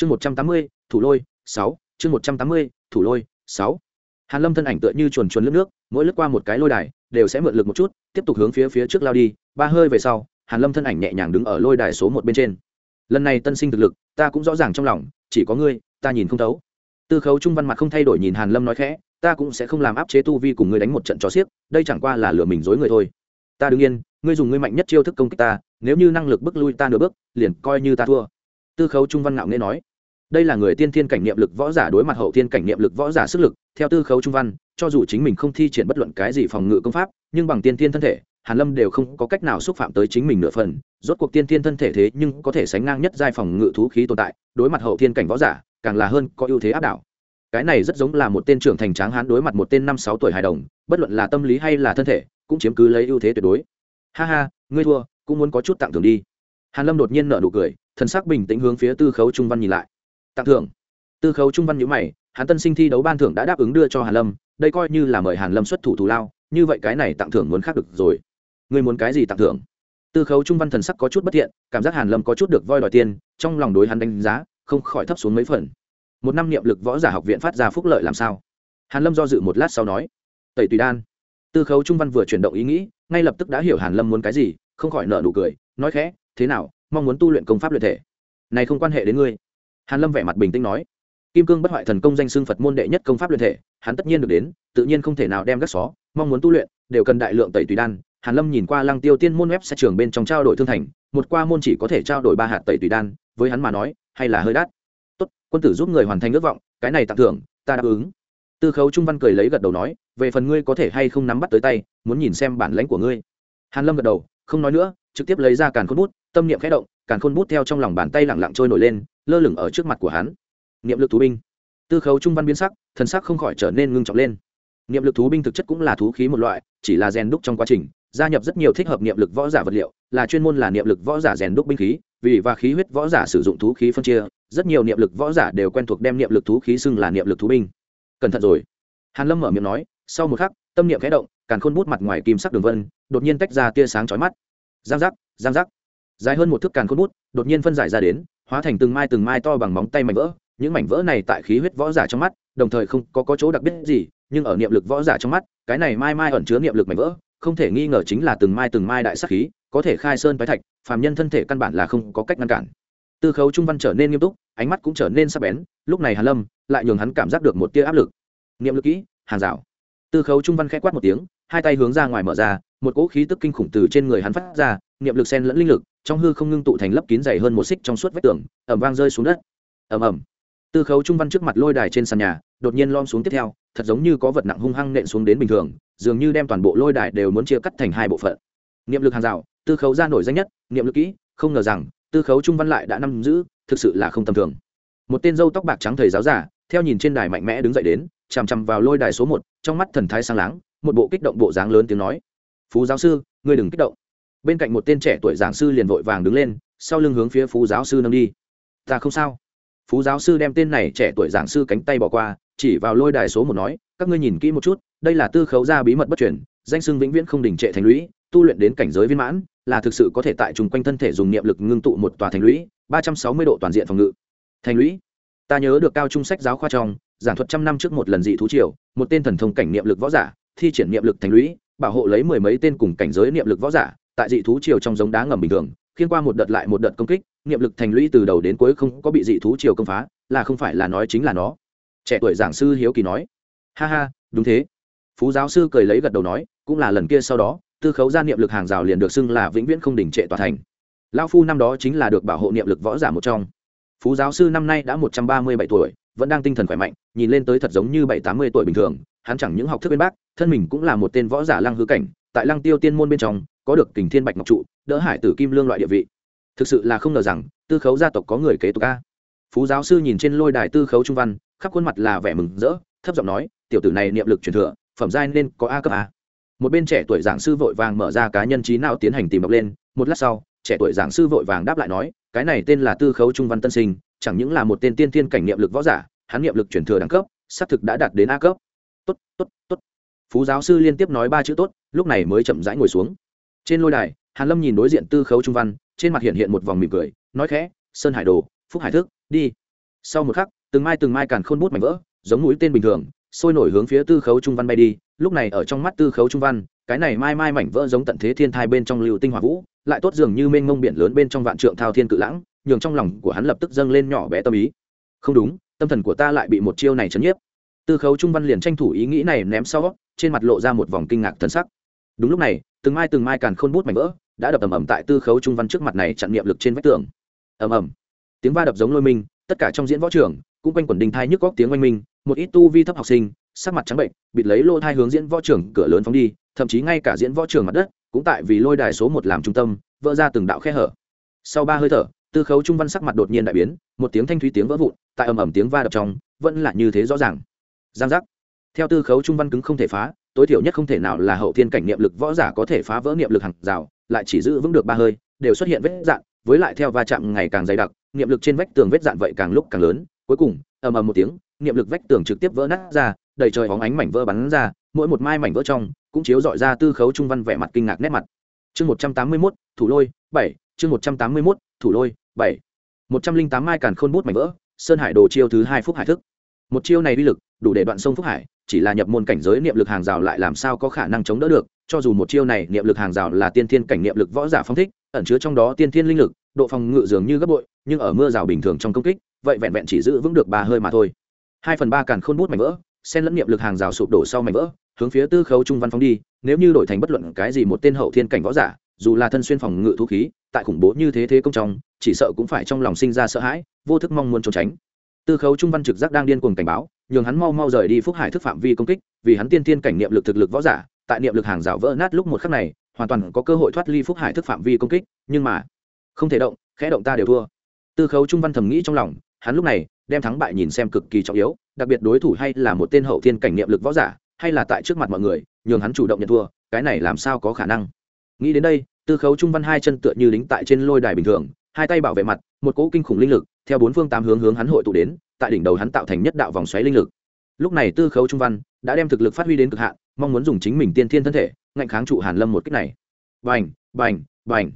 chương một trăm tám mươi, thủ lôi, sáu. Chương một trăm tám mươi, thủ lôi, sáu. Hàn lâm thân ảnh tựa như chuồn chuồn lướt nước, mỗi lướt qua một cái lôi đài, đều sẽ mượn lực một chút, tiếp tục hướng phía phía trước lao đi. Ba hơi về sau, hàn lâm thân ảnh nhẹ nhàng đứng ở lôi đài số một bên trên. Lần này tân sinh thực lực, ta cũng rõ ràng trong lòng, chỉ có ngươi, ta nhìn không thấu. Tư khấu trung văn mặt không thay đổi nhìn hàn lâm nói khẽ, ta cũng sẽ không làm áp chế tu vi cùng ngươi đánh một trận chó xiếc, đây chẳng qua là lừa mình dối người thôi. Ta đương nhiên ngươi dùng ngươi mạnh nhất chiêu thức công kích ta, nếu như năng lực bước lui ta nửa bước, liền coi như ta thua. Tư khấu trung văn ngạo nghễ nói đây là người tiên thiên cảnh niệm lực võ giả đối mặt hậu thiên cảnh niệm lực võ giả sức lực, theo tư khấu trung văn, cho dù chính mình không thi triển bất luận cái gì phòng ngự công pháp, nhưng bằng tiên thiên thân thể, hàn lâm đều không có cách nào xúc phạm tới chính mình nửa phần. Rốt cuộc tiên thiên thân thể thế nhưng có thể sánh ngang nhất giai phòng ngự thú khí tồn tại, đối mặt hậu thiên cảnh võ giả, càng là hơn có ưu thế áp đảo. Cái này rất giống là một tên trưởng thành tráng hán đối mặt một tên năm sáu tuổi hài đồng, bất luận là tâm lý hay là thân thể, cũng chiếm cứ lấy ưu thế tuyệt đối. Ha ha, ngươi thua, cũng muốn có chút tặng thưởng đi. Hàn lâm đột nhiên nở nụ cười, thần sắc bình tĩnh hướng phía tư khấu trung văn nhìn lại tặng thưởng. Tư khấu trung văn nhữ mày, hắn tân sinh thi đấu ban thưởng đã đáp ứng đưa cho hàn lâm, đây coi như là mời hàn lâm xuất thủ thù lao, như vậy cái này tặng thưởng muốn khác được rồi. Ngươi muốn cái gì tặng thưởng? Tư khấu trung văn thần sắc có chút bất thiện, cảm giác hàn lâm có chút được voi đòi tiền, trong lòng đối hắn đánh giá, không khỏi thấp xuống mấy phần. Một năm niệm lực võ giả học viện phát ra phúc lợi làm sao? Hàn lâm do dự một lát sau nói, tẩy tùy đan. Tư khấu trung văn vừa chuyển động ý nghĩ, ngay lập tức đã hiểu hàn lâm muốn cái gì, không khỏi nở nụ cười, nói khẽ, thế nào, mong muốn tu luyện công pháp luyện thể? Này không quan hệ đến ngươi hàn lâm vẻ mặt bình tĩnh nói, kim cương bất hoại thần công danh xưng phật môn đệ nhất công pháp luyện thể, hắn tất nhiên được đến, tự nhiên không thể nào đem gác xó, mong muốn tu luyện, đều cần đại lượng tẩy tùy đan. Hàn lâm nhìn qua lăng tiêu tiên môn web sẽ trường bên trong trao đổi thương thành, một qua môn chỉ có thể trao đổi ba hạt tẩy tùy đan, với hắn mà nói, hay là hơi đắt. Tốt, quân tử giúp người hoàn thành ước vọng, cái này tặng thưởng, ta đáp ứng. Tư khấu trung văn cười lấy gật đầu nói, về phần ngươi có thể hay không nắm bắt tới tay, muốn nhìn xem bản lãnh của ngươi. Hàn lâm gật đầu, không nói nữa, trực tiếp lấy ra càn khôn bút, tâm niệm khẽ động, càn khôn bút theo trong lòng bàn tay lặng lặng trôi nổi lên lơ lửng ở trước mặt của hắn. Niệm lực thú binh. Tư khấu trung văn biến sắc, thần sắc không khỏi trở nên ngưng trọng lên. Niệm lực thú binh thực chất cũng là thú khí một loại, chỉ là rèn đúc trong quá trình, gia nhập rất nhiều thích hợp niệm lực võ giả vật liệu, là chuyên môn là niệm lực võ giả rèn đúc binh khí, vì và khí huyết võ giả sử dụng thú khí phân chia, rất nhiều niệm lực võ giả đều quen thuộc đem niệm lực thú khí xưng là niệm lực thú binh. Cẩn thận rồi. Hàn lâm mở miệng nói, sau một khắc, tâm niệm khẽ động, càn khôn bút mặt ngoài kim sắc đường vân, đột nhiên tách ra tia sáng chói mắt. Giang giác giang giác. Dài hơn một thước càn khôn bút, đột nhiên phân giải ra đến hóa thành từng mai từng mai to bằng móng tay mảnh vỡ những mảnh vỡ này tại khí huyết võ giả trong mắt đồng thời không có, có chỗ đặc biệt gì nhưng ở niệm lực võ giả trong mắt cái này mai mai ẩn chứa niệm lực mảnh vỡ không thể nghi ngờ chính là từng mai từng mai đại sắc khí có thể khai sơn phái thạch phàm nhân thân thể căn bản là không có cách ngăn cản. Tư khấu trung văn trở nên nghiêm túc ánh mắt cũng trở nên sắc bén lúc này hàn lâm lại nhường hắn cảm giác được một tia áp lực. Niệm lực kỹ hàng rào. Tư khấu trung văn khẽ quát một tiếng hai tay hướng ra ngoài mở ra một cỗ khí tức kinh khủng từ trên người hắn phát ra niệm lực sen lẫn linh lực, trong hư không ngưng tụ thành lấp kín dày hơn một xích trong suốt vách tường ẩm vang rơi xuống đất. Ẩm ẩm tư khấu trung văn trước mặt lôi đài trên sàn nhà, đột nhiên lom xuống tiếp theo, thật giống như có vật nặng hung hăng nện xuống đến bình thường, dường như đem toàn bộ lôi đài đều muốn chia cắt thành hai bộ phận. Niệm lực hàng rào, tư khấu ra nổi danh nhất, niệm lực kỹ, không ngờ rằng, tư khấu trung văn lại đã nắm giữ, thực sự là không tầm thường. Một tên dâu tóc bạc trắng thầy giáo giả theo nhìn trên đài mạnh mẽ đứng dậy đến, chằm chằm vào lôi đài số một, trong mắt thần thái sang láng, một bộ kích động bộ dáng lớn tiếng nói. Phú giáo sư, ngươi đừng kích động bên cạnh một tên trẻ tuổi giảng sư liền vội vàng đứng lên, sau lưng hướng phía phú giáo sư nâng đi. Ta không sao. Phú giáo sư đem tên này trẻ tuổi giảng sư cánh tay bỏ qua, chỉ vào lôi đài số một nói, các ngươi nhìn kỹ một chút, đây là tư khấu gia bí mật bất chuyển danh sưng vĩnh viễn không đình trệ thành lũy, tu luyện đến cảnh giới viên mãn, là thực sự có thể tại chung quanh thân thể dùng niệm lực ngưng tụ một tòa thành lũy, ba trăm sáu mươi độ toàn diện phòng ngự. Thành lũy? Ta nhớ được cao trung sách giáo khoa trong, giảng thuật trăm năm trước một lần dị thú triều, một tên thần thông cảnh niệm lực võ giả, thi triển niệm lực thành lũy, bảo hộ lấy mười mấy tên cùng cảnh giới niệm lực võ giả tại dị thú triều trong giống đá ngầm bình thường khiên qua một đợt lại một đợt công kích, niệm lực thành lũy từ đầu đến cuối không có bị dị thú triều công phá, là không phải là nói chính là nó. Trẻ tuổi giảng sư hiếu kỳ nói, ha ha, đúng thế. Phú giáo sư cười lấy gật đầu nói, cũng là lần kia sau đó, tư khấu gia niệm lực hàng rào liền được xưng là vĩnh viễn không đỉnh trệ tòa thành. Lao phu năm đó chính là được bảo hộ niệm lực võ giả một trong. Phú giáo sư năm nay đã một trăm ba mươi bảy tuổi, vẫn đang tinh thần khỏe mạnh, nhìn lên tới thật giống như bảy tám mươi tuổi bình thường, hắn chẳng những học thức bên bác, thân mình cũng là một tên võ giả lăng hư cảnh, tại lăng tiêu tiên môn bên trong có được kình thiên bạch ngọc trụ, đỡ hải tử kim lương loại địa vị. Thực sự là không ngờ rằng, tư khấu gia tộc có người kế tục ca phú giáo sư nhìn trên lôi đài tư khấu trung văn, khắp khuôn mặt là vẻ mừng rỡ, thấp giọng nói, tiểu tử này niệm lực truyền thừa, phẩm giai nên có a cấp a. Một bên trẻ tuổi giảng sư vội vàng mở ra cá nhân trí nào tiến hành tìm đọc lên, một lát sau, trẻ tuổi giảng sư vội vàng đáp lại nói, cái này tên là tư khấu trung văn tân sinh, chẳng những là một tên tiên tiên cảnh niệm lực võ giả, hắn niệm lực truyền thừa đẳng cấp, xác thực đã đạt đến a cấp. Tốt tốt tốt. Phú giáo sư liên tiếp nói ba chữ tốt lúc này mới chậm rãi ngồi xuống trên lôi đài, hàn lâm nhìn đối diện tư khấu trung văn, trên mặt hiện hiện một vòng mỉm cười, nói khẽ, sơn hải đồ, phúc hải thức, đi. Sau một khắc, từng mai từng mai càn khôn bút mảnh vỡ, giống mũi tên bình thường, sôi nổi hướng phía tư khấu trung văn bay đi. Lúc này ở trong mắt tư khấu trung văn, cái này mai mai mảnh vỡ giống tận thế thiên thai bên trong lưu tinh hỏa vũ, lại tốt dường như mênh mông biển lớn bên trong vạn trượng thao thiên cự lãng, nhường trong lòng của hắn lập tức dâng lên nhỏ bé tâm ý. Không đúng, tâm thần của ta lại bị một chiêu này chấn nhiếp. Tư khấu trung văn liền tranh thủ ý nghĩ này ném sau, trên mặt lộ ra một vòng kinh ngạc thân sắc đúng lúc này, từng mai từng mai càn khôn bút mảnh vỡ đã đập ầm ầm tại tư khấu trung văn trước mặt này chặn niệm lực trên vách tường. Ầm ầm. Tiếng va đập giống lôi minh, tất cả trong diễn võ trường cũng quanh quần đình thai nhức góc tiếng oanh minh, một ít tu vi thấp học sinh, sắc mặt trắng bệnh, bịt lấy lô thai hướng diễn võ trường cửa lớn phóng đi, thậm chí ngay cả diễn võ trường mặt đất cũng tại vì lôi đài số một làm trung tâm, vỡ ra từng đạo khe hở. Sau ba hơi thở, tư khấu trung văn sắc mặt đột nhiên đại biến, một tiếng thanh thúy tiếng vỡ vụn, tại ầm ầm tiếng va đập trong, vẫn là như thế rõ ràng. Giang giác. Theo tư khấu trung văn cứng không thể phá tối thiểu nhất không thể nào là hậu thiên cảnh niệm lực võ giả có thể phá vỡ niệm lực hàng rào, lại chỉ giữ vững được ba hơi, đều xuất hiện vết dạn, với lại theo va chạm ngày càng dày đặc, niệm lực trên vách tường vết dạn vậy càng lúc càng lớn. Cuối cùng, ầm ầm một tiếng, niệm lực vách tường trực tiếp vỡ nát ra, đầy trời hóng ánh mảnh vỡ bắn ra, mỗi một mai mảnh vỡ trong cũng chiếu dọi ra tư khấu trung văn vẻ mặt kinh ngạc nét mặt. Chương một trăm tám mươi mốt, thủ lôi, bảy, chương một trăm tám mươi mốt, thủ lôi, bảy. Một trăm linh tám mai càn khôn bút mảnh vỡ, sơn hải đồ chiêu thứ hai phúc hải thức. Một chiêu này uy lực đủ để đoạn sông phúc hải, chỉ là nhập môn cảnh giới niệm lực hàng rào lại làm sao có khả năng chống đỡ được, cho dù một chiêu này niệm lực hàng rào là tiên thiên cảnh niệm lực võ giả phong thích, ẩn chứa trong đó tiên thiên linh lực, độ phòng ngự dường như gấp bội, nhưng ở mưa rào bình thường trong công kích, vậy vẹn vẹn chỉ giữ vững được ba hơi mà thôi. Hai phần ba càn khôn bút mảnh vỡ, xen lẫn niệm lực hàng rào sụp đổ sau mảnh vỡ, hướng phía tư khấu trung văn phóng đi, nếu như đổi thành bất luận cái gì một tên hậu thiên cảnh võ giả, dù là thân xuyên phòng ngự thú khí, tại khủng bố như thế thế công trong, chỉ sợ cũng phải trong lòng sinh ra sợ hãi, vô thức mong muốn trốn tránh. Tư khấu trung văn trực giác đang điên cuồng cảnh báo nhường hắn mau mau rời đi phúc hải thức phạm vi công kích, vì hắn tiên tiên cảnh niệm lực thực lực võ giả, tại niệm lực hàng rào vỡ nát lúc một khắc này, hoàn toàn có cơ hội thoát ly phúc hải thức phạm vi công kích, nhưng mà, không thể động, khẽ động ta đều thua. Tư khấu trung văn thầm nghĩ trong lòng, hắn lúc này, đem thắng bại nhìn xem cực kỳ trọng yếu, đặc biệt đối thủ hay là một tên hậu thiên cảnh niệm lực võ giả, hay là tại trước mặt mọi người, nhường hắn chủ động nhận thua, cái này làm sao có khả năng? Nghĩ đến đây, tư khấu trung văn hai chân tựa như đính tại trên lôi đài bình thường, hai tay bảo vệ mặt, một cỗ kinh khủng linh lực, theo bốn phương tám hướng hướng hắn hội tụ đến tại đỉnh đầu hắn tạo thành nhất đạo vòng xoáy linh lực. Lúc này tư khấu trung văn đã đem thực lực phát huy đến cực hạn, mong muốn dùng chính mình tiên thiên thân thể, ngạnh kháng trụ hàn lâm một cách này. Bành bành bành.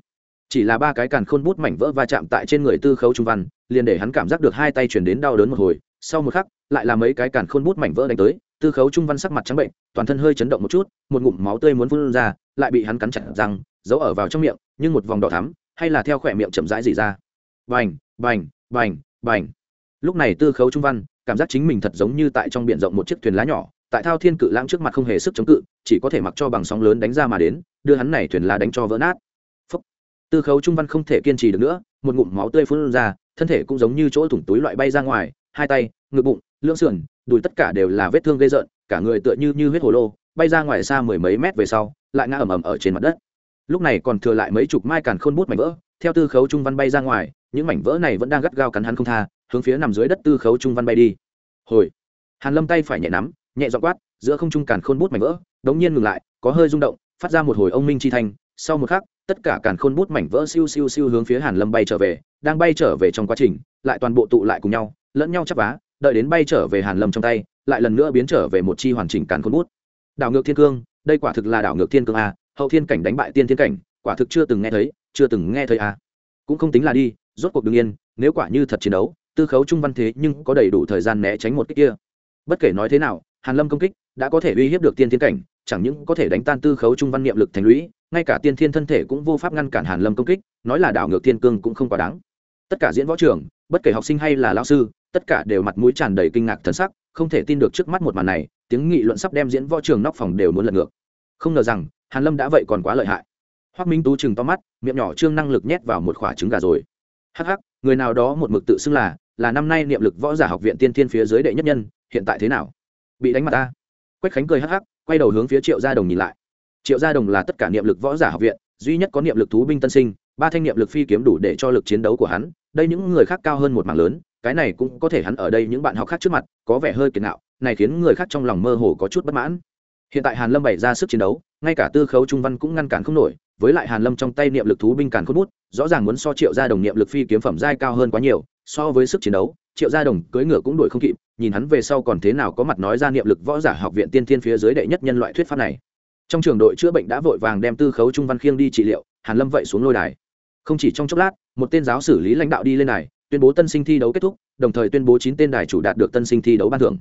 Chỉ là ba cái càn khôn bút mảnh vỡ va chạm tại trên người tư khấu trung văn, liền để hắn cảm giác được hai tay chuyển đến đau đớn một hồi, sau một khắc, lại là mấy cái càn khôn bút mảnh vỡ đánh tới, tư khấu trung văn sắc mặt trắng bệnh, toàn thân hơi chấn động một chút, một ngụm máu tươi muốn phun ra, lại bị hắn cắn chặt răng, giấu ở vào trong miệng, nhưng một vòng đỏ thắm, hay là theo khỏe miệng chậm rãi dỉ ra. Bành bành bành bành lúc này tư khấu trung văn, cảm giác chính mình thật giống như tại trong b i ể n rộng một chiếc thuyền lá nhỏ, tại thao thiên cự lãng trước mặt không hề sức chống cự, chỉ có thể mặc cho bằng sóng lớn đánh ra mà đến, đưa hắn này thuyền lá đánh cho vỡ nát、Phúc. Tư khấu trung văn không thể kiên trì được nữa, một ngụm máu tươi phun ra, thân thể cũng giống như chỗ thủng túi loại bay ra ngoài, hai tay, ngực bụng, lưỡng sườn, đùi tất cả đều là vết thương gây rợn, cả người tựa như như huyết hồ lô, bay ra ngoài xa mười mấy mét về sau, lại ngã ầm ầm ở trên mặt đất lúc này còn thừa lại mấy chục mai càn khôn bút mảnh vỡ, theo tư khấu trung văn bay ra ngoài, những mảnh vỡ này vẫn đang gắt gao cắn hắn không tha hướng phía nằm dưới đất tư khấu trung văn bay đi. Hồi, hàn lâm tay phải nhẹ nắm, nhẹ dọn quát, giữa không trung càn khôn bút mảnh vỡ, đống nhiên ngừng lại, có hơi rung động, phát ra một hồi ông minh chi thanh. Sau một khắc, tất cả càn khôn bút mảnh vỡ siêu siêu siêu hướng phía hàn lâm bay trở về, đang bay trở về trong quá trình, lại toàn bộ tụ lại cùng nhau, lẫn nhau chắp vá, đợi đến bay trở về hàn lâm trong tay, lại lần nữa biến trở về một chi hoàn chỉnh càn khôn bút. Đảo ngược thiên cương, đây quả thực là đảo ngược thiên cương a, hậu thiên cảnh đánh bại tiên thiên cảnh, quả thực chưa từng nghe thấy, chưa từng nghe thấy a. Cũng không tính là đi, rốt cuộc đương yên nếu quả như thật chiến đấu tư khấu trung văn thế nhưng có đầy đủ thời gian né tránh một cách kia. Bất kể nói thế nào, hàn lâm công kích đã có thể uy hiếp được tiên thiên cảnh, chẳng những có thể đánh tan tư khấu trung văn niệm lực thành lũy, ngay cả tiên thiên thân thể cũng vô pháp ngăn cản hàn lâm công kích, nói là đảo ngược thiên cương cũng không quá đáng. Tất cả diễn võ trường, bất kể học sinh hay là lao sư, tất cả đều mặt mũi tràn đầy kinh ngạc thần sắc, không thể tin được trước mắt một màn này, tiếng nghị luận sắp đem diễn võ trường nóc phòng đều muốn lật ngược. Không ngờ rằng, hàn lâm đã vậy còn quá lợi hại. Hoắc minh tú chừng to mắt, miệng nhỏ trương năng lực nhét vào một quả trứng gà rồi. Hắc hắc, người nào đó một mực tự xưng là là năm nay niệm lực võ giả học viện tiên thiên phía dưới đệ nhất nhân, hiện tại thế nào? Bị đánh mặt ta. Quách khánh cười hắc hắc, quay đầu hướng phía triệu gia đồng nhìn lại. Triệu gia đồng là tất cả niệm lực võ giả học viện, duy nhất có niệm lực thú binh tân sinh, ba thanh niệm lực phi kiếm đủ để cho lực chiến đấu của hắn, đây những người khác cao hơn một mảng lớn, cái này cũng có thể hắn ở đây những bạn học khác trước mặt, có vẻ hơi kiệt ngạo, này khiến người khác trong lòng mơ hồ có chút bất mãn. Hiện tại hàn lâm bày ra sức chiến đấu, ngay cả tư khấu trung văn cũng ngăn cản không nổi, với lại hàn lâm trong tay niệm lực thú binh càn khôn bút, rõ ràng muốn so triệu gia đồng niệm lực phi kiếm phẩm giai cao hơn quá nhiều so với sức chiến đấu, triệu gia đồng cưỡi ngựa cũng đuổi không kịp, nhìn hắn về sau còn thế nào có mặt nói ra niệm lực võ giả học viện tiên thiên phía dưới đệ nhất nhân loại thuyết pháp này. Trong trường đội chữa bệnh đã vội vàng đem tư khấu trung văn khiêng đi trị liệu, hàn lâm vậy xuống lôi đài. Không chỉ trong chốc lát, một tên giáo xử lý lãnh đạo đi lên này tuyên bố tân sinh thi đấu kết thúc, đồng thời tuyên bố chín tên đài chủ đạt được tân sinh thi đấu ban thưởng.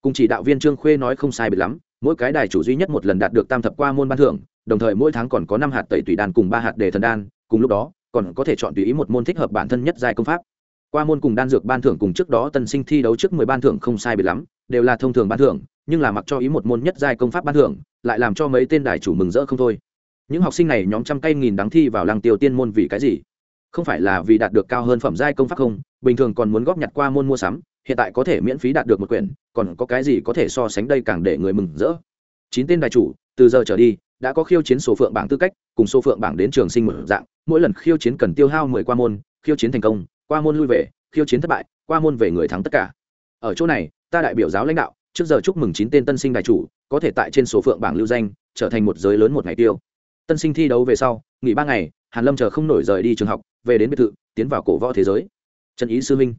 Cùng chỉ đạo viên trương khuê nói không sai biệt lắm, mỗi cái đài chủ duy nhất một lần đạt được tam thập qua môn ban thưởng, đồng thời mỗi tháng còn có năm hạt tẩy tùy đan cùng ba hạt đề thần đan, cùng lúc đó, còn có thể chọn tùy ý một môn thích hợp bản thân nhất giai công pháp qua môn cùng đan dược ban thưởng cùng trước đó tân sinh thi đấu trước mười ban thưởng không sai biệt lắm, đều là thông thường ban thưởng, nhưng là mặc cho ý một môn nhất giai công pháp ban thưởng, lại làm cho mấy tên đài chủ mừng rỡ không thôi. Những học sinh này nhóm trăm cây nghìn đáng thi vào làng tiêu tiên môn vì cái gì? Không phải là vì đạt được cao hơn phẩm giai công pháp không? Bình thường còn muốn góp nhặt qua môn mua sắm, hiện tại có thể miễn phí đạt được một quyển, còn có cái gì có thể so sánh đây càng để người mừng rỡ? Chín tên đại chủ, từ giờ trở đi, đã có khiêu chiến số phượng bảng tư cách, cùng số phượng bảng đến trường sinh một dạng, mỗi lần khiêu chiến cần tiêu hao mười qua môn, khiêu chiến thành công qua môn lui về, khiêu chiến thất bại, qua môn về người thắng tất cả. Ở chỗ này, ta đại biểu giáo lãnh đạo, trước giờ chúc mừng chín tên tân sinh đại chủ, có thể tại trên số phượng bảng lưu danh, trở thành một giới lớn một ngày tiêu. Tân sinh thi đấu về sau, nghỉ ba ngày, hàn lâm chờ không nổi rời đi trường học, về đến biệt thự, tiến vào cổ võ thế giới. Trần ý sư huynh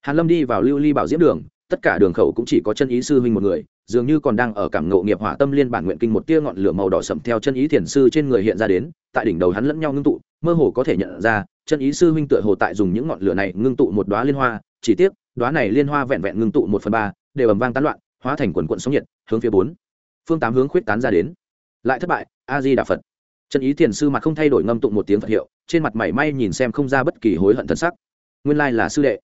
hàn lâm đi vào lưu ly bảo diễm đường, tất cả đường khẩu cũng chỉ có chân ý sư huynh một người dường như còn đang ở cảm ngộ nghiệp hỏa tâm liên bản nguyện kinh một tia ngọn lửa màu đỏ sậm theo chân ý thiền sư trên người hiện ra đến, tại đỉnh đầu hắn lẫn nhau ngưng tụ, mơ hồ có thể nhận ra, chân ý sư huynh tựa hồ tại dùng những ngọn lửa này ngưng tụ một đóa liên hoa, chỉ tiếc, đóa này liên hoa vẹn vẹn ngưng tụ một phần ba, đều ầm vang tán loạn, hóa thành quần quận sóng nhiệt, hướng phía bốn phương tám hướng khuyết tán ra đến. Lại thất bại, a di đà phật. Chân ý thiền sư mặt không thay đổi ngâm tụng một tiếng phật hiệu, trên mặt mảy may nhìn xem không ra bất kỳ hối hận thân sắc. Nguyên lai là sư đệ.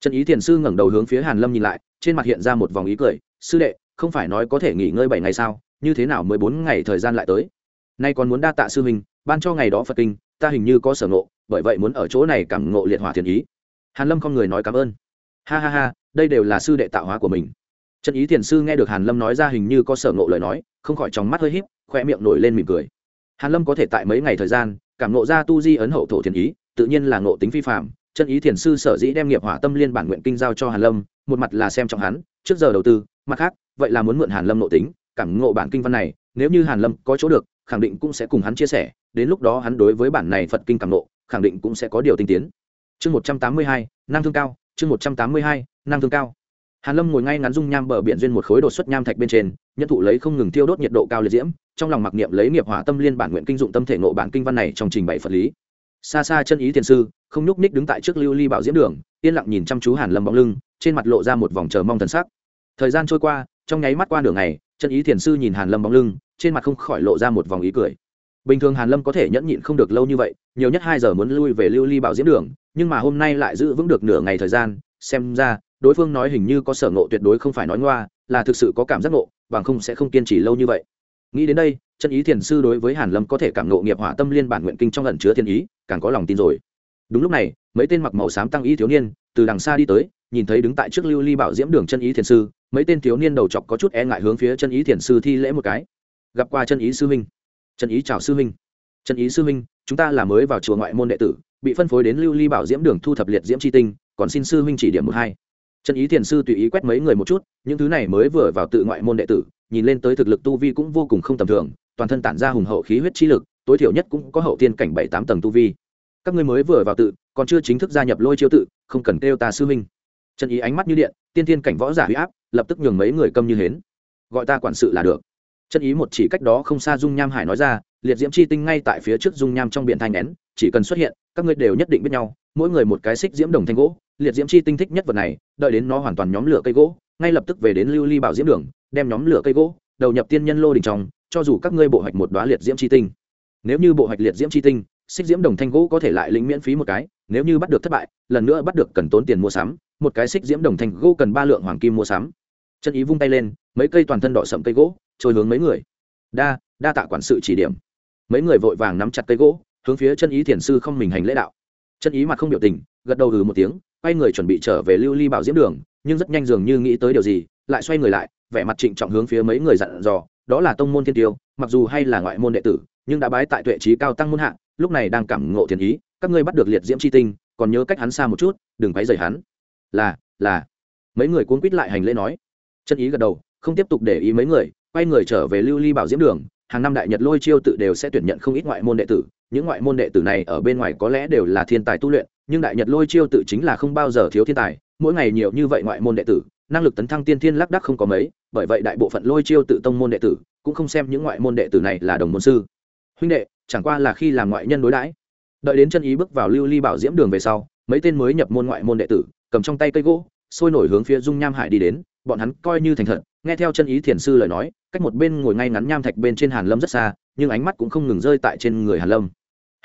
Chân ý thiền sư ngẩng đầu hướng phía hàn lâm nhìn lại, trên mặt hiện ra một vòng ý cười, sư đệ không phải nói có thể nghỉ ngơi bảy ngày sao, như thế nào mười bốn ngày thời gian lại tới? Nay còn muốn đa tạ sư huynh, ban cho ngày đó phật kinh, ta hình như có sở ngộ, bởi vậy muốn ở chỗ này cảm ngộ liệt hỏa thiền ý. Hàn lâm không người nói cảm ơn. Ha ha ha, đây đều là sư đệ tạo hóa của mình. Chân ý thiền sư nghe được hàn lâm nói ra hình như có sở ngộ lời nói, không khỏi trong mắt hơi híp, khoe miệng nổi lên mỉm cười. Hàn lâm có thể tại mấy ngày thời gian, cảm ngộ ra tu di ấn hậu thổ thiền ý, tự nhiên là ngộ tính phi phạm chân ý thiền sư sở dĩ đem nghiệp hỏa tâm liên bản nguyện kinh giao cho hàn lâm, một mặt là xem trọng hắn, trước giờ đầu tư mặt khác, vậy là muốn mượn hàn lâm nội tính, cảm ngộ bản kinh văn này, nếu như hàn lâm có chỗ được, khẳng định cũng sẽ cùng hắn chia sẻ, đến lúc đó hắn đối với bản này phật kinh cảm ngộ, khẳng định cũng sẽ có điều tinh tiến. Chương một trăm tám mươi hai năng thương cao, chương một trăm tám mươi hai năng thương cao. Hàn lâm ngồi ngay ngắn dung nham bờ biển duyên một khối đột xuất nham thạch bên trên nhân thụ lấy không ngừng thiêu đốt nhiệt độ cao liệt diễm, trong lòng mặc niệm lấy nghiệp hỏa tâm liên bản nguyện kinh dụng tâm thể ngộ bản kinh văn này trong trình bày phật lý. Xa xa chân ý thiền sư, không nhúc ních đứng tại trước lưu ly bảo diễm đường, yên lặng nhìn chăm chú hàn lâm bóng lưng, trên mặt lộ ra một vòng chờ mong thần sắc thời gian trôi qua, trong nháy mắt qua đường này chân ý thiền sư nhìn hàn lâm bóng lưng, trên mặt không khỏi lộ ra một vòng ý cười. Bình thường hàn lâm có thể nhẫn nhịn không được lâu như vậy, nhiều nhất hai giờ muốn lui về lưu ly bảo diễm đường, nhưng mà hôm nay lại giữ vững được nửa ngày thời gian, xem ra, đối phương nói hình như có sở ngộ tuyệt đối không phải nói ngoa, là thực sự có cảm giác ngộ, bằng không sẽ không kiên trì lâu như vậy. Nghĩ đến đây, chân ý thiền sư đối với hàn lâm có thể cảm ngộ nghiệp hỏa tâm liên bản nguyện kinh trong ẩn chứa thiên ý, càng có lòng tin rồi. Đúng lúc này, mấy tên mặc màu xám tăng y thiếu niên, từ đằng xa đi tới nhìn thấy đứng tại trước lưu ly bảo diễm đường chân ý thiền sư, mấy tên thiếu niên đầu chọc có chút e ngại hướng phía chân ý thiền sư thi lễ một cái. Gặp qua chân ý sư huynh chân ý chào sư huynh chân ý sư huynh chúng ta là mới vào chùa ngoại môn đệ tử, bị phân phối đến lưu ly bảo diễm đường thu thập liệt diễm c tinh, còn xin sư huynh chỉ điểm một hai. Chân ý thiền sư tùy ý quét mấy người một chút, những thứ này mới vừa vào tự ngoại môn đệ tử, nhìn lên tới thực lực tu vi cũng vô cùng không tầm thường, toàn thân tản ra hùng hậu khí huyết chi lực, tối thiểu nhất cũng có hậu tiên cảnh bảy tám tầng tu vi. Các ngươi mới vừa vào tự, còn chưa chính thức gia nhập lôi chiêu tự, không cần kêu ta sư huynh chân ý ánh mắt như điện, tiên tiên cảnh võ giả huy áp, lập tức nhường mấy người câm như hến. Gọi ta quản sự là được. Chân ý một chỉ cách đó không xa dung nham hải nói ra, liệt diễm chi tinh ngay tại phía trước dung nham trong biển thanh nén, chỉ cần xuất hiện, các ngươi đều nhất định biết nhau, mỗi người một cái xích diễm đồng thanh gỗ, liệt diễm chi tinh thích nhất vật này, đợi đến nó hoàn toàn nhóm lửa cây gỗ, ngay lập tức về đến lưu ly bảo diễm đường, đem nhóm lửa cây gỗ, đầu nhập tiên nhân lô đình trong, cho dù các ngươi bộ hoạch một đoá liệt diễm chi tinh. Nếu như bộ hoạch liệt diễm chi tinh, xích diễm đồng thanh gỗ có thể lại lĩnh miễn phí một cái nếu như bắt được thất bại, lần nữa bắt được cần tốn tiền mua sắm, một cái xích diễm đồng thành gỗ cần ba lượng hoàng kim mua sắm. Chân ý vung tay lên, mấy cây toàn thân đỏ sậm cây gỗ, trôi hướng mấy người. Đa đa tạ quản sự chỉ điểm. Mấy người vội vàng nắm chặt cây gỗ, hướng phía chân ý thiền sư không mình hành lễ đạo. Chân ý mặt không biểu tình, gật đầu ừ một tiếng, quay người chuẩn bị trở về lưu ly bảo diễm đường, nhưng rất nhanh dường như nghĩ tới điều gì, lại xoay người lại, vẻ mặt trịnh trọng hướng phía mấy người dặn dò, đó là tông môn thiên tiêu, mặc dù hay là ngoại môn đệ tử, nhưng đã bái tại tuệ trí cao tăng môn hạ, lúc này đang cảm ngộ thiền ý các ngươi bắt được liệt diễm c h i tinh, còn nhớ cách hắn xa một chút, đừng váy dày hắn. Là là. Mấy người cuốn quýt lại hành lễ nói. Chân ý gật đầu, không tiếp tục để ý mấy người, quay người trở về lưu ly bảo diễm đường. Hàng năm đại nhật lôi chiêu tự đều sẽ tuyển nhận không ít ngoại môn đệ tử. Những ngoại môn đệ tử này ở bên ngoài có lẽ đều là thiên tài tu luyện, nhưng đại nhật lôi chiêu tự chính là không bao giờ thiếu thiên tài. Mỗi ngày nhiều như vậy ngoại môn đệ tử, năng lực tấn thăng tiên thiên lác đắc không có mấy, bởi vậy đại bộ phận lôi chiêu tự tông môn đệ tử cũng không xem những ngoại môn đệ tử này là đồng môn sư. Huynh đệ, chẳng qua là khi làm ngoại nhân đối đãi đợi đến chân ý bước vào lưu ly bảo diễm đường về sau, mấy tên mới nhập môn ngoại môn đệ tử, cầm trong tay cây gỗ, sôi nổi hướng phía dung nham hải đi đến, bọn hắn coi như thành thật, nghe theo chân ý thiền sư lời nói, cách một bên ngồi ngay ngắn nham thạch bên trên hàn lâm rất xa, nhưng ánh mắt cũng không ngừng rơi tại trên người hàn lâm.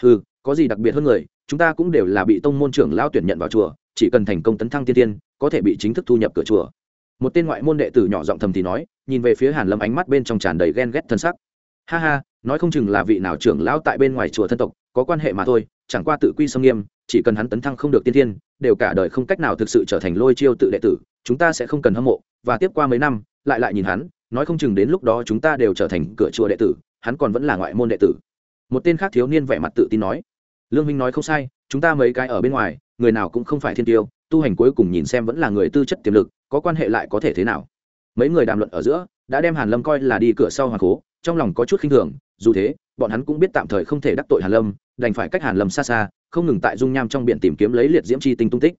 Ừ có gì đặc biệt hơn người, chúng ta cũng đều là bị tông môn trưởng lao tuyển nhận vào chùa, chỉ cần thành công tấn thăng tiên tiên, có thể bị chính thức thu nhập cửa chùa. Một tên ngoại môn đệ tử nhỏ giọng thầm thì nói, nhìn về phía hàn lâm ánh mắt bên trong tràn đầy ghen ghét thân sắc. Ha ha, nói không chừng là vị nào trưởng lão tại bên ngoài chùa thân tộc có quan hệ mà thôi, chẳng qua tự quy sâm nghiêm, chỉ cần hắn tấn thăng không được tiên thiên, đều cả đời không cách nào thực sự trở thành lôi chiêu tự đệ tử, chúng ta sẽ không cần hâm mộ, và tiếp qua mấy năm, lại lại nhìn hắn, nói không chừng đến lúc đó chúng ta đều trở thành cửa chùa đệ tử, hắn còn vẫn là ngoại môn đệ tử. Một tên khác thiếu niên vẻ mặt tự tin nói, lương minh nói không sai, chúng ta mấy cái ở bên ngoài, người nào cũng không phải thiên tiêu, tu hành cuối cùng nhìn xem vẫn là người tư chất tiềm lực, có quan hệ lại có thể thế nào? Mấy người đàm luận ở giữa, đã đem hàn lâm coi là đi cửa sau hoàng cố, trong lòng có chút khinh thường, dù thế, bọn hắn cũng biết tạm thời không thể đắc tội hàn lâm đành phải cách hàn lâm xa xa, không ngừng tại dung nham trong biển tìm kiếm lấy liệt diễm chi tinh tung tích.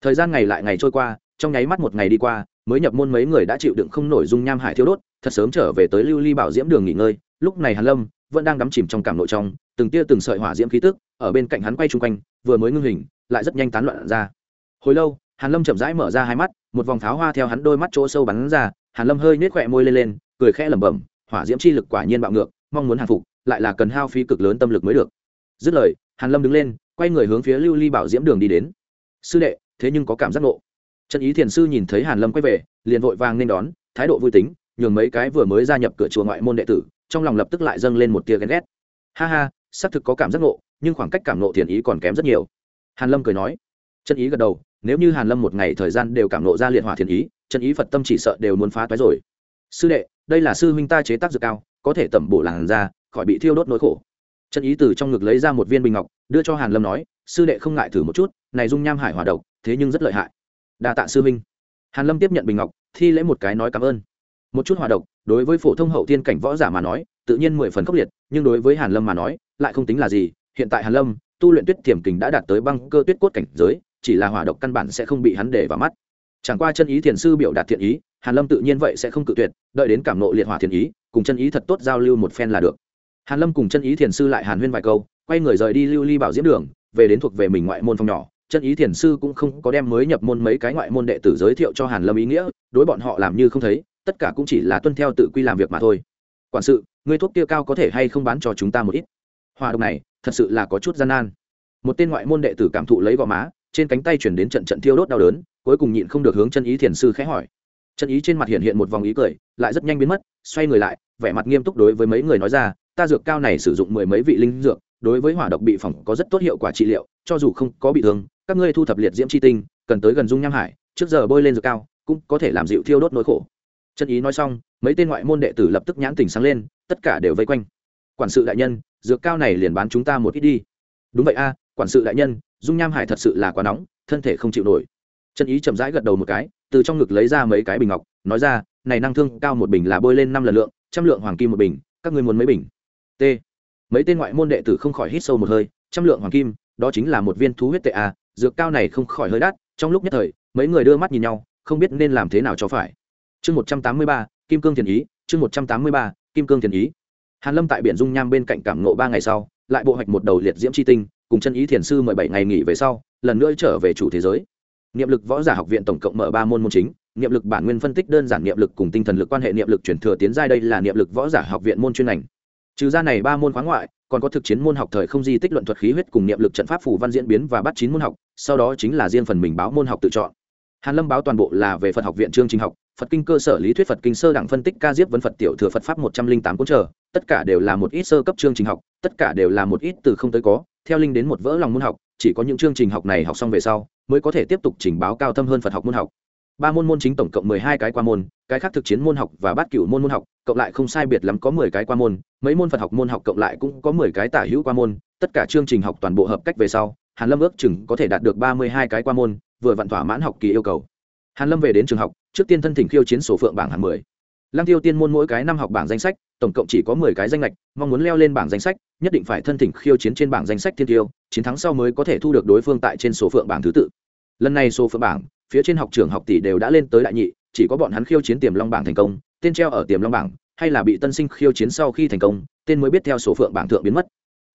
Thời gian ngày lại ngày trôi qua, trong nháy mắt một ngày đi qua, mới nhập môn mấy người đã chịu đựng không nổi dung nham hải thiêu đốt, thật sớm trở về tới lưu ly bảo diễm đường nghỉ ngơi. Lúc này hàn lâm vẫn đang đắm chìm trong cảm nội trong, từng tia từng sợi hỏa diễm khí tức ở bên cạnh hắn quay chung quanh, vừa mới ngưng hình, lại rất nhanh tán loạn ra. Hồi lâu, hàn lâm chậm rãi mở ra hai mắt, một vòng pháo hoa theo hắn đôi mắt chỗ sâu bắn ra, hàn lâm hơi nết khỏe môi lên lên, cười khẽ lẩm bẩm, hỏa diễm chi lực quả nhiên bạo ngược, mong muốn hàng phục, lại là cần hao phí cực lớn tâm lực mới được dứt lời, hàn lâm đứng lên, quay người hướng phía lưu ly bảo diễm đường đi đến. Sư đệ, thế nhưng có cảm giác ngộ. Trần ý thiền sư nhìn thấy hàn lâm quay về, liền vội vàng nên đón, thái độ vui tính, nhường mấy cái vừa mới gia nhập cửa chùa ngoại môn đệ tử, trong lòng lập tức lại dâng lên một tia ghen ghét. Ha ha, xác thực có cảm giác ngộ, nhưng khoảng cách cảm ngộ thiền ý còn kém rất nhiều. Hàn lâm cười nói. Chân ý gật đầu, nếu như hàn lâm một ngày thời gian đều cảm ngộ ra liệt hỏa thiền ý chân ý phật tâm chỉ sợ đều muốn phá toái rồi. Sư đệ, đây là sư huynh ta chế tác dược cao, có thể tẩm bổ làn da, khỏi bị thiêu đốt nỗi khổ chân ý từ trong ngực lấy ra một viên bình ngọc, đưa cho hàn lâm nói, sư đệ không ngại thử một chút, này dung nham hải hỏa độc, thế nhưng rất lợi hại. Đa tạ sư huynh. Hàn lâm tiếp nhận bình ngọc, thi lễ một cái nói cảm ơn. Một chút hỏa độc, đối với phổ thông hậu tiên cảnh võ giả mà nói, tự nhiên mười phần khốc liệt, nhưng đối với hàn lâm mà nói, lại không tính là gì. Hiện tại hàn lâm, tu luyện tuyết tiềm kình đã đạt tới băng cơ tuyết cốt cảnh giới, chỉ là hỏa độc căn bản sẽ không bị hắn để vào mắt. Chẳng qua chân ý thiền sư biểu đạt thiện ý, hàn lâm tự nhiên vậy sẽ không cự tuyệt, đợi đến cảm nộ liệt hỏa thiền ý, cùng chân ý thật tốt giao lưu một phen là được hàn lâm cùng chân ý thiền sư lại hàn huyên vài câu, quay người rời đi lưu ly bảo diễm đường, về đến thuộc về mình ngoại môn phòng nhỏ. Chân ý thiền sư cũng không có đem mới nhập môn mấy cái ngoại môn đệ tử giới thiệu cho hàn lâm ý nghĩa, đối bọn họ làm như không thấy, tất cả cũng chỉ là tuân theo tự quy làm việc mà thôi. Quản sự người thuốc kia cao có thể hay không bán cho chúng ta một ít? Hòa độc này, thật sự là có chút gian nan. Một tên ngoại môn đệ tử cảm thụ lấy gò má, trên cánh tay chuyển đến trận trận thiêu đốt đau đớn, cuối cùng nhịn không được hướng chân ý thiền sư khẽ hỏi. Chân ý trên mặt hiện hiện một vòng ý cười, lại rất nhanh biến mất, xoay người lại, vẻ mặt nghiêm túc đối với mấy người nói ra ta dược cao này sử dụng mười mấy vị linh dược, đối với hỏa độc bị phỏng có rất tốt hiệu quả trị liệu, cho dù không có bị thương, các ngươi thu thập liệt diễm chi tinh, cần tới gần dung nham hải, trước giờ bôi lên dược cao, cũng có thể làm dịu thiêu đốt nỗi khổ. Chân ý nói xong, mấy tên ngoại môn đệ tử lập tức nhãn tình sáng lên, tất cả đều vây quanh. Quản sự đại nhân, dược cao này liền bán chúng ta một ít đi. Đúng vậy a, quản sự đại nhân, dung nham hải thật sự là quá nóng, thân thể không chịu nổi. Chân ý chậm rãi gật đầu một cái, từ trong ngực lấy ra mấy cái bình ngọc, nói ra, này năng thương cao một bình là bôi lên năm lần lượng, trăm lượng hoàng kim một bình, các ngươi muốn mấy bình? T. Mấy tên ngoại môn đệ tử không khỏi hít sâu một hơi, trăm lượng hoàng kim, đó chính là một viên thú huyết tệ a dược cao này không khỏi hơi đắt, trong lúc nhất thời, mấy người đưa mắt nhìn nhau, không biết nên làm thế nào cho phải. Chương một trăm tám mươi ba, kim cương thiền ý, chương một trăm tám mươi ba, kim cương thiền ý. Hàn lâm tại biển dung nham bên cạnh cảm ngộ ba ngày sau, lại bộ hoạch một đầu liệt diễm chi tinh, cùng chân ý thiền sư mười bảy ngày nghỉ về sau, lần nữa trở về chủ thế giới. Niệm lực võ giả học viện tổng cộng mở ba môn môn chính, niệm lực bản nguyên phân tích đơn giản niệm lực cùng tinh thần lực quan hệ niệm lực chuyển thừa tiến giai đây là niệm lực võ giả học viện môn chuyên ngành trừ ra này ba môn khoáng ngoại, còn có thực chiến môn học thời không di tích luận thuật khí huyết cùng niệm lực trận pháp phủ văn diễn biến và bắt chín môn học, sau đó chính là riêng phần mình báo môn học tự chọn. Hàn lâm báo toàn bộ là về phật học viện chương trình học, phật kinh cơ sở lý thuyết phật kinh sơ đẳng phân tích ca diếp vấn phật tiểu thừa phật pháp một trăm linh tám cuốn trở, tất cả đều là một ít sơ cấp chương trình học, tất cả đều là một ít từ không tới có, theo linh đến một vỡ lòng môn học, chỉ có những chương trình học này học xong về sau, mới có thể tiếp tục trình báo cao thâm hơn phật học môn học ba môn môn chính tổng cộng mười hai cái qua môn, cái khác thực chiến môn học và bát cửu môn môn học, cộng lại không sai biệt lắm có mười cái qua môn, mấy môn phật học môn học cộng lại cũng có mười cái tả hữu qua môn, tất cả chương trình học toàn bộ hợp cách về sau, hàn lâm ước chừng có thể đạt được ba mươi hai cái qua môn, vừa vặn thỏa mãn học kỳ yêu cầu. Hàn lâm về đến trường học, trước tiên thân thỉnh khiêu chiến sổ phượng bảng hạng mười. Lăng tiêu tiên môn mỗi cái năm học bảng danh sách, tổng cộng chỉ có mười cái danh lệch, mong muốn leo lên bảng danh sách, nhất định phải thân thỉnh khiêu chiến trên bảng danh sách thiên tiêu, chiến thắng sau mới có thể thu được đối phương tại trên số phượng bảng thứ tự. Lần này số phượng bảng phía trên học trường học tỷ đều đã lên tới đại nhị, chỉ có bọn hắn khiêu chiến tiềm long bảng thành công, tên treo ở tiềm long bảng, hay là bị tân sinh khiêu chiến sau khi thành công, tên mới biết theo số phượng bảng thượng biến mất.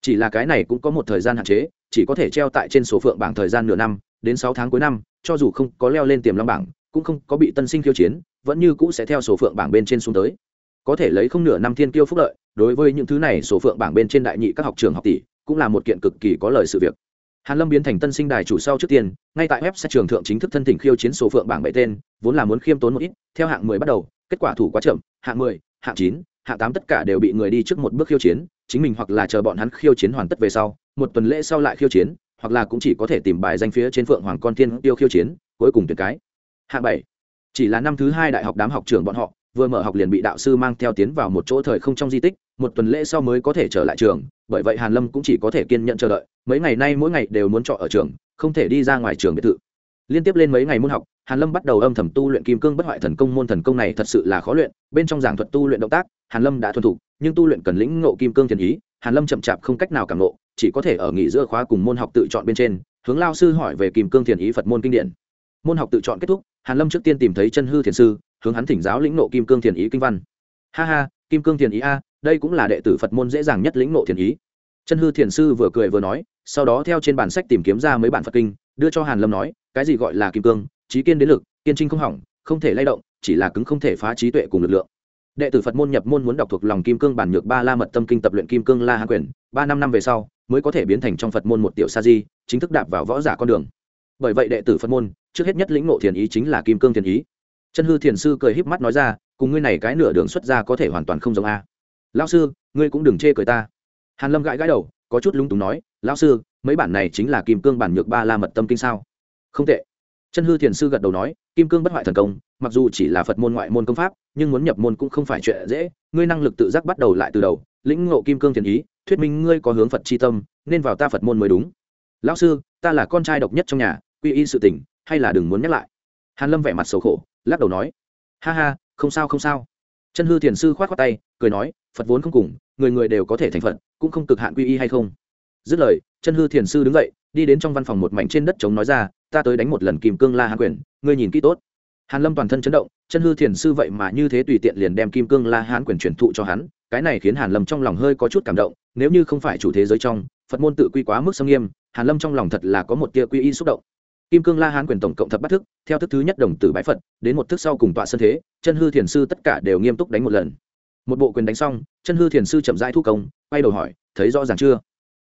Chỉ là cái này cũng có một thời gian hạn chế, chỉ có thể treo tại trên số phượng bảng thời gian nửa năm, đến sáu tháng cuối năm, cho dù không có leo lên tiềm long bảng, cũng không có bị tân sinh khiêu chiến, vẫn như cũ sẽ theo số phượng bảng bên trên xuống tới. Có thể lấy không nửa năm thiên kiêu phúc lợi, đối với những thứ này số phượng bảng bên trên đại nhị các học trường học tỷ, cũng là một kiện cực kỳ có lời sự việc hàn lâm biến thành tân sinh đài chủ sau trước tiên, ngay tại web sẽ trường thượng chính thức thân thỉnh khiêu chiến số phượng bảng bảy tên, vốn là muốn khiêm tốn một ít, theo hạng mười bắt đầu, kết quả thủ quá chậm, hạng mười, hạng chín, hạng tám tất cả đều bị người đi trước một bước khiêu chiến, chính mình hoặc là chờ bọn hắn khiêu chiến hoàn tất về sau, một tuần lễ sau lại khiêu chiến, hoặc là cũng chỉ có thể tìm bài danh phía trên phượng hoàng con tiên tiêu khiêu chiến, cuối cùng tuyển cái. Hạng bảy, chỉ là năm thứ hai đại học đám học trường bọn họ, vừa mở học liền bị đạo sư mang theo tiến vào một chỗ thời không trong di tích một tuần lễ sau mới có thể trở lại trường, bởi vậy hàn lâm cũng chỉ có thể kiên nhẫn chờ đợi. Mấy ngày nay mỗi ngày đều muốn trọ ở trường, không thể đi ra ngoài trường biệt thự. Liên tiếp lên mấy ngày môn học, hàn lâm bắt đầu âm thầm tu luyện kim cương bất hoại thần công, môn thần công này thật sự là khó luyện. Bên trong giảng thuật tu luyện động tác, hàn lâm đã thuần thục, nhưng tu luyện cần lĩnh ngộ kim cương thiền ý, hàn lâm chậm chạp không cách nào cảm ngộ, chỉ có thể ở nghỉ giữa khóa cùng môn học tự chọn bên trên, hướng lao sư hỏi về kim cương thiền ý phật môn kinh điển. Môn học tự chọn kết thúc, hàn lâm trước tiên tìm thấy chân hư thiền sư, hướng hắn thỉnh giáo lĩnh ngộ kim cương thiền ý kinh văn. Ha ha kim cương thiền ý a, đây cũng là đệ tử phật môn dễ dàng nhất lĩnh ngộ thiền ý. Chân hư thiền sư vừa cười vừa nói, sau đó theo trên bản sách tìm kiếm ra mấy bản phật kinh, đưa cho hàn lâm nói, cái gì gọi là kim cương? Trí kiên đến lực, kiên trinh không hỏng, không thể lay động, chỉ là cứng không thể phá trí tuệ cùng lực lượng. Đệ tử phật môn nhập môn muốn đọc thuộc lòng kim cương bản nhược ba la mật tâm kinh tập luyện kim cương la hạ quyền, ba năm năm về sau, mới có thể biến thành trong phật môn một tiểu sa di, chính thức đạp vào võ giả con đường. Bởi vậy đệ tử phật môn, trước hết nhất lĩnh ngộ thiền ý chính là kim cương thiền ý. Chân hư thiền sư cười híp mắt nói ra cùng ngươi này cái nửa đường xuất ra có thể hoàn toàn không giống a. Lão sư, ngươi cũng đừng chê cười ta. Hàn lâm gãi gãi đầu, có chút lung túng nói, lão sư, mấy bản này chính là kim cương bản nhược ba la mật tâm kinh sao? Không tệ. Chân hư thiền sư gật đầu nói, kim cương bất hoại thần công, mặc dù chỉ là phật môn ngoại môn công pháp, nhưng muốn nhập môn cũng không phải chuyện dễ, ngươi năng lực tự giác bắt đầu lại từ đầu, lĩnh ngộ kim cương thiền ý, thuyết minh ngươi có hướng phật c h i tâm, nên vào ta phật môn mới đúng. Lão sư, ta là con trai độc nhất trong nhà, quy y sự tình, hay là đừng muốn nhắc lại? Hàn lâm vẻ mặt xấu khổ, lắc đầu nói, ha ha không sao không sao. Chân hư thiền sư khoát khoác tay, cười nói, phật vốn không cùng, người người đều có thể thành phật, cũng không cực hạn quy y hay không? Dứt lời, chân hư thiền sư đứng dậy, đi đến trong văn phòng một mảnh trên đất trống nói ra, ta tới đánh một lần kim cương la hán quyền, ngươi nhìn kỹ tốt. Hàn lâm toàn thân chấn động, chân hư thiền sư vậy mà như thế tùy tiện liền đem kim cương la hán quyền truyền thụ cho hắn, cái này khiến hàn lâm trong lòng hơi có chút cảm động, nếu như không phải chủ thế giới trong, phật môn tự quy quá mức sâm nghiêm, hàn lâm trong lòng thật là có một tia quy y xúc động kim cương la hán quyền tổng cộng thập bắt thức, theo thức thứ nhất đồng tử bái phật, đến một thức sau cùng tọa sân thế, chân hư thiền sư tất cả đều nghiêm túc đánh một lần. Một bộ quyền đánh xong, chân hư thiền sư chậm rãi thu công, quay đầu hỏi, thấy rõ ràng chưa?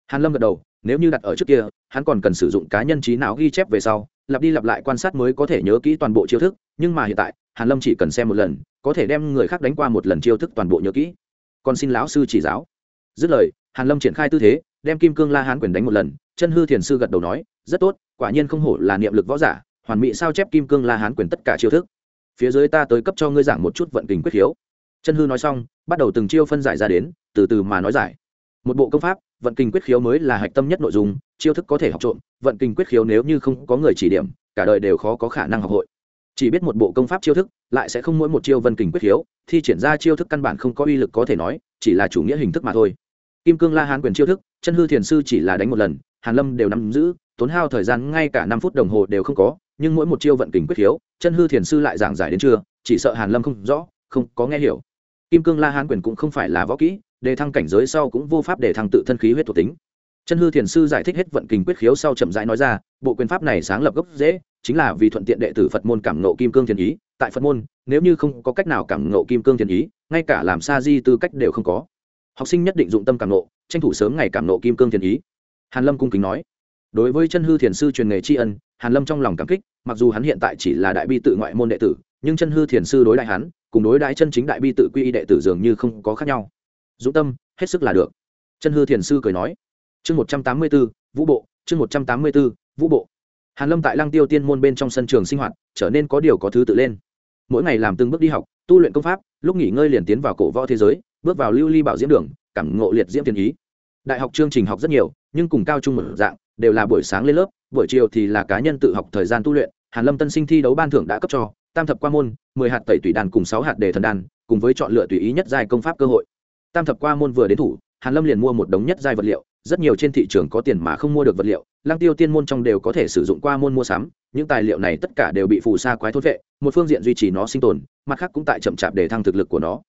Hàn lâm gật đầu, nếu như đặt ở trước kia, hắn còn cần sử dụng cá nhân trí não ghi chép về sau, lặp đi lặp lại quan sát mới có thể nhớ kỹ toàn bộ chiêu thức, nhưng mà hiện tại, hàn lâm chỉ cần xem một lần, có thể đem người khác đánh qua một lần chiêu thức toàn bộ nhớ kỹ. Còn xin lão sư chỉ giáo. Dứt lời, hàn lâm triển khai tư thế, đem kim cương la hán quyền đánh một lần, chân hư thiền sư gật đầu nói, rất tốt quả nhiên không hổ là niệm lực võ giả, hoàn mỹ sao chép kim cương la hán quyền tất cả chiêu thức. Phía dưới ta tới cấp cho ngươi giảng một chút vận kình quyết khiếu. Chân hư nói xong, bắt đầu từng chiêu phân giải ra đến, từ từ mà nói giải. Một bộ công pháp, vận kình quyết khiếu mới là hạch tâm nhất nội dung, chiêu thức có thể học trộm, vận kình quyết khiếu nếu như không có người chỉ điểm, cả đời đều khó có khả năng học hội. Chỉ biết một bộ công pháp chiêu thức, lại sẽ không mỗi một chiêu vận kình quyết khiếu, thi triển ra chiêu thức căn bản không có uy lực có thể nói, chỉ là chủ nghĩa hình thức mà thôi. Kim cương la hán quyền chiêu thức, chân hư thiền sư chỉ là đánh một lần, hàn lâm đều nắm giữ tốn hao thời gian ngay cả năm phút đồng hồ đều không có, nhưng mỗi một chiêu vận kình quyết khiếu, chân hư thiền sư lại giảng giải đến trưa, chỉ sợ hàn lâm không rõ, không có nghe hiểu. Kim cương la hán quyền cũng không phải là võ kỹ, đề thăng cảnh giới sau cũng vô pháp để thăng tự thân khí huyết thuộc tính. Chân hư thiền sư giải thích hết vận kình quyết khiếu sau chậm rãi nói ra, bộ quyền pháp này sáng lập gốc dễ, chính là vì thuận tiện đệ tử phật môn cảm nộ kim cương thiền ý. Tại phật môn, nếu như không có cách nào cảm nộ kim cương thiền ý, ngay cả làm sa di tư cách đều không có. Học sinh nhất định dụng tâm cảm nộ tranh thủ sớm ngày cảm nộ kim cương thiền ý. Hàn lâm cung kính nói đối với chân hư thiền sư truyền nghề tri ân, hàn lâm trong lòng cảm kích, mặc dù hắn hiện tại chỉ là đại bi tự ngoại môn đệ tử, nhưng chân hư thiền sư đối đại hắn, cùng đối đại chân chính đại bi tự quy y đệ tử dường như không có khác nhau. Dũng tâm, hết sức là được. Chân hư thiền sư cười nói, chương một trăm tám mươi b ố vũ bộ, chương một trăm tám mươi b ố vũ bộ. Hàn lâm tại lăng tiêu tiên môn bên trong sân trường sinh hoạt, trở nên có điều có thứ tự lên. Mỗi ngày làm từng bước đi học, tu luyện công pháp, lúc nghỉ ngơi liền tiến vào cổ võ thế giới, bước vào lưu ly bảo diễm đường, cảm ngộ liệt diễm thiên ý. Đại học chương trình học rất nhiều, nhưng cùng cao trung một dạng đều là buổi sáng lên lớp, buổi chiều thì là cá nhân tự học thời gian tu luyện, hàn lâm tân sinh thi đấu ban thưởng đã cấp cho, tam thập qua môn, mười hạt tẩy tùy đàn cùng sáu hạt đề thần đàn, cùng với chọn lựa tùy ý nhất giai công pháp cơ hội. Tam thập qua môn vừa đến thủ, hàn lâm liền mua một đống nhất giai vật liệu, rất nhiều trên thị trường có tiền mà không mua được vật liệu lang tiêu tiên môn trong đều có thể sử dụng qua môn mua sắm, những tài liệu này tất cả đều bị phù sa quái thốt vệ, một phương diện duy trì nó sinh tồn, mặt khác cũng tại chậm chạp để thăng thực lực của nó.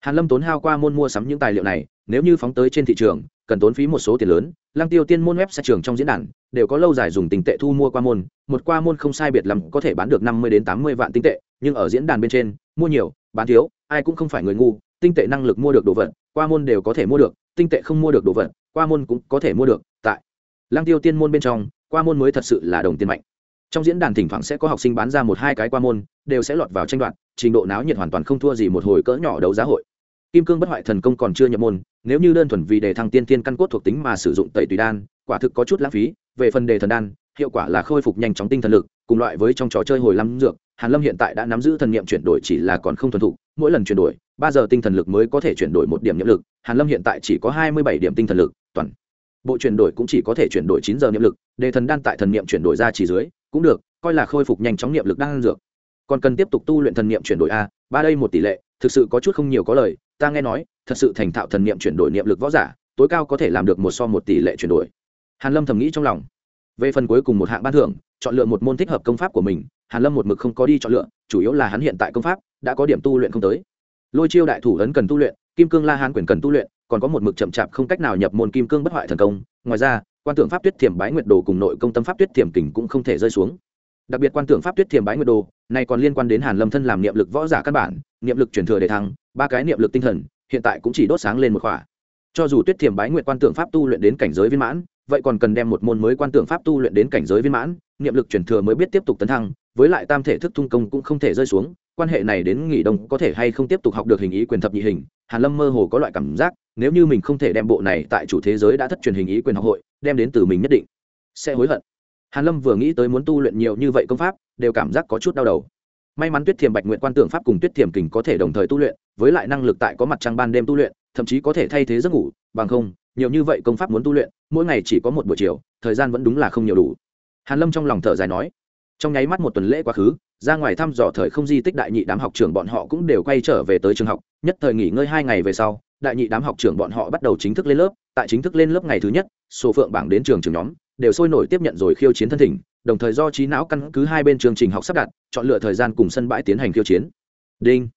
Hàn lâm tốn hao qua môn mua sắm những tài liệu này, nếu như phóng tới trên thị trường, cần tốn phí một số tiền lớn lăng tiêu tiên môn web sẽ trường trong diễn đàn, đều có lâu dài dùng tình tệ thu mua qua môn, một qua môn không sai biệt lắm có thể bán được năm mươi đến tám mươi vạn tinh tệ, nhưng ở diễn đàn bên trên, mua nhiều, bán thiếu, ai cũng không phải người ngu, tinh tệ năng lực mua được đồ vật, qua môn đều có thể mua được, tinh tệ không mua được đồ vật, qua môn cũng có thể mua được, tại lăng tiêu tiên môn bên trong, qua môn mới thật sự là đồng tiền mạnh. Trong diễn đàn thỉnh thoảng sẽ có học sinh bán ra một hai cái qua môn, đều sẽ lọt vào tranh đoạt, trình độ náo nhiệt hoàn toàn không thua gì một hồi cỡ nhỏ đấu giá hội. Kim cương bất hoại thần công còn chưa nhập môn nếu như đơn thuần vì đề thăng tiên tiên căn cốt thuộc tính mà sử dụng tẩy tùy đan, quả thực có chút lãng phí. Về phần đề thần đan, hiệu quả là khôi phục nhanh chóng tinh thần lực, cùng loại với trong trò chơi hồi lâm dược, hàn lâm hiện tại đã nắm giữ thần niệm chuyển đổi chỉ là còn không thuần thục, mỗi lần chuyển đổi, ba giờ tinh thần lực mới có thể chuyển đổi một điểm niệm lực, hàn lâm hiện tại chỉ có hai mươi bảy điểm tinh thần lực, toàn bộ chuyển đổi cũng chỉ có thể chuyển đổi chín giờ niệm lực, đề thần đan tại thần niệm chuyển đổi ra chỉ dưới, cũng được, coi là khôi phục nhanh chóng niệm lực đang dược. Còn cần tiếp tục tu luyện thần niệm chuyển đổi a, ba đây một tỷ lệ thực sự có chút không nhiều có lời, ta nghe nói, thật sự thành thạo thần niệm chuyển đổi niệm lực võ giả, tối cao có thể làm được một so một tỷ lệ chuyển đổi. Hàn lâm thầm nghĩ trong lòng. Về phần cuối cùng một hạng ban thưởng, chọn lựa một môn thích hợp công pháp của mình, hàn lâm một mực không có đi chọn lựa, chủ yếu là hắn hiện tại công pháp, đã có điểm tu luyện không tới. Lôi chiêu đại thủ ấn cần tu luyện, kim cương la hán quyền cần tu luyện, còn có một mực chậm chạp không cách nào nhập môn kim cương bất hoại thần công. Ngoài ra, quan tưởng pháp tuyết thiểm bái nguyệt đồ cùng nội công tâm pháp tuyết thiểm kình cũng không thể rơi xuống đặc biệt quan tưởng pháp tuyết thiềm bái nguyệt đồ này còn liên quan đến hàn lâm thân làm niệm lực võ giả căn bản, niệm lực chuyển thừa để thăng, ba cái niệm lực tinh thần, hiện tại cũng chỉ đốt sáng lên một khỏa. Cho dù tuyết thiềm bái nguyệt quan tưởng pháp tu luyện đến cảnh giới viên mãn, vậy còn cần đem một môn mới quan tưởng pháp tu luyện đến cảnh giới viên mãn, niệm lực chuyển thừa mới biết tiếp tục tấn thăng, với lại tam thể thức thung công cũng không thể rơi xuống, quan hệ này đến nghỉ đông có thể hay không tiếp tục học được hình ý quyền thập nhị hình, hàn lâm mơ hồ có loại cảm giác, nếu như mình không thể đem bộ này tại chủ thế giới đã thất truyền hình ý quyền học hội, đem đến từ mình nhất định sẽ hối hận hàn lâm vừa nghĩ tới muốn tu luyện nhiều như vậy công pháp, đều cảm giác có chút đau đầu. May mắn tuyết thiềm bạch nguyện quan tưởng pháp cùng tuyết thiềm kình có thể đồng thời tu luyện, với lại năng lực tại có mặt trăng ban đêm tu luyện, thậm chí có thể thay thế giấc ngủ, bằng không, nhiều như vậy công pháp muốn tu luyện, mỗi ngày chỉ có một buổi chiều, thời gian vẫn đúng là không nhiều đủ. Hàn lâm trong lòng thở dài nói, trong nháy mắt một tuần lễ quá khứ, ra ngoài thăm dò thời không di tích đại nhị đám học trưởng bọn họ cũng đều quay trở về tới trường học, nhất thời nghỉ ngơi hai ngày về sau, đại nhị đám học trưởng bọn họ bắt đầu chính thức lên lớp, tại chính thức lên lớp ngày thứ nhất số phượng bảng đến trường trường nhóm đều sôi nổi tiếp nhận rồi khiêu chiến thân thỉnh, đồng thời do trí não căn cứ hai bên chương trình học sắp đặt, chọn lựa thời gian cùng sân bãi tiến hành khiêu chiến. Đinh.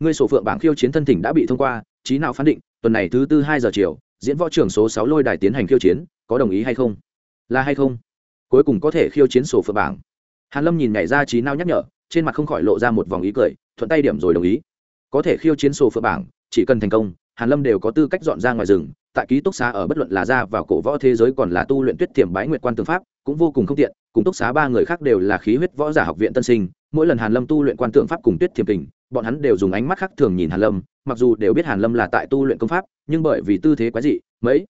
Ngươi sổ phượng bảng khiêu chiến thân thỉnh đã bị thông qua, trí não phán định, tuần này thứ tư hai giờ chiều, diễn võ trưởng số sáu lôi đài tiến hành khiêu chiến, có đồng ý hay không? Là hay không? Cuối cùng có thể khiêu chiến sổ phượng bảng. Hàn lâm nhìn nhảy ra trí não nhắc nhở, trên mặt không khỏi lộ ra một vòng ý cười, thuận tay điểm rồi đồng ý. Có thể khiêu chiến sổ phượng bảng, chỉ cần thành công hàn lâm đều có tư cách dọn ra ngoài rừng tại ký túc xá ở bất luận là ra vào cổ võ thế giới còn là tu luyện tuyết thiểm bái nguyệt quan tương pháp cũng vô cùng không tiện cùng túc xá ba người khác đều là khí huyết võ giả học viện tân sinh mỗi lần hàn lâm tu luyện quan tượng pháp cùng tuyết thiểm tình, bọn hắn đều dùng ánh mắt khác thường nhìn hàn lâm mặc dù đều biết hàn lâm là tại tu luyện công pháp nhưng bởi vì tư thế quái dị mấy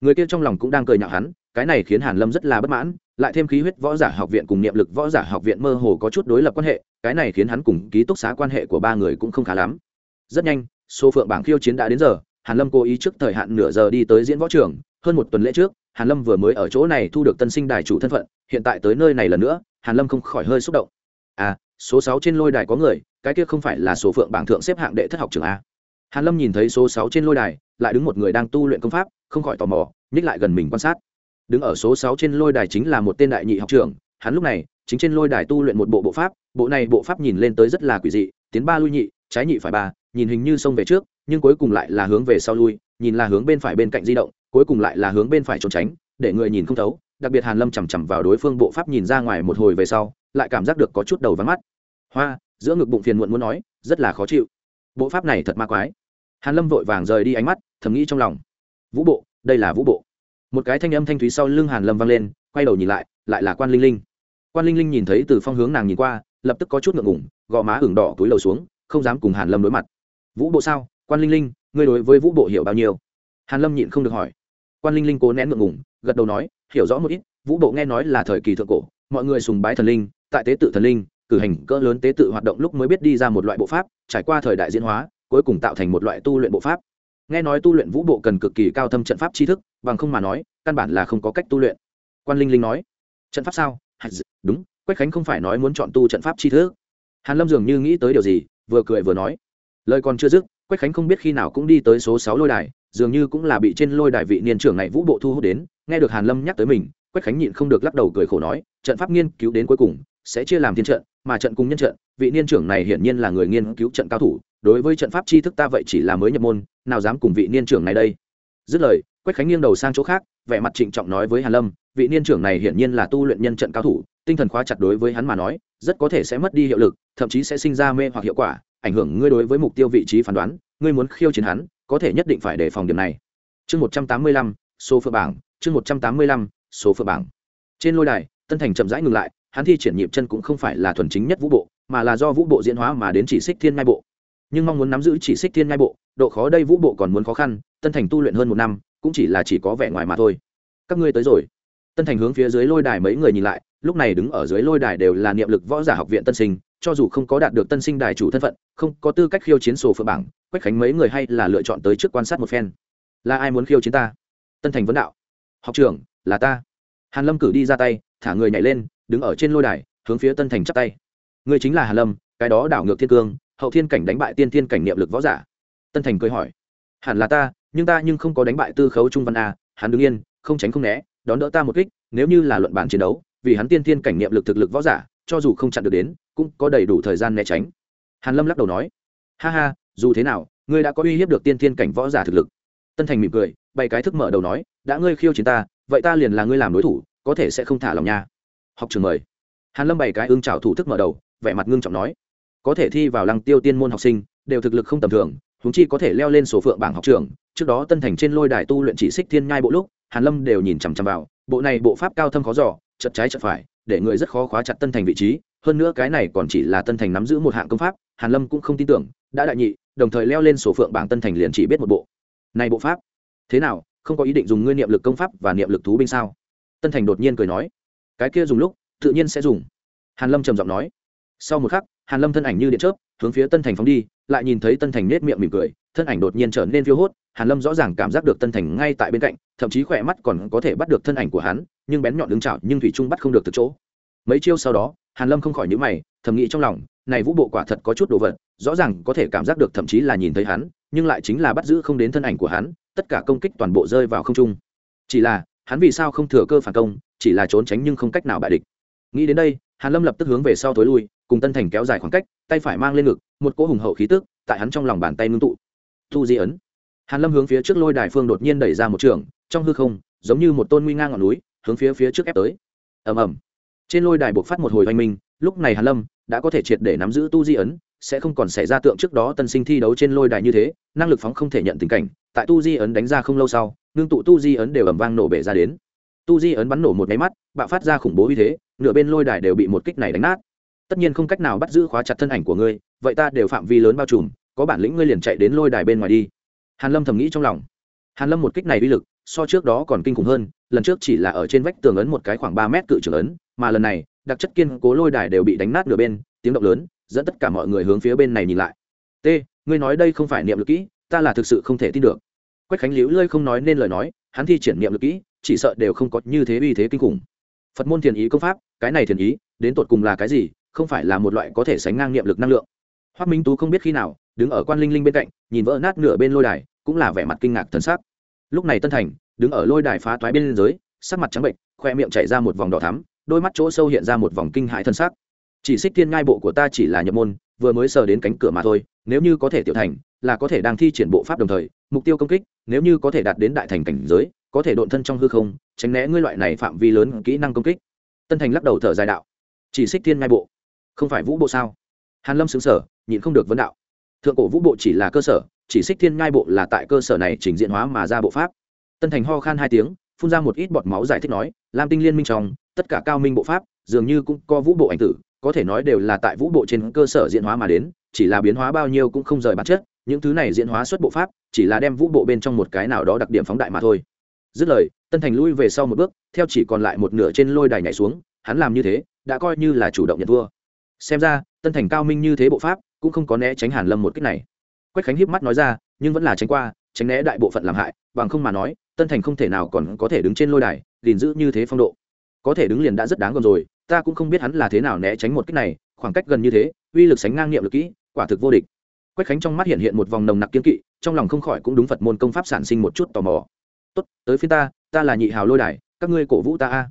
người kia trong lòng cũng đang cười nhạo hắn cái này khiến hàn lâm rất là bất mãn lại thêm khí huyết võ giả học viện cùng niệm lực võ giả học viện mơ hồ có chút đối lập quan hệ cái này khiến hắn cùng ký túc xá quan hệ của ba người cũng không khá lắm. Rất nhanh số phượng bảng khiêu chiến đã đến giờ, hàn lâm cố ý trước thời hạn nửa giờ đi tới diễn võ trường, hơn một tuần lễ trước, hàn lâm vừa mới ở chỗ này thu được tân sinh đài chủ thân phận, hiện tại tới nơi này lần nữa, hàn lâm không khỏi hơi xúc động. À số sáu trên lôi đài có người, cái kia không phải là số phượng bảng thượng xếp hạng đệ thất học trường a. Hàn lâm nhìn thấy số sáu trên lôi đài, lại đứng một người đang tu luyện công pháp, không khỏi tò mò, nhích lại gần mình quan sát. Đứng ở số sáu trên lôi đài chính là một tên đại nhị học trưởng, hắn lúc này chính trên lôi đài tu luyện một bộ bộ pháp, bộ này bộ pháp nhìn lên tới rất là quỷ dị tiến ba lui nhị, trái nhị phải ba, nhìn hình như xông về trước, nhưng cuối cùng lại là hướng về sau lui, nhìn là hướng bên phải bên cạnh di động, cuối cùng lại là hướng bên phải trốn tránh, để người nhìn không thấu, đặc biệt hàn lâm chằm chằm vào đối phương bộ pháp nhìn ra ngoài một hồi về sau, lại cảm giác được có chút đầu vắng mắt. Hoa, giữa ngực bụng phiền muộn muốn nói, rất là khó chịu. Bộ pháp này thật ma quái. Hàn lâm vội vàng rời đi ánh mắt, thầm nghĩ trong lòng. Vũ bộ, đây là vũ bộ. Một cái thanh âm thanh thúy sau lưng hàn lâm vang lên, quay đầu nhìn lại lại là quan linh linh. Quan linh linh nhìn thấy từ phong hướng nàng nhìn qua lập tức có chút ngượng ngùng, gò má ửng đỏ túi lầu xuống, không dám cùng hàn lâm đối mặt. Vũ bộ sao? Quan linh linh, ngươi đối với vũ bộ hiểu bao nhiêu? Hàn lâm nhịn không được hỏi. Quan linh linh cố nén ngượng ngùng, gật đầu nói, hiểu rõ một ít, vũ bộ nghe nói là thời kỳ thượng cổ, mọi người sùng bái thần linh, tại tế tự thần linh, cử hành cỡ lớn tế tự hoạt động lúc mới biết đi ra một loại bộ pháp, trải qua thời đại diễn hóa, cuối cùng tạo thành một loại tu luyện bộ pháp. Nghe nói tu luyện vũ bộ cần cực kỳ cao thâm trận pháp tri thức, bằng không mà nói, căn bản là không có cách tu luyện. Quan linh linh nói, trận pháp sao? Đúng quách khánh không phải nói muốn chọn tu trận pháp chi thức. Hàn lâm dường như nghĩ tới điều gì, vừa cười vừa nói. Lời còn chưa dứt, quách khánh không biết khi nào cũng đi tới số sáu lôi đài, dường như cũng là bị trên lôi đài vị niên trưởng này vũ bộ thu hút đến, nghe được hàn lâm nhắc tới mình, quách khánh nhịn không được lắc đầu cười khổ nói, trận pháp nghiên cứu đến cuối cùng, sẽ chia làm thiên trận, mà trận cùng nhân trận, vị niên trưởng này hiển nhiên là người nghiên cứu trận cao thủ, đối với trận pháp tri thức ta vậy chỉ là mới nhập môn, nào dám cùng vị niên trưởng này đây. Dứt lời, quách khánh nghiêng đầu sang chỗ khác, vẻ mặt trịnh trọng nói với hàn lâm vị niên trưởng này hiển nhiên là tu luyện nhân trận cao thủ, tinh thần khóa chặt đối với hắn mà nói, rất có thể sẽ mất đi hiệu lực, thậm chí sẽ sinh ra mê hoặc hiệu quả, ảnh hưởng ngươi đối với mục tiêu vị trí phán đoán, ngươi muốn khiêu chiến hắn, có thể nhất định phải đề phòng điểm này. Chương một trăm tám mươi lăm, số phượng bảng, chương một trăm tám mươi lăm, số phượng bảng. Trên lôi đài, tân thành chậm rãi ngừng lại, hắn thi triển nhịp chân cũng không phải là thuần chính nhất vũ bộ, mà là do vũ bộ diễn hóa mà đến chỉ xích thiên ngai bộ. Nhưng mong muốn nắm giữ chỉ xích thiên ngai bộ, độ khó đây vũ bộ còn muốn khó khăn, tân thành tu luyện hơn một năm, cũng chỉ là chỉ có vẻ ngoài mà thôi. Các ngươi tới rồi tân thành hướng phía dưới lôi đài mấy người nhìn lại, lúc này đứng ở dưới lôi đài đều là niệm lực võ giả học viện tân sinh, cho dù không có đạt được tân sinh đài chủ thân phận, không có tư cách khiêu chiến sổ phượng bảng, quách khánh mấy người hay là lựa chọn tới trước quan sát một phen. Là ai muốn khiêu chiến ta? Tân thành vấn đạo. Học trưởng, là ta. Hàn lâm cử đi ra tay, thả người nhảy lên, đứng ở trên lôi đài, hướng phía tân thành chắp tay. Người chính là hàn lâm, cái đó đảo ngược thiên cương, hậu thiên cảnh đánh bại tiên thiên cảnh niệm lực võ giả. Tân thành cười hỏi. Hẳn là ta, nhưng ta nhưng không có đánh bại tư khấu trung văn a, hắn đứng yên, không tránh không né đón đỡ ta một kích, nếu như là luận bản chiến đấu, vì hắn tiên thiên cảnh niệm lực thực lực võ giả, cho dù không chặn được đến, cũng có đầy đủ thời gian né tránh. Hàn lâm lắc đầu nói. Ha ha, dù thế nào, ngươi đã có uy hiếp được tiên thiên cảnh võ giả thực lực. Tân thành mỉm cười, bày cái thức mở đầu nói, đã ngươi khiêu chiến ta, vậy ta liền là ngươi làm đối thủ, có thể sẽ không thả lòng nha. Học trường mời. Hàn lâm bày cái ương trào thủ thức mở đầu, vẻ mặt ngưng trọng nói. Có thể thi vào lăng tiêu tiên môn học sinh, đều thực lực không tầm thường huống chi có thể leo lên sổ phượng bảng học trường, trước đó tân thành trên lôi đài tu luyện chỉ xích thiên nhai bộ lúc, hàn lâm đều nhìn chằm chằm vào, bộ này bộ pháp cao thâm khó dò, chật trái chật phải, để người rất khó khóa chặt tân thành vị trí, hơn nữa cái này còn chỉ là tân thành nắm giữ một hạng công pháp, hàn lâm cũng không tin tưởng, đã đại nhị, đồng thời leo lên sổ phượng bảng tân thành liền chỉ biết một bộ. Này bộ pháp, thế nào, không có ý định dùng nguyên niệm lực công pháp và niệm lực thú binh sao? Tân thành đột nhiên cười nói. Cái kia dùng lúc, tự nhiên sẽ dùng. Hàn lâm trầm giọng nói. Sau một khắc hàn lâm thân ảnh như điện chớp, hướng phía tân thành phóng đi, lại nhìn thấy tân thành nết miệng mỉm cười, thân ảnh đột nhiên trở nên phiêu hốt, hàn lâm rõ ràng cảm giác được tân thành ngay tại bên cạnh, thậm chí khỏe mắt còn có thể bắt được thân ảnh của hắn, nhưng bén nhọn đứng chảo nhưng thủy trung bắt không được từ chỗ. Mấy chiêu sau đó, hàn lâm không khỏi nhíu mày, thầm nghĩ trong lòng, này vũ bộ quả thật có chút đồ vật, rõ ràng có thể cảm giác được thậm chí là nhìn thấy hắn, nhưng lại chính là bắt giữ không đến thân ảnh của hắn, tất cả công kích toàn bộ rơi vào không trung. Chỉ là, hắn vì sao không thừa cơ phản công, chỉ là trốn tránh nhưng không cách nào bại địch. Nghĩ đến đây, hàn lâm lập tức hướng về sau tối lui cùng tân thành kéo dài khoảng cách, tay phải mang lên ngực, một cỗ hùng hậu khí tức tại hắn trong lòng bàn tay ngưng tụ. Thu di ấn. Hàn lâm hướng phía trước lôi đài phương đột nhiên đẩy ra một trường, trong hư không, giống như một tôn nguy ngang ngọn núi, hướng phía phía trước ép tới. Ầm ầm. Trên lôi đài buộc phát một hồi oanh minh, lúc này hàn lâm đã có thể triệt để nắm giữ tu di ấn, sẽ không còn xảy ra tượng trước đó tân sinh thi đấu trên lôi đài như thế, năng lực phóng không thể nhận tình cảnh, tại tu di ấn đánh ra không lâu sau, ngưng tụ tu di ấn đều ầm vang nổ bể ra đến. Tu di ấn bắn nổ một máy mắt, bạo phát ra khủng bố uy thế, nửa bên lôi đài đều bị một kích này đánh nát tất nhiên không cách nào bắt giữ khóa chặt thân ảnh của ngươi, vậy ta đều phạm vi lớn bao trùm, có bản lĩnh ngươi liền chạy đến lôi đài bên ngoài đi. Hàn lâm thầm nghĩ trong lòng. Hàn lâm một kích này uy lực, so trước đó còn kinh khủng hơn, lần trước chỉ là ở trên vách tường ấn một cái khoảng ba mét cự trường ấn, mà lần này, đặc chất kiên cố lôi đài đều bị đánh nát nửa bên, tiếng động lớn, dẫn tất cả mọi người hướng phía bên này nhìn lại. T, ngươi nói đây không phải niệm lực kỹ, ta là thực sự không thể tin được. Quách khánh liễu lơi không nói nên lời nói, hắn thi triển niệm lực kỹ, chỉ sợ đều không có như thế uy thế kinh khủng. Phật môn thiền ý công pháp, cái này thiền ý, đến tột cùng là cái gì không phải là một loại có thể sánh ngang niệm lực năng lượng. Hoắc minh tú không biết khi nào đứng ở quan linh linh bên cạnh nhìn vỡ nát nửa bên lôi đài cũng là vẻ mặt kinh ngạc thần sắc. Lúc này tân thành đứng ở lôi đài phá toái bên dưới, sắc mặt trắng bệnh khoe miệng chảy ra một vòng đỏ thắm đôi mắt chỗ sâu hiện ra một vòng kinh hãi thân sắc. Chỉ xích thiên ngai bộ của ta chỉ là nhập môn vừa mới sờ đến cánh cửa mà thôi nếu như có thể tiểu thành là có thể đang thi triển bộ pháp đồng thời mục tiêu công kích nếu như có thể đạt đến đại thành cảnh giới có thể độn thân trong hư không tránh né ngươi loại này phạm vi lớn kỹ năng công kích. Tân thành lắc đầu thở dài đạo. Chỉ xích thiên ngai bộ không phải vũ bộ sao? Hàn lâm xứng sở nhịn không được vấn đạo. Thượng cổ vũ bộ chỉ là cơ sở, chỉ xích thiên ngai bộ là tại cơ sở này trình diện hóa mà ra bộ pháp. Tân thành ho khan hai tiếng, phun ra một ít bọt máu giải thích nói, lam tinh liên minh trong, tất cả cao minh bộ pháp, dường như cũng có vũ bộ ảnh tử, có thể nói đều là tại vũ bộ trên cơ sở diễn hóa mà đến, chỉ là biến hóa bao nhiêu cũng không rời bản chất, những thứ này diễn hóa xuất bộ pháp, chỉ là đem vũ bộ bên trong một cái nào đó đặc điểm phóng đại mà thôi. Dứt lời, tân thành lui về sau một bước, theo chỉ còn lại một nửa trên lôi đài nhảy xuống, hắn làm như thế, đã coi như là chủ động nhận thua xem ra, tân thành cao minh như thế bộ pháp, cũng không có né tránh hàn lâm một cách này. Quách khánh hiếp mắt nói ra, nhưng vẫn là tránh qua, tránh né đại bộ phận làm hại, bằng không mà nói, tân thành không thể nào còn có thể đứng trên lôi đài, gìn giữ như thế phong độ. Có thể đứng liền đã rất đáng gờm rồi, ta cũng không biết hắn là thế nào né tránh một cách này, khoảng cách gần như thế, uy lực sánh ngang nghiệm lực kỹ, quả thực vô địch. Quách khánh trong mắt hiện hiện một vòng nồng nặc kiên kỵ, trong lòng không khỏi cũng đúng phật môn công pháp sản sinh một chút tò mò. Tốt, tới phía ta ta là nhị hào lôi đài, các ngươi cổ vũ ta a.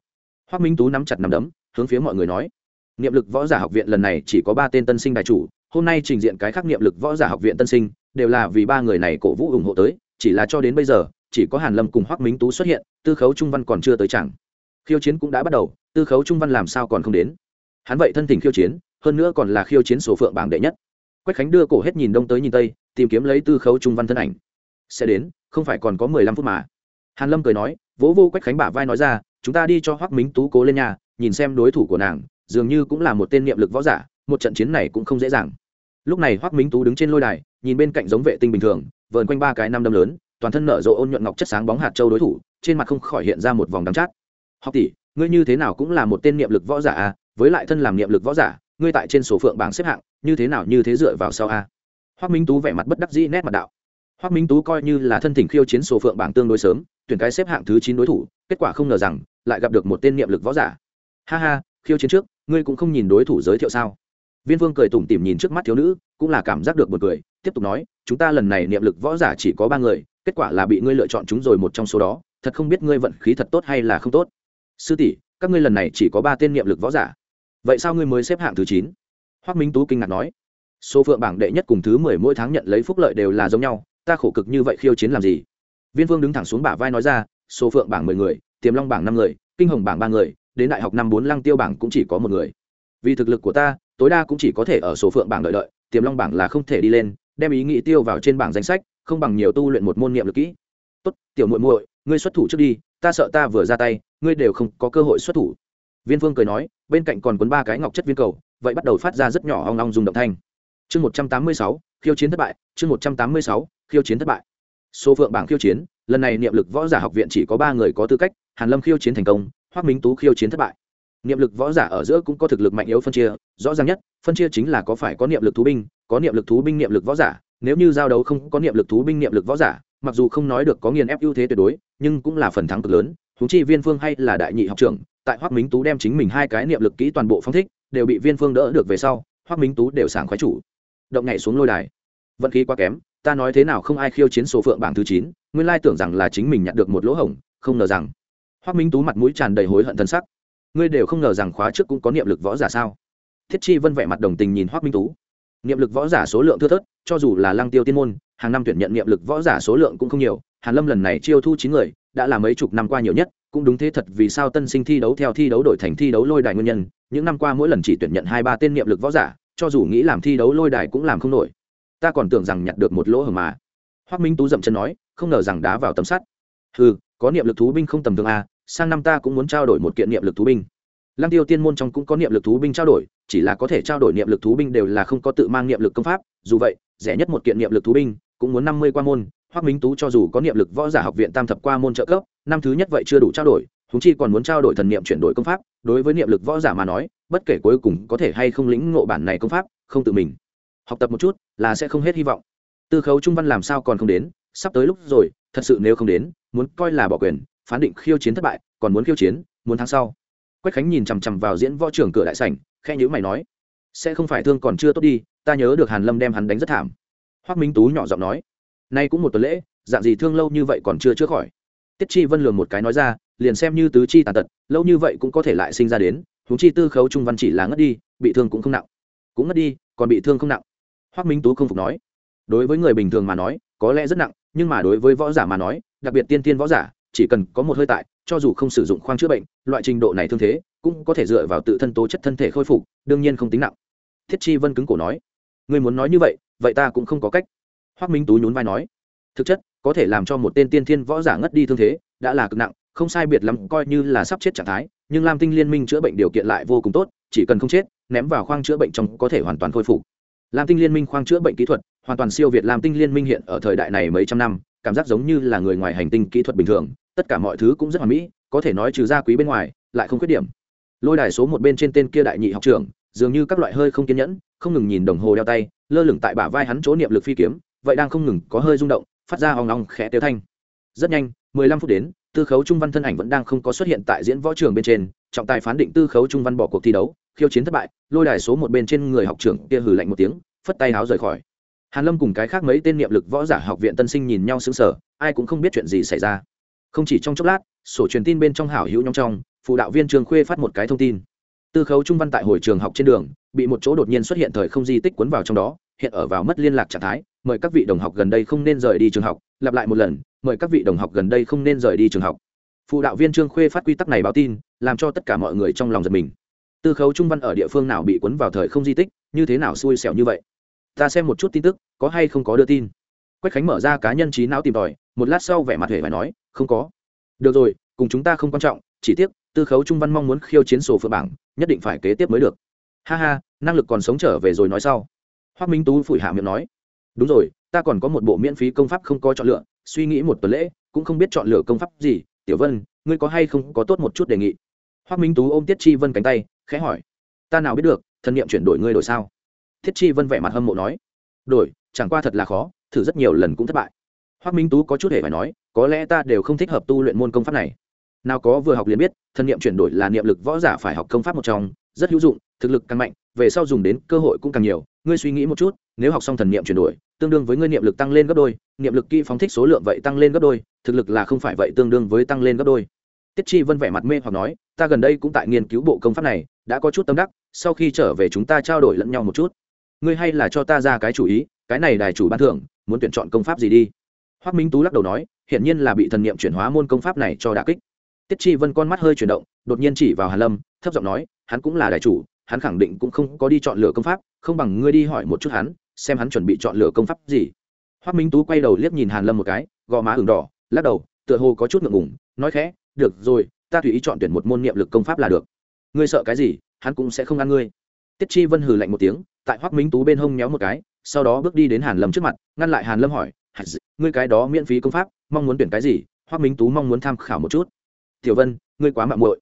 Hoác minh tú nắm chặt nắm đấm, hướng phía mọi người nói niệm lực võ giả học viện lần này chỉ có ba tên tân sinh đại chủ, hôm nay trình diện cái khác niệm lực võ giả học viện tân sinh, đều là vì ba người này cổ vũ ủng hộ tới, chỉ là cho đến bây giờ, chỉ có hàn lâm cùng hoắc minh tú xuất hiện, tư khấu trung văn còn chưa tới chẳng. Khiêu chiến cũng đã bắt đầu, tư khấu trung văn làm sao còn không đến? Hắn vậy thân tình khiêu chiến, hơn nữa còn là khiêu chiến số phượng bảng đệ nhất. Quách khánh đưa cổ hết nhìn đông tới nhìn tây, tìm kiếm lấy tư khấu trung văn thân ảnh. Sẽ đến, không phải còn có mười lăm phút mà. Hàn lâm cười nói, vỗ vô quách khánh bả vai nói ra, chúng ta đi cho hoắc minh tú cố lên nhà, nhìn xem đối thủ của nàng dường như cũng là một tên niệm lực võ giả, một trận chiến này cũng không dễ dàng. Lúc này hoắc minh tú đứng trên lôi đài, nhìn bên cạnh giống vệ tinh bình thường, vờn quanh ba cái năm đâm lớn, toàn thân nở rộ ôn nhuận ngọc chất sáng bóng hạt châu đối thủ, trên mặt không khỏi hiện ra một vòng đắng chát. Học tỷ, ngươi như thế nào cũng là một tên niệm lực võ giả à? Với lại thân làm niệm lực võ giả, ngươi tại trên số phượng bảng xếp hạng, như thế nào như thế dựa vào sau a hoắc minh tú vẻ mặt bất đắc dĩ nét mặt đạo. Hoắc minh tú coi như là thân thỉnh khiêu chiến số phượng bảng tương đối sớm, tuyển cái xếp hạng thứ chín đối thủ, kết quả không ngờ rằng lại gặp được một tên niệm lực võ giả. Ha ha khiêu chiến trước, ngươi cũng không nhìn đối thủ giới thiệu sao? Viên vương cười tủm tỉm nhìn trước mắt thiếu nữ, cũng là cảm giác được một cười, tiếp tục nói, chúng ta lần này niệm lực võ giả chỉ có ba người, kết quả là bị ngươi lựa chọn chúng rồi một trong số đó, thật không biết ngươi vận khí thật tốt hay là không tốt. Sư tỷ, các ngươi lần này chỉ có ba tên niệm lực võ giả. Vậy sao ngươi mới xếp hạng thứ chín? Hoác minh tú kinh ngạc nói. Số phượng bảng đệ nhất cùng thứ mười mỗi tháng nhận lấy phúc lợi đều là giống nhau, ta khổ cực như vậy khiêu chiến làm gì? Viên vương đứng thẳng xuống bả vai nói ra, số phượng bảng mười người, tiềm long bảng năm người, kinh hồng bảng ba người đến đại học năm bốn lăng tiêu bảng cũng chỉ có một người. Vì thực lực của ta, tối đa cũng chỉ có thể ở số phượng bảng đợi đợi, tiềm long bảng là không thể đi lên, đem ý nghĩ tiêu vào trên bảng danh sách, không bằng nhiều tu luyện một môn niệm lực kỹ. Tốt, tiểu muội muội, ngươi xuất thủ trước đi, ta sợ ta vừa ra tay, ngươi đều không có cơ hội xuất thủ. Viên phương cười nói, bên cạnh còn cuốn ba cái ngọc chất viên cầu, vậy bắt đầu phát ra rất nhỏ ong ong dùng động thanh. Chương một trăm tám mươi sáu, khiêu chiến thất bại, chương một trăm tám mươi sáu, khiêu chiến thất bại. Số phượng bảng khiêu chiến, lần này niệm lực võ giả học viện chỉ có ba người có tư cách, hàn lâm khiêu chiến thành công hoác minh tú khiêu chiến thất bại. Niệm lực võ giả ở giữa cũng có thực lực mạnh yếu phân chia, rõ ràng nhất, phân chia chính là có phải có niệm lực thú binh, có niệm lực thú binh niệm lực võ giả. Nếu như giao đấu không có niệm lực thú binh niệm lực võ giả, mặc dù không nói được có nghiền ép ưu thế tuyệt đối, nhưng cũng là phần thắng cực lớn. Thú chi viên phương hay là đại nhị học trưởng, tại hoác minh tú đem chính mình hai cái niệm lực kỹ toàn bộ phong thích, đều bị viên phương đỡ được về sau, hoác minh tú đều sảng khoái chủ. Động nhảy xuống lôi đài. Vận khí quá kém, ta nói thế nào không ai khiêu chiến số phượng bảng thứ chín, nguyên lai tưởng rằng là chính mình nhận được một lỗ hổng, không ngờ rằng Hoắc minh tú mặt mũi tràn đầy hối hận thân sắc. Ngươi đều không ngờ rằng khóa trước cũng có niệm lực võ giả sao? Thiết chi vân vẻ mặt đồng tình nhìn Hoắc minh tú. Niệm lực võ giả số lượng thưa thớt cho dù là lăng tiêu tiên môn hàng năm tuyển nhận niệm lực võ giả số lượng cũng không nhiều hàn lâm lần này chiêu thu chín người đã là mấy chục năm qua nhiều nhất cũng đúng thế thật vì sao tân sinh thi đấu theo thi đấu đổi thành thi đấu lôi đài nguyên nhân những năm qua mỗi lần chỉ tuyển nhận hai ba tên niệm lực võ giả cho dù nghĩ làm thi đấu lôi đài cũng làm không nổi. Ta còn tưởng rằng nhặt được một lỗ hổng mà. Hoắc minh tú dậm chân nói không ngờ rằng đá vào tấm sắt. Hừ, có niệm lực thú binh không tầm thường a sang năm ta cũng muốn trao đổi một kiện niệm lực thú binh. Lăng tiêu tiên môn trong cũng có niệm lực thú binh trao đổi, chỉ là có thể trao đổi niệm lực thú binh đều là không có tự mang niệm lực công pháp, dù vậy, rẻ nhất một kiện niệm lực thú binh, cũng muốn năm mươi qua môn, hoắc minh tú cho dù có niệm lực võ giả học viện tam thập qua môn trợ cấp, năm thứ nhất vậy chưa đủ trao đổi húng chi còn muốn trao đổi thần niệm chuyển đổi công pháp, đối với niệm lực võ giả mà nói, bất kể cuối cùng có thể hay không lĩnh ngộ bản này công pháp, không tự mình. Học tập một chút, là sẽ không hết hy vọng. Tư khấu trung văn làm sao còn không đến, sắp tới lúc rồi, thật sự nếu không đến, muốn coi là bỏ quyền phán định khiêu chiến thất bại, còn muốn khiêu chiến, muốn tháng sau. Quách khánh nhìn chằm chằm vào diễn võ trưởng cửa đại sảnh khe nhữ mày nói, sẽ không phải thương còn chưa tốt đi, ta nhớ được hàn lâm đem hắn đánh rất thảm. Hoác minh tú nhỏ giọng nói, nay cũng một tuần lễ, dạng gì thương lâu như vậy còn chưa chữa khỏi. Tiết chi vân lường một cái nói ra, liền xem như tứ chi tàn tật, lâu như vậy cũng có thể lại sinh ra đến, huống chi tư khấu trung văn chỉ là ngất đi, bị thương cũng không nặng. Cũng ngất đi, còn bị thương không nặng. Hoác minh tú không phục nói, đối với người bình thường mà nói, có lẽ rất nặng, nhưng mà đối với võ giả mà nói, đặc biệt tiên tiên võ giả chỉ cần có một hơi tại, cho dù không sử dụng khoang chữa bệnh, loại trình độ này thương thế cũng có thể dựa vào tự thân tố chất thân thể khôi phục, đương nhiên không tính nặng. Thiết chi vân cứng cổ nói người muốn nói như vậy vậy ta cũng không có cách. Hoác minh tú nhún vai nói, thực chất, có thể làm cho một tên tiên thiên võ giả ngất đi thương thế, đã là cực nặng, không sai biệt lắm, coi như là sắp chết trạng thái, nhưng lam tinh liên minh chữa bệnh điều kiện lại vô cùng tốt, chỉ cần không chết, ném vào khoang chữa bệnh trong có thể hoàn toàn khôi phục. Lam tinh liên minh khoang chữa bệnh kỹ thuật, hoàn toàn siêu việt lam tinh liên minh hiện ở thời đại này mấy trăm năm, cảm giác giống như là người ngoài hành tinh kỹ thuật bình thường tất cả mọi thứ cũng rất hoàn mỹ, có thể nói trừ gia quý bên ngoài, lại không khuyết điểm. Lôi đài số một bên trên tên kia đại nhị học trưởng, dường như các loại hơi không kiên nhẫn, không ngừng nhìn đồng hồ đeo tay, lơ lửng tại bả vai hắn chỗ niệm lực phi kiếm, vậy đang không ngừng có hơi rung động, phát ra hoang long khẽ tiêu thanh. Rất nhanh, mười lăm phút đến, tư khấu trung văn thân ảnh vẫn đang không có xuất hiện tại diễn võ trường bên trên, trọng tài phán định tư khấu trung văn bỏ cuộc thi đấu, khiêu chiến thất bại, lôi đài số một bên trên người học trưởng kia hừ lạnh một tiếng, phất tay háo rời khỏi. Hàn lâm cùng cái khác mấy tên niệm lực võ giả học viện tân sinh nhìn nhau sững sờ, ai cũng không biết chuyện gì xảy ra không chỉ trong chốc lát, sổ truyền tin bên trong hảo hữu nhóm trong, phụ đạo viên trường khuê phát một cái thông tin. Tư khấu trung văn tại hồi trường học trên đường, bị một chỗ đột nhiên xuất hiện thời không di tích cuốn vào trong đó, hiện ở vào mất liên lạc trạng thái, mời các vị đồng học gần đây không nên rời đi trường học, lặp lại một lần, mời các vị đồng học gần đây không nên rời đi trường học. Phụ đạo viên trương khuê phát quy tắc này báo tin, làm cho tất cả mọi người trong lòng giật mình. Tư khấu trung văn ở địa phương nào bị cuốn vào thời không di tích, như thế nào xui xẻo như vậy? Ta xem một chút tin tức, có hay không có đưa tin? Quách khánh mở ra cá nhân trí não tìm tòi, một lát sau vẻ mặt hề phải nói không có. Được rồi, cùng chúng ta không quan trọng, chỉ tiếc, tư khấu trung văn mong muốn khiêu chiến sổ phượng bảng, nhất định phải kế tiếp mới được. Ha ha, năng lực còn sống trở về rồi nói sau. Hoác minh tú phủi hạ miệng nói. Đúng rồi, ta còn có một bộ miễn phí công pháp không có chọn lựa, suy nghĩ một tuần lễ, cũng không biết chọn lựa công pháp gì. Tiểu vân, ngươi có hay không có tốt một chút đề nghị? Hoác minh tú ôm tiết chi vân cánh tay, khẽ hỏi. Ta nào biết được thân nhiệm chuyển đổi ngươi đổi sao? Thiết chi vân vẻ mặt hâm mộ nói. Đổi, chẳng qua thật là khó, thử rất nhiều lần cũng thất bại hoắc minh tú có chút hề phải nói, có lẽ ta đều không thích hợp tu luyện môn công pháp này. Nào có vừa học liền biết, thân niệm chuyển đổi là niệm lực võ giả phải học công pháp một trong, rất hữu dụng, thực lực càng mạnh, về sau dùng đến cơ hội cũng càng nhiều. Ngươi suy nghĩ một chút, nếu học xong thần niệm chuyển đổi, tương đương với ngươi niệm lực tăng lên gấp đôi, niệm lực kỹ phóng thích số lượng vậy tăng lên gấp đôi, thực lực là không phải vậy tương đương với tăng lên gấp đôi. Tiết chi vân vẻ mặt mê hoặc nói, ta gần đây cũng tại nghiên cứu bộ công pháp này, đã có chút tâm đắc, sau khi trở về chúng ta trao đổi lẫn nhau một chút. Ngươi hay là cho ta ra cái chủ ý, cái này đài chủ ban thưởng, muốn tuyển chọn công pháp gì đi? Hoắc minh tú lắc đầu nói, hiển nhiên là bị thần niệm chuyển hóa môn công pháp này cho đả kích. Tiết chi vân con mắt hơi chuyển động, đột nhiên chỉ vào hàn lâm, thấp giọng nói, hắn cũng là đại chủ, hắn khẳng định cũng không có đi chọn lựa công pháp, không bằng ngươi đi hỏi một chút hắn, xem hắn chuẩn bị chọn lựa công pháp gì. Hoắc minh tú quay đầu liếc nhìn hàn lâm một cái, gò má ửng đỏ, lắc đầu, tựa hồ có chút ngượng ngùng, nói khẽ, được rồi, ta tùy ý chọn tuyển một môn niệm lực công pháp là được. Ngươi sợ cái gì, hắn cũng sẽ không ăn ngươi. Tiết chi vân hừ lạnh một tiếng, tại Hoắc minh tú bên hông nhéo một cái, sau đó bước đi đến hàn lâm trước mặt, ngăn lại hàn lâm hỏi ngươi cái đó miễn phí công pháp, mong muốn tuyển cái gì hoác minh tú mong muốn tham khảo một chút. Tiểu vân, ngươi quá mạng muội.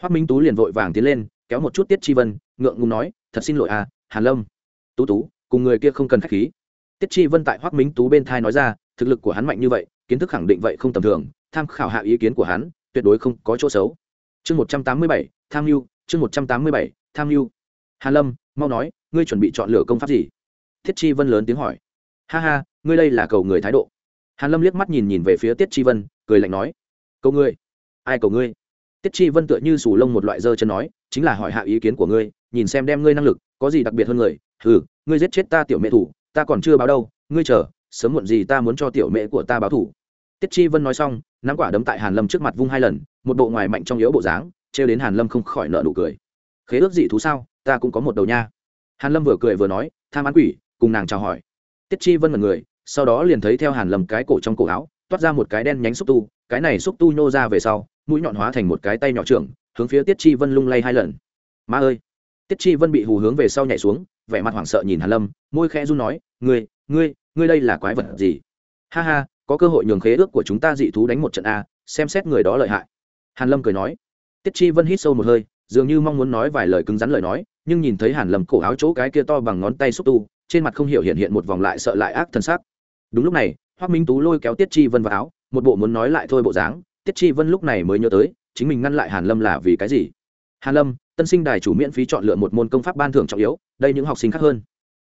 Hoác minh tú liền vội vàng tiến lên, kéo một chút tiết chi vân, ngượng ngùng nói, thật xin lỗi à hàn lâm. Tú tú, cùng người kia không cần khách khí. Tiết chi vân tại hoác minh tú bên thai nói ra, thực lực của hắn mạnh như vậy, kiến thức khẳng định vậy không tầm thường, tham khảo hạ ý kiến của hắn, tuyệt đối không có chỗ xấu. Chương một trăm tám mươi bảy, tham mưu chương một trăm tám mươi bảy, tham mưu hàn lâm, mau nói, ngươi chuẩn bị chọn lựa công pháp gì? Thiết chi vân lớn tiếng hỏi ha ha, ngươi đây là cầu người thái độ. Hàn lâm liếc mắt nhìn nhìn về phía tiết chi vân, cười lạnh nói, cầu ngươi. Ai cầu ngươi? Tiết chi vân tựa như sù lông một loại dơ chân nói, chính là hỏi hạ ý kiến của ngươi, nhìn xem đem ngươi năng lực, có gì đặc biệt hơn người. Ừ ngươi giết chết ta tiểu mẹ thủ, ta còn chưa báo đâu, ngươi chờ, sớm muộn gì ta muốn cho tiểu mẹ của ta báo thủ. Tiết chi vân nói xong, nắm quả đấm tại hàn lâm trước mặt vung hai lần, một bộ ngoài mạnh trong yếu bộ dáng, trêu đến hàn lâm không khỏi nợ nụ cười. Khế ước dị thú sao, ta cũng có một đầu nha. Hàn lâm vừa cười vừa nói, tham án quỷ, cùng nàng chào hỏi tiết chi vân mật người, sau đó liền thấy theo hàn lâm cái cổ trong cổ áo, toát ra một cái đen nhánh xúc tu, cái này xúc tu nhô ra về sau, mũi nhọn hóa thành một cái tay nhỏ trưởng, hướng phía tiết chi vân lung lay hai lần. Ma ơi! Tiết chi vân bị hù hướng về sau nhảy xuống, vẻ mặt hoảng sợ nhìn hàn lâm, môi khẽ run nói, ngươi ngươi ngươi đây là quái vật gì? Ha ha, có cơ hội nhường khế ước của chúng ta dị thú đánh một trận a, xem xét người đó lợi hại. Hàn lâm cười nói. Tiết chi vân hít sâu một hơi, dường như mong muốn nói vài lời cứng rắn lời nói, nhưng nhìn thấy hàn lâm cổ áo chỗ cái kia to bằng ngón tay xúc tu trên mặt không hiểu hiện hiện một vòng lại sợ lại ác thân sắc. Đúng lúc này, hoắc minh tú lôi kéo tiết chi vân vào áo, một bộ muốn nói lại thôi bộ dáng. Tiết chi vân lúc này mới nhớ tới, chính mình ngăn lại hàn lâm là vì cái gì? Hàn lâm, tân sinh đài chủ miễn phí chọn lựa một môn công pháp ban thưởng trọng yếu, đây những học sinh khác hơn.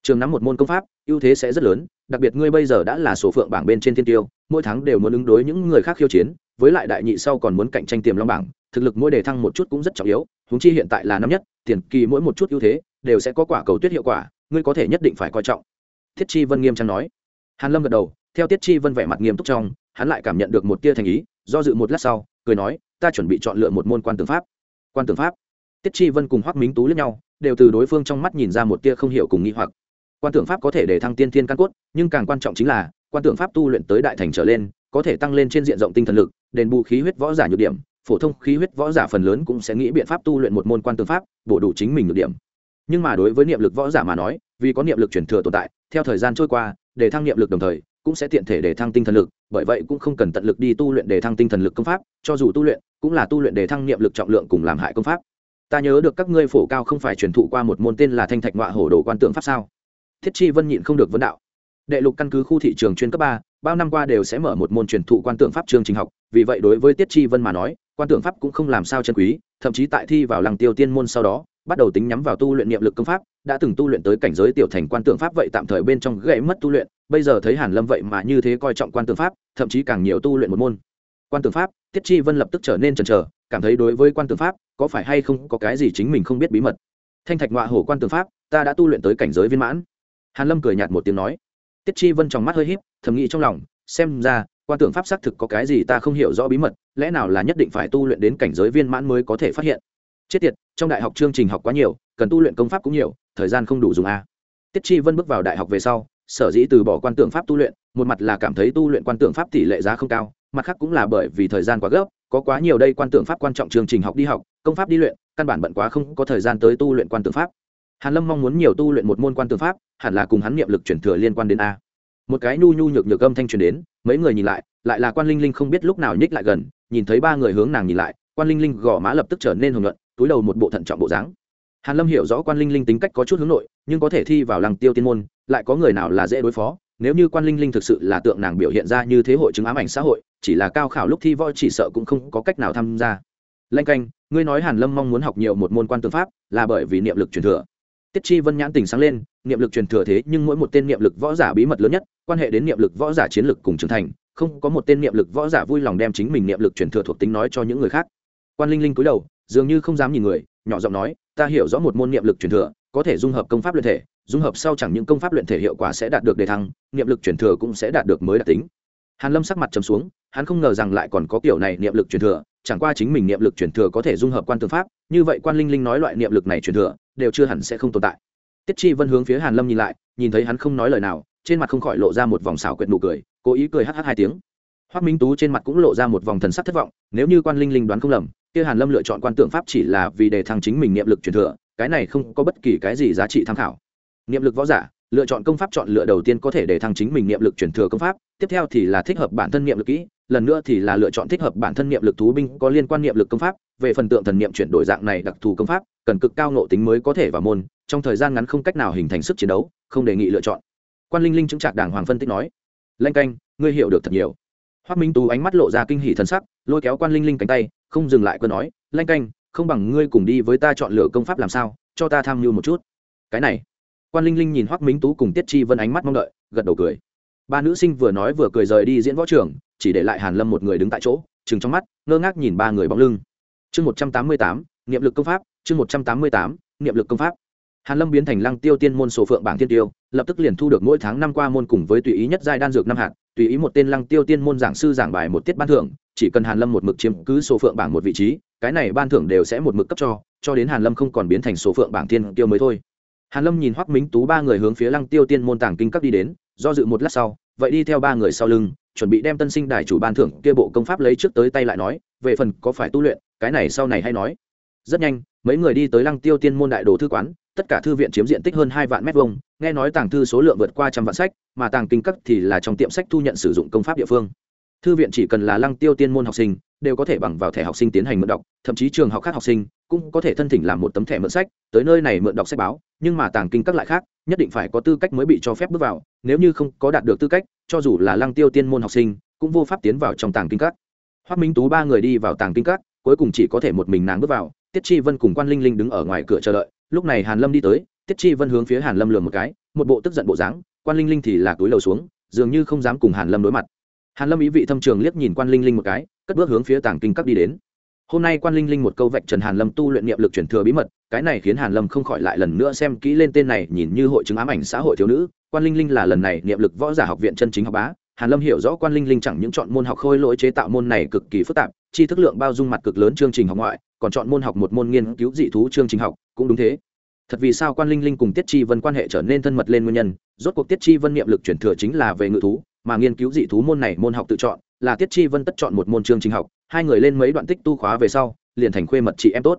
Trường nắm một môn công pháp, ưu thế sẽ rất lớn, đặc biệt ngươi bây giờ đã là số phượng bảng bên trên thiên tiêu, mỗi tháng đều muốn ứng đối những người khác khiêu chiến, với lại đại nhị sau còn muốn cạnh tranh tiềm long bảng, thực lực mỗi đề thăng một chút cũng rất trọng yếu, huống chi hiện tại là năm nhất, tiền kỳ mỗi một chút ưu thế, đều sẽ có quả cầu tuyết hiệu quả ngươi có thể nhất định phải coi trọng. Thiết chi vân nghiêm trang nói. Hàn lâm gật đầu, theo tiết chi vân vẻ mặt nghiêm túc trong, hắn lại cảm nhận được một tia thành ý, do dự một lát sau, cười nói, ta chuẩn bị chọn lựa một môn quan tướng pháp. Quan tướng pháp? Tiết chi vân cùng hoắc minh tú lẫn nhau, đều từ đối phương trong mắt nhìn ra một tia không hiểu cùng nghi hoặc. Quan tưởng pháp có thể để thăng tiên thiên căn cốt, nhưng càng quan trọng chính là, quan tưởng pháp tu luyện tới đại thành trở lên, có thể tăng lên trên diện rộng tinh thần lực, đền bù khí huyết võ giả nhược điểm, phổ thông khí huyết võ giả phần lớn cũng sẽ nghĩ biện pháp tu luyện một môn quan tưởng pháp, bổ đủ chính mình nhược điểm nhưng mà đối với niệm lực võ giả mà nói, vì có niệm lực chuyển thừa tồn tại, theo thời gian trôi qua, để thăng niệm lực đồng thời, cũng sẽ tiện thể để thăng tinh thần lực, bởi vậy cũng không cần tận lực đi tu luyện để thăng tinh thần lực công pháp, cho dù tu luyện, cũng là tu luyện để thăng niệm lực trọng lượng cùng làm hại công pháp. Ta nhớ được các ngươi phổ cao không phải truyền thụ qua một môn tên là thanh thạch ngoại hổ đồ quan tượng pháp sao? Thiết chi vân nhịn không được vấn đạo. Đệ lục căn cứ khu thị trường chuyên cấp ba, bao năm qua đều sẽ mở một môn truyền thụ quan tượng pháp chương trình học, vì vậy đối với tiết chi vân mà nói quan tượng pháp cũng không làm sao chân quý, thậm chí tại thi vào làng tiêu tiên môn sau đó, bắt đầu tính nhắm vào tu luyện niệm lực công pháp, đã từng tu luyện tới cảnh giới tiểu thành quan tượng pháp vậy tạm thời bên trong gãy mất tu luyện, bây giờ thấy hàn lâm vậy mà như thế coi trọng quan tượng pháp, thậm chí càng nhiều tu luyện một môn. Quan tượng pháp, tiết chi vân lập tức trở nên chần chờ, cảm thấy đối với quan tượng pháp, có phải hay không có cái gì chính mình không biết bí mật. Thanh thạch ngọa hổ quan tượng pháp, ta đã tu luyện tới cảnh giới viên mãn. Hàn lâm cười nhạt một tiếng nói. Tiết chi vân trong mắt hơi híp, thầm nghĩ trong lòng, xem ra quan tưởng pháp xác thực có cái gì ta không hiểu rõ bí mật, lẽ nào là nhất định phải tu luyện đến cảnh giới viên mãn mới có thể phát hiện? Chết tiệt, trong đại học chương trình học quá nhiều, cần tu luyện công pháp cũng nhiều, thời gian không đủ dùng a. Tiết chi vân bước vào đại học về sau, sở dĩ từ bỏ quan tưởng pháp tu luyện, một mặt là cảm thấy tu luyện quan tưởng pháp tỷ lệ giá không cao, mặt khác cũng là bởi vì thời gian quá gấp, có quá nhiều đây quan tưởng pháp quan trọng chương trình học đi học, công pháp đi luyện, căn bản bận quá không có thời gian tới tu luyện quan tưởng pháp. Hàn lâm mong muốn nhiều tu luyện một môn quan tưởng pháp, hẳn là cùng hắn niệm lực chuyển thừa liên quan đến a một cái nhu nhu nhược nhược âm thanh truyền đến, mấy người nhìn lại lại là quan linh linh không biết lúc nào nhích lại gần, nhìn thấy ba người hướng nàng nhìn lại, quan linh linh gò má lập tức trở nên hồng nhuận, túi đầu một bộ thận trọng bộ dáng. Hàn lâm hiểu rõ quan linh linh tính cách có chút hướng nội, nhưng có thể thi vào lăng tiêu tiên môn, lại có người nào là dễ đối phó, nếu như quan linh linh thực sự là tượng nàng biểu hiện ra như thế hội chứng ám ảnh xã hội, chỉ là cao khảo lúc thi võ chỉ sợ cũng không có cách nào tham gia. Lanh canh, ngươi nói hàn lâm mong muốn học nhiều một môn quan tư pháp, là bởi vì niệm lực truyền thừa. Tiết chi vân nhãn tình sáng lên, niệm lực truyền thừa thế nhưng mỗi một tên niệm lực võ giả bí mật lớn nhất quan hệ đến niệm lực võ giả chiến lực cùng trưởng thành, không có một tên niệm lực võ giả vui lòng đem chính mình niệm lực truyền thừa thuộc tính nói cho những người khác. Quan linh linh cúi đầu, dường như không dám nhìn người, nhỏ giọng nói, ta hiểu rõ một môn niệm lực truyền thừa, có thể dung hợp công pháp luyện thể, dung hợp sau chẳng những công pháp luyện thể hiệu quả sẽ đạt được đề thăng, niệm lực truyền thừa cũng sẽ đạt được mới đặc tính. Hàn lâm sắc mặt trầm xuống, hắn không ngờ rằng lại còn có kiểu này niệm lực truyền thừa, chẳng qua chính mình niệm lực truyền thừa có thể dung hợp quan tương pháp, như vậy quan linh linh nói loại niệm lực này truyền thừa, đều chưa hẳn sẽ không tồn tại. Tiết chi vân hướng phía hàn lâm nhìn lại, nhìn thấy hắn không nói lời nào trên mặt không khỏi lộ ra một vòng xảo quyệt nụ cười, cố ý cười hh hai tiếng. Hoắc minh tú trên mặt cũng lộ ra một vòng thần sắc thất vọng, nếu như quan linh linh đoán không lầm, kia hàn lâm lựa chọn quan tượng pháp chỉ là vì để thăng chính mình niệm lực truyền thừa, cái này không có bất kỳ cái gì giá trị tham khảo. Niệm lực võ giả, lựa chọn công pháp chọn lựa đầu tiên có thể để thăng chính mình niệm lực truyền thừa công pháp, tiếp theo thì là thích hợp bản thân niệm lực kỹ, lần nữa thì là lựa chọn thích hợp bản thân niệm lực thú binh có liên quan niệm lực công pháp, về phần tượng thần niệm chuyển đổi dạng này đặc thù công pháp, cần cực cao nộ tính mới có thể vào môn, trong thời gian ngắn không cách nào hình thành sức chiến đấu, không đề nghị lựa chọn quan linh linh chứng trạc đàng hoàng phân tích nói, lanh canh, ngươi hiểu được thật nhiều. Hoác minh tú ánh mắt lộ ra kinh hỷ thần sắc, lôi kéo quan linh linh cánh tay, không dừng lại cơ nói, lanh canh, không bằng ngươi cùng đi với ta chọn lựa công pháp làm sao, cho ta tham mưu một chút. Cái này, quan linh linh nhìn hoác minh tú cùng tiết chi vân ánh mắt mong đợi, gật đầu cười. Ba nữ sinh vừa nói vừa cười rời đi diễn võ trường, chỉ để lại hàn lâm một người đứng tại chỗ chừng trong mắt, ngơ ngác nhìn ba người bóng lưng. Chương một trăm tám mươi tám, niệm lực công pháp, chương một trăm tám mươi tám, niệm lực công pháp. Hàn lâm biến thành lăng tiêu tiên môn sổ phượng bảng tiên tiêu lập tức liền thu được mỗi tháng năm qua môn cùng với tùy ý nhất giai đan dược năm hạt, tùy ý một tên lăng tiêu tiên môn giảng sư giảng bài một tiết ban thưởng, chỉ cần hàn lâm một mực chiếm cứ số phượng bảng một vị trí, cái này ban thưởng đều sẽ một mực cấp cho cho đến hàn lâm không còn biến thành số phượng bảng tiên tiêu mới thôi. Hàn lâm nhìn hoắc minh tú ba người hướng phía lăng tiêu tiên môn tàng kinh các đi đến, do dự một lát sau, vậy đi theo ba người sau lưng, chuẩn bị đem tân sinh đài chủ ban thưởng kia bộ công pháp lấy trước tới tay lại nói, về phần có phải tu luyện, cái này sau này hay nói rất nhanh, mấy người đi tới lăng tiêu tiên môn đại đồ thư quán, tất cả thư viện chiếm diện tích hơn hai vạn mét vuông, nghe nói tàng thư số lượng vượt qua trăm vạn sách, mà tàng kinh cấp thì là trong tiệm sách thu nhận sử dụng công pháp địa phương. Thư viện chỉ cần là lăng tiêu tiên môn học sinh, đều có thể bằng vào thẻ học sinh tiến hành mượn đọc, thậm chí trường học khác học sinh cũng có thể thân thỉnh làm một tấm thẻ mượn sách, tới nơi này mượn đọc sách báo, nhưng mà tàng kinh các lại khác, nhất định phải có tư cách mới bị cho phép bước vào, nếu như không có đạt được tư cách, cho dù là lăng tiêu tiên môn học sinh, cũng vô pháp tiến vào trong tàng kinh các. Hoác minh tú ba người đi vào tàng kinh các cuối cùng chỉ có thể một mình nàng bước vào, tiết chi vân cùng quan linh linh đứng ở ngoài cửa chờ đợi. Lúc này hàn lâm đi tới, tiết chi vân hướng phía hàn lâm lường một cái, một bộ tức giận bộ dáng, quan linh linh thì là túi lầu xuống, dường như không dám cùng hàn lâm đối mặt. Hàn lâm ý vị thâm trường liếc nhìn quan linh linh một cái, cất bước hướng phía tàng kinh các đi đến. Hôm nay quan linh linh một câu vạch trần hàn lâm tu luyện niệm lực truyền thừa bí mật, cái này khiến hàn lâm không khỏi lại lần nữa xem kỹ lên tên này, nhìn như hội chứng ám ảnh xã hội thiếu nữ. Quan linh linh là lần này niệm lực võ giả học viện chân chính học bá hàn lâm hiểu rõ quan linh linh chẳng những chọn môn học khôi lỗi chế tạo môn này cực kỳ phức tạp, chi thức lượng bao dung mặt cực lớn chương trình học ngoại, còn chọn môn học một môn nghiên cứu dị thú chương trình học, cũng đúng thế. Thật vì sao quan linh linh cùng tiết chi vân quan hệ trở nên thân mật lên nguyên nhân, rốt cuộc tiết chi vân niệm lực chuyển thừa chính là về ngự thú, mà nghiên cứu dị thú môn này môn học tự chọn, là tiết chi vân tất chọn một môn chương trình học, hai người lên mấy đoạn tích tu khóa về sau, liền thành khuê mật chị em tốt.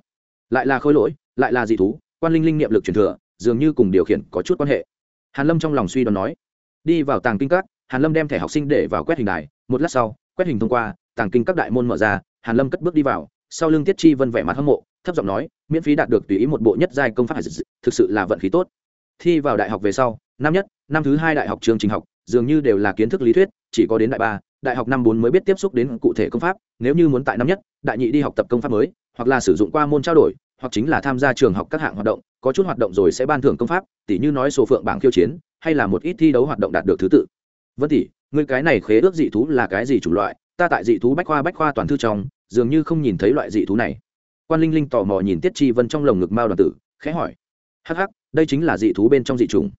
Lại là khôi lỗi, lại là dị thú, quan linh linh niệm lực truyền thừa, dường như cùng điều khiển có chút quan hệ. Hàn lâm trong lòng suy đoán nói, đi vào tàng kinh các hàn lâm đem thẻ học sinh để vào quét hình đài, một lát sau, quét hình thông qua, tàng kinh các đại môn mở ra, hàn lâm cất bước đi vào, sau lưng tiết chi vân vẻ mặt hâm mộ, thấp giọng nói, miễn phí đạt được tùy ý một bộ nhất giai công pháp thực sự là vận khí tốt. Thi vào đại học về sau, năm nhất, năm thứ hai đại học trường trình học, dường như đều là kiến thức lý thuyết, chỉ có đến đại ba, đại học năm bốn mới biết tiếp xúc đến cụ thể công pháp, nếu như muốn tại năm nhất, đại nhị đi học tập công pháp mới, hoặc là sử dụng qua môn trao đổi, hoặc chính là tham gia trường học các hạng hoạt động, có chút hoạt động rồi sẽ ban thưởng công pháp, tỉ như nói sổ phượng bảng khiêu chiến, hay là một ít thi đấu hoạt động đạt được thứ tự vân tỷ người cái này khế ước dị thú là cái gì chủng loại? Ta tại dị thú bách khoa bách khoa toàn thư trong, dường như không nhìn thấy loại dị thú này. Quan linh linh tò mò nhìn tiết chi vân trong lồng ngực mao đoàn tử, khẽ hỏi. Hắc hắc, đây chính là dị thú bên trong dị chủng.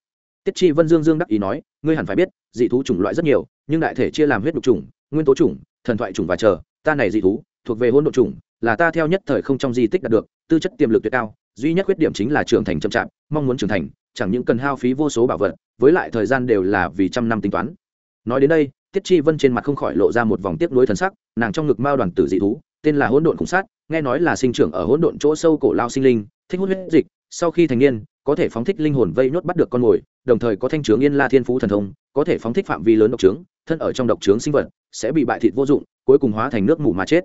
Tiết chi vân dương dương đắc ý nói, ngươi hẳn phải biết, dị thú chủng loại rất nhiều, nhưng đại thể chia làm huyết đục chủng, nguyên tố chủng, thần thoại chủng và chờ. Ta này dị thú, thuộc về hỗn độ chủng, là ta theo nhất thời không trong di tích đạt được, tư chất tiềm lực tuyệt cao, duy nhất khuyết điểm chính là trưởng thành chậm chạp, mong muốn trưởng thành, chẳng những cần hao phí vô số bảo vật, với lại thời gian đều là vì trăm năm tính toán nói đến đây, tiết chi vân trên mặt không khỏi lộ ra một vòng tiếc nuối thần sắc, nàng trong ngực mao đoàn tử dị thú, tên là hỗn độn khủng sát, nghe nói là sinh trưởng ở hỗn độn chỗ sâu cổ lao sinh linh, thích hút huyết dịch, sau khi thành niên, có thể phóng thích linh hồn vây nhốt bắt được con mồi, đồng thời có thanh trướng yên la thiên phú thần thông, có thể phóng thích phạm vi lớn độc trướng, thân ở trong độc trướng sinh vật, sẽ bị bại thịt vô dụng, cuối cùng hóa thành nước mù mà chết.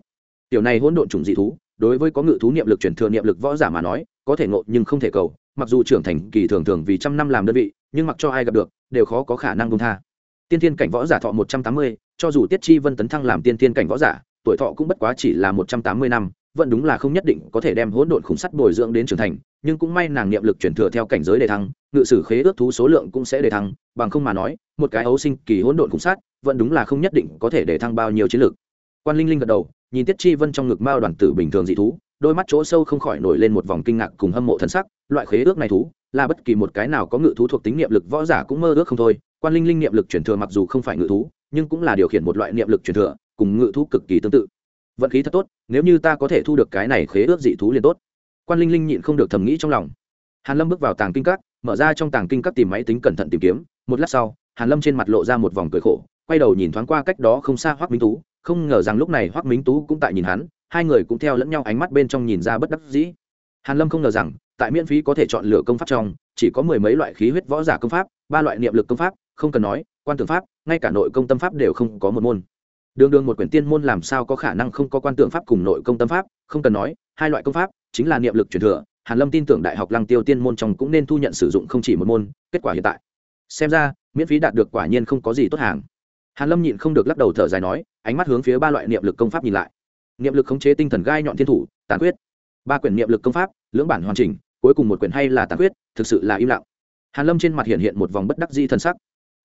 Tiểu này hỗn độn chủng dị thú, đối với có ngự thú niệm lực chuyển thừa niệm lực võ giả mà nói, có thể ngộ nhưng không thể cầu, mặc dù trưởng thành kỳ thường thường vì trăm năm làm đơn vị, nhưng mặc cho ai gặp được, đều khó có khả năng công tha tiên thiên cảnh võ giả thọ một trăm tám mươi, cho dù tiết chi vân tấn thăng làm tiên thiên cảnh võ giả, tuổi thọ cũng bất quá chỉ là một trăm tám mươi năm, vẫn đúng là không nhất định có thể đem hỗn độn khủng sắt bồi dưỡng đến trưởng thành, nhưng cũng may nàng niệm lực chuyển thừa theo cảnh giới đề thăng, ngự sử khế ước thú số lượng cũng sẽ đề thăng, bằng không mà nói, một cái ấu sinh kỳ hỗn độn khủng sắt, vẫn đúng là không nhất định có thể đề thăng bao nhiêu chiến lược quan linh linh gật đầu, nhìn tiết chi vân trong ngực mao đoàn tử bình thường dị thú, đôi mắt chỗ sâu không khỏi nổi lên một vòng kinh ngạc cùng hâm mộ thân sắc, loại khế ước này thú, là bất kỳ một cái nào có ngự thú thuộc tính niệm lực võ giả cũng mơ ước không thôi quan linh linh niệm lực chuyển thừa mặc dù không phải ngự thú, nhưng cũng là điều khiển một loại niệm lực chuyển thừa, cùng ngự thú cực kỳ tương tự. Vận khí thật tốt, nếu như ta có thể thu được cái này khế ước dị thú liền tốt. Quan linh linh nhịn không được thầm nghĩ trong lòng. Hàn lâm bước vào tàng kinh các, mở ra trong tàng kinh các tìm máy tính cẩn thận tìm kiếm. Một lát sau, hàn lâm trên mặt lộ ra một vòng cười khổ, quay đầu nhìn thoáng qua cách đó không xa hoắc minh tú, không ngờ rằng lúc này hoắc minh tú cũng tại nhìn hắn, hai người cũng theo lẫn nhau ánh mắt bên trong nhìn ra bất đắc dĩ. Hàn lâm không ngờ rằng, tại miễn phí có thể chọn lựa công pháp trong, chỉ có mười mấy loại khí huyết võ giả công pháp, ba loại niệm lực công pháp không cần nói, quan tưởng pháp, ngay cả nội công tâm pháp đều không có một môn. Đường đường một quyển tiên môn làm sao có khả năng không có quan tượng pháp cùng nội công tâm pháp, không cần nói, hai loại công pháp, chính là niệm lực truyền thừa, hàn lâm tin tưởng đại học lăng tiêu tiên môn trong cũng nên thu nhận sử dụng không chỉ một môn, kết quả hiện tại. Xem ra, miễn phí đạt được quả nhiên không có gì tốt hàng. Hàn lâm nhịn không được lắc đầu thở dài nói, ánh mắt hướng phía ba loại niệm lực công pháp nhìn lại. Niệm lực khống chế tinh thần gai nhọn thiên thủ, tàn quyết ba quyển niệm lực công pháp, lưỡng bản hoàn chỉnh, cuối cùng một quyển hay là tàn quyết thực sự là im lặng. Hàn lâm trên mặt hiện hiện một vòng bất đắc dĩ thần sắc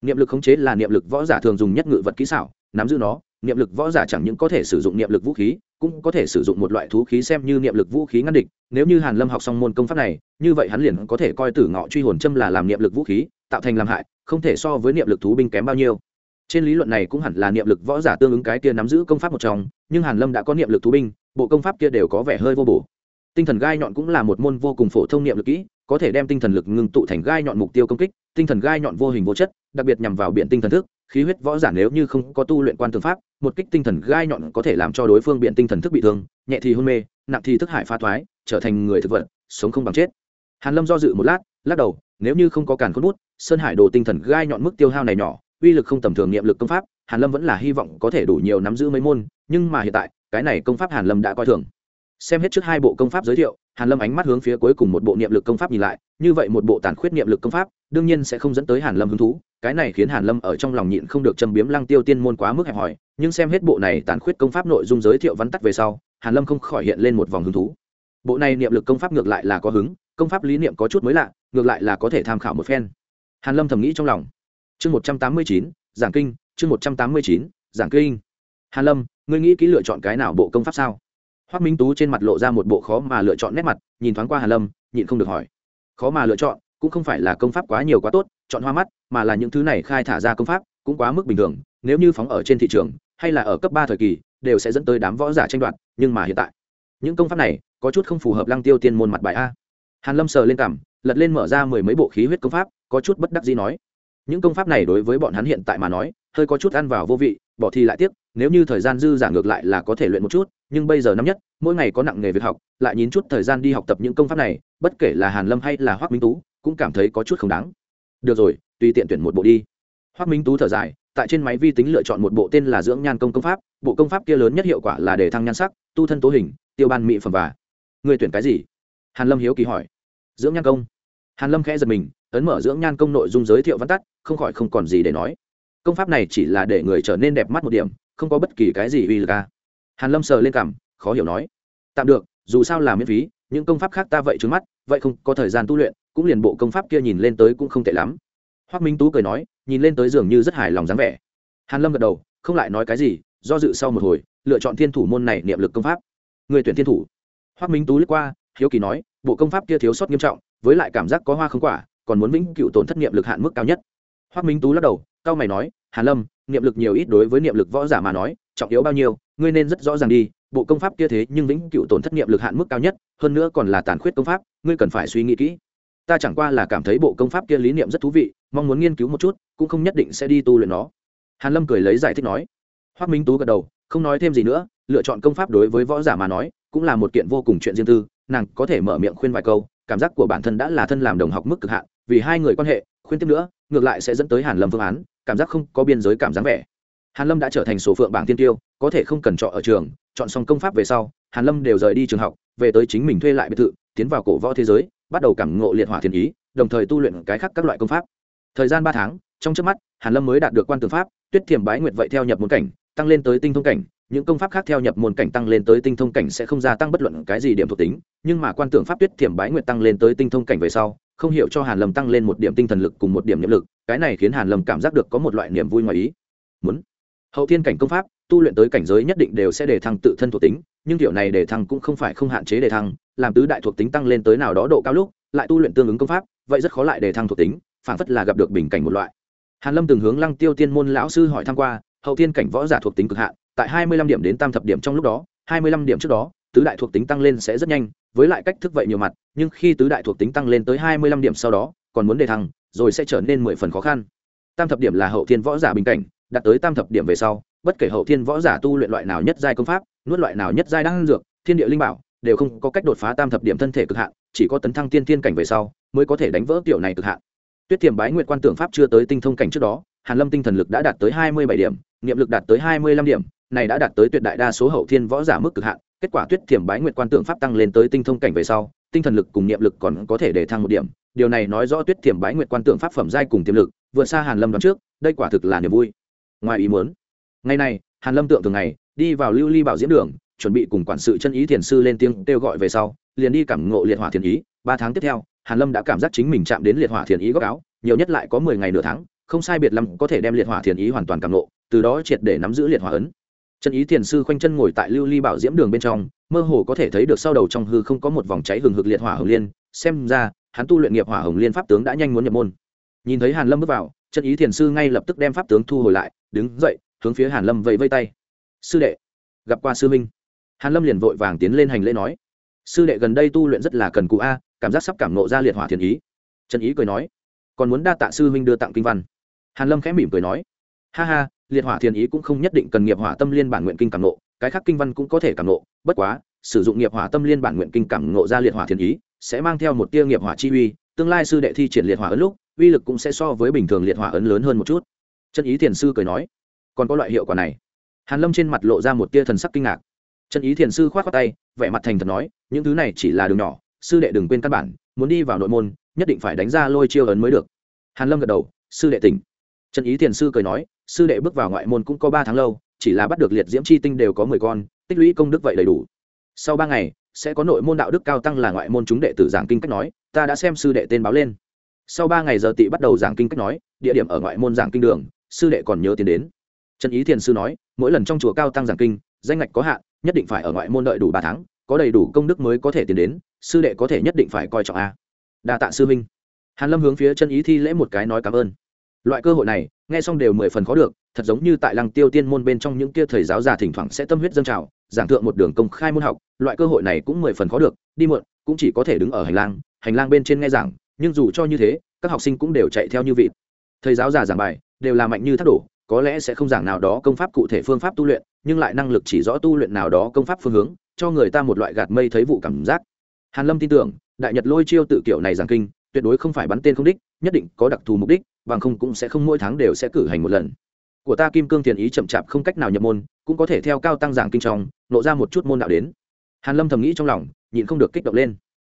niệm lực khống chế là niệm lực võ giả thường dùng nhất ngự vật kỹ xảo, nắm giữ nó, niệm lực võ giả chẳng những có thể sử dụng niệm lực vũ khí, cũng có thể sử dụng một loại thú khí xem như niệm lực vũ khí ngăn địch. Nếu như hàn lâm học xong môn công pháp này, như vậy hắn liền có thể coi tử ngọ truy hồn châm là làm niệm lực vũ khí, tạo thành làm hại, không thể so với niệm lực thú binh kém bao nhiêu. Trên lý luận này cũng hẳn là niệm lực võ giả tương ứng cái kia nắm giữ công pháp một trong, nhưng hàn lâm đã có niệm lực thú binh, bộ công pháp kia đều có vẻ hơi vô bổ. Tinh thần gai nhọn cũng là một môn vô cùng phổ thông niệm lực kỹ có thể đem tinh thần lực ngưng tụ thành gai nhọn mục tiêu công kích, tinh thần gai nhọn vô hình vô chất, đặc biệt nhằm vào biện tinh thần thức, khí huyết võ giả nếu như không có tu luyện quan tư pháp, một kích tinh thần gai nhọn có thể làm cho đối phương biện tinh thần thức bị thương, nhẹ thì hôn mê, nặng thì thức hải pha thoái, trở thành người thực vật, sống không bằng chết. Hàn lâm do dự một lát, lắc đầu, nếu như không có càn khôn bút, sơn hải đồ tinh thần gai nhọn mức tiêu hao này nhỏ, uy lực không tầm thường niệm lực công pháp, hàn lâm vẫn là hy vọng có thể đủ nhiều nắm giữ mấy môn, nhưng mà hiện tại, cái này công pháp hàn lâm đã coi thường xem hết trước hai bộ công pháp giới thiệu, hàn lâm ánh mắt hướng phía cuối cùng một bộ niệm lực công pháp nhìn lại, như vậy một bộ tàn khuyết niệm lực công pháp, đương nhiên sẽ không dẫn tới hàn lâm hứng thú, cái này khiến hàn lâm ở trong lòng nhịn không được châm biếm lăng tiêu tiên môn quá mức hẹp hòi, nhưng xem hết bộ này tàn khuyết công pháp nội dung giới thiệu vắn tắt về sau, hàn lâm không khỏi hiện lên một vòng hứng thú. Bộ này niệm lực công pháp ngược lại là có hứng, công pháp lý niệm có chút mới lạ, ngược lại là có thể tham khảo một phen. Hàn lâm thầm nghĩ trong lòng. Chương một trăm tám mươi chín, giảng kinh, chương một trăm tám mươi chín, giảng kinh. Hàn lâm, ngươi nghĩ kỹ lựa chọn cái nào bộ công pháp sao? Hoác minh tú trên mặt lộ ra một bộ khó mà lựa chọn nét mặt, nhìn thoáng qua hàn lâm, nhịn không được hỏi. Khó mà lựa chọn, cũng không phải là công pháp quá nhiều quá tốt, chọn hoa mắt, mà là những thứ này khai thả ra công pháp, cũng quá mức bình thường, nếu như phóng ở trên thị trường, hay là ở cấp ba thời kỳ, đều sẽ dẫn tới đám võ giả tranh đoạt, nhưng mà hiện tại, những công pháp này có chút không phù hợp lăng tiêu tiên môn mặt bài a. Hàn lâm sờ lên cảm, lật lên mở ra mười mấy bộ khí huyết công pháp, có chút bất đắc dĩ nói. Những công pháp này đối với bọn hắn hiện tại mà nói, hơi có chút ăn vào vô vị, bỏ thì lại tiếc, nếu như thời gian dư giả ngược lại là có thể luyện một chút nhưng bây giờ năm nhất, mỗi ngày có nặng nghề việc học, lại nhín chút thời gian đi học tập những công pháp này, bất kể là hàn lâm hay là hoác minh tú, cũng cảm thấy có chút không đáng. Được rồi, tùy tiện tuyển một bộ đi. Hoác minh tú thở dài, tại trên máy vi tính lựa chọn một bộ tên là dưỡng nhan công công pháp, bộ công pháp kia lớn nhất hiệu quả là để thăng nhan sắc, tu thân tố hình, tiêu ban mỹ phẩm và. Người tuyển cái gì? Hàn lâm hiếu kỳ hỏi. Dưỡng nhan công. Hàn lâm khẽ giật mình, ấn mở dưỡng nhan công nội dung giới thiệu văn tắt, không khỏi không còn gì để nói. Công pháp này chỉ là để người trở nên đẹp mắt một điểm, không có bất kỳ cái gì uy lực à hàn lâm sờ lên cảm, khó hiểu nói. Tạm được, dù sao là miễn phí, những công pháp khác ta vậy trước mắt, vậy không có thời gian tu luyện, cũng liền bộ công pháp kia nhìn lên tới cũng không tệ lắm. Hoắc minh tú cười nói, nhìn lên tới dường như rất hài lòng dáng vẻ. Hàn lâm gật đầu, không lại nói cái gì, do dự sau một hồi, lựa chọn thiên thủ môn này niệm lực công pháp. Người tuyển thiên thủ. Hoắc minh tú lướt qua, hiếu kỳ nói, bộ công pháp kia thiếu sót nghiêm trọng, với lại cảm giác có hoa không quả, còn muốn vĩnh cựu tổn thất niệm lực hạn mức cao nhất. Hoắc minh tú lắc đầu cao mày nói, hàn lâm, niệm lực nhiều ít đối với niệm lực võ giả mà nói trọng yếu bao nhiêu, ngươi nên rất rõ ràng đi, bộ công pháp kia thế nhưng vĩnh cựu tổn thất niệm lực hạn mức cao nhất, hơn nữa còn là tàn khuyết công pháp, ngươi cần phải suy nghĩ kỹ. Ta chẳng qua là cảm thấy bộ công pháp kia lý niệm rất thú vị, mong muốn nghiên cứu một chút, cũng không nhất định sẽ đi tu luyện nó. Hàn lâm cười lấy giải thích nói. Hoác minh tú gật đầu, không nói thêm gì nữa, lựa chọn công pháp đối với võ giả mà nói, cũng là một kiện vô cùng chuyện riêng tư, nàng có thể mở miệng khuyên vài câu, cảm giác của bản thân đã là thân làm đồng học mức cực hạn, vì hai người quan hệ, khuyên tiếp nữa, ngược lại sẽ dẫn tới hàn lâm phương án, cảm giác không có biên giới cảm giác vẻ hàn lâm đã trở thành số phượng bảng tiên tiêu, có thể không cần chọn ở trường, chọn xong công pháp về sau, hàn lâm đều rời đi trường học, về tới chính mình thuê lại biệt thự, tiến vào cổ võ thế giới, bắt đầu cảm ngộ liệt hỏa thiên ý, đồng thời tu luyện cái khác các loại công pháp. Thời gian ba tháng, trong trước mắt, hàn lâm mới đạt được quan tư pháp, tuyết thiểm bái nguyệt vậy theo nhập môn cảnh, tăng lên tới tinh thông cảnh, những công pháp khác theo nhập môn cảnh tăng lên tới tinh thông cảnh sẽ không gia tăng bất luận cái gì điểm thuộc tính, nhưng mà quan tưởng pháp tuyết thiểm bái nguyệt tăng lên tới tinh thông cảnh về sau, không hiểu cho hàn lâm tăng lên một điểm tinh thần lực cùng một điểm nhiệm lực, cái này khiến hàn lâm cảm giác được có một loại niềm vui ngoài ý muốn hậu thiên cảnh công pháp, tu luyện tới cảnh giới nhất định đều sẽ đề thăng tự thân thuộc tính, nhưng kiểu này đề thăng cũng không phải không hạn chế đề thăng, làm tứ đại thuộc tính tăng lên tới nào đó độ cao lúc, lại tu luyện tương ứng công pháp, vậy rất khó lại đề thăng thuộc tính, phản phất là gặp được bình cảnh một loại. Hàn lâm từng hướng lăng tiêu tiên môn lão sư hỏi tham q u a hậu thiên cảnh võ giả thuộc tính cực hạn, tại hai mươi lăm điểm đến tam thập điểm trong lúc đó, hai mươi lăm điểm trước đó, tứ đại thuộc tính tăng lên sẽ rất nhanh, với lại cách thức vậy nhiều mặt, nhưng khi tứ đại thuộc tính tăng lên tới hai mươi lăm điểm sau đó, còn muốn đề thăng, rồi sẽ trở nên mười phần khó khăn. Tam thập điểm là hậu thiên võ giả bình cảnh đạt tới tam thập điểm về sau, bất kể hậu thiên võ giả tu luyện loại nào nhất giai công pháp, nuốt loại nào nhất giai đan dược, thiên địa linh bảo, đều không có cách đột phá tam thập điểm thân thể cực hạn, chỉ có tấn thăng tiên thiên cảnh về sau mới có thể đánh vỡ tiểu này cực hạn. Tuyết thiềm bái nguyện quan tưởng pháp chưa tới tinh thông cảnh trước đó, hàn lâm tinh thần lực đã đạt tới hai mươi bảy điểm, niệm lực đạt tới hai mươi lăm điểm, này đã đạt tới tuyệt đại đa số hậu thiên võ giả mức cực hạn. Kết quả tuyết thiềm bái nguyện quan tưởng pháp tăng lên tới tinh thông cảnh về sau, tinh thần lực cùng niệm lực còn có thể để thăng một điểm. Điều này nói rõ tuyết thiềm bái nguyện quan tưởng pháp phẩm giai cùng tiềm lực, vượt xa hàn lâm đoán trước, đây quả thực là niềm vui ngoài ý muốn. Ngày này, hàn lâm tượng thường ngày, đi vào lưu ly bảo diễn đường, chuẩn bị cùng quản sự chân ý thiền sư lên tiếng kêu gọi về sau, liền đi cảm ngộ liệt hỏa thiền ý. Ba tháng tiếp theo, hàn lâm đã cảm giác chính mình chạm đến liệt hỏa thiền ý góc áo, nhiều nhất lại có mười ngày nửa tháng, không sai biệt lắm có thể đem liệt hỏa thiền ý hoàn toàn cảm ngộ, từ đó triệt để nắm giữ liệt hỏa ấn. Chân ý thiền sư khoanh chân ngồi tại lưu ly bảo diễm đường bên trong, mơ hồ có thể thấy được sau đầu trong hư không có một vòng cháy hừng hực liệt hỏa hồng liên, xem ra, hắn tu luyện nghiệp hỏa hồng liên pháp tướng đã nhanh muốn nhập môn. Nhìn thấy hàn lâm bước vào, chân ý thiền sư ngay lập tức đem pháp tướng thu hồi lại đứng dậy, hướng phía hàn lâm vẫy vây tay. Sư đệ, gặp qua sư minh hàn lâm liền vội vàng tiến lên hành lễ nói. Sư đệ gần đây tu luyện rất là cần cụ a, cảm giác sắp cảm nộ ra liệt hỏa thiền ý. Trần ý cười nói. Còn muốn đa tạ sư minh đưa tặng kinh văn. Hàn lâm khẽ mỉm cười nói. Ha ha, liệt hỏa thiền ý cũng không nhất định cần nghiệp hỏa tâm liên bản nguyện kinh cảm nộ cái khác kinh văn cũng có thể cảm nộ bất quá, sử dụng nghiệp hỏa tâm liên bản nguyện kinh cảm nộ ra liệt hỏa thiền ý, sẽ mang theo một tia nghiệp hỏa chi uy, tương lai sư đệ thi triển liệt hỏa ấn lúc, uy lực cũng sẽ so với bình thường liệt hỏa ấn lớn hơn một chút chân ý thiền sư cười nói, còn có loại hiệu quả này. Hàn lâm trên mặt lộ ra một tia thần sắc kinh ngạc. Chân ý thiền sư khoát khoát tay, vẻ mặt thành thật nói, những thứ này chỉ là đường nhỏ, sư đệ đừng quên căn bản, muốn đi vào nội môn, nhất định phải đánh ra lôi chiêu ấn mới được. Hàn lâm gật đầu, sư đệ tỉnh. Chân ý thiền sư cười nói, sư đệ bước vào ngoại môn cũng có ba tháng lâu, chỉ là bắt được liệt diễm chi tinh đều có mười con, tích lũy công đức vậy đầy đủ. Sau ba ngày, sẽ có nội môn đạo đức cao tăng là ngoại môn chúng đệ tử giảng kinh cách nói, ta đã xem sư đệ tên báo lên. Sau ba ngày giờ tị bắt đầu giảng kinh cách nói, địa điểm ở ngoại môn giảng kinh đường sư đệ còn nhớ tiến đến. Trần ý thiền sư nói, mỗi lần trong chùa cao tăng giảng kinh, danh ngạch có hạn, nhất định phải ở ngoại môn đợi đủ ba tháng, có đầy đủ công đức mới có thể tiến đến, sư đệ có thể nhất định phải coi trọng a. Đa tạ sư minh hàn lâm hướng phía chân ý thi lễ một cái nói cảm ơn. Loại cơ hội này, nghe xong đều mười phần khó được, thật giống như tại lăng tiêu tiên môn bên trong những kia thầy giáo già thỉnh thoảng sẽ tâm huyết dâng trào, giảng thượng một đường công khai môn học, loại cơ hội này cũng mười phần khó được, đi muộn, cũng chỉ có thể đứng ở hành lang hành lang bên trên nghe giảng, nhưng dù cho như thế, các học sinh cũng đều chạy theo như vịt thầy giáo già giảng bài, đều là mạnh như thác đổ, có lẽ sẽ không giảng nào đó công pháp cụ thể phương pháp tu luyện, nhưng lại năng lực chỉ rõ tu luyện nào đó công pháp phương hướng, cho người ta một loại gạt mây thấy vụ cảm giác. Hàn lâm tin tưởng, đại nhật lôi chiêu tự kiểu này giảng kinh, tuyệt đối không phải bắn tên không đích, nhất định có đặc thù mục đích, bằng không cũng sẽ không mỗi tháng đều sẽ cử hành một lần. Của ta kim cương tiền ý chậm chạp không cách nào nhập môn, cũng có thể theo cao tăng giảng kinh trong, nộ ra một chút môn đạo đến. Hàn lâm thầm nghĩ trong lòng, nhịn không được kích động lên.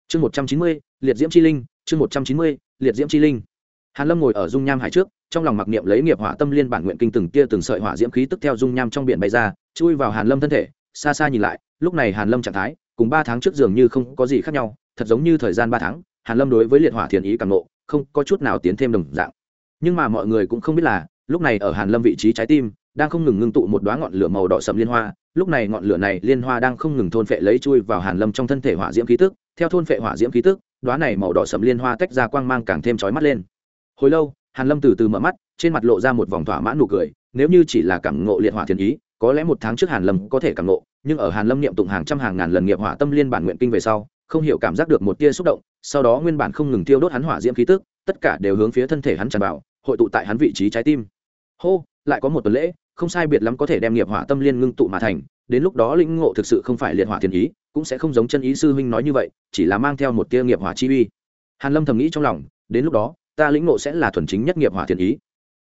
Chương một trăm chín mươi, liệt diễm chi linh, chương một trăm chín mươi, liệt diễm chi linh hàn lâm ngồi ở dung nham hải trước, trong lòng mặc niệm lấy nghiệp hỏa tâm liên bản nguyện kinh từng tia từng sợi hỏa diễm khí tức theo dung nham trong biển bay ra, chui vào hàn lâm thân thể, xa xa nhìn lại, lúc này hàn lâm trạng thái, cùng ba tháng trước dường như không có gì khác nhau, thật giống như thời gian ba tháng, hàn lâm đối với liệt hỏa thiền ý càng nộ không có chút nào tiến thêm đồng dạng. Nhưng mà mọi người cũng không biết là, lúc này ở hàn lâm vị trí trái tim, đang không ngừng ngưng tụ một đóa ngọn lửa màu đỏ sậm liên hoa, lúc này ngọn lửa này liên hoa đang không ngừng thôn phệ lấy chui vào hàn lâm trong thân thể hỏa diễm khí tức, theo thôn phệ hỏa diễm khí tức, đóa này màu đỏ sậm liên hoa tách ra quang mang càng thêm chói mắt lên hồi lâu, hàn lâm từ từ mở mắt, trên mặt lộ ra một vòng thỏa mãn nụ cười, nếu như chỉ là cảm ngộ liệt hỏa thiên ý, có lẽ một tháng trước hàn lâm có thể cảm ngộ, nhưng ở hàn lâm niệm tụng hàng trăm hàng ngàn lần nghiệp hỏa tâm liên bản nguyện kinh về sau, không hiểu cảm giác được một tia xúc động, sau đó nguyên bản không ngừng tiêu đốt hắn hỏa diễm khí tức, tất cả đều hướng phía thân thể hắn tràn vào, hội tụ tại hắn vị trí trái tim. Hô, lại có một tuần lễ, không sai biệt lắm có thể đem nghiệp hỏa tâm liên ngưng tụ mà thành, đến lúc đó lĩnh ngộ thực sự không phải liệt hỏa thiên ý, cũng sẽ không giống chân ý sư huynh nói như vậy, chỉ là mang theo một tia nghiệp hỏa chi uy. Hàn lâm thầm nghĩ trong lòng, đến lúc đó ta lĩnh ngộ sẽ là thuần chính nhất nghiệp hỏa thiền ý.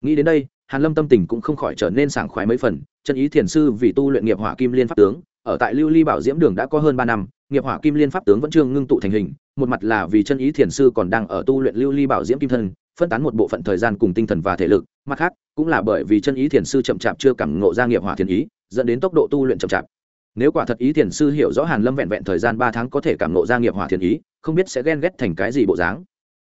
Nghĩ đến đây, hàn lâm tâm tình cũng không khỏi trở nên sảng khoái mấy phần, chân ý thiền sư vì tu luyện nghiệp hỏa kim liên pháp tướng, ở tại lưu ly bảo diễm đường đã có hơn ba năm, nghiệp hỏa kim liên pháp tướng vẫn chưa ngưng tụ thành hình, một mặt là vì chân ý thiền sư còn đang ở tu luyện lưu ly bảo diễm kim thân, phân tán một bộ phận thời gian cùng tinh thần và thể lực, mặt khác, cũng là bởi vì chân ý thiền sư chậm chạp chưa cảm ngộ ra nghiệp hỏa thiền ý, dẫn đến tốc độ tu luyện chậm chạp. Nếu quả thật ý thiền sư hiểu rõ hàn lâm vẹn vẹn thời gian ba tháng có thể cảm ngộ ra nghiệp hỏa thiền ý, không biết sẽ ghen ghét thành cái gì bộ dáng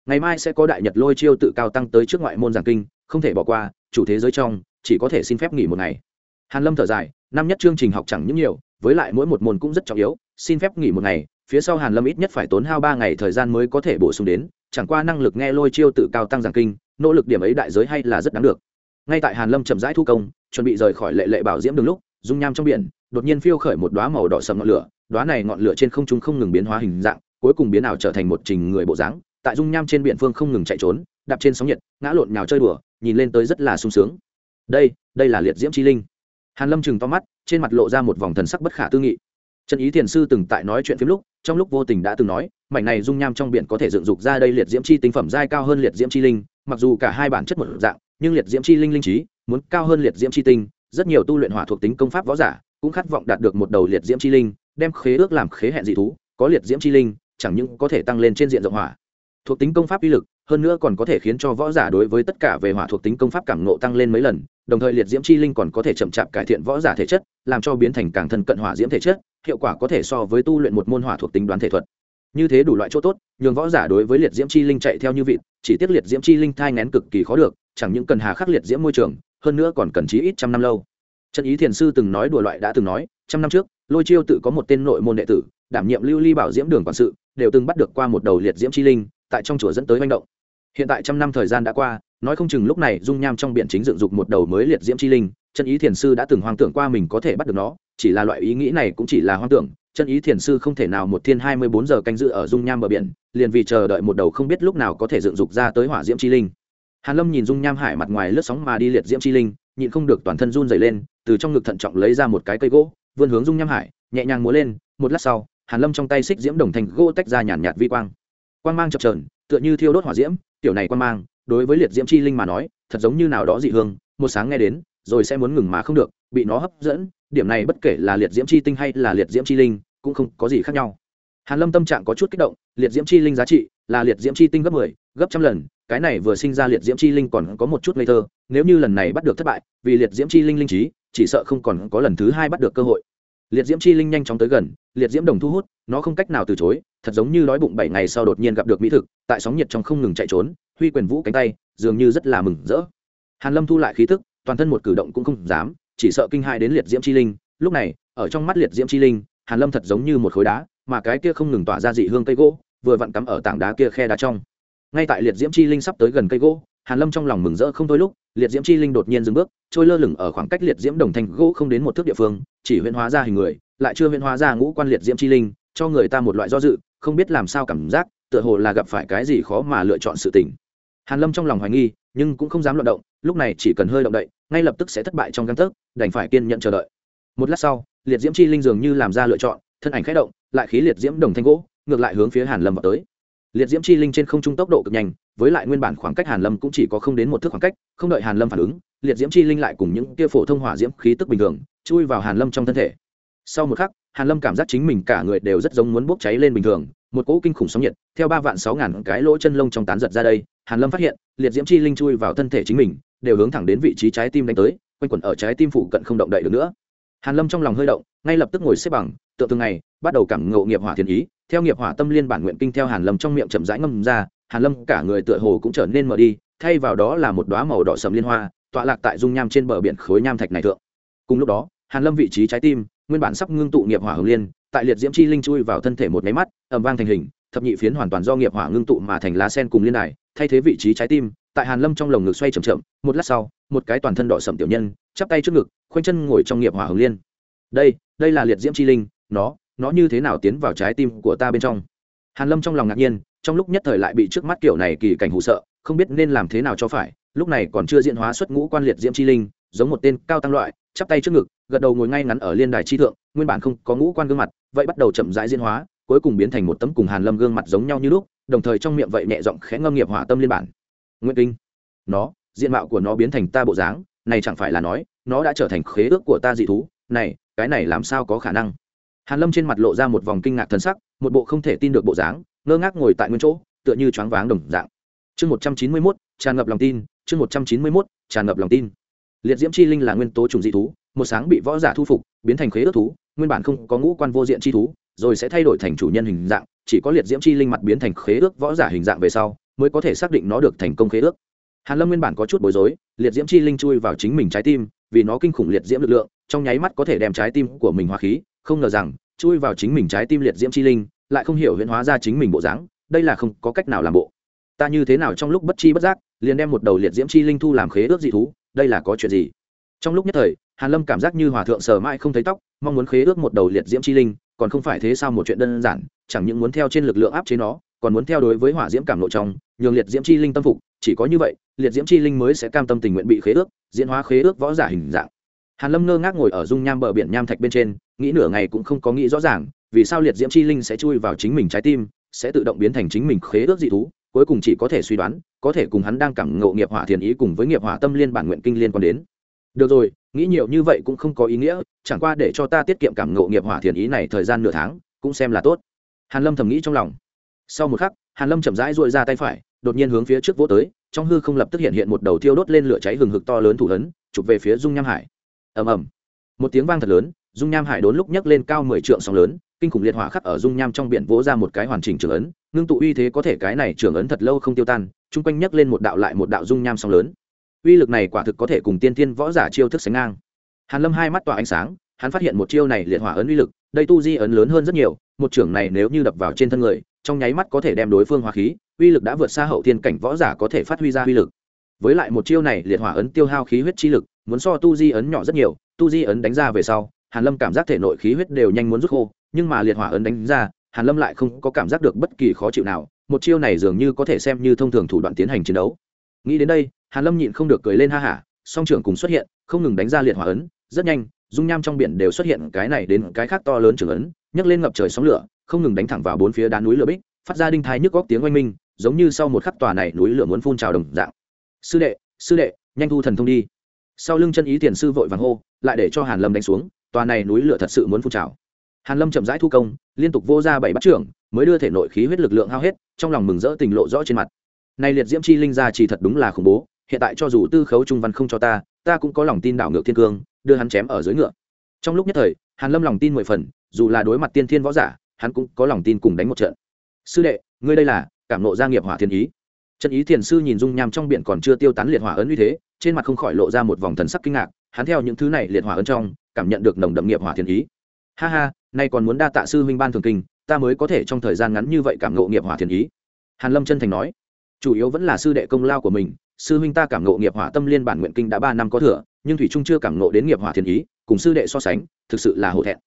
ngày mai sẽ có đại nhật lôi chiêu tự cao tăng tới trước ngoại môn giảng kinh, không thể bỏ qua, chủ thế giới trong, chỉ có thể xin phép nghỉ một ngày. Hàn lâm thở dài, năm nhất chương trình học chẳng những nhiều, với lại mỗi một môn cũng rất trọng yếu, xin phép nghỉ một ngày, phía sau hàn lâm ít nhất phải tốn hao ba ngày thời gian mới có thể bổ sung đến, chẳng qua năng lực nghe lôi chiêu tự cao tăng giảng kinh, nỗ lực điểm ấy đại giới hay là rất đáng được. Ngay tại hàn lâm chậm rãi thu công, chuẩn bị rời khỏi lệ lệ bảo diễm đường lúc, dung nham trong biển, đột nhiên phiêu khởi một đóa màu đỏ sầm ngọn lửa, đóa này ngọn lửa trên không trung không ngừng biến hóa hình dạng, cuối cùng biến ảo trở thành một trình người bộ dáng tại dung nham trên biển phương không ngừng chạy trốn, đạp trên sóng nhiệt, ngã lộn nhào chơi đùa, nhìn lên tới rất là sung sướng. Đây đây là liệt diễm chi linh. Hàn lâm chừng to mắt, trên mặt lộ ra một vòng thần sắc bất khả tư nghị. Trần ý thiền sư từng tại nói chuyện phim lúc, trong lúc vô tình đã từng nói, mảnh này dung nham trong biển có thể dựng dục ra đây liệt diễm chi tinh phẩm giai cao hơn liệt diễm chi linh, mặc dù cả hai bản chất một dạng, nhưng liệt diễm chi linh linh trí, muốn cao hơn liệt diễm chi tinh, rất nhiều tu luyện hỏa thuộc tính công pháp võ giả, cũng khát vọng đạt được một đầu liệt diễm chi linh, đem khế ước làm khế hẹn dị thú, có liệt diễm chi linh, chẳng những có thể tăng lên trên diện rộng hỏa thuộc tính công pháp uy lực, hơn nữa còn có thể khiến cho võ giả đối với tất cả về hỏa thuộc tính công pháp cảm ngộ tăng lên mấy lần, đồng thời liệt diễm chi linh còn có thể chậm chạp cải thiện võ giả thể chất, làm cho biến thành càng thân cận hỏa diễm thể chất, hiệu quả có thể so với tu luyện một môn hỏa thuộc tính đoán thể thuật. Như thế đủ loại chỗ tốt, nhường võ giả đối với liệt diễm chi linh chạy theo như vịt, chỉ tiếc liệt diễm chi linh thai ngén cực kỳ khó được, chẳng những cần hà khắc liệt diễm môi trường, hơn nữa còn cần chí ít trăm năm lâu. Trần ý thiền sư từng nói đùa loại đã từng nói, trăm năm trước, lôi chiêu tự có một tên nội môn đệ tử, đảm nhiệm lưu ly bảo diễm đường quản sự, đều từng bắt được qua một đầu liệt diễm chi linh tại trong chùa dẫn tới manh động. Hiện tại trăm năm thời gian đã qua, nói không chừng lúc này dung nham trong biển chính dựng dục một đầu mới liệt diễm chi linh, chân ý thiền sư đã từng hoang tưởng qua mình có thể bắt được nó, chỉ là loại ý nghĩ này cũng chỉ là hoang tưởng, chân ý thiền sư không thể nào một thiên hai mươi bốn giờ canh giữ ở dung nham bờ biển, liền vì chờ đợi một đầu không biết lúc nào có thể dựng dục ra tới hỏa diễm chi linh. Hàn lâm nhìn dung nham hải mặt ngoài lướt sóng mà đi liệt diễm chi linh, nhịn không được toàn thân run dày lên, từ trong ngực thận trọng lấy ra một cái cây gỗ, vươn hướng dung nham hải, nhẹ nhàng múa lên, một lát sau, hàn lâm trong tay xích diễm đồng thành gỗ tách ra nhàn nhạt vi quang quang mang chập trờn tựa như thiêu đốt hỏa diễm tiểu này quang mang đối với liệt diễm chi linh mà nói thật giống như nào đó dị hương một sáng nghe đến rồi sẽ muốn ngừng mà không được bị nó hấp dẫn điểm này bất kể là liệt diễm chi tinh hay là liệt diễm chi linh cũng không có gì khác nhau. Hàn lâm tâm trạng có chút kích động liệt diễm chi linh giá trị là liệt diễm chi tinh gấp mười, 10, gấp trăm lần cái này vừa sinh ra liệt diễm chi linh còn có một chút ngây thơ nếu như lần này bắt được thất bại vì liệt diễm chi linh linh trí chỉ sợ không còn có lần thứ hai bắt được cơ hội liệt diễm chi linh nhanh chóng tới gần, liệt diễm đồng thu hút, nó không cách nào từ chối, thật giống như đói bụng bảy ngày sau đột nhiên gặp được mỹ thực, tại sóng nhiệt trong không ngừng chạy trốn, huy quyền vũ cánh tay, dường như rất là mừng rỡ. Hàn lâm thu lại khí tức, toàn thân một cử động cũng không dám, chỉ sợ kinh hại đến liệt diễm chi linh. Lúc này, ở trong mắt liệt diễm chi linh, hàn lâm thật giống như một khối đá, mà cái kia không ngừng tỏa ra dị hương cây gỗ, vừa vặn cắm ở tảng đá kia khe đá trong. Ngay tại liệt diễm chi linh sắp tới gần cây gỗ hàn lâm trong lòng mừng rỡ không thôi lúc, liệt diễm chi linh đột nhiên dừng bước, trôi lơ lửng ở khoảng cách liệt diễm đồng thành gỗ không đến một thước địa phương, chỉ huyễn hóa ra hình người, lại chưa huyễn hóa ra ngũ quan liệt diễm chi linh, cho người ta một loại do dự, không biết làm sao cảm giác, tựa hồ là gặp phải cái gì khó mà lựa chọn sự tình. Hàn lâm trong lòng hoài nghi, nhưng cũng không dám loạn động, lúc này chỉ cần hơi động đậy, ngay lập tức sẽ thất bại trong găng tấc, đành phải kiên nhận chờ đợi. Một lát sau, liệt diễm chi linh dường như làm ra lựa chọn, thân ảnh khẽ động, lại khí liệt diễm đồng thanh gỗ, ngược lại hướng phía hàn lâm vào tới liệt diễm chi linh trên không trung tốc độ cực nhanh, với lại nguyên bản khoảng cách hàn lâm cũng chỉ có không đến một thước khoảng cách, không đợi hàn lâm phản ứng, liệt diễm chi linh lại cùng những kia phổ thông hỏa diễm khí tức bình thường, chui vào hàn lâm trong thân thể. Sau một khắc, hàn lâm cảm giác chính mình cả người đều rất giống muốn bốc cháy lên bình thường, một cỗ kinh khủng sóng nhiệt, theo ba vạn sáu ngàn cái lỗ chân lông trong tán giật ra đây, hàn lâm phát hiện, liệt diễm chi linh chui vào thân thể chính mình, đều hướng thẳng đến vị trí trái tim đánh tới, quanh quẩn ở trái tim phụ cận không động đậy được nữa. Hàn lâm trong lòng hơi động, ngay lập tức ngồi xếp bằng tượng từng ngày, bắt đầu cảm ngộ nghiệp hỏa thiên ý theo nghiệp hỏa tâm liên bản nguyện kinh theo hàn lâm trong miệng chậm rãi ngâm ra, hàn lâm cả người tựa hồ cũng trở nên mở đi, thay vào đó là một đóa màu đỏ sầm liên hoa, tọa lạc tại dung nham trên bờ biển khối nham thạch này thượng. Cùng lúc đó, hàn lâm vị trí trái tim, nguyên bản sắp ngưng tụ nghiệp hỏa hồng liên, tại liệt diễm chi linh chui vào thân thể một máy mắt, ầm vang thành hình, thập nhị phiến hoàn toàn do nghiệp hỏa ngưng tụ mà thành lá sen cùng liên đài, thay thế vị trí trái tim, tại hàn lâm trong lồng ngực xoay chậm chậm, một lát sau, một cái toàn thân đỏ sậm tiểu nhân, chắp tay trước ngực, khoanh chân ngồi trong nghiệp hỏa hồng liên. Đây đây là liệt diễm chi linh, nó nó như thế nào tiến vào trái tim của ta bên trong? Hàn lâm trong lòng ngạc nhiên, trong lúc nhất thời lại bị trước mắt kiểu này kỳ cảnh hụ sợ, không biết nên làm thế nào cho phải, lúc này còn chưa diễn hóa xuất ngũ quan liệt diễm chi linh, giống một tên cao tăng loại, chắp tay trước ngực, gật đầu ngồi ngay ngắn ở liên đài chi thượng, nguyên bản không có ngũ quan gương mặt, vậy bắt đầu chậm rãi diễn hóa, cuối cùng biến thành một tấm cùng hàn lâm gương mặt giống nhau như lúc, đồng thời trong miệng vậy nhẹ giọng khẽ ngâm nghiệp hỏa tâm liên bản. Nguyên kinh. Nó, diện mạo của nó biến thành ta bộ dáng, này chẳng phải là nói, nó đã trở thành khế ước của ta dị thú, này, cái này làm sao có khả năng? Hàn lâm trên mặt lộ ra một vòng kinh ngạc thần sắc một bộ không thể tin được bộ dáng ngơ ngác ngồi tại nguyên chỗ tựa như choáng váng đồng dạng. Chương một trăm chín mươi 191, tràn ngập lòng tin chương một trăm chín mươi 191, tràn ngập lòng tin. Liệt diễm chi linh là nguyên tố trùng dị thú một sáng bị võ giả thu phục biến thành khế ước thú nguyên bản không có ngũ quan vô diện chi thú rồi sẽ thay đổi thành chủ nhân hình dạng chỉ có liệt diễm chi linh mặt biến thành khế ước võ giả hình dạng về sau mới có thể xác định nó được thành công khế ước. Hàn lâm nguyên bản có chút bối rối liệt diễm chi linh chui vào chính mình trái tim vì nó kinh khủng liệt diễm lực lượng trong nháy mắt có thể đem trái tim của mình hóa khí không ngờ rằng, chui vào chính mình trái tim liệt diễm chi linh, lại không hiểu huyễn hóa ra chính mình bộ dáng, đây là không có cách nào làm bộ. Ta như thế nào trong lúc bất chi bất giác, liền đem một đầu liệt diễm chi linh thu làm khế ước dị thú, đây là có chuyện gì? Trong lúc nhất thời, hàn lâm cảm giác như hòa thượng sờ mãi không thấy tóc, mong muốn khế ước một đầu liệt diễm chi linh, còn không phải thế sao một chuyện đơn giản, chẳng những muốn theo trên lực lượng áp chế nó, còn muốn theo đối với hỏa diễm cảm nội trong, nhường liệt diễm chi linh tâm phục, chỉ có như vậy, liệt diễm chi linh mới sẽ cam tâm tình nguyện bị khế ước, diễn hóa khế ước võ giả hình dạng. Hàn lâm ngơ ngác ngồi ở dung nham bờ biển nham thạch bên trên nghĩ nửa ngày cũng không có nghĩ rõ ràng, vì sao liệt diễm chi linh sẽ chui vào chính mình trái tim, sẽ tự động biến thành chính mình khế ước dị thú, cuối cùng chỉ có thể suy đoán, có thể cùng hắn đang cảm ngộ nghiệp hỏa thiền ý cùng với nghiệp hỏa tâm liên bản nguyện kinh liên quan đến. Được rồi, nghĩ nhiều như vậy cũng không có ý nghĩa, chẳng qua để cho ta tiết kiệm cảm ngộ nghiệp hỏa thiền ý này thời gian nửa tháng, cũng xem là tốt. Hàn lâm thầm nghĩ trong lòng. Sau một khắc, hàn lâm chậm rãi duỗi ra tay phải, đột nhiên hướng phía trước vỗ tới, trong hư không lập tức hiện hiện một đầu thiêu đốt lên lửa cháy hừng hực to lớn thủ lớn chụp về phía dung nham hải. Ầm ầm. Một tiếng vang thật lớn dung nham hải đốn lúc nhấc lên cao mười trượng sóng lớn, kinh khủng liệt hỏa khắc ở dung nham trong biển vỗ ra một cái hoàn chỉnh trường ấn, ngưng tụ uy thế có thể cái này trường ấn thật lâu không tiêu tan, chung quanh nhấc lên một đạo lại một đạo dung nham sóng lớn. Uy lực này quả thực có thể cùng tiên tiên võ giả chiêu thức sánh ngang. Hàn lâm hai mắt tỏa ánh sáng, hắn phát hiện một chiêu này liệt hỏa ấn uy lực, đây tu di ấn lớn hơn rất nhiều, một trưởng này nếu như đập vào trên thân người, trong nháy mắt có thể đem đối phương hóa khí, uy lực đã vượt xa hậu thiên cảnh võ giả có thể phát huy ra uy lực. Với lại một chiêu này liệt hỏa ấn tiêu hao khí huyết chi lực, muốn so tu di ấn nhỏ rất nhiều, tu di ấn đánh ra về sau hàn lâm cảm giác thể nội khí huyết đều nhanh muốn rút khô, nhưng mà liệt hỏa ấn đánh ra, hàn lâm lại không có cảm giác được bất kỳ khó chịu nào, một chiêu này dường như có thể xem như thông thường thủ đoạn tiến hành chiến đấu. Nghĩ đến đây, hàn lâm nhịn không được cười lên ha hả, song trưởng cùng xuất hiện, không ngừng đánh ra liệt hỏa ấn, rất nhanh, dung nham trong biển đều xuất hiện cái này đến cái khác to lớn trưởng ấn, nhấc lên ngập trời sóng lửa, không ngừng đánh thẳng vào bốn phía đá núi lửa bích, phát ra đinh thái nhức góc tiếng oanh minh, giống như sau một khắc tòa này núi lửa muốn phun trào đồng dạng. Sư đệ sư đệ, nhanh thu thần thông đi. Sau lưng chân ý tiền sư vội vàng hô, lại để cho hàn lâm đánh xuống tòa này núi lửa thật sự muốn phun trào. Hàn lâm chậm rãi thu công, liên tục vô ra bảy bắt trưởng, mới đưa thể nội khí huyết lực lượng hao hết, trong lòng mừng rỡ tình lộ rõ trên mặt. Này liệt diễm chi linh ra chỉ thật đúng là khủng bố, hiện tại cho dù tư khấu trung văn không cho ta ta cũng có lòng tin đảo ngược thiên cương, đưa hắn chém ở dưới ngựa. Trong lúc nhất thời, hàn lâm lòng tin mười phần, dù là đối mặt tiên thiên võ giả, hắn cũng có lòng tin cùng đánh một trận. Sư đệ, ngươi đây là? cảm nộ gia nghiệp hỏa thiên ý. Chân ý thiền sư nhìn dung nham trong biển còn chưa tiêu tán liệt hỏa ấn như thế, trên mặt không khỏi lộ ra một vòng thần sắc kinh ngạc, hắn theo những thứ này liệt hỏa ấn trong cảm nhận được nồng đậm nghiệp hỏa thiên ý. Ha ha, nay còn muốn đa tạ sư huynh ban thường kinh, ta mới có thể trong thời gian ngắn như vậy cảm ngộ nghiệp hỏa thiên ý. Hàn lâm chân thành nói, chủ yếu vẫn là sư đệ công lao của mình, sư huynh ta cảm ngộ nghiệp hỏa tâm liên bản nguyện kinh đã ba năm có thừa, nhưng thủy trung chưa cảm ngộ đến nghiệp hỏa thiên ý, cùng sư đệ so sánh, thực sự là hổ thẹn.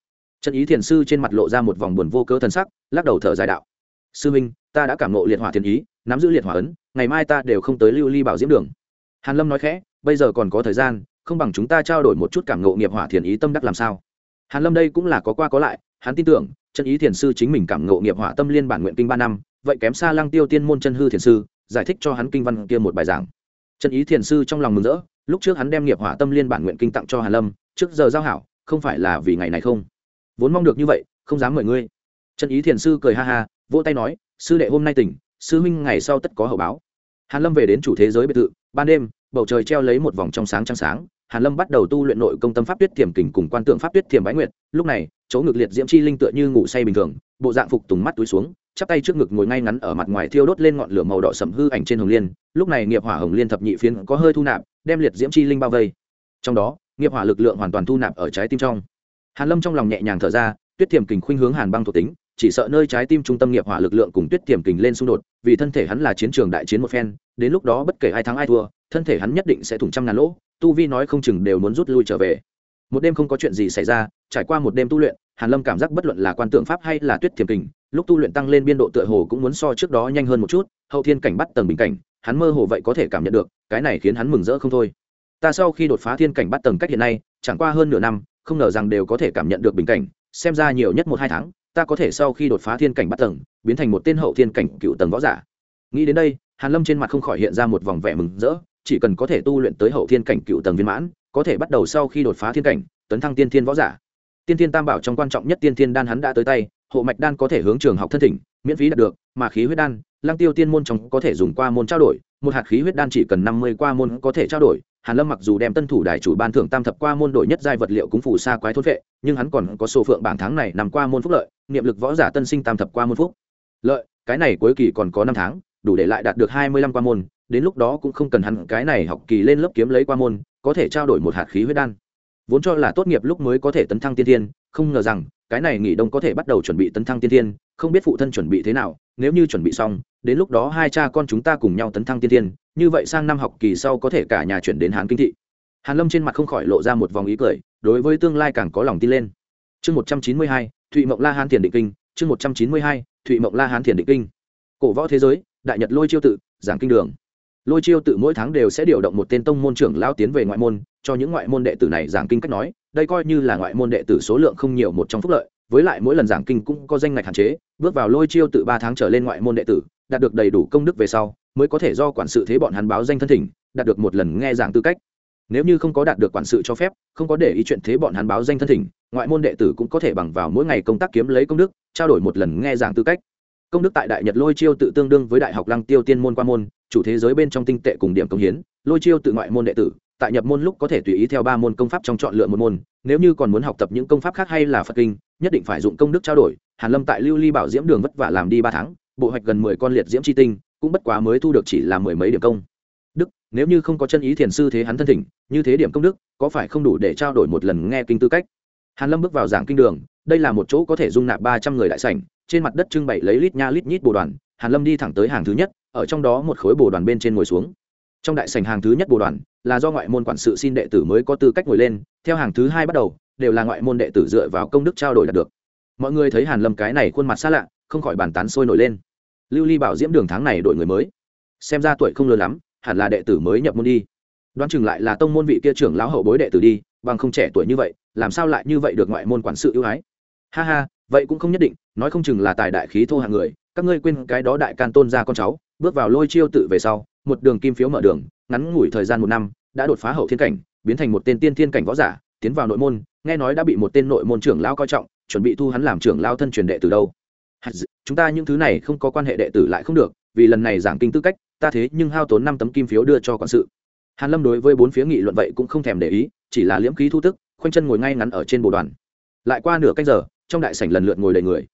Chân ý thiền sư trên mặt lộ ra một vòng buồn vô cớ thần sắc, lắc đầu thở dài đạo. Sư huynh, ta đã cảm ngộ liệt hỏa thiên ý, nắm giữ liệt hỏa ấn, ngày mai ta đều không tới lưu ly bảo diễm đường. Hàn lâm nói khẽ, bây giờ còn có thời gian không bằng chúng ta trao đổi một chút cảm ngộ nghiệp hỏa thiền ý tâm đắc làm sao? Hàn lâm đây cũng là có qua có lại, hắn tin tưởng, chân ý thiền sư chính mình cảm ngộ nghiệp hỏa tâm liên bản nguyện kinh ba năm, vậy kém xa lăng tiêu tiên môn chân hư thiền sư, giải thích cho hắn kinh văn kia một bài giảng. Chân ý thiền sư trong lòng mừng rỡ, lúc trước hắn đem nghiệp hỏa tâm liên bản nguyện kinh tặng cho hàn lâm, trước giờ giao hảo, không phải là vì ngày này không? Vốn mong được như vậy, không dám mời ngươi. Chân ý thiền sư cười ha ha, vỗ tay nói, sư đệ hôm nay tỉnh, sư huynh ngày sau tất có hậu báo. Hàn lâm về đến chủ thế giới biệt thự, ban đêm, bầu trời treo lấy một vòng trong sáng trăng sáng hàn lâm bắt đầu tu luyện nội công tâm pháp tuyết tiềm kình cùng quan tượng pháp tuyết tiềm bái nguyệt. Lúc này, chỗ ngực liệt diễm chi linh tựa như ngủ say bình thường, bộ dạng phục tùng mắt túi xuống, chắp tay trước ngực ngồi ngay ngắn ở mặt ngoài thiêu đốt lên ngọn lửa màu đỏ sẫm hư ảnh trên hồng liên. Lúc này nghiệp hỏa hồng liên thập nhị phiến có hơi thu nạp, đem liệt diễm chi linh bao vây. Trong đó, nghiệp hỏa lực lượng hoàn toàn thu nạp ở trái tim trong. Hàn lâm trong lòng nhẹ nhàng thở ra, tuyết tiềm kình khuynh hướng hàn băng thuộc tính chỉ sợ nơi trái tim trung tâm nghiệp hỏa lực lượng cùng tuyết tiềm kình lên xung đột, vì thân thể hắn là chiến trường đại chiến một phen, đến lúc đó bất kể ai thắng ai thua, thân thể hắn nhất định sẽ thủng trăm ngàn lỗ, tu vi nói không chừng đều muốn rút lui trở về. Một đêm không có chuyện gì xảy ra, trải qua một đêm tu luyện, hàn lâm cảm giác bất luận là quan tượng pháp hay là tuyết tiềm kình, lúc tu luyện tăng lên biên độ tựa hồ cũng muốn so trước đó nhanh hơn một chút, hậu thiên cảnh bắt tầng bình cảnh, hắn mơ hồ vậy có thể cảm nhận được, cái này khiến hắn mừng rỡ không thôi. Ta sau khi đột phá thiên cảnh bắt tầng cách hiện nay, chẳng qua hơn nửa năm, không ngờ rằng đều có thể cảm nhận được bình cảnh, xem ra nhiều nhất một hai tháng ta có thể sau khi đột phá thiên cảnh bắt tầng, biến thành một tên hậu thiên cảnh cựu tầng võ giả. Nghĩ đến đây, hàn lâm trên mặt không khỏi hiện ra một vòng vẻ mừng rỡ, chỉ cần có thể tu luyện tới hậu thiên cảnh cựu tầng viên mãn, có thể bắt đầu sau khi đột phá thiên cảnh, tấn thăng tiên thiên võ giả. Tiên thiên tam bảo trong quan trọng nhất tiên thiên đan hắn đã tới tay, hộ mạch đan có thể hướng trường học thân thỉnh, miễn phí đạt được, mà khí huyết đan lang tiêu tiên môn trong có thể dùng qua môn trao đổi, một hạt khí huyết đan chỉ cần năm mươi qua môn có thể trao đổi. Hàn lâm mặc dù đem tân thủ đại chủ ban thưởng tam thập qua môn đổi nhất giai vật liệu cúng phủ xa quái thôn vệ, nhưng hắn còn có số phượng bảng tháng này nằm qua môn phúc lợi niệm lực võ giả tân sinh tam thập qua môn phúc. Lợi, cái này cuối kỳ còn có năm tháng, đủ để lại đạt được hai mươi lăm qua môn, đến lúc đó cũng không cần hắn cái này học kỳ lên lớp kiếm lấy qua môn, có thể trao đổi một hạt khí huyết đan. Vốn cho là tốt nghiệp lúc mới có thể tấn thăng tiên thiên, không ngờ rằng, cái này nghỉ đông có thể bắt đầu chuẩn bị tấn thăng tiên thiên, không biết phụ thân chuẩn bị thế nào, nếu như chuẩn bị xong, đến lúc đó hai cha con chúng ta cùng nhau tấn thăng tiên thiên, như vậy sang năm học kỳ sau có thể cả nhà chuyển đến hán kinh thị. Hàn lâm trên mặt không khỏi lộ ra một vòng ý cười, đối với tương lai càng có lòng tin lên. Chương một trăm chín mươi hai thụy mộng la hán thiền định kinh, chương một trăm chín mươi hai, thụy mộng la hán thiền định kinh. Cổ võ thế giới, đại nhật lôi chiêu tự, giảng kinh đường. Lôi chiêu tự mỗi tháng đều sẽ điều động một tên tông môn trưởng lao tiến về ngoại môn, cho những ngoại môn đệ tử này giảng kinh cách nói, đây coi như là ngoại môn đệ tử số lượng không nhiều một trong phúc lợi, với lại mỗi lần giảng kinh cũng có danh ngạch hạn chế, bước vào lôi chiêu tự ba tháng trở lên ngoại môn đệ tử, đạt được đầy đủ công đức về sau, mới có thể do quản sự thế bọn hắn báo danh thân thỉnh, đạt được một lần nghe giảng tư cách nếu như không có đạt được quản sự cho phép, không có để ý chuyện thế bọn hắn báo danh thân thỉnh, ngoại môn đệ tử cũng có thể bằng vào mỗi ngày công tác kiếm lấy công đức, trao đổi một lần nghe giảng tư cách. Công đức tại đại nhật lôi chiêu tự tương đương với đại học lăng tiêu tiên môn qua môn, chủ thế giới bên trong tinh tệ cùng điểm công hiến, lôi chiêu tự ngoại môn đệ tử, tại nhập môn lúc có thể tùy ý theo ba môn công pháp trong chọn lựa một môn, nếu như còn muốn học tập những công pháp khác hay là phật kinh, nhất định phải dụng công đức trao đổi. Hàn lâm tại lưu ly bảo diễm đường vất vả làm đi ba tháng, bộ hoạch gần mười con liệt diễm chi tinh, cũng bất quá mới thu được chỉ là mười mấy điểm công nếu như không có chân ý thiền sư thế hắn thân thỉnh, như thế điểm công đức, có phải không đủ để trao đổi một lần nghe kinh tư cách? Hàn lâm bước vào giảng kinh đường, đây là một chỗ có thể dung nạp ba trăm người đại sảnh, trên mặt đất trưng bày lấy lít nha lít nhít bồ đoàn, hàn lâm đi thẳng tới hàng thứ nhất, ở trong đó một khối bồ đoàn bên trên ngồi xuống. Trong đại sảnh hàng thứ nhất bồ đoàn, là do ngoại môn quản sự xin đệ tử mới có tư cách ngồi lên, theo hàng thứ hai bắt đầu, đều là ngoại môn đệ tử dựa vào công đức trao đổi đạt được. Mọi người thấy hàn lâm cái này khuôn mặt xa lạ, không khỏi bàn tán sôi nổi lên. Lưu ly bảo diễm đường tháng này đổi người mới. Xem ra tuổi không lớn lắm hẳn là đệ tử mới nhập môn đi. Đoán chừng lại là tông môn vị kia trưởng lão hậu bối đệ tử đi, bằng không trẻ tuổi như vậy, làm sao lại như vậy được ngoại môn quản sự ưu ái? Ha ha, vậy cũng không nhất định, nói không chừng là tài đại khí thô hạng người, các ngươi quên cái đó đại can tôn ra con cháu, bước vào lôi chiêu tự về sau, một đường kim phiếu mở đường, ngắn ngủi thời gian một năm, đã đột phá hậu thiên cảnh, biến thành một tên tiên thiên cảnh võ giả, tiến vào nội môn, nghe nói đã bị một tên nội môn trưởng lao coi trọng, chuẩn bị thu hắn làm trưởng lao thân truyền đệ từ đâu. Chúng ta những thứ này không có quan hệ đệ tử lại không được, vì lần này giảng kinh tư cách ta thế nhưng hao tốn năm tấm kim phiếu đưa cho quản sự. Hàn lâm đối với bốn phía nghị luận vậy cũng không thèm để ý, chỉ là liễm khí thu tức, khoanh chân ngồi ngay ngắn ở trên bồ đoàn. Lại qua nửa canh giờ, trong đại sảnh lần lượt ngồi đầy người.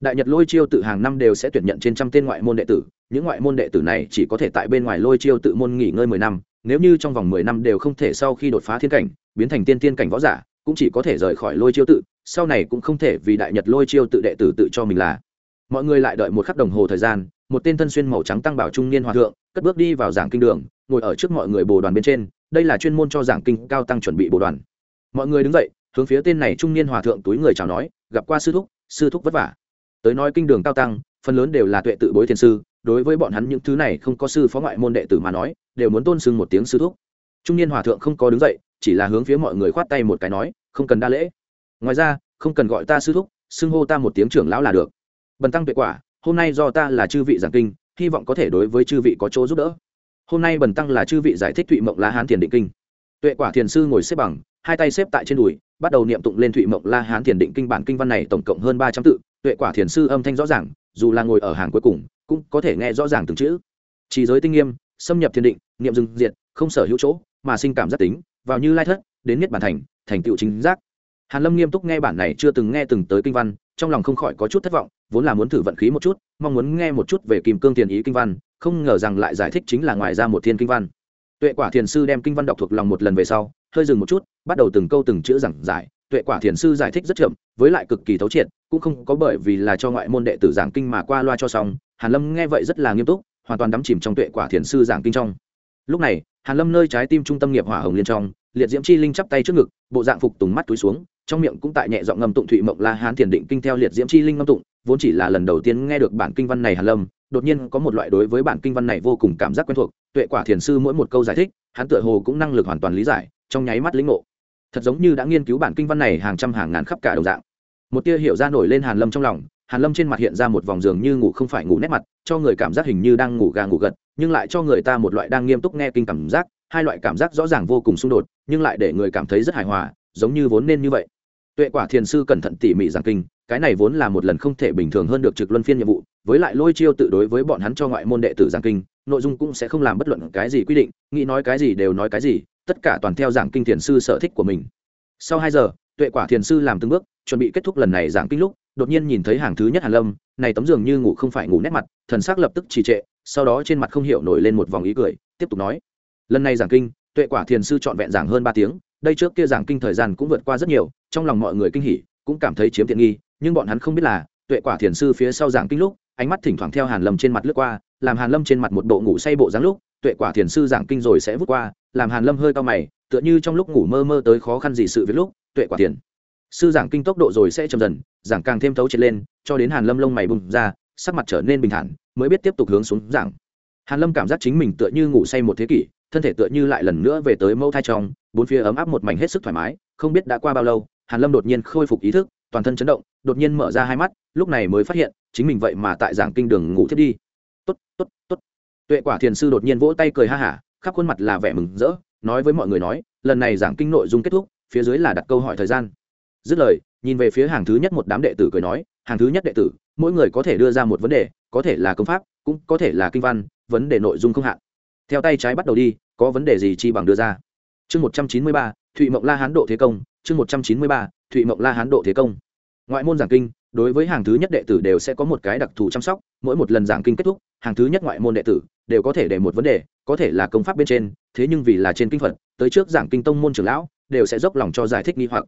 Đại nhật lôi chiêu tự hàng năm đều sẽ tuyển nhận trên trăm tên ngoại môn đệ tử, những ngoại môn đệ tử này chỉ có thể tại bên ngoài lôi chiêu tự môn nghỉ ngơi mười năm, nếu như trong vòng mười năm đều không thể sau khi đột phá thiên cảnh, biến thành tiên tiên cảnh võ giả, cũng chỉ có thể rời khỏi lôi chiêu tự, sau này cũng không thể vì đại nhật lôi chiêu tự đệ tử tự cho mình là. Mọi người lại đợi một khắc đồng hồ thời gian một tên thân xuyên màu trắng tăng bảo trung niên hòa thượng, cất bước đi vào giảng kinh đường, ngồi ở trước mọi người bồ đoàn bên trên, đây là chuyên môn cho giảng kinh cao tăng chuẩn bị bồ đoàn. Mọi người đứng dậy, hướng phía tên này trung niên hòa thượng túi người chào nói, gặp qua sư thúc sư thúc vất vả. Tới nói kinh đường cao tăng, phần lớn đều là tuệ tự bối thiền sư, đối với bọn hắn những thứ này không có sư phó ngoại môn đệ tử mà nói, đều muốn tôn sưng một tiếng sư thúc. Trung niên hòa thượng không có đứng dậy, chỉ là hướng phía mọi người khoát tay một cái nói, không cần đa lễ. Ngoài ra, không cần gọi ta sư thúc, xưng hô ta một tiếng trưởng lão là được. Bần tăng tuệ quả hôm nay do ta là chư vị giảng kinh, hy vọng có thể đối với chư vị có chỗ giúp đỡ. Hôm nay bần tăng là chư vị giải thích thụy mộng la hán thiền định kinh. Tuệ quả thiền sư ngồi xếp bằng, hai tay xếp tại trên đùi, bắt đầu niệm tụng lên thụy mộng la hán thiền định kinh bản kinh văn này tổng cộng hơn ba trăm tự. Tuệ quả thiền sư âm thanh rõ ràng, dù là ngồi ở hàng cuối cùng, cũng có thể nghe rõ ràng từng chữ. Chỉ giới tinh nghiêm, xâm nhập thiền định, niệm dừng diện không sở hữu chỗ, mà sinh cảm giác tính, vào như lai thất, đến niết bản thành thành tựu chính giác hàn lâm nghiêm túc nghe bản này chưa từng nghe từng tới kinh văn, trong lòng không khỏi có chút thất vọng, vốn là muốn thử vận khí một chút, mong muốn nghe một chút về Kim cương tiền ý kinh văn, không ngờ rằng lại giải thích chính là ngoài ra một thiên kinh văn. Tuệ quả thiền sư đem kinh văn đọc thuộc lòng một lần về sau, hơi dừng một chút, bắt đầu từng câu từng chữ giảng giải. Tuệ quả thiền sư giải thích rất chậm, với lại cực kỳ thấu triệt, cũng không có bởi vì là cho ngoại môn đệ tử giảng kinh mà qua loa cho xong. Hàn lâm nghe vậy rất là nghiêm túc, hoàn toàn đắm chìm trong tuệ quả thiền sư giảng kinh trong. Lúc này, hàn lâm nơi trái tim trung tâm nghiệp hỏa hồng liên trong, liệt diễm chi linh chắp tay trước ngực, bộ dạng phục tùng mắt túi xuống trong miệng cũng tại nhẹ giọng ngâm tụng thụy mộng la hán thiền định kinh theo liệt diễm chi linh ngâm tụng, vốn chỉ là lần đầu tiên nghe được bản kinh văn này hàn lâm, đột nhiên có một loại đối với bản kinh văn này vô cùng cảm giác quen thuộc, tuệ quả thiền sư mỗi một câu giải thích, hắn tựa hồ cũng năng lực hoàn toàn lý giải, trong nháy mắt lĩnh ngộ. Thật giống như đã nghiên cứu bản kinh văn này hàng trăm hàng ngàn khắp cả đồng dạng. Một tia hiểu ra nổi lên hàn lâm trong lòng, hàn lâm trên mặt hiện ra một vòng giường như ngủ không phải ngủ nét mặt, cho người cảm giác hình như đang ngủ gà ngủ gật, nhưng lại cho người ta một loại đang nghiêm túc nghe kinh cảm giác, hai loại cảm giác rõ ràng vô cùng xung đột, nhưng lại để người cảm thấy rất hài hòa giống như vốn nên như vậy. Tuệ quả thiền sư cẩn thận tỉ mỉ giảng kinh, cái này vốn là một lần không thể bình thường hơn được trực luân phiên nhiệm vụ, với lại lôi chiêu tự đối với bọn hắn cho ngoại môn đệ tử giảng kinh, nội dung cũng sẽ không làm bất luận cái gì quy định, nghĩ nói cái gì đều nói cái gì, tất cả toàn theo giảng kinh thiền sư sở thích của mình. Sau hai giờ, tuệ quả thiền sư làm từng bước, chuẩn bị kết thúc lần này giảng kinh lúc, đột nhiên nhìn thấy hàng thứ nhất hàn lâm, này tấm giường như ngủ không phải ngủ nét mặt, thần sắc lập tức trì trệ, sau đó trên mặt không hiểu nổi lên một vòng ý cười, tiếp tục nói. Lần này giảng kinh, tuệ quả thiền sư trọn vẹn giảng hơn ba tiếng đây trước kia giảng kinh thời gian cũng vượt qua rất nhiều, trong lòng mọi người kinh hỉ, cũng cảm thấy chiếm tiện nghi, nhưng bọn hắn không biết là, tuệ quả thiền sư phía sau giảng kinh lúc, ánh mắt thỉnh thoảng theo hàn lâm trên mặt lướt qua, làm hàn lâm trên mặt một bộ ngủ say bộ dáng lúc, tuệ quả thiền sư giảng kinh rồi sẽ vút qua, làm hàn lâm hơi cao mày, tựa như trong lúc ngủ mơ mơ tới khó khăn gì sự việc lúc, tuệ quả thiền sư giảng kinh tốc độ rồi sẽ chậm dần, giảng càng thêm thấu triệt lên, cho đến hàn lâm lông mày bùng ra, sắc mặt trở nên bình thản, mới biết tiếp tục hướng xuống giảng. Hàn lâm cảm giác chính mình tựa như ngủ say một thế kỷ, thân thể tựa như lại lần nữa về tới mẫu thai trong bốn phía ấm áp một mảnh hết sức thoải mái, không biết đã qua bao lâu, hàn lâm đột nhiên khôi phục ý thức, toàn thân chấn động, đột nhiên mở ra hai mắt, lúc này mới phát hiện, chính mình vậy mà tại giảng kinh đường ngủ thiết đi. Tốt tốt tốt. Tuệ quả thiền sư đột nhiên vỗ tay cười ha hả, khắp khuôn mặt là vẻ mừng rỡ, nói với mọi người nói, lần này giảng kinh nội dung kết thúc, phía dưới là đặt câu hỏi thời gian. Dứt lời, nhìn về phía hàng thứ nhất một đám đệ tử cười nói, hàng thứ nhất đệ tử, mỗi người có thể đưa ra một vấn đề, có thể là công pháp, cũng có thể là kinh văn, vấn đề nội dung không hạn. Theo tay trái bắt đầu đi, có vấn đề gì chi bằng đưa ra? Chương một trăm chín mươi ba, thụy mộng la hán độ thế công, chương một trăm chín mươi ba, thụy mộng la hán độ thế công. Ngoại môn giảng kinh, đối với hàng thứ nhất đệ tử đều sẽ có một cái đặc thù chăm sóc, mỗi một lần giảng kinh kết thúc, hàng thứ nhất ngoại môn đệ tử đều có thể để một vấn đề, có thể là công pháp bên trên, thế nhưng vì là trên kinh phật, tới trước giảng kinh tông môn trưởng lão, đều sẽ dốc lòng cho giải thích nghi hoặc.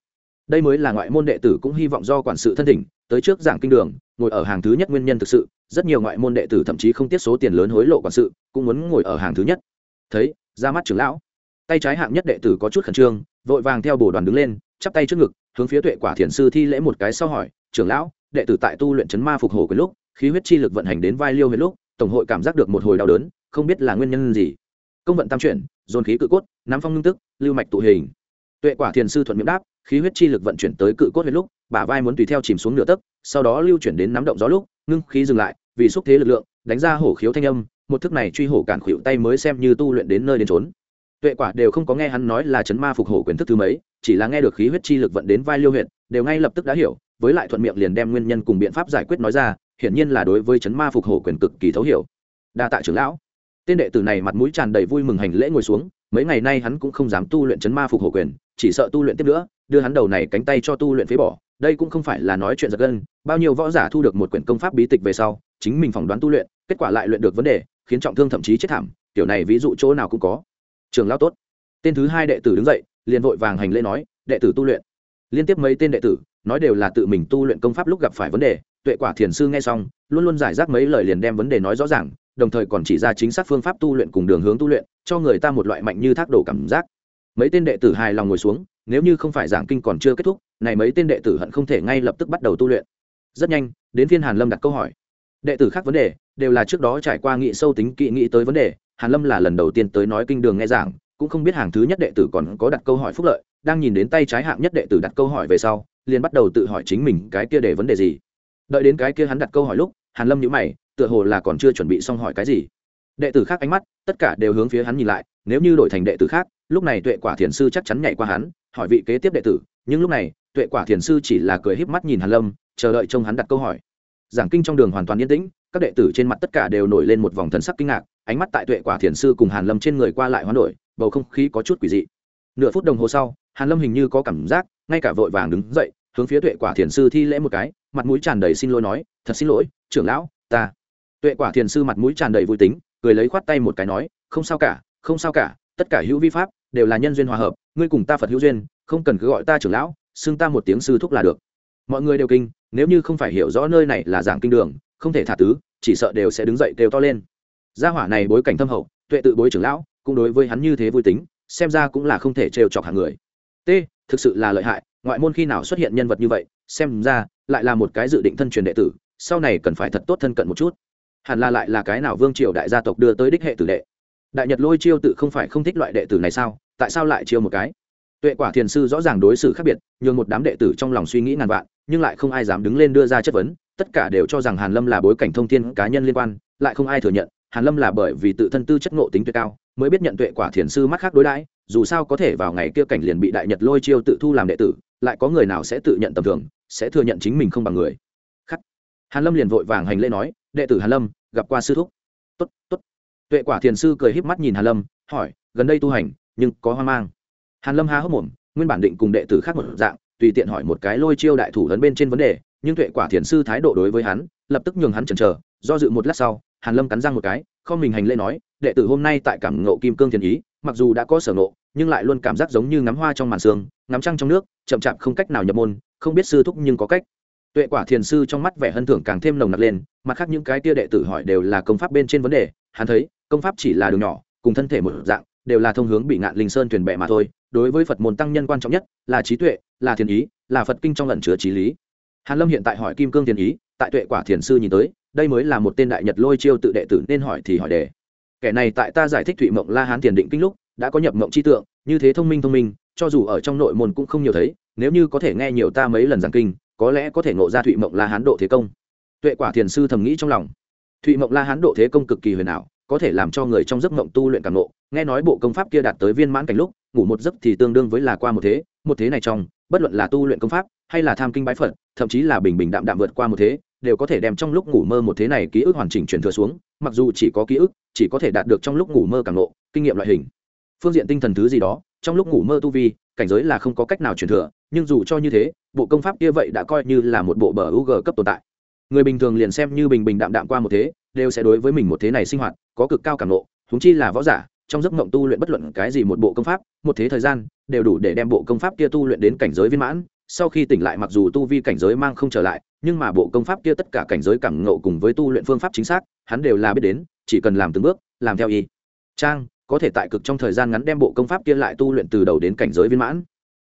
Đây mới là ngoại môn đệ tử cũng hy vọng do quản sự thân thỉnh, tới trước giảng kinh đường, ngồi ở hàng thứ nhất nguyên nhân thực sự, rất nhiều ngoại môn đệ tử thậm chí không tiết số tiền lớn hối lộ quản sự, cũng muốn ngồi ở hàng thứ nhất. Thấy, ra mắt trưởng lão tay trái hạng nhất đệ tử có chút khẩn trương, vội vàng theo bồ đoàn đứng lên, chắp tay trước ngực, hướng phía tuệ quả thiền sư thi lễ một cái sau hỏi, trưởng lão, đệ tử tại tu luyện chấn ma phục hồi cái lúc, khí huyết chi lực vận hành đến vai liêu hết lúc, tổng hội cảm giác được một hồi đau đớn, không biết là nguyên nhân gì. Công vận tam chuyển, dồn khí cự cốt, nắm phong ngưng tức, lưu mạch tụ hình. Tuệ quả thiền sư thuận miệng đáp, khí huyết chi lực vận chuyển tới cự cốt huyết lúc, bả vai muốn tùy theo chìm xuống nửa tấc, sau đó lưu chuyển đến nắm động gió lúc, ngưng khí dừng lại, vì xúc thế lực lượng, đánh ra hổ khiếu thanh âm, một thức này truy hổ cản khuỵu tay mới xem như tu luyện đến nơi đến trốn tuệ quả đều không có nghe hắn nói là chấn ma phục hổ quyền thức thứ mấy, chỉ là nghe được khí huyết chi lực vận đến vai liêu huyện đều ngay lập tức đã hiểu, với lại thuận miệng liền đem nguyên nhân cùng biện pháp giải quyết nói ra, hiển nhiên là đối với chấn ma phục hổ quyền cực kỳ thấu hiểu. Đa tạ trưởng lão. Tên đệ tử này mặt mũi tràn đầy vui mừng hành lễ ngồi xuống, mấy ngày nay hắn cũng không dám tu luyện chấn ma phục hổ quyền, chỉ sợ tu luyện tiếp nữa, đưa hắn đầu này cánh tay cho tu luyện phế bỏ, đây cũng không phải là nói chuyện giật gân, bao nhiêu võ giả thu được một quyển công pháp bí tịch về sau, chính mình phỏng đoán tu luyện, kết quả lại luyện được vấn đề, khiến trọng thương thậm chí chết thảm, kiểu này ví dụ chỗ nào cũng có trường lao tốt. Tên thứ hai đệ tử đứng dậy, liền vội vàng hành lễ nói, đệ tử tu luyện. Liên tiếp mấy tên đệ tử, nói đều là tự mình tu luyện công pháp lúc gặp phải vấn đề, tuệ quả thiền sư nghe xong, luôn luôn giải rác mấy lời liền đem vấn đề nói rõ ràng, đồng thời còn chỉ ra chính xác phương pháp tu luyện cùng đường hướng tu luyện, cho người ta một loại mạnh như thác đổ cảm giác. Mấy tên đệ tử hài lòng ngồi xuống, nếu như không phải giảng kinh còn chưa kết thúc, này mấy tên đệ tử hận không thể ngay lập tức bắt đầu tu luyện. Rất nhanh, đến phiên hàn lâm đặt câu hỏi. Đệ tử khác vấn đề, đều là trước đó trải qua nghị sâu tính kỵ nghĩ tới vấn đề hàn lâm là lần đầu tiên tới nói kinh đường nghe giảng, cũng không biết hàng thứ nhất đệ tử còn có đặt câu hỏi phúc lợi, đang nhìn đến tay trái hạng nhất đệ tử đặt câu hỏi về sau, liền bắt đầu tự hỏi chính mình cái kia để vấn đề gì. Đợi đến cái kia hắn đặt câu hỏi lúc, hàn lâm nhíu mày, tựa hồ là còn chưa chuẩn bị xong hỏi cái gì. Đệ tử khác ánh mắt, tất cả đều hướng phía hắn nhìn lại, nếu như đổi thành đệ tử khác, lúc này tuệ quả thiền sư chắc chắn nhảy qua hắn, hỏi vị kế tiếp đệ tử, nhưng lúc này, tuệ quả thiền sư chỉ là cười híp mắt nhìn hàn lâm, chờ đợi trông hắn đặt câu hỏi. Giảng kinh trong đường hoàn toàn yên tĩnh, các đệ tử trên mặt tất cả đều nổi lên một vòng thần sắc kinh ngạc ánh mắt tại tuệ quả thiền sư cùng hàn lâm trên người qua lại hoán đổi, bầu không khí có chút quỷ dị. Nửa phút đồng hồ sau, hàn lâm hình như có cảm giác, ngay cả vội vàng đứng dậy, hướng phía tuệ quả thiền sư thi lễ một cái, mặt mũi tràn đầy xin lỗi nói, thật xin lỗi, trưởng lão, ta. Tuệ quả thiền sư mặt mũi tràn đầy vui tính, cười lấy khoát tay một cái nói, không sao cả, không sao cả, tất cả hữu vi pháp đều là nhân duyên hòa hợp, ngươi cùng ta phật hữu duyên, không cần cứ gọi ta trưởng lão, xưng ta một tiếng sư thúc là được. Mọi người đều kinh, nếu như không phải hiểu rõ nơi này là giảng kinh đường, không thể thả tứ chỉ sợ đều sẽ đứng dậy đều to lên gia hỏa này bối cảnh thâm hậu, tuệ tự bối trưởng lão, cũng đối với hắn như thế vui tính, xem ra cũng là không thể trêu chọc hàng người. T, thực sự là lợi hại, ngoại môn khi nào xuất hiện nhân vật như vậy, xem ra, lại là một cái dự định thân truyền đệ tử, sau này cần phải thật tốt thân cận một chút. Hẳn là lại là cái nào vương triều đại gia tộc đưa tới đích hệ tử đệ. Đại nhật lôi chiêu tự không phải không thích loại đệ tử này sao, tại sao lại chiêu một cái? Tuệ quả thiền sư rõ ràng đối xử khác biệt, nhường một đám đệ tử trong lòng suy nghĩ ngàn vạn, nhưng lại không ai dám đứng lên đưa ra chất vấn, tất cả đều cho rằng hàn lâm là bối cảnh thông tin cá nhân liên quan, lại không ai thừa nhận hàn lâm là bởi vì tự thân tư chất ngộ tính tuyệt cao, mới biết nhận tuệ quả thiền sư mắt khác đối đãi, dù sao có thể vào ngày kia cảnh liền bị đại nhật lôi chiêu tự thu làm đệ tử, lại có người nào sẽ tự nhận tầm thường, sẽ thừa nhận chính mình không bằng người. Khắc. Hàn lâm liền vội vàng hành lễ nói, đệ tử hàn lâm, gặp qua sư thúc. Tốt tốt. Tuệ quả thiền sư cười híp mắt nhìn hàn lâm, hỏi, gần đây tu hành, nhưng có hoang mang? Hàn lâm há hốc mồm, nguyên bản định cùng đệ tử khác một dạng, tùy tiện hỏi một cái lôi chiêu đại thủ lớn bên trên vấn đề, nhưng tuệ quả thiền sư thái độ đối với hắn, lập tức nhường hắn chần chờ, do dự một lát sau hàn lâm cắn răng một cái, không mình hành lễ nói, đệ tử hôm nay tại cảm ngộ kim cương thiền ý, mặc dù đã có sở ngộ, nhưng lại luôn cảm giác giống như ngắm hoa trong màn sương, ngắm trăng trong nước, chậm chạp không cách nào nhập môn, không biết sư thúc nhưng có cách. Tuệ quả thiền sư trong mắt vẻ hân thưởng càng thêm nồng nặc lên, mặt khác những cái tia đệ tử hỏi đều là công pháp bên trên vấn đề, hắn thấy, công pháp chỉ là đường nhỏ, cùng thân thể một dạng, đều là thông hướng bị ngạn linh sơn thuyền bệ mà thôi, đối với phật môn tăng nhân quan trọng nhất là trí tuệ, là thiền ý, là phật kinh trong lần chứa trí lý. Hàn lâm hiện tại hỏi kim cương thiền ý tại tuệ quả thiền sư nhìn tới, đây mới là một tên đại nhật lôi chiêu tự đệ tử nên hỏi thì hỏi đề. Kẻ này tại ta giải thích thụy mộng la hán tiền định kinh lúc, đã có nhập mộng chi tượng, như thế thông minh thông minh, cho dù ở trong nội môn cũng không nhiều thấy, nếu như có thể nghe nhiều ta mấy lần giảng kinh, có lẽ có thể ngộ ra thụy mộng la hán độ thế công. Tuệ quả thiền sư thầm nghĩ trong lòng. Thụy mộng la hán độ thế công cực kỳ huyền ảo, có thể làm cho người trong giấc mộng tu luyện càng ngộ, nghe nói bộ công pháp kia đạt tới viên mãn cảnh lúc, ngủ một giấc thì tương đương với là qua một thế một thế này trong, bất luận là tu luyện công pháp, hay là tham kinh bái phật, thậm chí là bình bình đạm đạm vượt qua một thế đều có thể đem trong lúc ngủ mơ một thế này ký ức hoàn chỉnh truyền thừa xuống, mặc dù chỉ có ký ức, chỉ có thể đạt được trong lúc ngủ mơ càng ngộ kinh nghiệm loại hình phương diện tinh thần thứ gì đó, trong lúc ngủ mơ tu vi, cảnh giới là không có cách nào truyền thừa, nhưng dù cho như thế, bộ công pháp kia vậy đã coi như là một bộ bờ u g cấp tồn tại người bình thường liền xem như bình bình đạm đạm qua một thế, đều sẽ đối với mình một thế này sinh hoạt có cực cao cảm lộ. húng chi là võ giả, trong giấc mộng tu luyện bất luận cái gì một bộ công pháp, một thế thời gian, đều đủ để đem bộ công pháp kia tu luyện đến cảnh giới viên mãn sau khi tỉnh lại mặc dù tu vi cảnh giới mang không trở lại, nhưng mà bộ công pháp kia tất cả cảnh giới cảm ngộ cùng với tu luyện phương pháp chính xác, hắn đều là biết đến, chỉ cần làm từng bước, làm theo y. Trang có thể tại cực trong thời gian ngắn đem bộ công pháp kia lại tu luyện từ đầu đến cảnh giới viên mãn.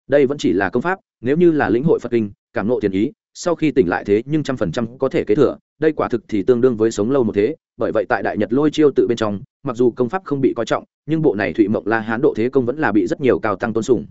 Đây vẫn chỉ là công pháp, nếu như là lĩnh hội phật kinh, cảm ngộ thiền ý, sau khi tỉnh lại thế nhưng trăm phần trăm có thể kế thừa, đây quả thực thì tương đương với sống lâu một thế, bởi vậy tại đại nhật lôi chiêu tự bên trong, mặc dù công pháp không bị coi trọng, nhưng bộ này thụy mộng la hán độ thế công vẫn là bị rất nhiều cao tăng tôn sùng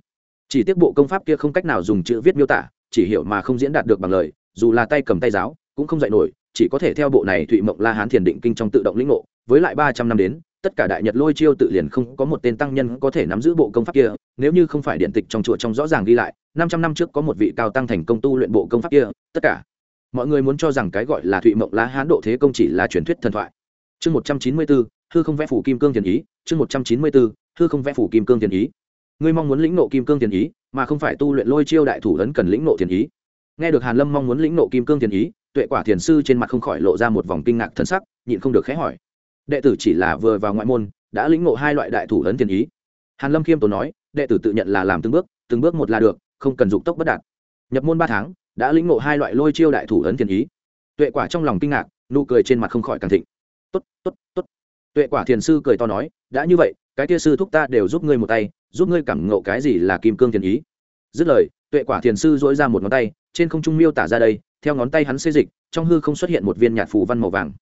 chỉ tiếc bộ công pháp kia không cách nào dùng chữ viết miêu tả, chỉ hiểu mà không diễn đạt được bằng lời, dù là tay cầm tay giáo, cũng không dạy nổi, chỉ có thể theo bộ này thụy mộng la hán thiền định kinh trong tự động lĩnh ngộ. Với lại ba trăm năm đến, tất cả đại nhật lôi chiêu tự liền không có một tên tăng nhân có thể nắm giữ bộ công pháp kia, nếu như không phải điện tịch trong chùa trong rõ ràng ghi lại, năm trăm năm trước có một vị cao tăng thành công tu luyện bộ công pháp kia, tất cả. Mọi người muốn cho rằng cái gọi là thụy mộng la hán độ thế công chỉ là truyền thuyết thần thoại. Chương một trăm chín mươi bốn hư không vẽ phủ kim cương thiền ý, chương một trăm chín mươi bốn hư không vẽ phủ kim cương thiền ý ngươi mong muốn lĩnh nộ kim cương tiền ý, mà không phải tu luyện lôi chiêu đại thủ ấn cần lĩnh nộ tiền ý. Nghe được hàn lâm mong muốn lĩnh nộ kim cương tiền ý, tuệ quả thiền sư trên mặt không khỏi lộ ra một vòng kinh ngạc thần sắc, nhịn không được khẽ hỏi. Đệ tử chỉ là vừa vào ngoại môn, đã lĩnh ngộ hai loại đại thủ ấn tiền ý. Hàn lâm khiêm tốn nói, đệ tử tự nhận là làm từng bước từng bước một là được, không cần dục tốc bất đạt. Nhập môn ba tháng, đã lĩnh ngộ hai loại lôi chiêu đại thủ ấn tiền ý. Tuệ quả trong lòng kinh ngạc, nụ cười trên mặt không khỏi càng thịnh. Tốt tốt tốt. Tuệ quả thiền sư cười to nói, đã như vậy, cái kia sư thúc ta đều giúp ngươi một tay giúp ngươi cảm ngộ cái gì là kim cương tiền ý. Dứt lời, tuệ quả thiền sư dỗi ra một ngón tay, trên không trung miêu tả ra đây, theo ngón tay hắn xây dịch, trong hư không xuất hiện một viên nhạt phủ văn màu vàng.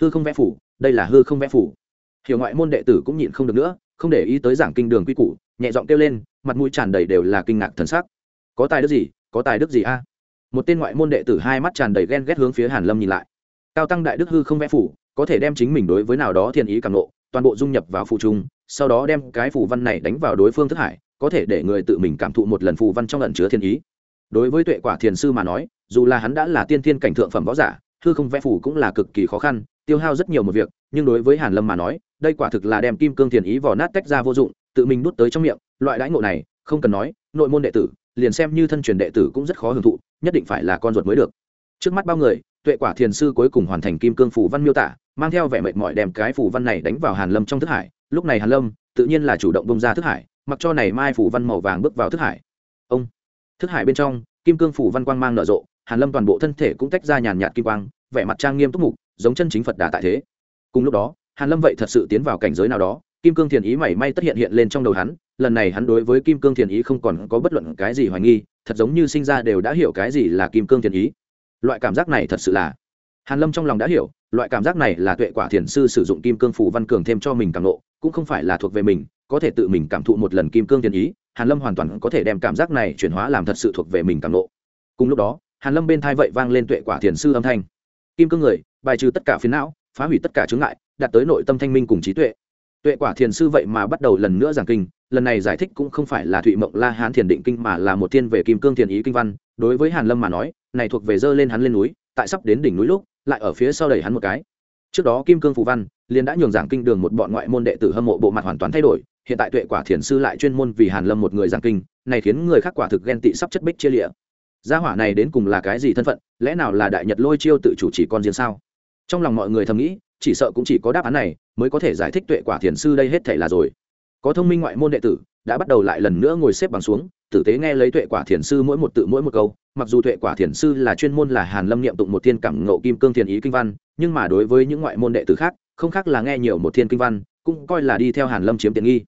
Hư không vẽ phủ, đây là hư không vẽ phủ. Hiểu ngoại môn đệ tử cũng nhịn không được nữa, không để ý tới giảng kinh đường quy củ, nhẹ giọng kêu lên, mặt mũi tràn đầy đều là kinh ngạc thần sắc. Có tài đức gì, có tài đức gì a? Một tên ngoại môn đệ tử hai mắt tràn đầy ghen ghét hướng phía hàn lâm nhìn lại. Cao tăng đại đức hư không vẽ phủ, có thể đem chính mình đối với nào đó thiền ý cảm nộ toàn bộ dung nhập vào phụ trung sau đó đem cái phù văn này đánh vào đối phương thức hải, có thể để người tự mình cảm thụ một lần phù văn trong ẩn chứa thiên ý. Đối với tuệ quả thiền sư mà nói, dù là hắn đã là tiên thiên cảnh thượng phẩm võ giả, hư không vẽ phủ cũng là cực kỳ khó khăn, tiêu hao rất nhiều một việc, nhưng đối với hàn lâm mà nói, đây quả thực là đem kim cương thiền ý vò nát tách ra vô dụng, tự mình đút tới trong miệng, loại đãi ngộ này, không cần nói, nội môn đệ tử, liền xem như thân truyền đệ tử cũng rất khó hưởng thụ, nhất định phải là con ruột mới được. Trước mắt bao người, tuệ quả thiền sư cuối cùng hoàn thành kim cương phủ văn miêu tả, mang theo vẻ mệt mỏi đem cái phủ văn này đánh vào hàn lâm trong thức hải lúc này hàn lâm tự nhiên là chủ động bông ra thức hải, mặc cho này mai phủ văn màu vàng bước vào thức hải. Ông! Thức hải bên trong, kim cương phủ văn quang mang nở rộ, hàn lâm toàn bộ thân thể cũng tách ra nhàn nhạt kim quang, vẻ mặt trang nghiêm túc mục, giống chân chính phật đà tại thế. Cùng lúc đó, hàn lâm vậy thật sự tiến vào cảnh giới nào đó, kim cương thiền ý mảy may tất hiện hiện lên trong đầu hắn, lần này hắn đối với kim cương thiền ý không còn có bất luận cái gì hoài nghi, thật giống như sinh ra đều đã hiểu cái gì là kim cương thiền ý. Loại cảm giác này thật sự là hàn lâm trong lòng đã hiểu, loại cảm giác này là tuệ quả thiền sư sử dụng kim cương phủ văn cường thêm cho mình càng nộ cũng không phải là thuộc về mình, có thể tự mình cảm thụ một lần kim cương thiên ý, hàn lâm hoàn toàn có thể đem cảm giác này chuyển hóa làm thật sự thuộc về mình cảm nộ cùng lúc đó, hàn lâm bên thai vậy vang lên tuệ quả thiền sư âm thanh. Kim cương người, bài trừ tất cả phiến não, phá hủy tất cả chướng ngại, đạt tới nội tâm thanh minh cùng trí tuệ. Tuệ quả thiền sư vậy mà bắt đầu lần nữa giảng kinh, lần này giải thích cũng không phải là thụy mộng la hán thiền định kinh mà là một thiên về kim cương thiền ý kinh văn. Đối với hàn lâm mà nói, này thuộc về dơ lên hắn lên núi, tại sắp đến đỉnh núi lúc, lại ở phía sau đẩy hắn một cái trước đó kim cương phù văn liền đã nhường giảng kinh đường một bọn ngoại môn đệ tử hâm mộ bộ mặt hoàn toàn thay đổi, hiện tại tuệ quả thiền sư lại chuyên môn vì hàn lâm một người giảng kinh, này khiến người khác quả thực ghen tị sắp chất bích chia lịa. Gia hỏa này đến cùng là cái gì thân phận, lẽ nào là đại nhật lôi chiêu tự chủ chỉ con riêng sao? Trong lòng mọi người thầm nghĩ, chỉ sợ cũng chỉ có đáp án này mới có thể giải thích tuệ quả thiền sư đây hết thể là rồi. Có thông minh ngoại môn đệ tử đã bắt đầu lại lần nữa ngồi xếp bằng xuống, tử tế nghe lấy tuệ quả thiền sư mỗi một tự mỗi một câu, mặc dù tuệ quả thiền sư là chuyên môn là hàn lâm niệm tụng một thiên cảm ngộ kim cương thiền ý kinh văn, nhưng mà đối với những ngoại môn đệ tử khác, không khác là nghe nhiều một thiên kinh văn, cũng coi là đi theo hàn lâm chiếm tiện nghi.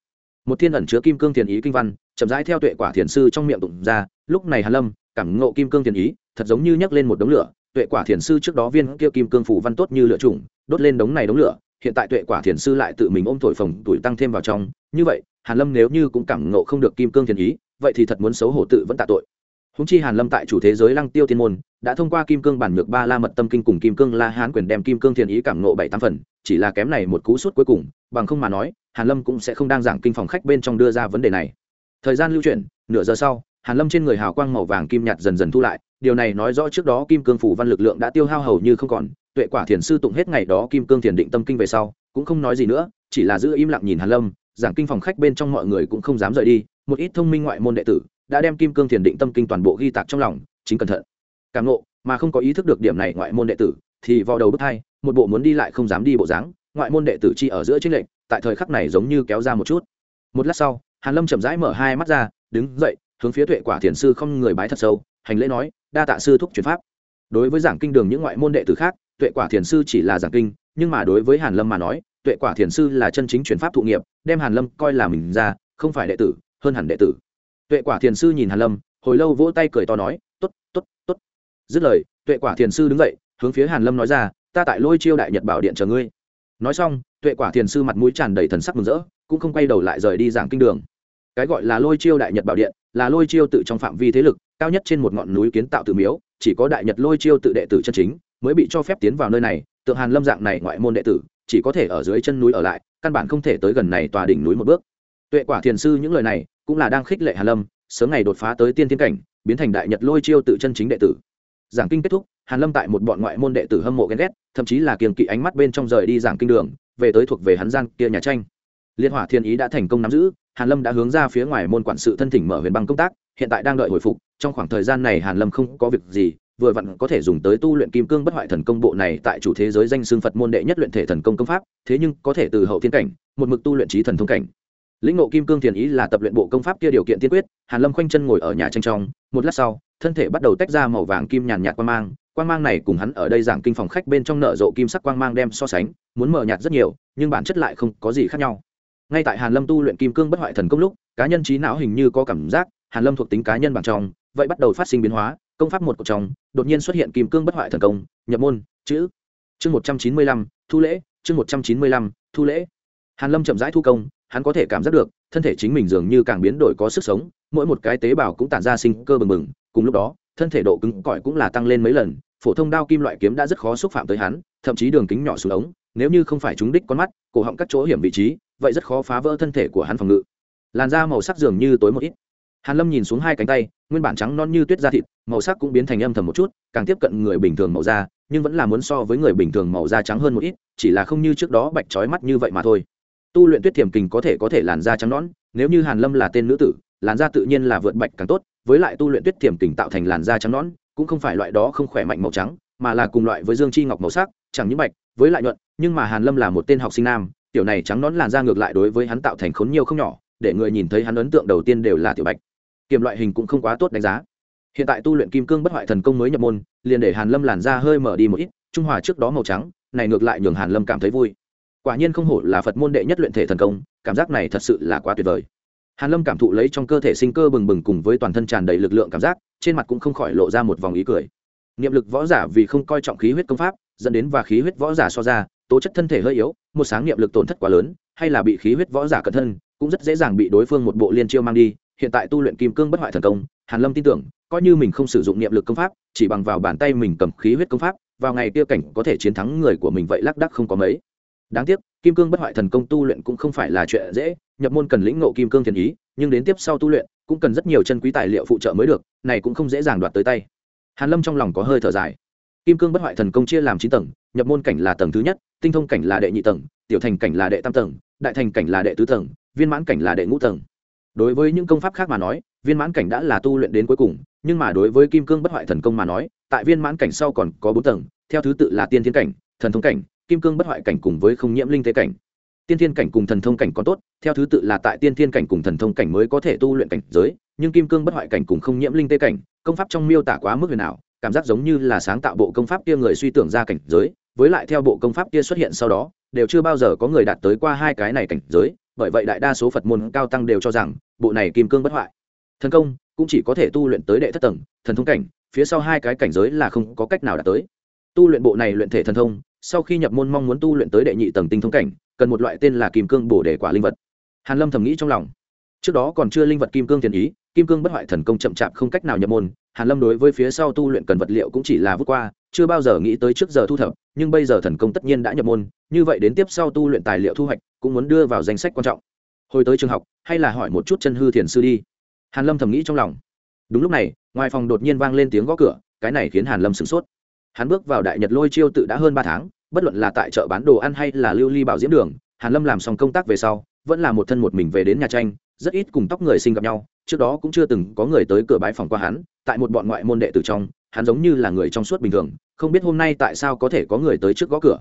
Một thiên ẩn chứa kim cương thiền ý kinh văn, chậm rãi theo tuệ quả thiền sư trong miệng tụng ra, lúc này hàn lâm, cảm ngộ kim cương thiền ý, thật giống như nhấc lên một đống lửa, tuệ quả thiền sư trước đó viên kia kim cương phủ văn tốt như lửa trùng, đốt lên đống này đống lửa, hiện tại tuệ quả thiền sư lại tự mình ôm thổi phồng tuổi tăng thêm vào trong, như vậy hàn lâm nếu như cũng cảm ngộ không được kim cương thiên ý, vậy thì thật muốn xấu hổ tự vẫn tạ tội. Húng chi hàn lâm tại chủ thế giới lăng tiêu tiên môn, đã thông qua kim cương bản nhược ba la mật tâm kinh cùng kim cương la hán quyền đem kim cương thiên ý cảm ngộ bảy tám phần, chỉ là kém này một cú suốt cuối cùng, bằng không mà nói, hàn lâm cũng sẽ không đang giảng kinh phòng khách bên trong đưa ra vấn đề này. Thời gian lưu chuyển, nửa giờ sau, hàn lâm trên người hào quang màu vàng kim nhạt dần dần thu lại, điều này nói rõ trước đó kim cương phủ văn lực lượng đã tiêu hao hầu như không còn, tuệ quả thiền sư tụng hết ngày đó kim cương thiền định tâm kinh về sau, cũng không nói gì nữa, chỉ là giữ im lặng nhìn hàn lâm giảng kinh phòng khách bên trong mọi người cũng không dám rời đi, một ít thông minh ngoại môn đệ tử đã đem kim cương thiền định tâm kinh toàn bộ ghi tạc trong lòng, chính cẩn thận. Cảm nộ, mà không có ý thức được điểm này ngoại môn đệ tử, thì vào đầu bước hai, một bộ muốn đi lại không dám đi bộ dáng, ngoại môn đệ tử chi ở giữa chính lệnh tại thời khắc này giống như kéo ra một chút. Một lát sau, hàn lâm chậm rãi mở hai mắt ra, đứng dậy, hướng phía tuệ quả thiền sư không người bái thật sâu, hành lễ nói, đa tạ sư thúc truyền pháp. Đối với giảng kinh đường những ngoại môn đệ tử khác, tuệ quả thiền sư chỉ là giảng kinh, nhưng mà đối với hàn lâm mà nói tuệ quả thiền sư là chân chính truyền pháp thụ nghiệp, đem hàn lâm coi là mình ra, không phải đệ tử, hơn hẳn đệ tử. Tuệ quả thiền sư nhìn hàn lâm, hồi lâu vỗ tay cười to nói, tốt tốt tốt. Dứt lời, tuệ quả thiền sư đứng dậy, hướng phía hàn lâm nói ra, ta tại lôi chiêu đại nhật bảo điện chờ ngươi. Nói xong, tuệ quả thiền sư mặt mũi tràn đầy thần sắc mừng rỡ, cũng không quay đầu lại rời đi giảng kinh đường. Cái gọi là lôi chiêu đại nhật bảo điện, là lôi chiêu tự trong phạm vi thế lực, cao nhất trên một ngọn núi kiến tạo tự miếu, chỉ có đại nhật lôi chiêu tự đệ tử chân chính, mới bị cho phép tiến vào nơi này, tượng hàn lâm dạng này ngoại môn đệ tử chỉ có thể ở dưới chân núi ở lại, căn bản không thể tới gần này tòa đỉnh núi một bước. Tuệ quả thiền sư những lời này, cũng là đang khích lệ hàn lâm, sớm ngày đột phá tới tiên thiên cảnh, biến thành đại nhật lôi chiêu tự chân chính đệ tử. Giảng kinh kết thúc hàn lâm tại một bọn ngoại môn đệ tử hâm mộ ghen ghét, thậm chí là kiềng kỵ ánh mắt bên trong rời đi giảng kinh đường, về tới thuộc về hắn gian kia nhà tranh. Liên hỏa thiên ý đã thành công nắm giữ hàn lâm đã hướng ra phía ngoài môn quản sự thân thỉnh mở huyền băng công tác, hiện tại đang đợi hồi phục, trong khoảng thời gian này hàn lâm không có việc gì vừa vặn có thể dùng tới tu luyện kim cương bất hoại thần công bộ này tại chủ thế giới danh xương phật môn đệ nhất luyện thể thần công công pháp, thế nhưng có thể từ hậu thiên cảnh, một mực tu luyện trí thần thông cảnh. Lĩnh ngộ kim cương thiền ý là tập luyện bộ công pháp kia điều kiện tiên quyết, hàn lâm khoanh chân ngồi ở nhà tranh trong, một lát sau, thân thể bắt đầu tách ra màu vàng kim nhàn nhạt quang mang quang mang này cùng hắn ở đây giảng kinh phòng khách bên trong nở rộ kim sắc quang mang đem so sánh, muốn mở nhạt rất nhiều, nhưng bản chất lại không có gì khác nhau. Ngay tại hàn lâm tu luyện kim cương bất hoại thần công lúc, cá nhân trí não hình như có cảm giác, hàn lâm thuộc tính cá nhân bằng trong, vậy bắt đầu phát sinh biến hóa công pháp một của trong, đột nhiên xuất hiện kim cương bất hoại thần công, nhập môn, chữ. Chương một trăm chín mươi lăm, thu lễ. Chương một trăm chín mươi lăm, thu lễ. Hàn lâm chậm rãi thu công, hắn có thể cảm giác được, thân thể chính mình dường như càng biến đổi có sức sống, mỗi một cái tế bào cũng tản ra sinh cơ bừng bừng, cùng lúc đó, thân thể độ cứng cỏi cũng là tăng lên mấy lần, phổ thông đao kim loại kiếm đã rất khó xúc phạm tới hắn, thậm chí đường kính nhỏ xuống ống, nếu như không phải trúng đích con mắt, cổ họng các chỗ hiểm vị trí, vậy rất khó phá vỡ thân thể của hắn phòng ngự. Làn da màu sắc dường như tối một ít hàn lâm nhìn xuống hai cánh tay, nguyên bản trắng non như tuyết da thịt, màu sắc cũng biến thành âm thầm một chút, càng tiếp cận người bình thường màu da, nhưng vẫn là muốn so với người bình thường màu da trắng hơn một ít, chỉ là không như trước đó bạch trói mắt như vậy mà thôi. Tu luyện tuyết thiềm kình có thể có thể làn da trắng nõn, nếu như hàn lâm là tên nữ tử, làn da tự nhiên là vượt bạch càng tốt, với lại tu luyện tuyết thiềm kình tạo thành làn da trắng nõn, cũng không phải loại đó không khỏe mạnh màu trắng, mà là cùng loại với dương chi ngọc màu sắc, chẳng những bạch, với lại nhuận, nhưng mà hàn lâm là một tên học sinh nam, tiểu này trắng nõn làn da ngược lại đối với hắn tạo thành khốn nhiều không nhỏ, để người nhìn thấy hắn ấn tượng đầu tiên đều là tiểu bạch kiềm loại hình cũng không quá tốt đánh giá. Hiện tại tu luyện kim cương bất hoại thần công mới nhập môn, liền để hàn lâm làn da hơi mở đi một ít, trung hòa trước đó màu trắng, này ngược lại nhường hàn lâm cảm thấy vui. Quả nhiên không hổ là phật môn đệ nhất luyện thể thần công, cảm giác này thật sự là quá tuyệt vời. Hàn lâm cảm thụ lấy trong cơ thể sinh cơ bừng bừng cùng với toàn thân tràn đầy lực lượng cảm giác, trên mặt cũng không khỏi lộ ra một vòng ý cười. Niệm lực võ giả vì không coi trọng khí huyết công pháp, dẫn đến và khí huyết võ giả so ra, tố chất thân thể hơi yếu, một sáng niệm lực tổn thất quá lớn, hay là bị khí huyết võ giả cẩn thân, cũng rất dễ dàng bị đối phương một bộ liên chiêu mang đi hiện tại tu luyện kim cương bất hoại thần công, hàn lâm tin tưởng, coi như mình không sử dụng niệm lực công pháp, chỉ bằng vào bàn tay mình cầm khí huyết công pháp, vào ngày kia cảnh có thể chiến thắng người của mình vậy lác đắc không có mấy. Đáng tiếc, kim cương bất hoại thần công tu luyện cũng không phải là chuyện dễ, nhập môn cần lĩnh ngộ kim cương thiền ý, nhưng đến tiếp sau tu luyện, cũng cần rất nhiều chân quý tài liệu phụ trợ mới được, này cũng không dễ dàng đoạt tới tay. Hàn lâm trong lòng có hơi thở dài. Kim cương bất hoại thần công chia làm chín tầng, nhập môn cảnh là tầng thứ nhất, tinh thông cảnh là đệ nhị tầng, tiểu thành cảnh là đệ tam tầng, đại thành cảnh là đệ tứ tầng, viên mãn cảnh là đệ ngũ tầng đối với những công pháp khác mà nói, viên mãn cảnh đã là tu luyện đến cuối cùng, nhưng mà đối với kim cương bất hoại thần công mà nói, tại viên mãn cảnh sau còn có bốn tầng, theo thứ tự là tiên thiên cảnh, thần thông cảnh, kim cương bất hoại cảnh cùng với không nhiễm linh thế cảnh. Tiên thiên cảnh cùng thần thông cảnh còn tốt, theo thứ tự là tại tiên thiên cảnh cùng thần thông cảnh mới có thể tu luyện cảnh giới, nhưng kim cương bất hoại cảnh cùng không nhiễm linh tê cảnh, công pháp trong miêu tả quá mức huyền ảo, cảm giác giống như là sáng tạo bộ công pháp kia người suy tưởng ra cảnh giới, với lại theo bộ công pháp kia xuất hiện sau đó, đều chưa bao giờ có người đạt tới qua hai cái này cảnh giới bởi vậy đại đa số phật môn cao tăng đều cho rằng, bộ này kim cương bất hoại. Thần công cũng chỉ có thể tu luyện tới đệ thất tầng, thần thông cảnh, phía sau hai cái cảnh giới là không có cách nào đạt tới. Tu luyện bộ này luyện thể thần thông, sau khi nhập môn mong muốn tu luyện tới đệ nhị tầng tinh thông cảnh, cần một loại tên là kim cương bổ đề quả linh vật. Hàn lâm thầm nghĩ trong lòng. Trước đó còn chưa linh vật kim cương tiền ý kim cương bất hoại thần công chậm chạp không cách nào nhập môn, hàn lâm đối với phía sau tu luyện cần vật liệu cũng chỉ là vút qua, chưa bao giờ nghĩ tới trước giờ thu thập, nhưng bây giờ thần công tất nhiên đã nhập môn, như vậy đến tiếp sau tu luyện tài liệu thu hoạch cũng muốn đưa vào danh sách quan trọng. Hồi tới trường học, hay là hỏi một chút chân hư thiền sư đi. Hàn lâm thầm nghĩ trong lòng. Đúng lúc này, ngoài phòng đột nhiên vang lên tiếng gõ cửa, cái này khiến hàn lâm sửng sốt. Hắn bước vào đại nhật lôi chiêu tự đã hơn ba tháng, bất luận là tại chợ bán đồ ăn hay là lưu ly bảo diễm đường, hàn lâm làm xong công tác về sau, vẫn là một thân một mình về đến nhà tranh, rất ít cùng tóc người sinh gặp nhau trước đó cũng chưa từng có người tới cửa bái phòng qua hắn, tại một bọn ngoại môn đệ tử trong, hắn giống như là người trong suốt bình thường, không biết hôm nay tại sao có thể có người tới trước gõ cửa.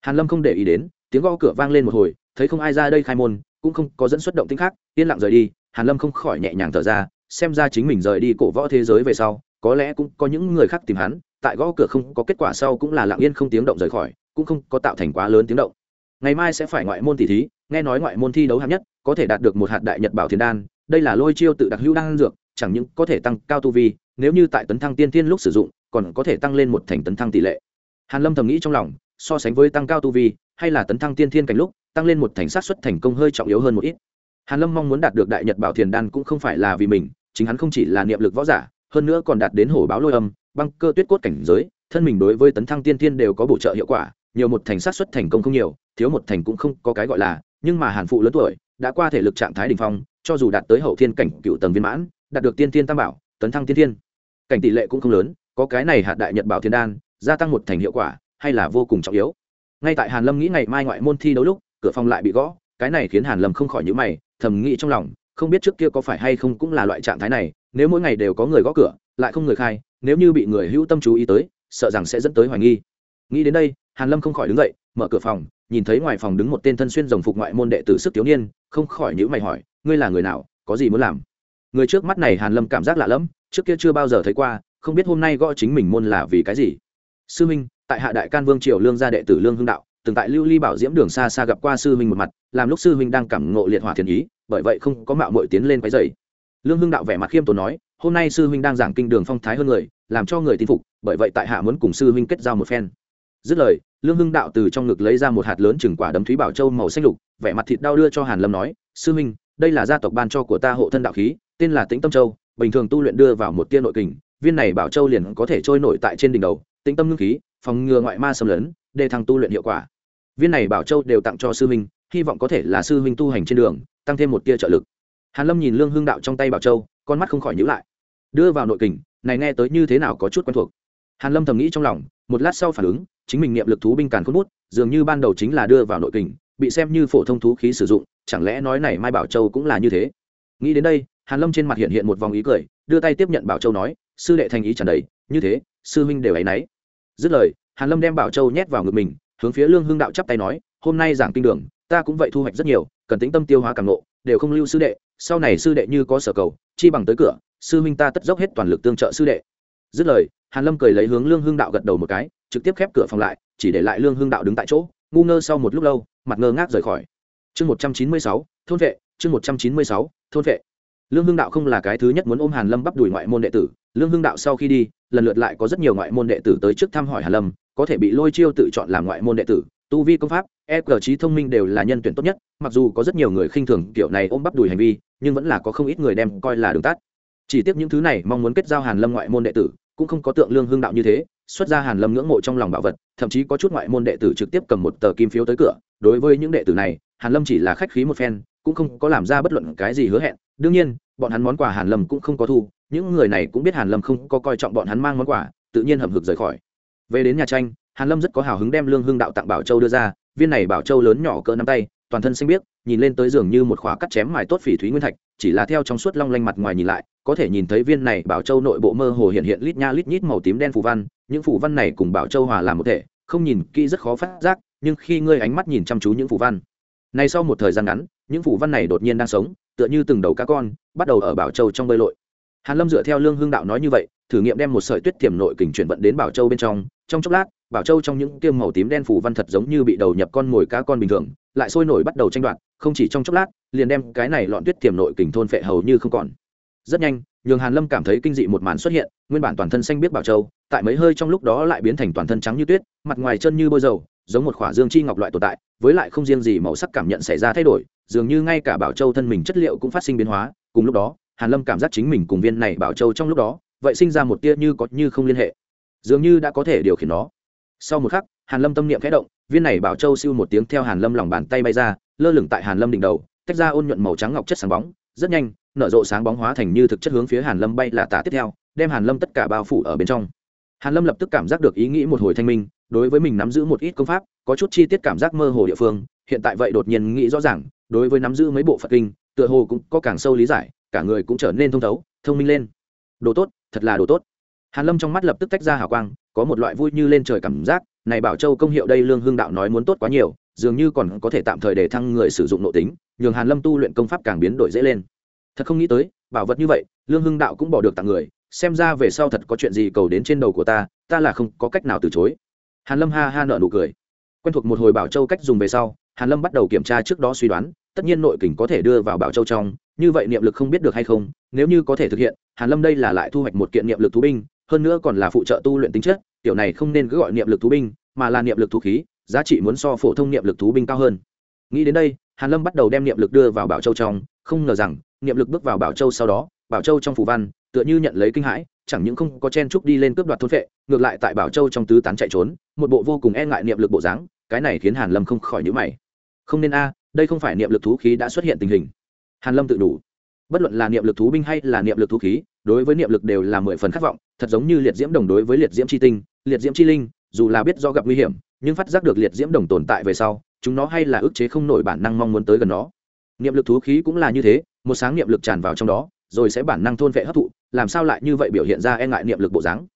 Hàn lâm không để ý đến, tiếng gõ cửa vang lên một hồi, thấy không ai ra đây khai môn, cũng không có dẫn xuất động tính khác, yên lặng rời đi, hàn lâm không khỏi nhẹ nhàng thở ra, xem ra chính mình rời đi cổ võ thế giới về sau, có lẽ cũng có những người khác tìm hắn, tại gõ cửa không có kết quả sau cũng là lặng yên không tiếng động rời khỏi, cũng không có tạo thành quá lớn tiếng động. Ngày mai sẽ phải ngoại môn tỷ thí, nghe nói ngoại môn thi đấu hạng nhất, có thể đạt được một hạt đại nhật bảo thiên đan đây là lôi chiêu tự đặc hữu đan dược, chẳng những có thể tăng cao tu vi, nếu như tại tấn thăng tiên tiên lúc sử dụng, còn có thể tăng lên một thành tấn thăng tỷ lệ. Hàn lâm thầm nghĩ trong lòng, so sánh với tăng cao tu vi, hay là tấn thăng tiên thiên cảnh lúc, tăng lên một thành sát xuất thành công hơi trọng yếu hơn một ít. Hàn lâm mong muốn đạt được đại nhật bảo thiền đan cũng không phải là vì mình, chính hắn không chỉ là niệm lực võ giả, hơn nữa còn đạt đến hổ báo lôi âm, băng cơ tuyết cốt cảnh giới, thân mình đối với tấn thăng tiên thiên đều có bổ trợ hiệu quả, nhiều một thành sát xuất thành công không nhiều, thiếu một thành cũng không có cái gọi là, nhưng mà hàn phụ lớn tuổi, đã qua thể lực trạng thái đỉnh phong cho dù đạt tới hậu thiên cảnh cựu tầng viên mãn, đạt được tiên thiên tam bảo, tấn thăng tiên thiên. Cảnh tỷ lệ cũng không lớn, có cái này hạt đại nhật bảo thiên đan, gia tăng một thành hiệu quả, hay là vô cùng trọng yếu. Ngay tại hàn lâm nghĩ ngày mai ngoại môn thi đấu lúc, cửa phòng lại bị gõ, cái này khiến hàn lâm không khỏi nhíu mày, thầm nghĩ trong lòng, không biết trước kia có phải hay không cũng là loại trạng thái này, nếu mỗi ngày đều có người gõ cửa, lại không người khai, nếu như bị người hữu tâm chú ý tới, sợ rằng sẽ dẫn tới hoài nghi. Nghĩ đến đây, hàn lâm không khỏi đứng dậy, mở cửa phòng nhìn thấy ngoài phòng đứng một tên thân xuyên rồng phục ngoại môn đệ tử sức thiếu niên, không khỏi nhíu mày hỏi, ngươi là người nào? Có gì muốn làm? Người trước mắt này hàn lâm cảm giác lạ lẫm, trước kia chưa bao giờ thấy qua, không biết hôm nay gõ chính mình môn là vì cái gì. Sư minh, tại hạ đại can vương triều lương gia đệ tử lương hưng đạo, từng tại lưu ly bảo diễm đường xa xa gặp qua sư minh một mặt, làm lúc sư minh đang cảm ngộ liệt hỏa thiên ý, bởi vậy không có mạo mội tiến lên cái dày lương hưng đạo vẻ mặt khiêm tốn nói, hôm nay sư huynh đang giảng kinh đường phong thái hơn người, làm cho người tin phục, bởi vậy tại hạ muốn cùng sư huynh kết giao một phen dứt lời, lương hưng đạo từ trong ngực lấy ra một hạt lớn chừng quả đấm thúy bảo châu màu xanh lục, vẻ mặt thịt đau đưa cho hàn lâm nói, sư huynh đây là gia tộc ban cho của ta hộ thân đạo khí, tên là tĩnh tâm châu, bình thường tu luyện đưa vào một tiên nội kình, viên này bảo châu liền có thể trôi nổi tại trên đỉnh đầu, tĩnh tâm ngưng khí, phòng ngừa ngoại ma xâm lấn để thăng tu luyện hiệu quả. Viên này bảo châu đều tặng cho sư huynh hy vọng có thể là sư huynh tu hành trên đường, tăng thêm một tia trợ lực. Hàn lâm nhìn lương hưng đạo trong tay bảo châu, con mắt không khỏi nhíu lại. Đưa vào nội kình, này nghe tới như thế nào có chút quen thuộc hàn lâm thầm nghĩ trong lòng, một lát sau phản ứng, chính mình niệm lực thú binh càn khôn bút, dường như ban đầu chính là đưa vào nội kình, bị xem như phổ thông thú khí sử dụng, chẳng lẽ nói này mai bảo châu cũng là như thế? Nghĩ đến đây, hàn lâm trên mặt hiện hiện một vòng ý cười, đưa tay tiếp nhận bảo châu nói, sư đệ thành ý tràn đầy, như thế, sư huynh đều ấy nấy. Dứt lời, hàn lâm đem bảo châu nhét vào ngực mình, hướng phía lương hưng đạo chắp tay nói, hôm nay giảng kinh đường, ta cũng vậy thu hoạch rất nhiều, cần tĩnh tâm tiêu hóa càng nộ đều không lưu sư đệ, sau này sư đệ như có sở cầu, chi bằng tới cửa, sư huynh ta tất dốc hết toàn lực tương trợ sư đệ dứt lời, hàn lâm cười lấy hướng lương hưng đạo gật đầu một cái, trực tiếp khép cửa phòng lại, chỉ để lại lương hưng đạo đứng tại chỗ, ngu ngơ sau một lúc lâu, mặt ngơ ngác rời khỏi. Chương một trăm chín mươi sáu, thôn vệ, chương một trăm chín mươi sáu, thôn vệ. Lương hưng đạo không là cái thứ nhất muốn ôm hàn lâm bắp đùi ngoại môn đệ tử, lương hưng đạo sau khi đi, lần lượt lại có rất nhiều ngoại môn đệ tử tới trước thăm hỏi hàn lâm, có thể bị lôi chiêu tự chọn làm ngoại môn đệ tử, tu vi công pháp e cờ trí thông minh đều là nhân tuyển tốt nhất, mặc dù có rất nhiều người khinh thường kiểu này ôm bắp đùi hành vi, nhưng vẫn là có không ít người đem coi là đường tắt chỉ tiếc những thứ này mong muốn kết giao hàn lâm ngoại môn đệ tử, cũng không có tượng lương hương đạo như thế, xuất ra hàn lâm ngưỡng mộ trong lòng bảo vật, thậm chí có chút ngoại môn đệ tử trực tiếp cầm một tờ kim phiếu tới cửa. Đối với những đệ tử này, hàn lâm chỉ là khách khí một phen, cũng không có làm ra bất luận cái gì hứa hẹn. Đương nhiên, bọn hắn món quà hàn lâm cũng không có thu. Những người này cũng biết hàn lâm không có coi trọng bọn hắn mang món quà, tự nhiên hầm hực rời khỏi. Về đến nhà tranh, hàn lâm rất có hào hứng đem lương hương đạo tặng bảo châu đưa ra. Viên này bảo châu lớn nhỏ cỡ nắm tay, toàn thân xanh biếc, nhìn lên tới giường như một khóa cắt chém mài tốt phỉ thúy nguyên thạch, chỉ là theo trong suốt long lanh mặt ngoài nhìn lại có thể nhìn thấy viên này bảo châu nội bộ mơ hồ hiện hiện lít nha lít nhít màu tím đen phù văn, những phù văn này cùng bảo châu hòa làm một thể, không nhìn kỹ rất khó phát giác, nhưng khi ngươi ánh mắt nhìn chăm chú những phù văn, này sau một thời gian ngắn, những phù văn này đột nhiên đang sống, tựa như từng đầu cá con, bắt đầu ở bảo châu trong bơi lội. Hàn lâm dựa theo lương hương đạo nói như vậy, thử nghiệm đem một sợi tuyết tiềm nội kình chuyển vận đến bảo châu bên trong. Trong chốc lát, bảo châu trong những tiêm màu tím đen phủ văn thật giống như bị đầu nhập con mồi cá con bình thường, lại sôi nổi bắt đầu tranh đoạt. Không chỉ trong chốc lát, liền đem cái này lọn tuyết tiềm nội kình thôn phệ hầu như không còn rất nhanh, nhường hàn lâm cảm thấy kinh dị một màn xuất hiện, nguyên bản toàn thân xanh biết bảo châu, tại mấy hơi trong lúc đó lại biến thành toàn thân trắng như tuyết, mặt ngoài chân như bôi dầu, giống một khỏa dương chi ngọc loại tồn tại, với lại không riêng gì màu sắc cảm nhận xảy ra thay đổi, dường như ngay cả bảo châu thân mình chất liệu cũng phát sinh biến hóa. Cùng lúc đó, hàn lâm cảm giác chính mình cùng viên này bảo châu trong lúc đó, vậy sinh ra một tia như có như không liên hệ, dường như đã có thể điều khiển nó. Sau một khắc, hàn lâm tâm niệm khẽ động, viên này bảo châu siêu một tiếng theo hàn lâm lòng bàn tay bay ra, lơ lửng tại hàn lâm đỉnh đầu, tách ra ôn nhuận màu trắng ngọc chất sáng bóng. Rất nhanh nở rộ sáng bóng hóa thành như thực chất hướng phía hàn lâm bay là tả tiếp theo, đem hàn lâm tất cả bao phủ ở bên trong. Hàn lâm lập tức cảm giác được ý nghĩ một hồi thanh minh, đối với mình nắm giữ một ít công pháp, có chút chi tiết cảm giác mơ hồ địa phương, hiện tại vậy đột nhiên nghĩ rõ ràng, đối với nắm giữ mấy bộ phật kinh, tựa hồ cũng có càng sâu lý giải, cả người cũng trở nên thông thấu, thông minh lên. Đồ tốt, thật là đồ tốt. Hàn lâm trong mắt lập tức tách ra hào quang, có một loại vui như lên trời cảm giác, này bảo châu công hiệu đây lương hương đạo nói muốn tốt quá nhiều, dường như còn có thể tạm thời để thăng người sử dụng nội tính, nhường hàn lâm tu luyện công pháp càng biến đổi dễ lên thật không nghĩ tới, bảo vật như vậy, lương hưng đạo cũng bỏ được tặng người, xem ra về sau thật có chuyện gì cầu đến trên đầu của ta ta là không có cách nào từ chối. Hàn lâm ha ha nợ nụ cười. Quen thuộc một hồi bảo châu cách dùng về sau, hàn lâm bắt đầu kiểm tra trước đó suy đoán, tất nhiên nội kình có thể đưa vào bảo châu trong, như vậy niệm lực không biết được hay không, nếu như có thể thực hiện, hàn lâm đây là lại thu hoạch một kiện niệm lực thú binh, hơn nữa còn là phụ trợ tu luyện tính chất, tiểu này không nên cứ gọi niệm lực thú binh, mà là niệm lực thú khí, giá trị muốn so phổ thông niệm lực thú binh cao hơn. Nghĩ đến đây, hàn lâm bắt đầu đem niệm lực đưa vào bảo châu trong, không ngờ rằng niệm lực bước vào bảo châu sau đó, bảo châu trong phủ văn, tựa như nhận lấy kinh hãi, chẳng những không có chen trúc đi lên cướp đoạt thôn vệ ngược lại tại bảo châu trong tứ tán chạy trốn, một bộ vô cùng e ngại niệm lực bộ dáng, cái này khiến hàn lâm không khỏi nhíu mày. Không nên a, đây không phải niệm lực thú khí đã xuất hiện tình hình. Hàn lâm tự đủ. Bất luận là niệm lực thú binh hay là niệm lực thú khí, đối với niệm lực đều là mười phần khát vọng, thật giống như liệt diễm đồng đối với liệt diễm chi tinh, liệt diễm chi linh, dù là biết do gặp nguy hiểm, nhưng phát giác được liệt diễm đồng tồn tại về sau, chúng nó hay là ức chế không nổi bản năng mong muốn tới gần nó. Niệm lực thú khí cũng là như thế một sáng niệm lực tràn vào trong đó, rồi sẽ bản năng thôn vệ hấp thụ, làm sao lại như vậy biểu hiện ra e ngại niệm lực bộ dáng?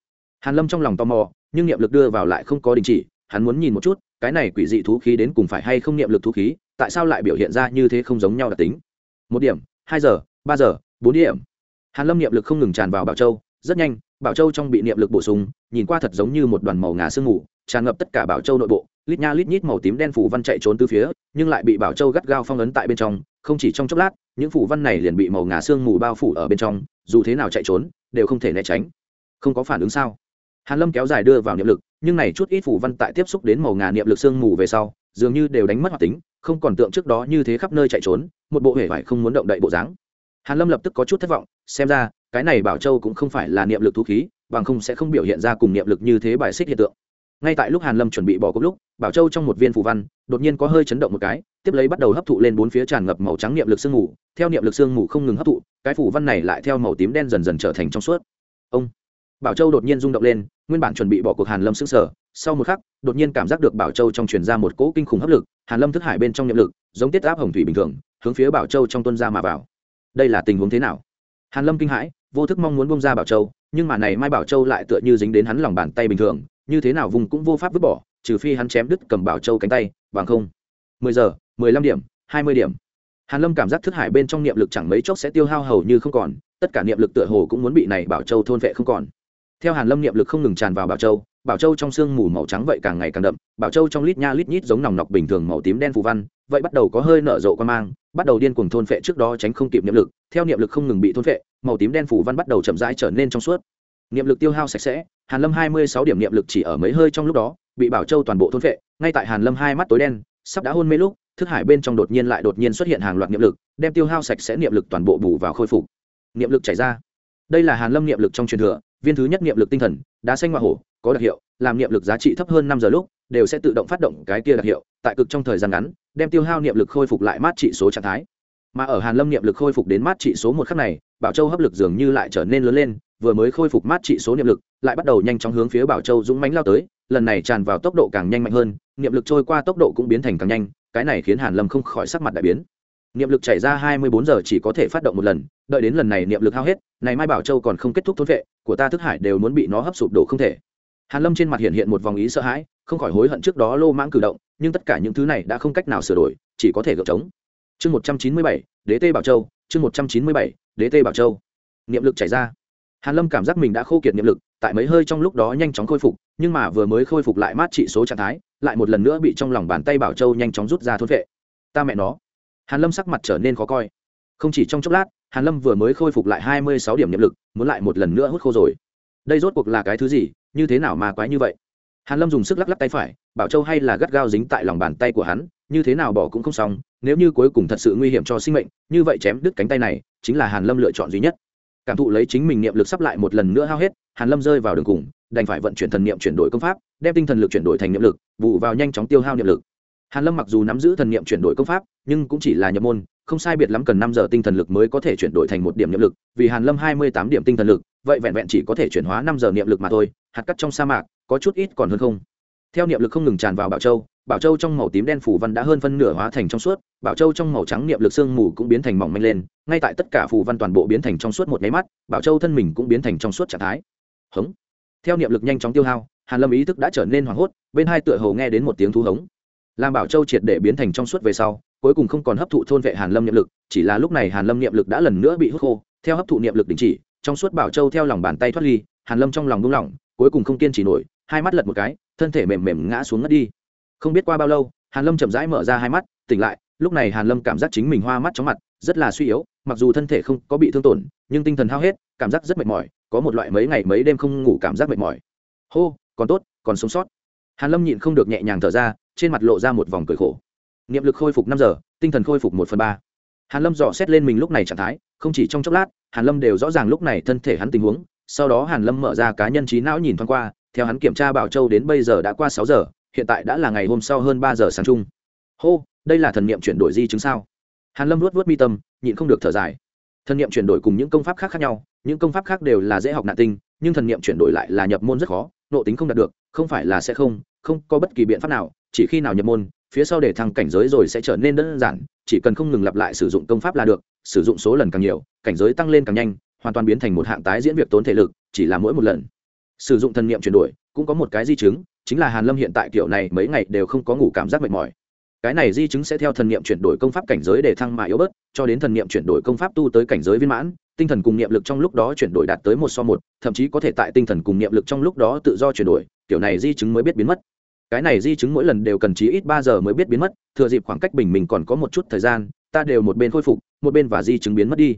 Hàn lâm trong lòng tò mò, nhưng niệm lực đưa vào lại không có đình chỉ, hắn muốn nhìn một chút, cái này quỷ dị thú khí đến cùng phải hay không niệm lực thú khí, tại sao lại biểu hiện ra như thế không giống nhau đặc tính? Một điểm, hai giờ, ba giờ, bốn điểm. Hàn lâm niệm lực không ngừng tràn vào bảo châu, rất nhanh, bảo châu trong bị niệm lực bổ sung, nhìn qua thật giống như một đoàn màu ngà sương mù tràn ngập tất cả bảo châu nội bộ, lít nha lít nhít màu tím đen phủ văn chạy trốn từ phía, nhưng lại bị bảo châu gắt gao phong ấn tại bên trong, không chỉ trong chốc lát, những phủ văn này liền bị màu ngà sương mù bao phủ ở bên trong, dù thế nào chạy trốn, đều không thể né tránh. Không có phản ứng sao? Hàn lâm kéo dài đưa vào niệm lực, nhưng này chút ít phủ văn tại tiếp xúc đến màu ngà niệm lực sương mù về sau, dường như đều đánh mất hoạt tính, không còn tượng trước đó như thế khắp nơi chạy trốn, một bộ hể vải không muốn động đậy bộ dáng. Hàn lâm lập tức có chút thất vọng, xem ra, cái này bảo châu cũng không phải là niệm lực thú khí, bằng không sẽ không biểu hiện ra cùng niệm lực như thế bài xích hiện tượng ngay tại lúc hàn lâm chuẩn bị bỏ cốc lúc, bảo châu trong một viên phù văn, đột nhiên có hơi chấn động một cái, tiếp lấy bắt đầu hấp thụ lên bốn phía tràn ngập màu trắng niệm lực sương mù. Theo niệm lực sương mù không ngừng hấp thụ, cái phù văn này lại theo màu tím đen dần dần trở thành trong suốt. Ông! Bảo châu đột nhiên rung động lên, nguyên bản chuẩn bị bỏ cuộc hàn lâm sững sờ. Sau một khắc, đột nhiên cảm giác được bảo châu trong truyền ra một cỗ kinh khủng hấp lực. Hàn lâm thức hải bên trong niệm lực, giống tiết áp hồng thủy bình thường, hướng phía bảo châu trong tuân ra mà vào. Đây là tình huống thế nào? Hàn lâm kinh hãi, vô thức mong muốn bông ra bảo châu, nhưng mà này mai bảo châu lại tựa như dính đến hắn lòng bàn tay bình thường như thế nào vùng cũng vô pháp vứt bỏ, trừ phi hắn chém đứt cầm bảo châu cánh tay, bằng không. Mười giờ, mười lăm điểm, hai mươi điểm. Hàn lâm cảm giác thức hải bên trong niệm lực chẳng mấy chốc sẽ tiêu hao hầu như không còn, tất cả niệm lực tựa hồ cũng muốn bị này bảo châu thôn vệ không còn. Theo hàn lâm niệm lực không ngừng tràn vào bảo châu bảo châu trong xương mù màu trắng vậy càng ngày càng đậm, bảo châu trong lít nha lít nhít giống nòng nọc bình thường màu tím đen phù văn, vậy bắt đầu có hơi nở rộ quan mang, bắt đầu điên cuồng thôn phệ trước đó tránh không kịp niệm lực, theo niệm lực không ngừng bị thôn phệ màu tím đen phù văn bắt đầu chậm rãi trở nên trong suốt. Niệm lực tiêu hao sạch sẽ hàn lâm hai mươi sáu điểm niệm lực chỉ ở mấy hơi trong lúc đó, bị bảo châu toàn bộ thôn phệ, ngay tại hàn lâm hai mắt tối đen, sắp đã hôn mê lúc, thức hải bên trong đột nhiên lại đột nhiên xuất hiện hàng loạt niệm lực, đem tiêu hao sạch sẽ niệm lực toàn bộ bù vào khôi phục. Niệm lực chảy ra. Đây là hàn lâm niệm lực trong truyền thừa, viên thứ nhất niệm lực tinh thần, đá xanh hoa hổ, có đặc hiệu, làm niệm lực giá trị thấp hơn năm giờ lúc, đều sẽ tự động phát động cái kia đặc hiệu, tại cực trong thời gian ngắn, đem tiêu hao niệm lực khôi phục lại mát trị số trạng thái. Mà ở hàn lâm niệm lực khôi phục đến mát trị số một khắc này, bảo châu hấp lực dường như lại trở nên lớn lên, vừa mới khôi phục mát trị số niệm lực lại bắt đầu nhanh chóng hướng phía bảo châu dũng mãnh lao tới, lần này tràn vào tốc độ càng nhanh mạnh hơn, niệm lực trôi qua tốc độ cũng biến thành càng nhanh, cái này khiến hàn lâm không khỏi sắc mặt đại biến. Niệm lực chảy ra hai mươi bốn giờ chỉ có thể phát động một lần, đợi đến lần này niệm lực hao hết này mai bảo châu còn không kết thúc thôn vệ, của ta thức hải đều muốn bị nó hấp sụp đổ không thể. Hàn lâm trên mặt hiện hiện một vòng ý sợ hãi, không khỏi hối hận trước đó lô mãng cử động, nhưng tất cả những thứ này đã không cách nào sửa đổi, chỉ có thể gượng chống chương một trăm chín mươi bảy, đế tê bảo châu, chương một trăm chín mươi bảy, đế tê bảo châu. Niệm lực chảy ra. Hàn lâm cảm giác mình đã khô kiệt niệm lực tại mấy hơi trong lúc đó nhanh chóng khôi phục, nhưng mà vừa mới khôi phục lại mát trị số trạng thái, lại một lần nữa bị trong lòng bàn tay bảo châu nhanh chóng rút ra thôn vệ. Ta mẹ nó. Hàn lâm sắc mặt trở nên khó coi. Không chỉ trong chốc lát, hàn lâm vừa mới khôi phục lại hai mươi sáu điểm nhiệm lực, muốn lại một lần nữa hút khô rồi. Đây rốt cuộc là cái thứ gì? Như thế nào mà quái như vậy? Hàn lâm dùng sức lắc lắc tay phải, bảo châu hay là gắt gao dính tại lòng bàn tay của hắn, như thế nào bỏ cũng không xong, nếu như cuối cùng thật sự nguy hiểm cho sinh mệnh, như vậy chém đứt cánh tay này, chính là hàn lâm lựa chọn duy nhất cảm thụ lấy chính mình niệm lực sắp lại một lần nữa hao hết, hàn lâm rơi vào đường cùng, đành phải vận chuyển thần niệm chuyển đổi công pháp, đem tinh thần lực chuyển đổi thành niệm lực vụ vào nhanh chóng tiêu hao niệm lực. Hàn lâm mặc dù nắm giữ thần niệm chuyển đổi công pháp, nhưng cũng chỉ là nhập môn, không sai biệt lắm cần năm giờ tinh thần lực mới có thể chuyển đổi thành một điểm niệm lực, vì hàn lâm hai mươi tám điểm tinh thần lực, vậy vẹn vẹn chỉ có thể chuyển hóa năm giờ niệm lực mà thôi, hạt cắt trong sa mạc, có chút ít còn hơn không. Theo niệm lực không ngừng tràn vào bảo châu bảo châu trong màu tím đen phủ văn đã hơn phân nửa hóa thành trong suốt, bảo châu trong màu trắng niệm lực sương mù cũng biến thành mỏng manh lên, ngay tại tất cả phủ văn toàn bộ biến thành trong suốt một máy mắt, bảo châu thân mình cũng biến thành trong suốt trạng thái. Hống. Theo niệm lực nhanh chóng tiêu hao, hàn lâm ý thức đã trở nên hoảng hốt, bên hai tựa hồ nghe đến một tiếng thú hống. Làm bảo châu triệt để biến thành trong suốt về sau, cuối cùng không còn hấp thụ thôn vệ hàn lâm niệm lực, chỉ là lúc này hàn lâm niệm lực đã lần nữa bị hút khô, theo hấp thụ niệm lực đình chỉ, trong suốt bảo châu theo lòng bàn tay thoát ly, hàn lâm trong lòng buông lỏng, cuối cùng không kiên trì nổi, hai mắt lật một cái, thân thể mềm mềm ngã xuống ngất đi không biết qua bao lâu, hàn lâm chậm rãi mở ra hai mắt, tỉnh lại, lúc này hàn lâm cảm giác chính mình hoa mắt chóng mặt, rất là suy yếu, mặc dù thân thể không có bị thương tổn, nhưng tinh thần hao hết, cảm giác rất mệt mỏi, có một loại mấy ngày mấy đêm không ngủ cảm giác mệt mỏi. Hô, còn tốt, còn sống sót. Hàn lâm nhịn không được nhẹ nhàng thở ra, trên mặt lộ ra một vòng cười khổ. Niệm lực khôi phục năm giờ, tinh thần khôi phục một phần ba. Hàn lâm dò xét lên mình lúc này trạng thái, không chỉ trong chốc lát, hàn lâm đều rõ ràng lúc này thân thể hắn tình huống, sau đó hàn lâm mở ra cá nhân trí não nhìn thoáng qua, theo hắn kiểm tra bảo châu đến bây giờ đã qua sáu giờ hiện tại đã là ngày hôm sau hơn ba giờ sáng chung. Hô, đây là thần niệm chuyển đổi di chứng sao? Hàn lâm luốt vớt mi tâm, nhịn không được thở dài. Thần niệm chuyển đổi cùng những công pháp khác khác nhau, những công pháp khác đều là dễ học nạn tinh, nhưng thần niệm chuyển đổi lại là nhập môn rất khó, nộ tính không đạt được, không phải là sẽ không không có bất kỳ biện pháp nào, chỉ khi nào nhập môn, phía sau để thăng cảnh giới rồi sẽ trở nên đơn giản, chỉ cần không ngừng lặp lại sử dụng công pháp là được, sử dụng số lần càng nhiều, cảnh giới tăng lên càng nhanh, hoàn toàn biến thành một hạng tái diễn việc tốn thể lực, chỉ là mỗi một lần. Sử dụng thần niệm chuyển đổi, cũng có một cái di chứng chính là hàn lâm hiện tại kiểu này mấy ngày đều không có ngủ cảm giác mệt mỏi. Cái này di chứng sẽ theo thần niệm chuyển đổi công pháp cảnh giới để thăng mà yếu bớt, cho đến thần niệm chuyển đổi công pháp tu tới cảnh giới viên mãn, tinh thần cùng niệm lực trong lúc đó chuyển đổi đạt tới một so một, thậm chí có thể tại tinh thần cùng niệm lực trong lúc đó tự do chuyển đổi, kiểu này di chứng mới biết biến mất. Cái này di chứng mỗi lần đều cần chí ít ba giờ mới biết biến mất, thừa dịp khoảng cách bình mình còn có một chút thời gian, ta đều một bên khôi phục, một bên và di chứng biến mất đi.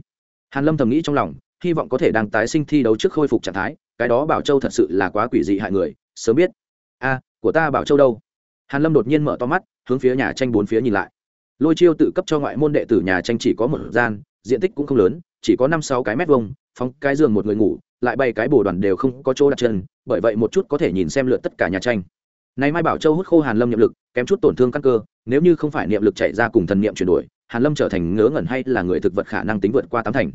Hàn lâm thầm nghĩ trong lòng, hy vọng có thể đang tái sinh thi đấu trước khôi phục trạng thái, cái đó bảo châu thật sự là quá quỷ dị hại người, sớm biết a, của ta bảo châu đâu? Hàn lâm đột nhiên mở to mắt, hướng phía nhà tranh bốn phía nhìn lại. Lôi chiêu tự cấp cho ngoại môn đệ tử nhà tranh chỉ có một gian, diện tích cũng không lớn, chỉ có năm sáu cái mét vuông, phóng cái giường một người ngủ, lại bay cái bồ đoàn đều không có chỗ đặt chân, bởi vậy một chút có thể nhìn xem lượt tất cả nhà tranh. Này mai bảo châu hút khô hàn lâm niệm lực, kém chút tổn thương căn cơ, nếu như không phải niệm lực chạy ra cùng thần niệm chuyển đổi, hàn lâm trở thành ngớ ngẩn hay là người thực vật khả năng tính vượt qua tám thành.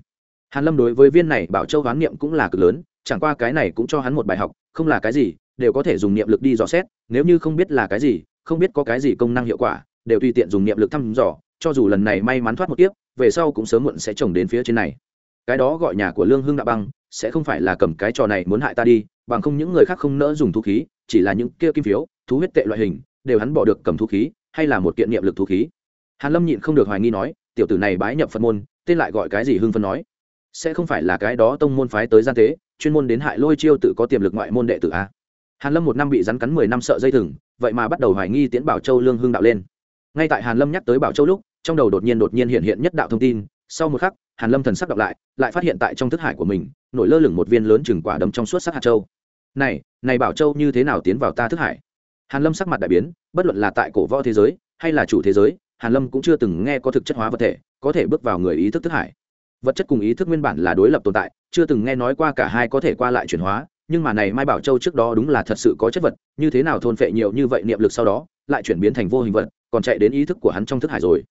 Hàn lâm đối với viên này bảo châu hoán niệm cũng là cực lớn, chẳng qua cái này cũng cho hắn một bài học, không là cái gì đều có thể dùng niệm lực đi dò xét, nếu như không biết là cái gì, không biết có cái gì công năng hiệu quả, đều tùy tiện dùng niệm lực thăm dò, cho dù lần này may mắn thoát một tiếp về sau cũng sớm muộn sẽ trồng đến phía trên này. Cái đó gọi nhà của lương hưng đạo băng, sẽ không phải là cầm cái trò này muốn hại ta đi, bằng không những người khác không nỡ dùng thú khí, chỉ là những kia kim phiếu, thú huyết tệ loại hình, đều hắn bỏ được cầm thú khí, hay là một kiện niệm lực thú khí. Hàn lâm nhịn không được hoài nghi nói, tiểu tử này bái nhập phật môn, tên lại gọi cái gì hưng phân nói? Sẽ không phải là cái đó tông môn phái tới gian tế, chuyên môn đến hại lôi chiêu tự có tiềm lực ngoại môn đệ tử a? Hàn lâm một năm bị rắn cắn mười năm sợ dây thừng, vậy mà bắt đầu hoài nghi tiễn bảo châu lương hương đạo lên. Ngay tại hàn lâm nhắc tới bảo châu lúc, trong đầu đột nhiên đột nhiên hiện hiện nhất đạo thông tin, sau một khắc, hàn lâm thần sắc đọc lại lại phát hiện tại trong thức hải của mình, nổi lơ lửng một viên lớn chừng quả đấm trong suốt sắc hạt châu. Này này bảo châu như thế nào tiến vào ta thức hải? Hàn lâm sắc mặt đại biến, bất luận là tại cổ võ thế giới, hay là chủ thế giới, hàn lâm cũng chưa từng nghe có thực chất hóa vật thể, có thể bước vào người ý thức thức hải. Vật chất cùng ý thức nguyên bản là đối lập tồn tại, chưa từng nghe nói qua cả hai có thể qua lại chuyển hóa nhưng mà này mai bảo châu trước đó đúng là thật sự có chất vật, như thế nào thôn phệ nhiều như vậy niệm lực sau đó, lại chuyển biến thành vô hình vật, còn chạy đến ý thức của hắn trong thức hải rồi.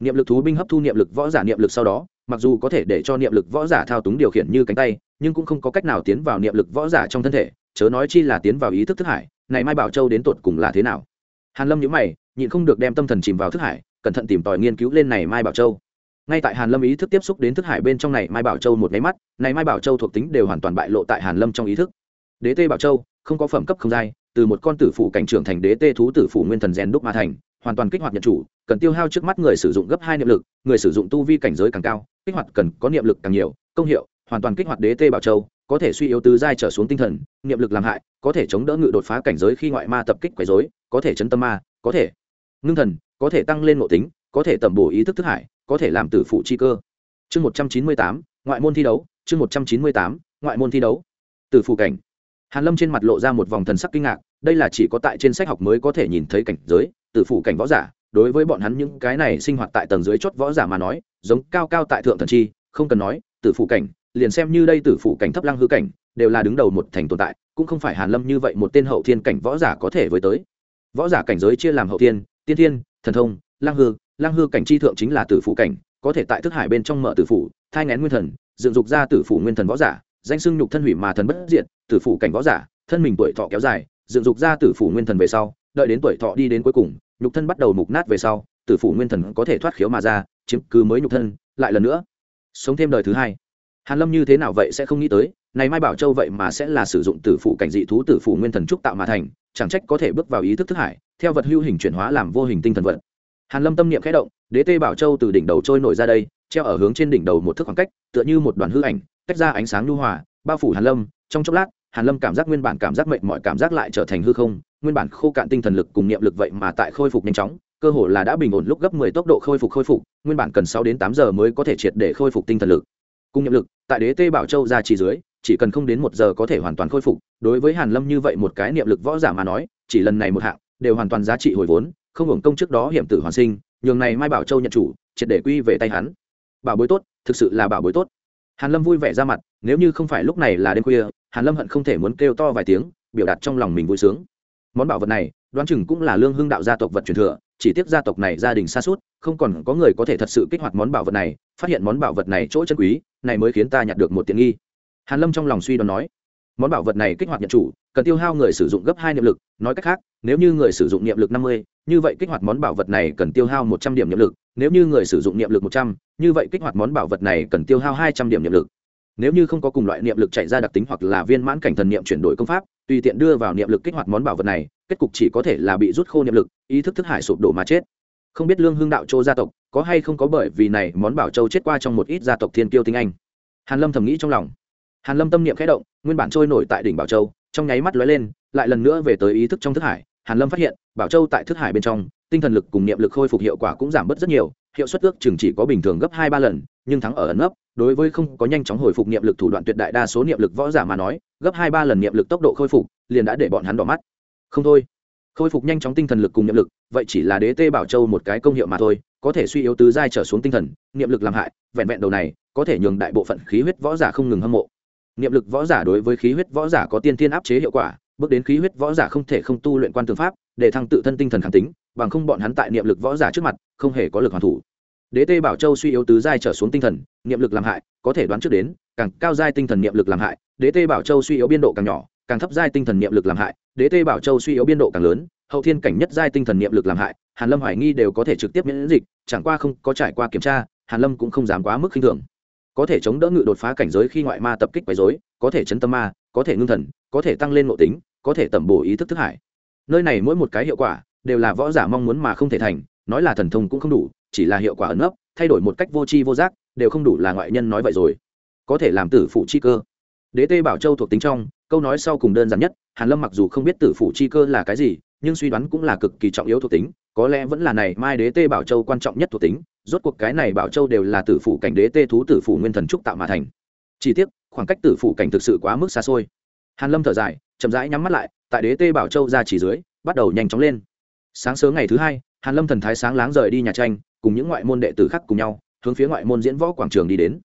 Niệm lực thú binh hấp thu niệm lực võ giả niệm lực sau đó, mặc dù có thể để cho niệm lực võ giả thao túng điều khiển như cánh tay, nhưng cũng không có cách nào tiến vào niệm lực võ giả trong thân thể, chớ nói chi là tiến vào ý thức thức hải, này mai bảo châu đến tột cùng là thế nào? Hàn lâm nhíu mày, nhịn không được đem tâm thần chìm vào thức hải, cẩn thận tìm tòi nghiên cứu lên này mai bảo châu. Ngay tại hàn lâm ý thức tiếp xúc đến thức hải bên trong này mai bảo châu một máy mắt, này mai bảo châu thuộc tính đều hoàn toàn bại lộ tại hàn lâm trong ý thức đế tê bảo châu, không có phẩm cấp không dai, từ một con tử phủ cảnh trưởng thành đế tê thú tử phủ nguyên thần rèn đúc mà thành, hoàn toàn kích hoạt nhận chủ, cần tiêu hao trước mắt người sử dụng gấp hai niệm lực, người sử dụng tu vi cảnh giới càng cao, kích hoạt cần có niệm lực càng nhiều, công hiệu, hoàn toàn kích hoạt đế tê bảo châu, có thể suy yếu tứ giai trở xuống tinh thần, niệm lực làm hại, có thể chống đỡ ngự đột phá cảnh giới khi ngoại ma tập kích quấy rối, có thể chấn tâm ma, có thể ngưng thần, có thể tăng lên nội tính, có thể tẩm bổ ý thức thức hải, có thể làm tử phụ chi cơ. Chương một trăm chín mươi tám, ngoại môn thi đấu, chương một trăm chín mươi tám, ngoại môn thi đấu. Tử phụ cảnh hàn lâm trên mặt lộ ra một vòng thần sắc kinh ngạc, đây là chỉ có tại trên sách học mới có thể nhìn thấy cảnh giới tử phụ cảnh võ giả, đối với bọn hắn những cái này sinh hoạt tại tầng dưới chót võ giả mà nói, giống cao cao tại thượng thần chi, không cần nói tử phụ cảnh, liền xem như đây tử phụ cảnh thấp lăng hư cảnh, đều là đứng đầu một thành tồn tại, cũng không phải hàn lâm như vậy một tên hậu thiên cảnh võ giả có thể với tới. Võ giả cảnh giới chia làm hậu thiên, tiên thiên, thần thông, lăng hư lăng hư cảnh chi thượng chính là tử phụ cảnh, có thể tại thức hải bên trong mở tử phụ thai ngén nguyên thần, dựng dục ra tử phụ nguyên thần võ giả danh xưng nhục thân hủy mà thần bất diệt, tử phủ cảnh võ giả, thân mình tuổi thọ kéo dài, dựng dục ra tử phủ nguyên thần về sau, đợi đến tuổi thọ đi đến cuối cùng, nhục thân bắt đầu mục nát về sau, tử phủ nguyên thần có thể thoát khiếu mà ra, chiếm cứ mới nhục thân, lại lần nữa. Sống thêm đời thứ hai. Hàn lâm như thế nào vậy sẽ không nghĩ tới, này mai bảo châu vậy mà sẽ là sử dụng tử phủ cảnh dị thú, tử phủ nguyên thần trúc tạo mà thành, chẳng trách có thể bước vào ý thức thức hải, theo vật hữu hình chuyển hóa làm vô hình tinh thần vật. Hàn lâm tâm niệm khẽ động, đế tê bảo châu từ đỉnh đầu trôi nổi ra đây, treo ở hướng trên đỉnh đầu một thước khoảng cách, tựa như một đoàn hư ảnh tách ra ánh sáng nhu hòa, bao phủ hàn lâm. Trong chốc lát, hàn lâm cảm giác nguyên bản cảm giác mệt mỏi cảm giác lại trở thành hư không. Nguyên bản khô cạn tinh thần lực cùng niệm lực vậy mà tại khôi phục nhanh chóng, cơ hồ là đã bình ổn lúc gấp 10 tốc độ khôi phục khôi phục, nguyên bản cần 6 đến 8 giờ mới có thể triệt để khôi phục tinh thần lực. Cùng niệm lực, tại đế tê bảo châu ra chỉ dưới, chỉ cần không đến một giờ có thể hoàn toàn khôi phục. Đối với hàn lâm như vậy một cái niệm lực võ giả mà nói, chỉ lần này một hạng, đều hoàn toàn giá trị hồi vốn, không hưởng công trước đó hiểm tử hoàn sinh. Nhường này mai bảo châu nhận chủ, triệt để quy về tay hắn. Bảo bối tốt, thực sự là bảo bối tốt hàn lâm vui vẻ ra mặt, nếu như không phải lúc này là đêm khuya, hàn lâm hận không thể muốn kêu to vài tiếng, biểu đạt trong lòng mình vui sướng. Món bảo vật này, đoán chừng cũng là lương hưng đạo gia tộc vật truyền thừa, chỉ tiếc gia tộc này gia đình xa suốt, không còn có người có thể thật sự kích hoạt món bảo vật này, phát hiện món bảo vật này chỗ chân quý, này mới khiến ta nhặt được một tiện nghi. Hàn lâm trong lòng suy đoán nói, món bảo vật này kích hoạt nhận chủ, cần tiêu hao người sử dụng gấp hai niệm lực, nói cách khác, nếu như người sử dụng niệm lực năm mươi, như vậy kích hoạt món bảo vật này cần tiêu hao một trăm điểm niệm lực nếu như người sử dụng niệm lực một trăm, như vậy kích hoạt món bảo vật này cần tiêu hao hai trăm điểm niệm lực. Nếu như không có cùng loại niệm lực chạy ra đặc tính hoặc là viên mãn cảnh thần niệm chuyển đổi công pháp, tùy tiện đưa vào niệm lực kích hoạt món bảo vật này, kết cục chỉ có thể là bị rút khô niệm lực, ý thức thức hải sụp đổ mà chết. Không biết lương hương đạo châu gia tộc có hay không có bởi vì này món bảo châu chết qua trong một ít gia tộc thiên kiêu tinh anh. Hàn lâm thầm nghĩ trong lòng. Hàn lâm tâm niệm khẽ động, nguyên bản trôi nổi tại đỉnh bảo châu, trong nháy mắt lóe lên, lại lần nữa về tới ý thức trong thức hải. Hàn lâm phát hiện, bảo châu tại thức hải bên trong tinh thần lực cùng niệm lực khôi phục hiệu quả cũng giảm bớt rất nhiều, hiệu suất ước chừng chỉ có bình thường gấp hai ba lần, nhưng thắng ở ẩn ấp đối với không có nhanh chóng hồi phục niệm lực thủ đoạn tuyệt đại đa số niệm lực võ giả mà nói, gấp hai ba lần niệm lực tốc độ khôi phục, liền đã để bọn hắn đỏ mắt. Không thôi, khôi phục nhanh chóng tinh thần lực cùng niệm lực, vậy chỉ là đế tê bảo châu một cái công hiệu mà thôi, có thể suy yếu tứ giai trở xuống tinh thần, niệm lực làm hại, vẹn vẹn đầu này, có thể nhường đại bộ phận khí huyết võ giả không ngừng hâm mộ. Niệm lực võ giả đối với khí huyết võ giả có tiên thiên áp chế hiệu quả, bước đến khí huyết võ giả không thể không tu luyện quan tư pháp, để thăng tự thân tinh thần khẳng tính bằng không bọn hắn tại niệm lực võ giả trước mặt, không hề có lực hoàn thủ. Đế tê bảo châu suy yếu tứ giai trở xuống tinh thần, niệm lực làm hại, có thể đoán trước đến, càng cao giai tinh thần niệm lực làm hại, đế tê bảo châu suy yếu biên độ càng nhỏ, càng thấp giai tinh thần niệm lực làm hại, đế tê bảo châu suy yếu biên độ càng lớn, hậu thiên cảnh nhất giai tinh thần niệm lực làm hại, hàn lâm hoài nghi đều có thể trực tiếp miễn dịch, chẳng qua không có trải qua kiểm tra, hàn lâm cũng không dám quá mức khinh thường. Có thể chống đỡ ngự đột phá cảnh giới khi ngoại ma tập kích quấy rối, có thể chấn tâm ma, có thể ngưng thần, có thể tăng lên nội tính, có thể tẩm bổ ý thức thức hải. Nơi này mỗi một cái hiệu quả đều là võ giả mong muốn mà không thể thành, nói là thần thông cũng không đủ, chỉ là hiệu quả ẩn ấp thay đổi một cách vô tri vô giác, đều không đủ là ngoại nhân nói vậy rồi. Có thể làm tử phụ chi cơ. Đế tê bảo châu thuộc tính trong, câu nói sau cùng đơn giản nhất, hàn lâm mặc dù không biết tử phụ chi cơ là cái gì, nhưng suy đoán cũng là cực kỳ trọng yếu thuộc tính, có lẽ vẫn là này mai đế tê bảo châu quan trọng nhất thuộc tính, rốt cuộc cái này bảo châu đều là tử phụ cảnh đế tê thú tử phụ nguyên thần trúc tạo mà thành. Chỉ tiếc, khoảng cách tử phụ cảnh thực sự quá mức xa xôi. Hàn lâm thở dài, chậm rãi nhắm mắt lại, tại đế tê bảo châu ra chỉ dưới, bắt đầu nhanh chóng lên sáng sớm ngày thứ hai, hàn lâm thần thái sáng láng rời đi nhà tranh, cùng những ngoại môn đệ tử khác cùng nhau, hướng phía ngoại môn diễn võ quảng trường đi đến.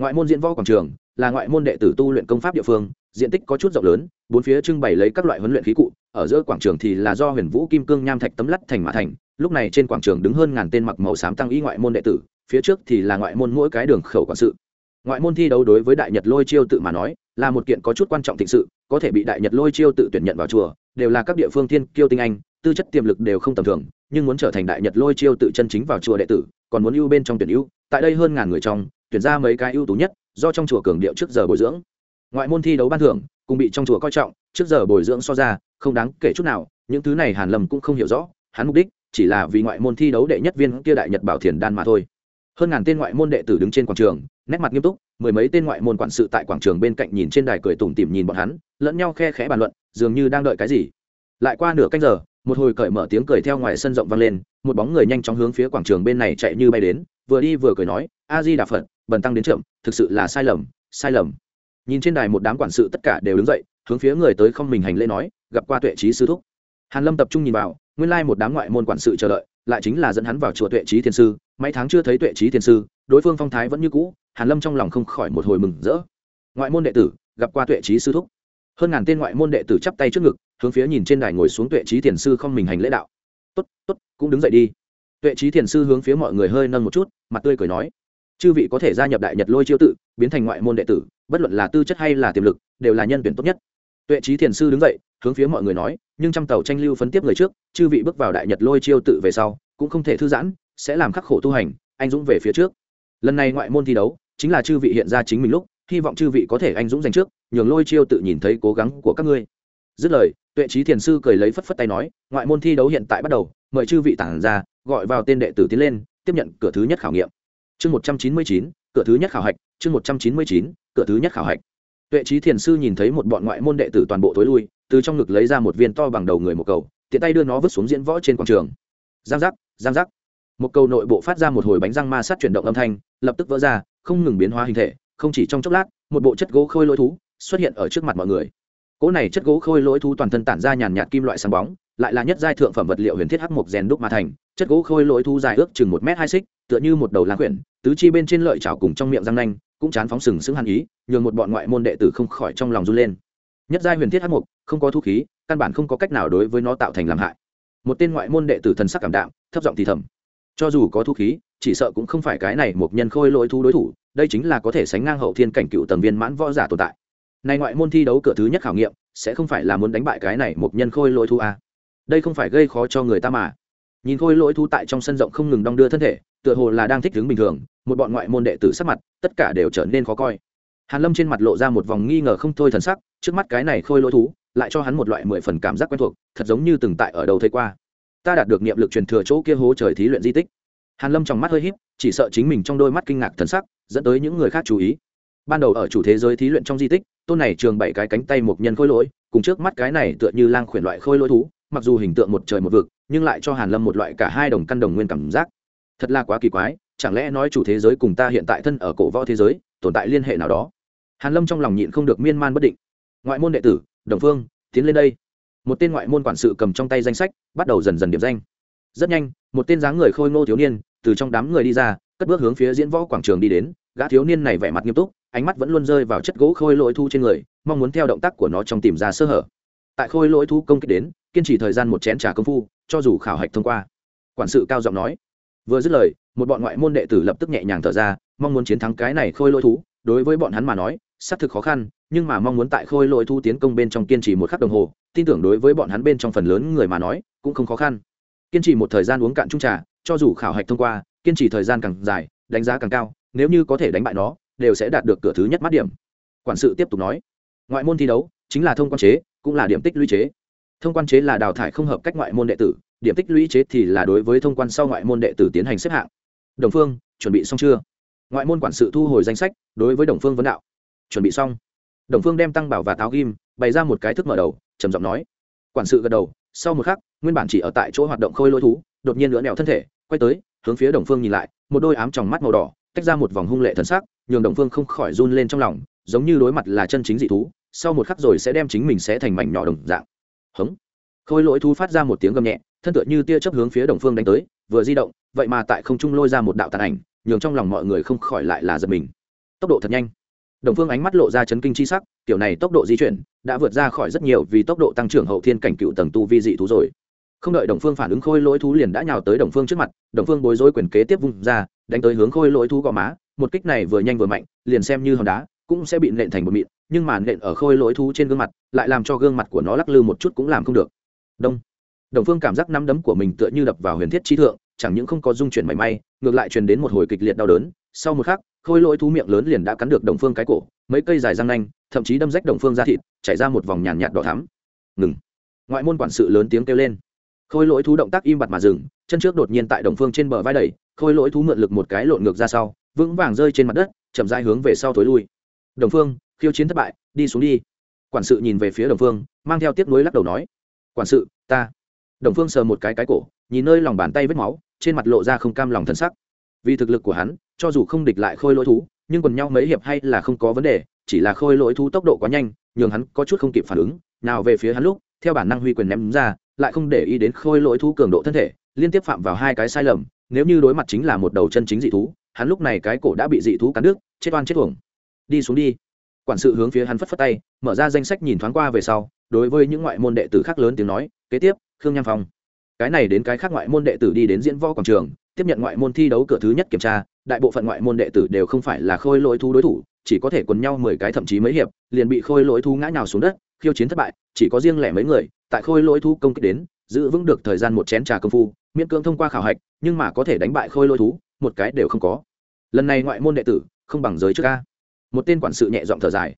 Ngoại môn diễn võ quảng trường là ngoại môn đệ tử tu luyện công pháp địa phương, diện tích có chút rộng lớn, bốn phía trưng bày lấy các loại huấn luyện khí cụ, ở giữa quảng trường thì là do huyền vũ kim cương nham thạch tấm lắt thành mã thành, lúc này trên quảng trường đứng hơn ngàn tên mặc màu xám tăng y ngoại môn đệ tử, phía trước thì là ngoại môn mỗi cái đường khẩu quản sự. Ngoại môn thi đấu đối với đại nhật lôi chiêu tự mà nói, là một kiện có chút quan trọng thịnh sự, có thể bị đại nhật lôi chiêu tự tuyển nhận vào chùa, đều là các địa phương thiên kiêu tinh anh tư chất tiềm lực đều không tầm thường, nhưng muốn trở thành đại nhật lôi chiêu tự chân chính vào chùa đệ tử, còn muốn ưu bên trong tuyển ưu, tại đây hơn ngàn người trong, tuyển ra mấy cái ưu tú nhất, do trong chùa cường điệu trước giờ bồi dưỡng. Ngoại môn thi đấu ban thưởng, cùng bị trong chùa coi trọng, trước giờ bồi dưỡng so ra, không đáng kể chút nào, những thứ này hàn lâm cũng không hiểu rõ, hắn mục đích chỉ là vì ngoại môn thi đấu đệ nhất viên kia đại nhật bảo thiền đan mà thôi. Hơn ngàn tên ngoại môn đệ tử đứng trên quảng trường, nét mặt nghiêm túc, mười mấy tên ngoại môn quản sự tại quảng trường bên cạnh nhìn trên đài cười tủm tỉm nhìn bọn hắn, lẫn nhau khe khẽ bàn luận, dường như đang đợi cái gì. Lại qua nửa canh giờ một hồi cởi mở tiếng cười theo ngoài sân rộng vang lên, một bóng người nhanh chóng hướng phía quảng trường bên này chạy như bay đến, vừa đi vừa cười nói, a di đà phật, bần tăng đến chậm, thực sự là sai lầm sai lầm. Nhìn trên đài một đám quản sự tất cả đều đứng dậy, hướng phía người tới không mình hành lễ nói, gặp qua tuệ trí sư thúc. Hàn lâm tập trung nhìn vào, nguyên lai một đám ngoại môn quản sự chờ đợi, lại chính là dẫn hắn vào chùa tuệ trí thiên sư, mấy tháng chưa thấy tuệ trí thiên sư, đối phương phong thái vẫn như cũ, hàn lâm trong lòng không khỏi một hồi mừng rỡ. Ngoại môn đệ tử, gặp qua tuệ trí sư thúc hơn ngàn tên ngoại môn đệ tử chắp tay trước ngực, hướng phía nhìn trên đài ngồi xuống tuệ trí thiền sư không mình hành lễ đạo. Tốt tốt, cũng đứng dậy đi. Tuệ trí thiền sư hướng phía mọi người hơi nâng một chút, mặt tươi cười nói, chư vị có thể gia nhập đại nhật lôi chiêu tự, biến thành ngoại môn đệ tử, bất luận là tư chất hay là tiềm lực, đều là nhân tuyển tốt nhất. Tuệ trí thiền sư đứng dậy, hướng phía mọi người nói, nhưng trong tàu tranh lưu phấn tiếp người trước, chư vị bước vào đại nhật lôi chiêu tự về sau, cũng không thể thư giãn, sẽ làm khắc khổ tu hành, anh dũng về phía trước. Lần này ngoại môn thi đấu, chính là chư vị hiện ra chính mình lúc, hy vọng chư vị có thể anh dũng giành trước nhường lôi chiêu tự nhìn thấy cố gắng của các ngươi. Dứt lời, tuệ trí thiền sư cười lấy phất phất tay nói, ngoại môn thi đấu hiện tại bắt đầu, mời chư vị tản ra, gọi vào tên đệ tử tiến lên, tiếp nhận cửa thứ nhất khảo nghiệm. Chương một trăm chín mươi chín, cửa thứ nhất khảo hạch, chương một trăm chín mươi chín, cửa thứ nhất khảo hạch. Tuệ trí thiền sư nhìn thấy một bọn ngoại môn đệ tử toàn bộ tối lui, từ trong ngực lấy ra một viên to bằng đầu người một cầu, tiện tay đưa nó vứt xuống diễn võ trên quảng trường. Giang giác giang giác. Một cầu nội bộ phát ra một hồi bánh răng ma sát chuyển động âm thanh, lập tức vỡ ra, không ngừng biến hóa hình thể, không chỉ trong chốc lát, một bộ chất gỗ khôi lỗi thú xuất hiện ở trước mặt mọi người. Cỗ này chất gỗ khôi lỗi thú toàn thân tản ra nhàn nhạt kim loại sáng bóng, lại là nhất giai thượng phẩm vật liệu huyền thiết hắc mộc rèn đúc mà thành. Chất gỗ khôi lỗi thú dài ước chừng một m hai xích, tựa như một đầu lá quyển, tứ chi bên trên lợi chảo cùng trong miệng răng nanh, cũng chán phóng sừng sững hàn ý, nhường một bọn ngoại môn đệ tử không khỏi trong lòng run lên. Nhất giai huyền thiết hắc mộc, không có thu khí, căn bản không có cách nào đối với nó tạo thành làm hại. Một tên ngoại môn đệ tử thần sắc cảm đạm, thấp giọng thì thầm. Cho dù có thu khí, chỉ sợ cũng không phải cái này một nhân khôi lỗi thú đối thủ, đây chính là có thể sánh ngang hậu thiên cảnh cựu tầm viên mãn võ giả tồn tại này ngoại môn thi đấu cửa thứ nhất khảo nghiệm, sẽ không phải là muốn đánh bại cái này một nhân khôi lỗi thu à. đây không phải gây khó cho người ta mà. Nhìn khôi lỗi thu tại trong sân rộng không ngừng đong đưa thân thể, tựa hồ là đang thích đứng bình thường, một bọn ngoại môn đệ tử sắc mặt, tất cả đều trở nên khó coi. Hàn lâm trên mặt lộ ra một vòng nghi ngờ không thôi thần sắc, trước mắt cái này khôi lỗi thú, lại cho hắn một loại mười phần cảm giác quen thuộc, thật giống như từng tại ở đầu thấy qua. Ta đạt được niệm lực truyền thừa chỗ kia hố trời thí luyện di tích. Hàn lâm trong mắt hơi híp, chỉ sợ chính mình trong đôi mắt kinh ngạc thần sắc, dẫn tới những người khác chú ý ban đầu ở chủ thế giới thí luyện trong di tích, tôn này trường bảy cái cánh tay một nhân khôi lỗi, cùng trước mắt cái này tựa như lang khuyển loại khôi lỗi thú, mặc dù hình tượng một trời một vực, nhưng lại cho hàn lâm một loại cả hai đồng căn đồng nguyên cảm giác. Thật là quá kỳ quái, chẳng lẽ nói chủ thế giới cùng ta hiện tại thân ở cổ võ thế giới, tồn tại liên hệ nào đó? Hàn lâm trong lòng nhịn không được miên man bất định. Ngoại môn đệ tử, đồng phương, tiến lên đây. Một tên ngoại môn quản sự cầm trong tay danh sách, bắt đầu dần dần điểm danh. Rất nhanh, một tên dáng người khôi ngô thiếu niên, từ trong đám người đi ra, cất bước hướng phía diễn võ quảng trường đi đến. Gã thiếu niên này vẻ mặt nghiêm túc ánh mắt vẫn luôn rơi vào chất gỗ khôi lỗi thu trên người, mong muốn theo động tác của nó trong tìm ra sơ hở. Tại khôi lỗi thu công kích đến, kiên trì thời gian một chén trà công phu, cho dù khảo hạch thông qua. Quản sự cao giọng nói. Vừa dứt lời, một bọn ngoại môn đệ tử lập tức nhẹ nhàng thở ra, mong muốn chiến thắng cái này khôi lỗi thú. Đối với bọn hắn mà nói, xác thực khó khăn, nhưng mà mong muốn tại khôi lỗi thu tiến công bên trong kiên trì một khắc đồng hồ, tin tưởng đối với bọn hắn bên trong phần lớn người mà nói, cũng không khó khăn. Kiên trì một thời gian uống cạn chung trà, cho dù khảo hạch thông qua, kiên trì thời gian càng dài, đánh giá càng cao, nếu như có thể đánh bại nó đều sẽ đạt được cửa thứ nhất mắt điểm. Quản sự tiếp tục nói, ngoại môn thi đấu chính là thông quan chế, cũng là điểm tích lũy chế. Thông quan chế là đào thải không hợp cách ngoại môn đệ tử, điểm tích lũy chế thì là đối với thông quan sau ngoại môn đệ tử tiến hành xếp hạng. Đồng phương, chuẩn bị xong chưa? Ngoại môn quản sự thu hồi danh sách, đối với đồng phương vấn đạo. Chuẩn bị xong. Đồng phương đem tăng bảo và táo ghim, bày ra một cái thức mở đầu, trầm giọng nói. Quản sự gật đầu, sau một khắc, nguyên bản chỉ ở tại chỗ hoạt động khôi lỗi thú, đột nhiên lửa nẹo thân thể, quay tới, hướng phía đồng phương nhìn lại, một đôi ám tròng mắt màu đỏ tách ra một vòng hung lệ thần sắc, nhường đồng phương không khỏi run lên trong lòng, giống như đối mặt là chân chính dị thú, sau một khắc rồi sẽ đem chính mình sẽ thành mảnh nhỏ đồng dạng. Hống. Khôi lỗi thú phát ra một tiếng gầm nhẹ, thân tựa như tia chớp hướng phía đồng phương đánh tới, vừa di động, vậy mà tại không trung lôi ra một đạo tàn ảnh, nhường trong lòng mọi người không khỏi lại là giật mình. Tốc độ thật nhanh. Đồng phương ánh mắt lộ ra chấn kinh chi sắc, kiểu này tốc độ di chuyển, đã vượt ra khỏi rất nhiều vì tốc độ tăng trưởng hậu thiên cảnh cựu tầng tu vi dị thú rồi. Không đợi đồng phương phản ứng, khôi lỗi thú liền đã nhào tới đồng phương trước mặt, đồng phương bối rối quyền kế tiếp vung ra đánh tới hướng khôi lỗi thú gò má, một kích này vừa nhanh vừa mạnh, liền xem như hòn đá, cũng sẽ bị nện thành một mịn, nhưng mà nện ở khôi lỗi thú trên gương mặt, lại làm cho gương mặt của nó lắc lư một chút cũng làm không được. Đông. Đồng phương cảm giác nắm đấm của mình tựa như đập vào huyền thiết trí thượng, chẳng những không có dung chuyển mảy may, ngược lại truyền đến một hồi kịch liệt đau đớn. Sau một khắc, khôi lỗi thú miệng lớn liền đã cắn được đồng phương cái cổ, mấy cây dài răng nanh, thậm chí đâm rách đồng phương ra thịt, chảy ra một vòng nhàn nhạt đỏ thắm. Ngừng. Ngoại môn quản sự lớn tiếng kêu lên. Khôi lỗi thú động tác im bặt mà dừng, chân trước đột nhiên tại đồng phương trên bờ vai đẩy khôi lỗi thú mượn lực một cái lộn ngược ra sau, vững vàng rơi trên mặt đất, chậm dai hướng về sau thối lui. Đồng phương, khiêu chiến thất bại, đi xuống đi. Quản sự nhìn về phía đồng phương, mang theo tiếc nuối lắc đầu nói. Quản sự, ta. Đồng phương sờ một cái cái cổ, nhìn nơi lòng bàn tay vết máu, trên mặt lộ ra không cam lòng thân sắc. Vì thực lực của hắn, cho dù không địch lại khôi lỗi thú, nhưng còn nhau mấy hiệp hay là không có vấn đề, chỉ là khôi lỗi thú tốc độ quá nhanh, nhường hắn có chút không kịp phản ứng. Nào về phía hắn lúc, theo bản năng huy quyền ném ra, lại không để ý đến khôi lỗi thú cường độ thân thể, liên tiếp phạm vào hai cái sai lầm nếu như đối mặt chính là một đầu chân chính dị thú, hắn lúc này cái cổ đã bị dị thú cắn đứt, chết oan chết uổng. Đi xuống đi. Quản sự hướng phía hắn phất phất tay, mở ra danh sách nhìn thoáng qua về sau, đối với những ngoại môn đệ tử khác lớn tiếng nói, kế tiếp, khương nham phong. Cái này đến cái khác ngoại môn đệ tử đi đến diễn võ quảng trường, tiếp nhận ngoại môn thi đấu cửa thứ nhất kiểm tra, đại bộ phận ngoại môn đệ tử đều không phải là khôi lỗi thú đối thủ, chỉ có thể quần nhau mười cái thậm chí mấy hiệp, liền bị khôi lỗi thú ngã nhào xuống đất, khiêu chiến thất bại, chỉ có riêng lẻ mấy người, tại khôi lỗi thú công kích đến giữ vững được thời gian một chén trà công phu, miễn cưỡng thông qua khảo hạch, nhưng mà có thể đánh bại khôi lôi thú, một cái đều không có. Lần này ngoại môn đệ tử, không bằng giới trước ca một tên quản sự nhẹ giọng thở dài.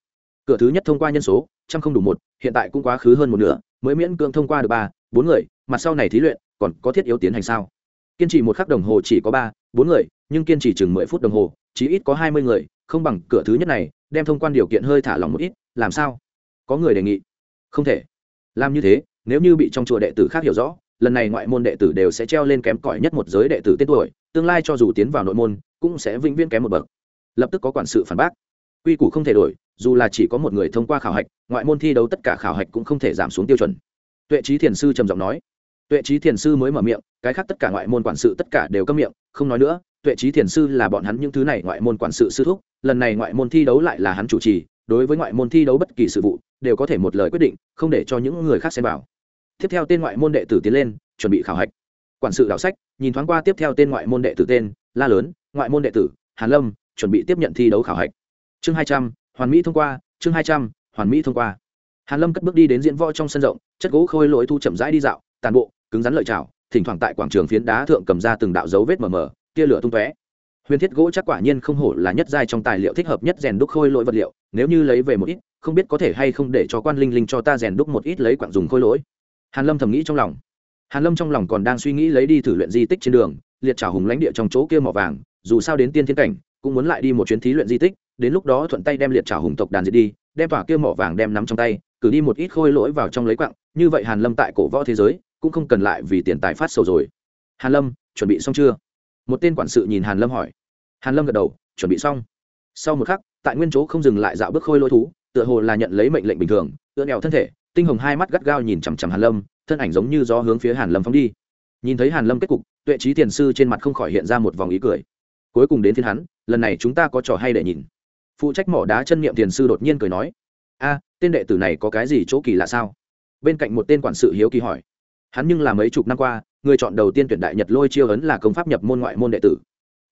Cửa thứ nhất thông qua nhân số, trăm không đủ một, hiện tại cũng quá khứ hơn một nửa, mới miễn cưỡng thông qua được ba, bốn người mặt sau này thí luyện, còn có thiết yếu tiến hành sao? Kiên trì một khắc đồng hồ chỉ có ba, bốn người, nhưng kiên trì chừng mười phút đồng hồ chỉ ít có hai mươi người, không bằng cửa thứ nhất này, đem thông quan điều kiện hơi thả lỏng một ít, làm sao? Có người đề nghị. Không thể. Làm như thế nếu như bị trong chùa đệ tử khác hiểu rõ, lần này ngoại môn đệ tử đều sẽ treo lên kém cỏi nhất một giới đệ tử tên tuổi, tương lai cho dù tiến vào nội môn, cũng sẽ vĩnh viễn kém một bậc. Lập tức có quản sự phản bác. Quy củ không thể đổi, dù là chỉ có một người thông qua khảo hạch, ngoại môn thi đấu tất cả khảo hạch cũng không thể giảm xuống tiêu chuẩn. Tuệ trí thiền sư trầm giọng nói. Tuệ trí thiền sư mới mở miệng, cái khác tất cả ngoại môn quản sự tất cả đều câm miệng, không nói nữa, tuệ trí thiền sư là bọn hắn những thứ này ngoại môn quản sự sư thúc, lần này ngoại môn thi đấu lại là hắn chủ trì, đối với ngoại môn thi đấu bất kỳ sự vụ, đều có thể một lời quyết định, không để cho những người khác xem vào tiếp theo tên ngoại môn đệ tử tiến lên, chuẩn bị khảo hạch. Quản sự đảo sách, nhìn thoáng qua tiếp theo tên ngoại môn đệ tử tên, la lớn, ngoại môn đệ tử, hàn lâm, chuẩn bị tiếp nhận thi đấu khảo hạch. Chương hai trăm, hoàn mỹ thông qua, chương hai trăm, hoàn mỹ thông qua. Hàn lâm cất bước đi đến diễn võ trong sân rộng, chất gỗ khôi lỗi thu chậm rãi đi dạo, tàn bộ, cứng rắn lợi trào thỉnh thoảng tại quảng trường phiến đá thượng cầm ra từng đạo dấu vết mờ mờ, tia lửa tung tóe. Huyền thiết gỗ chắc quả nhiên không hổ là nhất giai trong tài liệu thích hợp nhất rèn đúc khôi lỗi vật liệu, nếu như lấy về một ít, không biết có thể hay không để cho quan linh linh cho ta rèn đúc một ít lấy quặng dùng khôi lỗi hàn lâm thầm nghĩ trong lòng. Hàn lâm trong lòng còn đang suy nghĩ lấy đi thử luyện di tích trên đường, liệt trào hùng lãnh địa trong chỗ kia mỏ vàng, dù sao đến tiên thiên cảnh, cũng muốn lại đi một chuyến thí luyện di tích, đến lúc đó thuận tay đem liệt trào hùng tộc đàn diệt đi, đem tỏa kia mỏ vàng đem nắm trong tay, cử đi một ít khôi lỗi vào trong lấy quặng, như vậy hàn lâm tại cổ võ thế giới, cũng không cần lại vì tiền tài phát sầu rồi. Hàn lâm, chuẩn bị xong chưa? Một tên quản sự nhìn hàn lâm hỏi. Hàn lâm gật đầu, chuẩn bị xong. Sau một khắc, tại nguyên chỗ không dừng lại dạo bước khôi lỗi thú, tựa hồ là nhận lấy mệnh lệnh bình thường tựa nẹo thân thể tinh hồng hai mắt gắt gao nhìn chằm chằm hàn lâm, thân ảnh giống như gió hướng phía hàn lâm phóng đi. Nhìn thấy hàn lâm kết cục, tuệ trí tiền sư trên mặt không khỏi hiện ra một vòng ý cười. Cuối cùng đến thiên hắn, lần này chúng ta có trò hay để nhìn. Phụ trách mỏ đá chân niệm tiền sư đột nhiên cười nói, a, tên đệ tử này có cái gì chỗ kỳ lạ sao? Bên cạnh một tên quản sự hiếu kỳ hỏi. Hắn nhưng là mấy chục năm qua, người chọn đầu tiên tuyển đại nhật lôi chiêu ấn là công pháp nhập môn ngoại môn đệ tử.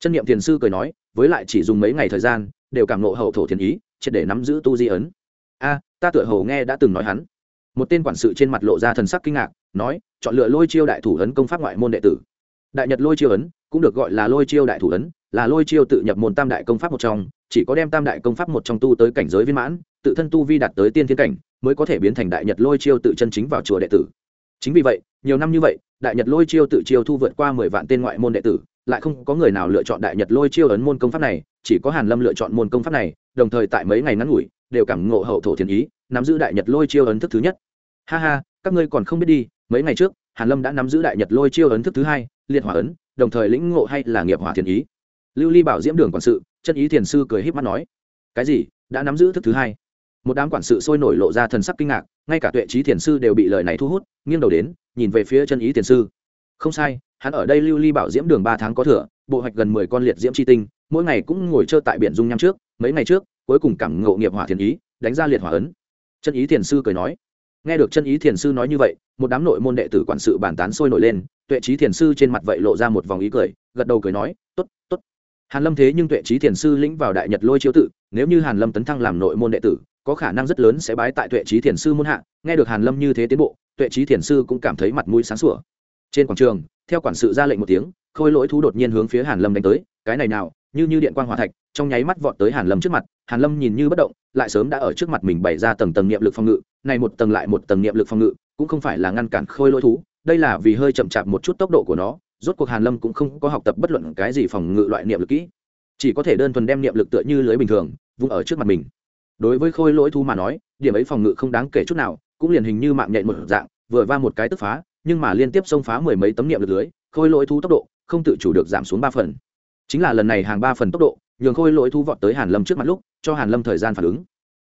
Chân niệm Thiền sư cười nói, với lại chỉ dùng mấy ngày thời gian, đều cảm nộ hậu thổ thiền ý, triệt để nắm giữ tu di ấn. A, ta tựa hồ nghe đã từng nói hắn một tên quản sự trên mặt lộ ra thần sắc kinh ngạc, nói, chọn lựa lôi chiêu đại thủ ấn công pháp ngoại môn đệ tử. Đại nhật lôi chiêu ấn cũng được gọi là lôi chiêu đại thủ ấn, là lôi chiêu tự nhập môn tam đại công pháp một trong, chỉ có đem tam đại công pháp một trong tu tới cảnh giới viên mãn, tự thân tu vi đạt tới tiên thiên cảnh, mới có thể biến thành đại nhật lôi chiêu tự chân chính vào chùa đệ tử. Chính vì vậy, nhiều năm như vậy, đại nhật lôi chiêu tự chiêu thu vượt qua mười vạn tên ngoại môn đệ tử, lại không có người nào lựa chọn đại nhật lôi chiêu ấn môn công pháp này, chỉ có hàn lâm lựa chọn môn công pháp này, đồng thời tại mấy ngày ngắn ngủi đều cảm ngộ hậu thổ thiên ý, nắm giữ đại nhật lôi chiêu ấn thức thứ nhất. Ha ha, các ngươi còn không biết đi, mấy ngày trước, hàn lâm đã nắm giữ đại nhật lôi chiêu ấn thức thứ hai, liệt hỏa ấn, đồng thời lĩnh ngộ hay là nghiệp hỏa thiên ý. Lưu ly bảo diễm đường quản sự, chân ý thiền sư cười híp mắt nói, cái gì? Đã nắm giữ thức thứ hai? Một đám quản sự sôi nổi lộ ra thần sắc kinh ngạc, ngay cả tuệ trí thiền sư đều bị lời này thu hút, nghiêng đầu đến, nhìn về phía chân ý thiền sư. Không sai, hắn ở đây lưu ly bảo diễm đường ba tháng có thừa, bộ hoạch gần mười con liệt diễm chi tinh, mỗi ngày cũng ngồi chơi tại biển dung nham trước, mấy ngày trước cuối cùng cảm ngộ nghiệp hỏa thiền ý, đánh ra liệt hỏa ấn. Chân ý thiền sư cười nói, nghe được chân ý thiền sư nói như vậy, một đám nội môn đệ tử quản sự bàn tán sôi nổi lên, tuệ trí thiền sư trên mặt vậy lộ ra một vòng ý cười, gật đầu cười nói t ố t t ố t hàn lâm thế nhưng tuệ trí thiền sư lĩnh vào đại nhật lôi chiếu tự, nếu như hàn lâm tấn thăng làm nội môn đệ tử, có khả năng rất lớn sẽ bái tại tuệ trí thiền sư môn hạ. Nghe được hàn lâm như thế tiến bộ, tuệ trí thiền sư cũng cảm thấy mặt mũi sáng sủa. Trên quảng trường, theo quản sự ra lệnh một tiếng, khôi lỗi thú đột nhiên hướng phía hàn lâm đánh tới, cái này nào như như điện quang hỏa thạch, trong nháy mắt vọt tới hàn lâm trước mặt, hàn lâm nhìn như bất động, lại sớm đã ở trước mặt mình bày ra tầng tầng niệm lực phòng ngự, này một tầng lại một tầng niệm lực phòng ngự, cũng không phải là ngăn cản khôi lỗi thú, đây là vì hơi chậm chạp một chút tốc độ của nó, rốt cuộc hàn lâm cũng không có học tập bất luận cái gì phòng ngự loại niệm lực kỹ, chỉ có thể đơn thuần đem niệm lực tựa như lưới bình thường, vung ở trước mặt mình. Đối với khôi lỗi thú mà nói, điểm ấy phòng ngự không đáng kể chút nào, cũng liền hình như mạng nhện một dạng, vừa va một cái tức phá, nhưng mà liên tiếp xông phá mười mấy tấm niệm lực lưới, khôi lỗi thú tốc độ không tự chủ được giảm xuống ba phần chính là lần này hàng ba phần tốc độ, nhường khôi lỗi thu vọt tới hàn lâm trước mặt lúc, cho hàn lâm thời gian phản ứng.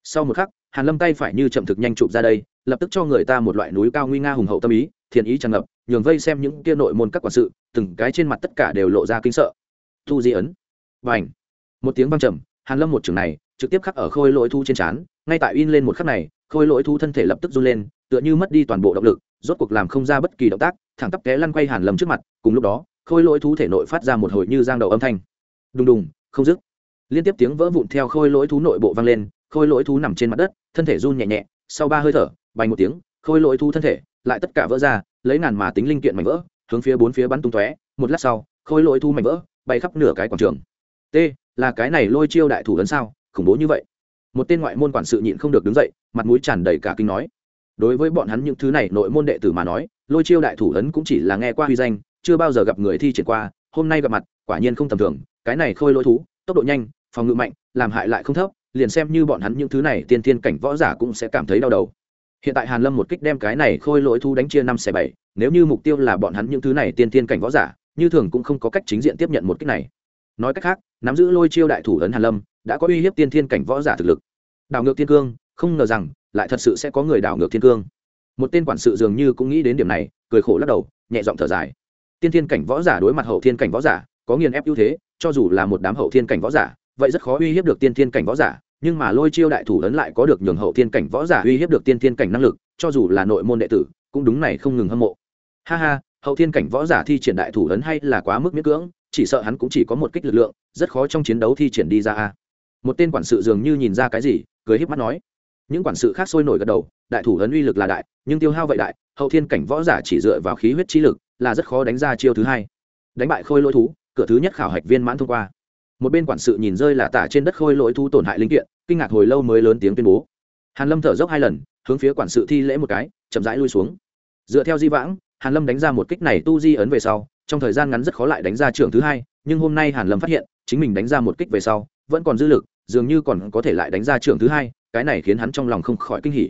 Sau một khắc, hàn lâm tay phải như chậm thực nhanh chụp ra đây, lập tức cho người ta một loại núi cao nguy nga hùng hậu tâm ý thiền ý tràn ngập, nhường vây xem những kia nội môn các quản sự, từng cái trên mặt tất cả đều lộ ra kinh sợ. Thu di ấn. Và ảnh một tiếng vang trầm, hàn lâm một trường này, trực tiếp khắc ở khôi lỗi thu trên trán, ngay tại in lên một khắc này, khôi lỗi thu thân thể lập tức run lên, tựa như mất đi toàn bộ động lực, rốt cuộc làm không ra bất kỳ động tác, thẳng tắp té lăn quay hàn lâm trước mặt, cùng lúc đó khôi lỗi thú thể nội phát ra một hồi như giang đầu âm thanh. Đùng đùng, không dứt. Liên tiếp tiếng vỡ vụn theo khôi lỗi thú nội bộ vang lên, khôi lỗi thú nằm trên mặt đất, thân thể run nhẹ nhẹ, sau ba hơi thở, bay một tiếng, khôi lỗi thú thân thể lại tất cả vỡ ra, lấy ngàn mà tính linh kiện mảnh vỡ, hướng phía bốn phía bắn tung tóe, một lát sau, khôi lỗi thú mảnh vỡ bay khắp nửa cái quảng trường. T, là cái này lôi chiêu đại thủ lớn sao? Khủng bố như vậy. Một tên ngoại môn quản sự nhịn không được đứng dậy, mặt mũi tràn đầy cả kinh nói. Đối với bọn hắn những thứ này, nội môn đệ tử mà nói, lôi chiêu đại thủ ấn cũng chỉ là nghe qua huy danh chưa bao giờ gặp người thi triển qua, hôm nay gặp mặt, quả nhiên không tầm thường, cái này khôi lỗi thú, tốc độ nhanh, phòng ngự mạnh, làm hại lại không thấp, liền xem như bọn hắn những thứ này tiên thiên cảnh võ giả cũng sẽ cảm thấy đau đầu. Hiện tại hàn lâm một kích đem cái này khôi lỗi thú đánh chia năm xẻ bảy, nếu như mục tiêu là bọn hắn những thứ này tiên thiên cảnh võ giả, như thường cũng không có cách chính diện tiếp nhận một kích này. Nói cách khác, nắm giữ lôi chiêu đại thủ ấn hàn lâm, đã có uy hiếp tiên thiên cảnh võ giả thực lực. Đảo ngược thiên cương, không ngờ rằng, lại thật sự sẽ có người đảo ngược thiên cương. Một tên quản sự dường như cũng nghĩ đến điểm này, cười khổ lắc đầu, nhẹ giọng thở dài tiên thiên cảnh võ giả đối mặt hậu thiên cảnh võ giả, có nghiền ép ưu thế, cho dù là một đám hậu thiên cảnh võ giả, vậy rất khó uy hiếp được tiên thiên cảnh võ giả, nhưng mà lôi chiêu đại thủ ấn lại có được nhường hậu thiên cảnh võ giả uy hiếp được tiên thiên cảnh năng lực, cho dù là nội môn đệ tử, cũng đúng này không ngừng hâm mộ. Ha ha, hậu thiên cảnh võ giả thi triển đại thủ ấn hay là quá mức miễn cưỡng, chỉ sợ hắn cũng chỉ có một kích lực lượng, rất khó trong chiến đấu thi triển đi ra a. Một tên quản sự dường như nhìn ra cái gì, cười híp mắt nói. Những quản sự khác sôi nổi gật đầu, đại thủ ấn uy lực là đại, nhưng tiêu hao vậy đại, hậu thiên cảnh võ giả chỉ dựa vào khí huyết trí lực là rất khó đánh ra chiêu thứ hai. Đánh bại khôi lỗi thú, cửa thứ nhất khảo hạch viên mãn thông qua. Một bên quản sự nhìn rơi là tả trên đất khôi lỗi thú tổn hại linh kiện, kinh ngạc hồi lâu mới lớn tiếng tuyên bố. Hàn lâm thở dốc hai lần, hướng phía quản sự thi lễ một cái, chậm rãi lui xuống. Dựa theo di vãng, hàn lâm đánh ra một kích này tu di ấn về sau, trong thời gian ngắn rất khó lại đánh ra trưởng thứ hai, nhưng hôm nay hàn lâm phát hiện, chính mình đánh ra một kích về sau, vẫn còn dư lực, dường như còn có thể lại đánh ra trưởng thứ hai, cái này khiến hắn trong lòng không khỏi kinh hỉ.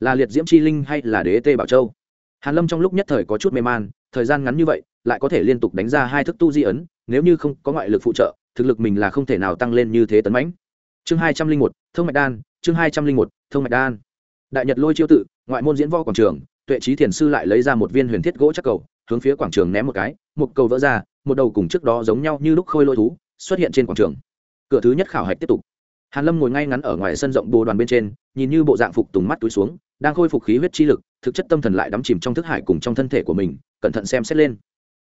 Là liệt diễm chi linh hay là đế tê bảo châu? Hàn lâm trong lúc nhất thời có chút mê man thời gian ngắn như vậy, lại có thể liên tục đánh ra hai thức tu di ấn, nếu như không có ngoại lực phụ trợ, thực lực mình là không thể nào tăng lên như thế tấn mãnh. Chương hai trăm linh một, thông mạch đan, chương hai trăm linh một, thông mạch đan. Đại nhật lôi chiêu tự, ngoại môn diễn võ quảng trường, tuệ trí thiền sư lại lấy ra một viên huyền thiết gỗ chắc cầu, hướng phía quảng trường ném một cái, một cầu vỡ ra, một đầu cùng trước đó giống nhau như lúc khôi lôi thú, xuất hiện trên quảng trường. Cửa thứ nhất khảo hạch tiếp tục. Hàn lâm ngồi ngay ngắn ở ngoài sân rộng bồ đoàn bên trên, nhìn như bộ dạng phục tùng mắt túi xuống đang khôi phục khí huyết chi lực, thực chất tâm thần lại đắm chìm trong thức hải cùng trong thân thể của mình, cẩn thận xem xét lên.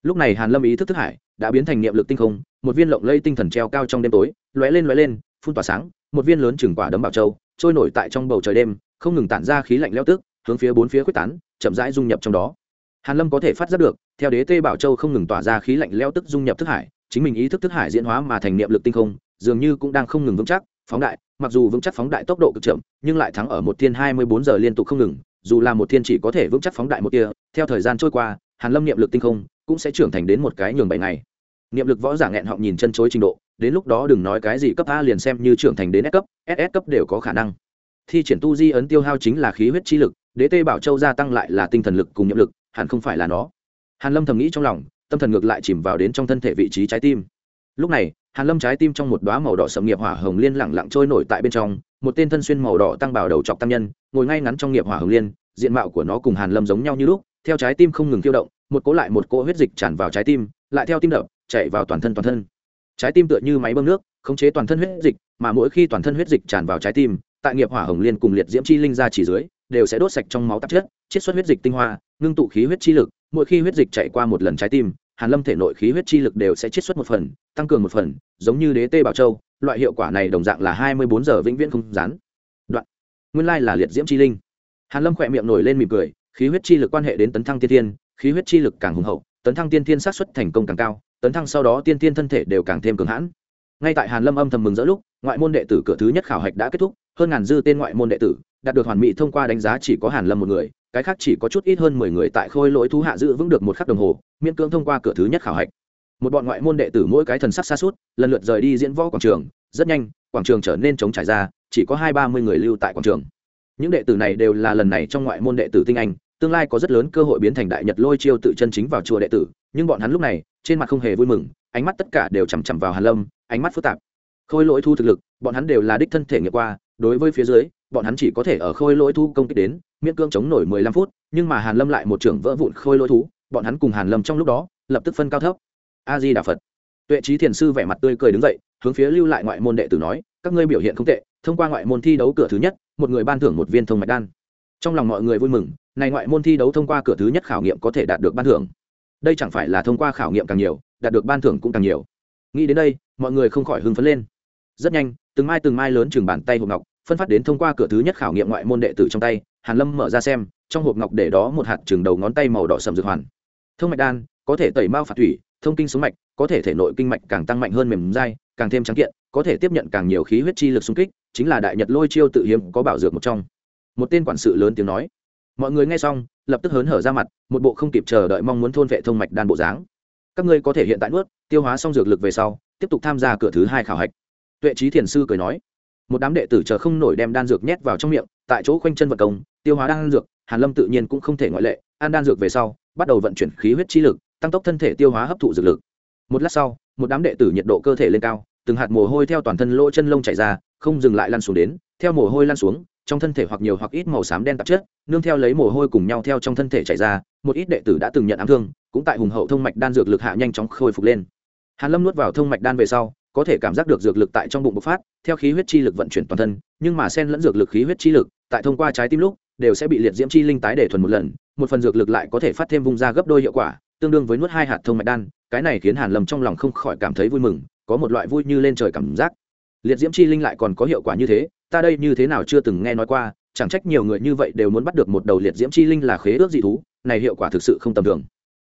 Lúc này hàn lâm ý thức thức hải đã biến thành niệm lực tinh không, một viên lộng lây tinh thần treo cao trong đêm tối, lóe lên lóe lên, phun tỏa sáng, một viên lớn chừng quả đấm bảo châu trôi nổi tại trong bầu trời đêm, không ngừng tản ra khí lạnh leo tức hướng phía bốn phía quyết tán, chậm rãi dung nhập trong đó. Hàn lâm có thể phát giác được, theo đế tê bảo châu không ngừng tỏa ra khí lạnh leo tức dung nhập thức hải, chính mình ý thức thức hải diễn hóa mà thành niệm lực tinh không, dường như cũng đang không ngừng vững chắc, phóng đại mặc dù vững chắc phóng đại tốc độ cực chậm, nhưng lại thắng ở một thiên hai mươi bốn giờ liên tục không ngừng, dù là một thiên chỉ có thể vững chắc phóng đại một tia, theo thời gian trôi qua, hàn lâm niệm lực tinh không cũng sẽ trưởng thành đến một cái nhường bảy ngày. Niệm lực võ giả nghẹn họng nhìn chân chối trình độ, đến lúc đó đừng nói cái gì cấp a liền xem như trưởng thành đến s cấp ss cấp đều có khả năng. Thi triển tu di ấn tiêu hao chính là khí huyết chi lực, đế tê bảo châu gia tăng lại là tinh thần lực cùng nhiệm lực, hẳn không phải là nó. Hàn lâm thầm nghĩ trong lòng, tâm thần ngược lại chìm vào đến trong thân thể vị trí trái tim. Lúc này hàn lâm trái tim trong một đóa màu đỏ sậm nghiệp hỏa hồng liên lẳng lặng trôi nổi tại bên trong, một tên thân xuyên màu đỏ tăng bảo đầu trọc tăng nhân, ngồi ngay ngắn trong nghiệp hỏa hồng liên, diện mạo của nó cùng hàn lâm giống nhau như lúc, theo trái tim không ngừng tiêu động, một cỗ lại một cỗ huyết dịch tràn vào trái tim, lại theo tim đập, chạy vào toàn thân toàn thân. Trái tim tựa như máy bơm nước, khống chế toàn thân huyết dịch, mà mỗi khi toàn thân huyết dịch tràn vào trái tim, tại nghiệp hỏa hồng liên cùng liệt diễm chi linh ra chỉ dưới, đều sẽ đốt sạch trong máu tạp chất, chiết xuất huyết dịch tinh hoa, ngưng tụ khí huyết chi lực, mỗi khi huyết dịch chạy qua một lần trái tim hàn lâm thể nội khí huyết chi lực đều sẽ chiết xuất một phần, tăng cường một phần, giống như đế tê bảo châu, loại hiệu quả này đồng dạng là hai mươi bốn giờ vĩnh viễn không gián. Đoạn. Nguyên lai là liệt diễm chi linh. Hàn lâm khỏe miệng nổi lên mỉm cười, khí huyết chi lực quan hệ đến tấn thăng tiên thiên, khí huyết chi lực càng hùng hậu, tấn thăng tiên thiên sát xuất thành công càng cao, tấn thăng sau đó tiên thiên thân thể đều càng thêm cường hãn. Ngay tại hàn lâm âm thầm mừng rỡ lúc, ngoại môn đệ tử cửa thứ nhất khảo hạch đã kết thúc, hơn ngàn dư tên ngoại môn đệ tử đạt được hoàn mỹ thông qua đánh giá chỉ có hàn lâm một người, cái khác chỉ có chút ít hơn mười người tại khôi lỗi thú hạ giữ vững được một khắc đồng hồ, miễn cưỡng thông qua cửa thứ nhất khảo hạch. Một bọn ngoại môn đệ tử mỗi cái thần sắc xa suốt, lần lượt rời đi diễn võ quảng trường, rất nhanh, quảng trường trở nên trống trải ra, chỉ có hai ba mươi người lưu tại quảng trường. Những đệ tử này đều là lần này trong ngoại môn đệ tử tinh anh, tương lai có rất lớn cơ hội biến thành đại nhật lôi chiêu tự chân chính vào chùa đệ tử, nhưng bọn hắn lúc này, trên mặt không hề vui mừng, ánh mắt tất cả đều chằm chằm vào hàn lâm, ánh mắt phức tạp. Khôi lỗi thu thực lực, bọn hắn đều là đích thân thể nghiệm qua, đối với phía dưới bọn hắn chỉ có thể ở khôi lỗi thu công kích đến, miễn cương chống nổi mười lăm phút, nhưng mà hàn lâm lại một trưởng vỡ vụn khôi lỗi thú, bọn hắn cùng hàn lâm trong lúc đó, lập tức phân cao thấp. A di đà phật. Tuệ trí thiền sư vẻ mặt tươi cười đứng dậy, hướng phía lưu lại ngoại môn đệ tử nói, các ngươi biểu hiện không tệ, thông qua ngoại môn thi đấu cửa thứ nhất, một người ban thưởng một viên thông mạch đan. Trong lòng mọi người vui mừng, này ngoại môn thi đấu thông qua cửa thứ nhất khảo nghiệm có thể đạt được ban thưởng. Đây chẳng phải là thông qua khảo nghiệm càng nhiều, đạt được ban thưởng cũng càng nhiều. Nghĩ đến đây, mọi người không khỏi hưng phấn lên. Rất nhanh, từng mai từng mai lớn chừng bàn tay hộp ngọc phân phát đến thông qua cửa thứ nhất khảo nghiệm ngoại môn đệ tử trong tay, hàn lâm mở ra xem, trong hộp ngọc để đó một hạt trường đầu ngón tay màu đỏ sầm dược hoàn. Thông mạch đan, có thể tẩy mao phạt thủy, thông kinh sống mạch, có thể thể nội kinh mạch càng tăng mạnh hơn mềm dai, càng thêm trắng kiện, có thể tiếp nhận càng nhiều khí huyết chi lực xung kích, chính là đại nhật lôi chiêu tự hiếm có bảo dược một trong. Một tên quản sự lớn tiếng nói. Mọi người nghe xong, lập tức hớn hở ra mặt, một bộ không kịp chờ đợi mong muốn thôn vệ thông mạch đan bộ dáng. Các ngươi có thể hiện tại nuốt, tiêu hóa xong dược lực về sau, tiếp tục tham gia cửa thứ hai khảo hạch. Tuệ trí thiền sư cười nói một đám đệ tử chờ không nổi đem đan dược nhét vào trong miệng, tại chỗ khoanh chân vật công, tiêu hóa đan dược, hàn lâm tự nhiên cũng không thể ngoại lệ, ăn đan dược về sau, bắt đầu vận chuyển khí huyết chi lực, tăng tốc thân thể tiêu hóa hấp thụ dược lực. Một lát sau, một đám đệ tử nhiệt độ cơ thể lên cao, từng hạt mồ hôi theo toàn thân lỗ chân lông chảy ra, không dừng lại lan xuống đến, theo mồ hôi lan xuống, trong thân thể hoặc nhiều hoặc ít màu xám đen tạp chất, nương theo lấy mồ hôi cùng nhau theo trong thân thể chảy ra, một ít đệ tử đã từng nhận ám thương, cũng tại hùng hậu thông mạch đan dược lực hạ nhanh chóng khôi phục lên. Hàn lâm nuốt vào thông mạch đan về sau có thể cảm giác được dược lực tại trong bụng bộc phát, theo khí huyết chi lực vận chuyển toàn thân, nhưng mà xen lẫn dược lực khí huyết chi lực, tại thông qua trái tim lúc, đều sẽ bị liệt diễm chi linh tái để thuần một lần, một phần dược lực lại có thể phát thêm vung ra gấp đôi hiệu quả, tương đương với nuốt hai hạt thông mạch đan, cái này khiến hàn lâm trong lòng không khỏi cảm thấy vui mừng, có một loại vui như lên trời cảm giác. Liệt diễm chi linh lại còn có hiệu quả như thế, ta đây như thế nào chưa từng nghe nói qua, chẳng trách nhiều người như vậy đều muốn bắt được một đầu liệt diễm chi linh là khế ước dị thú, này hiệu quả thực sự không tầm thường.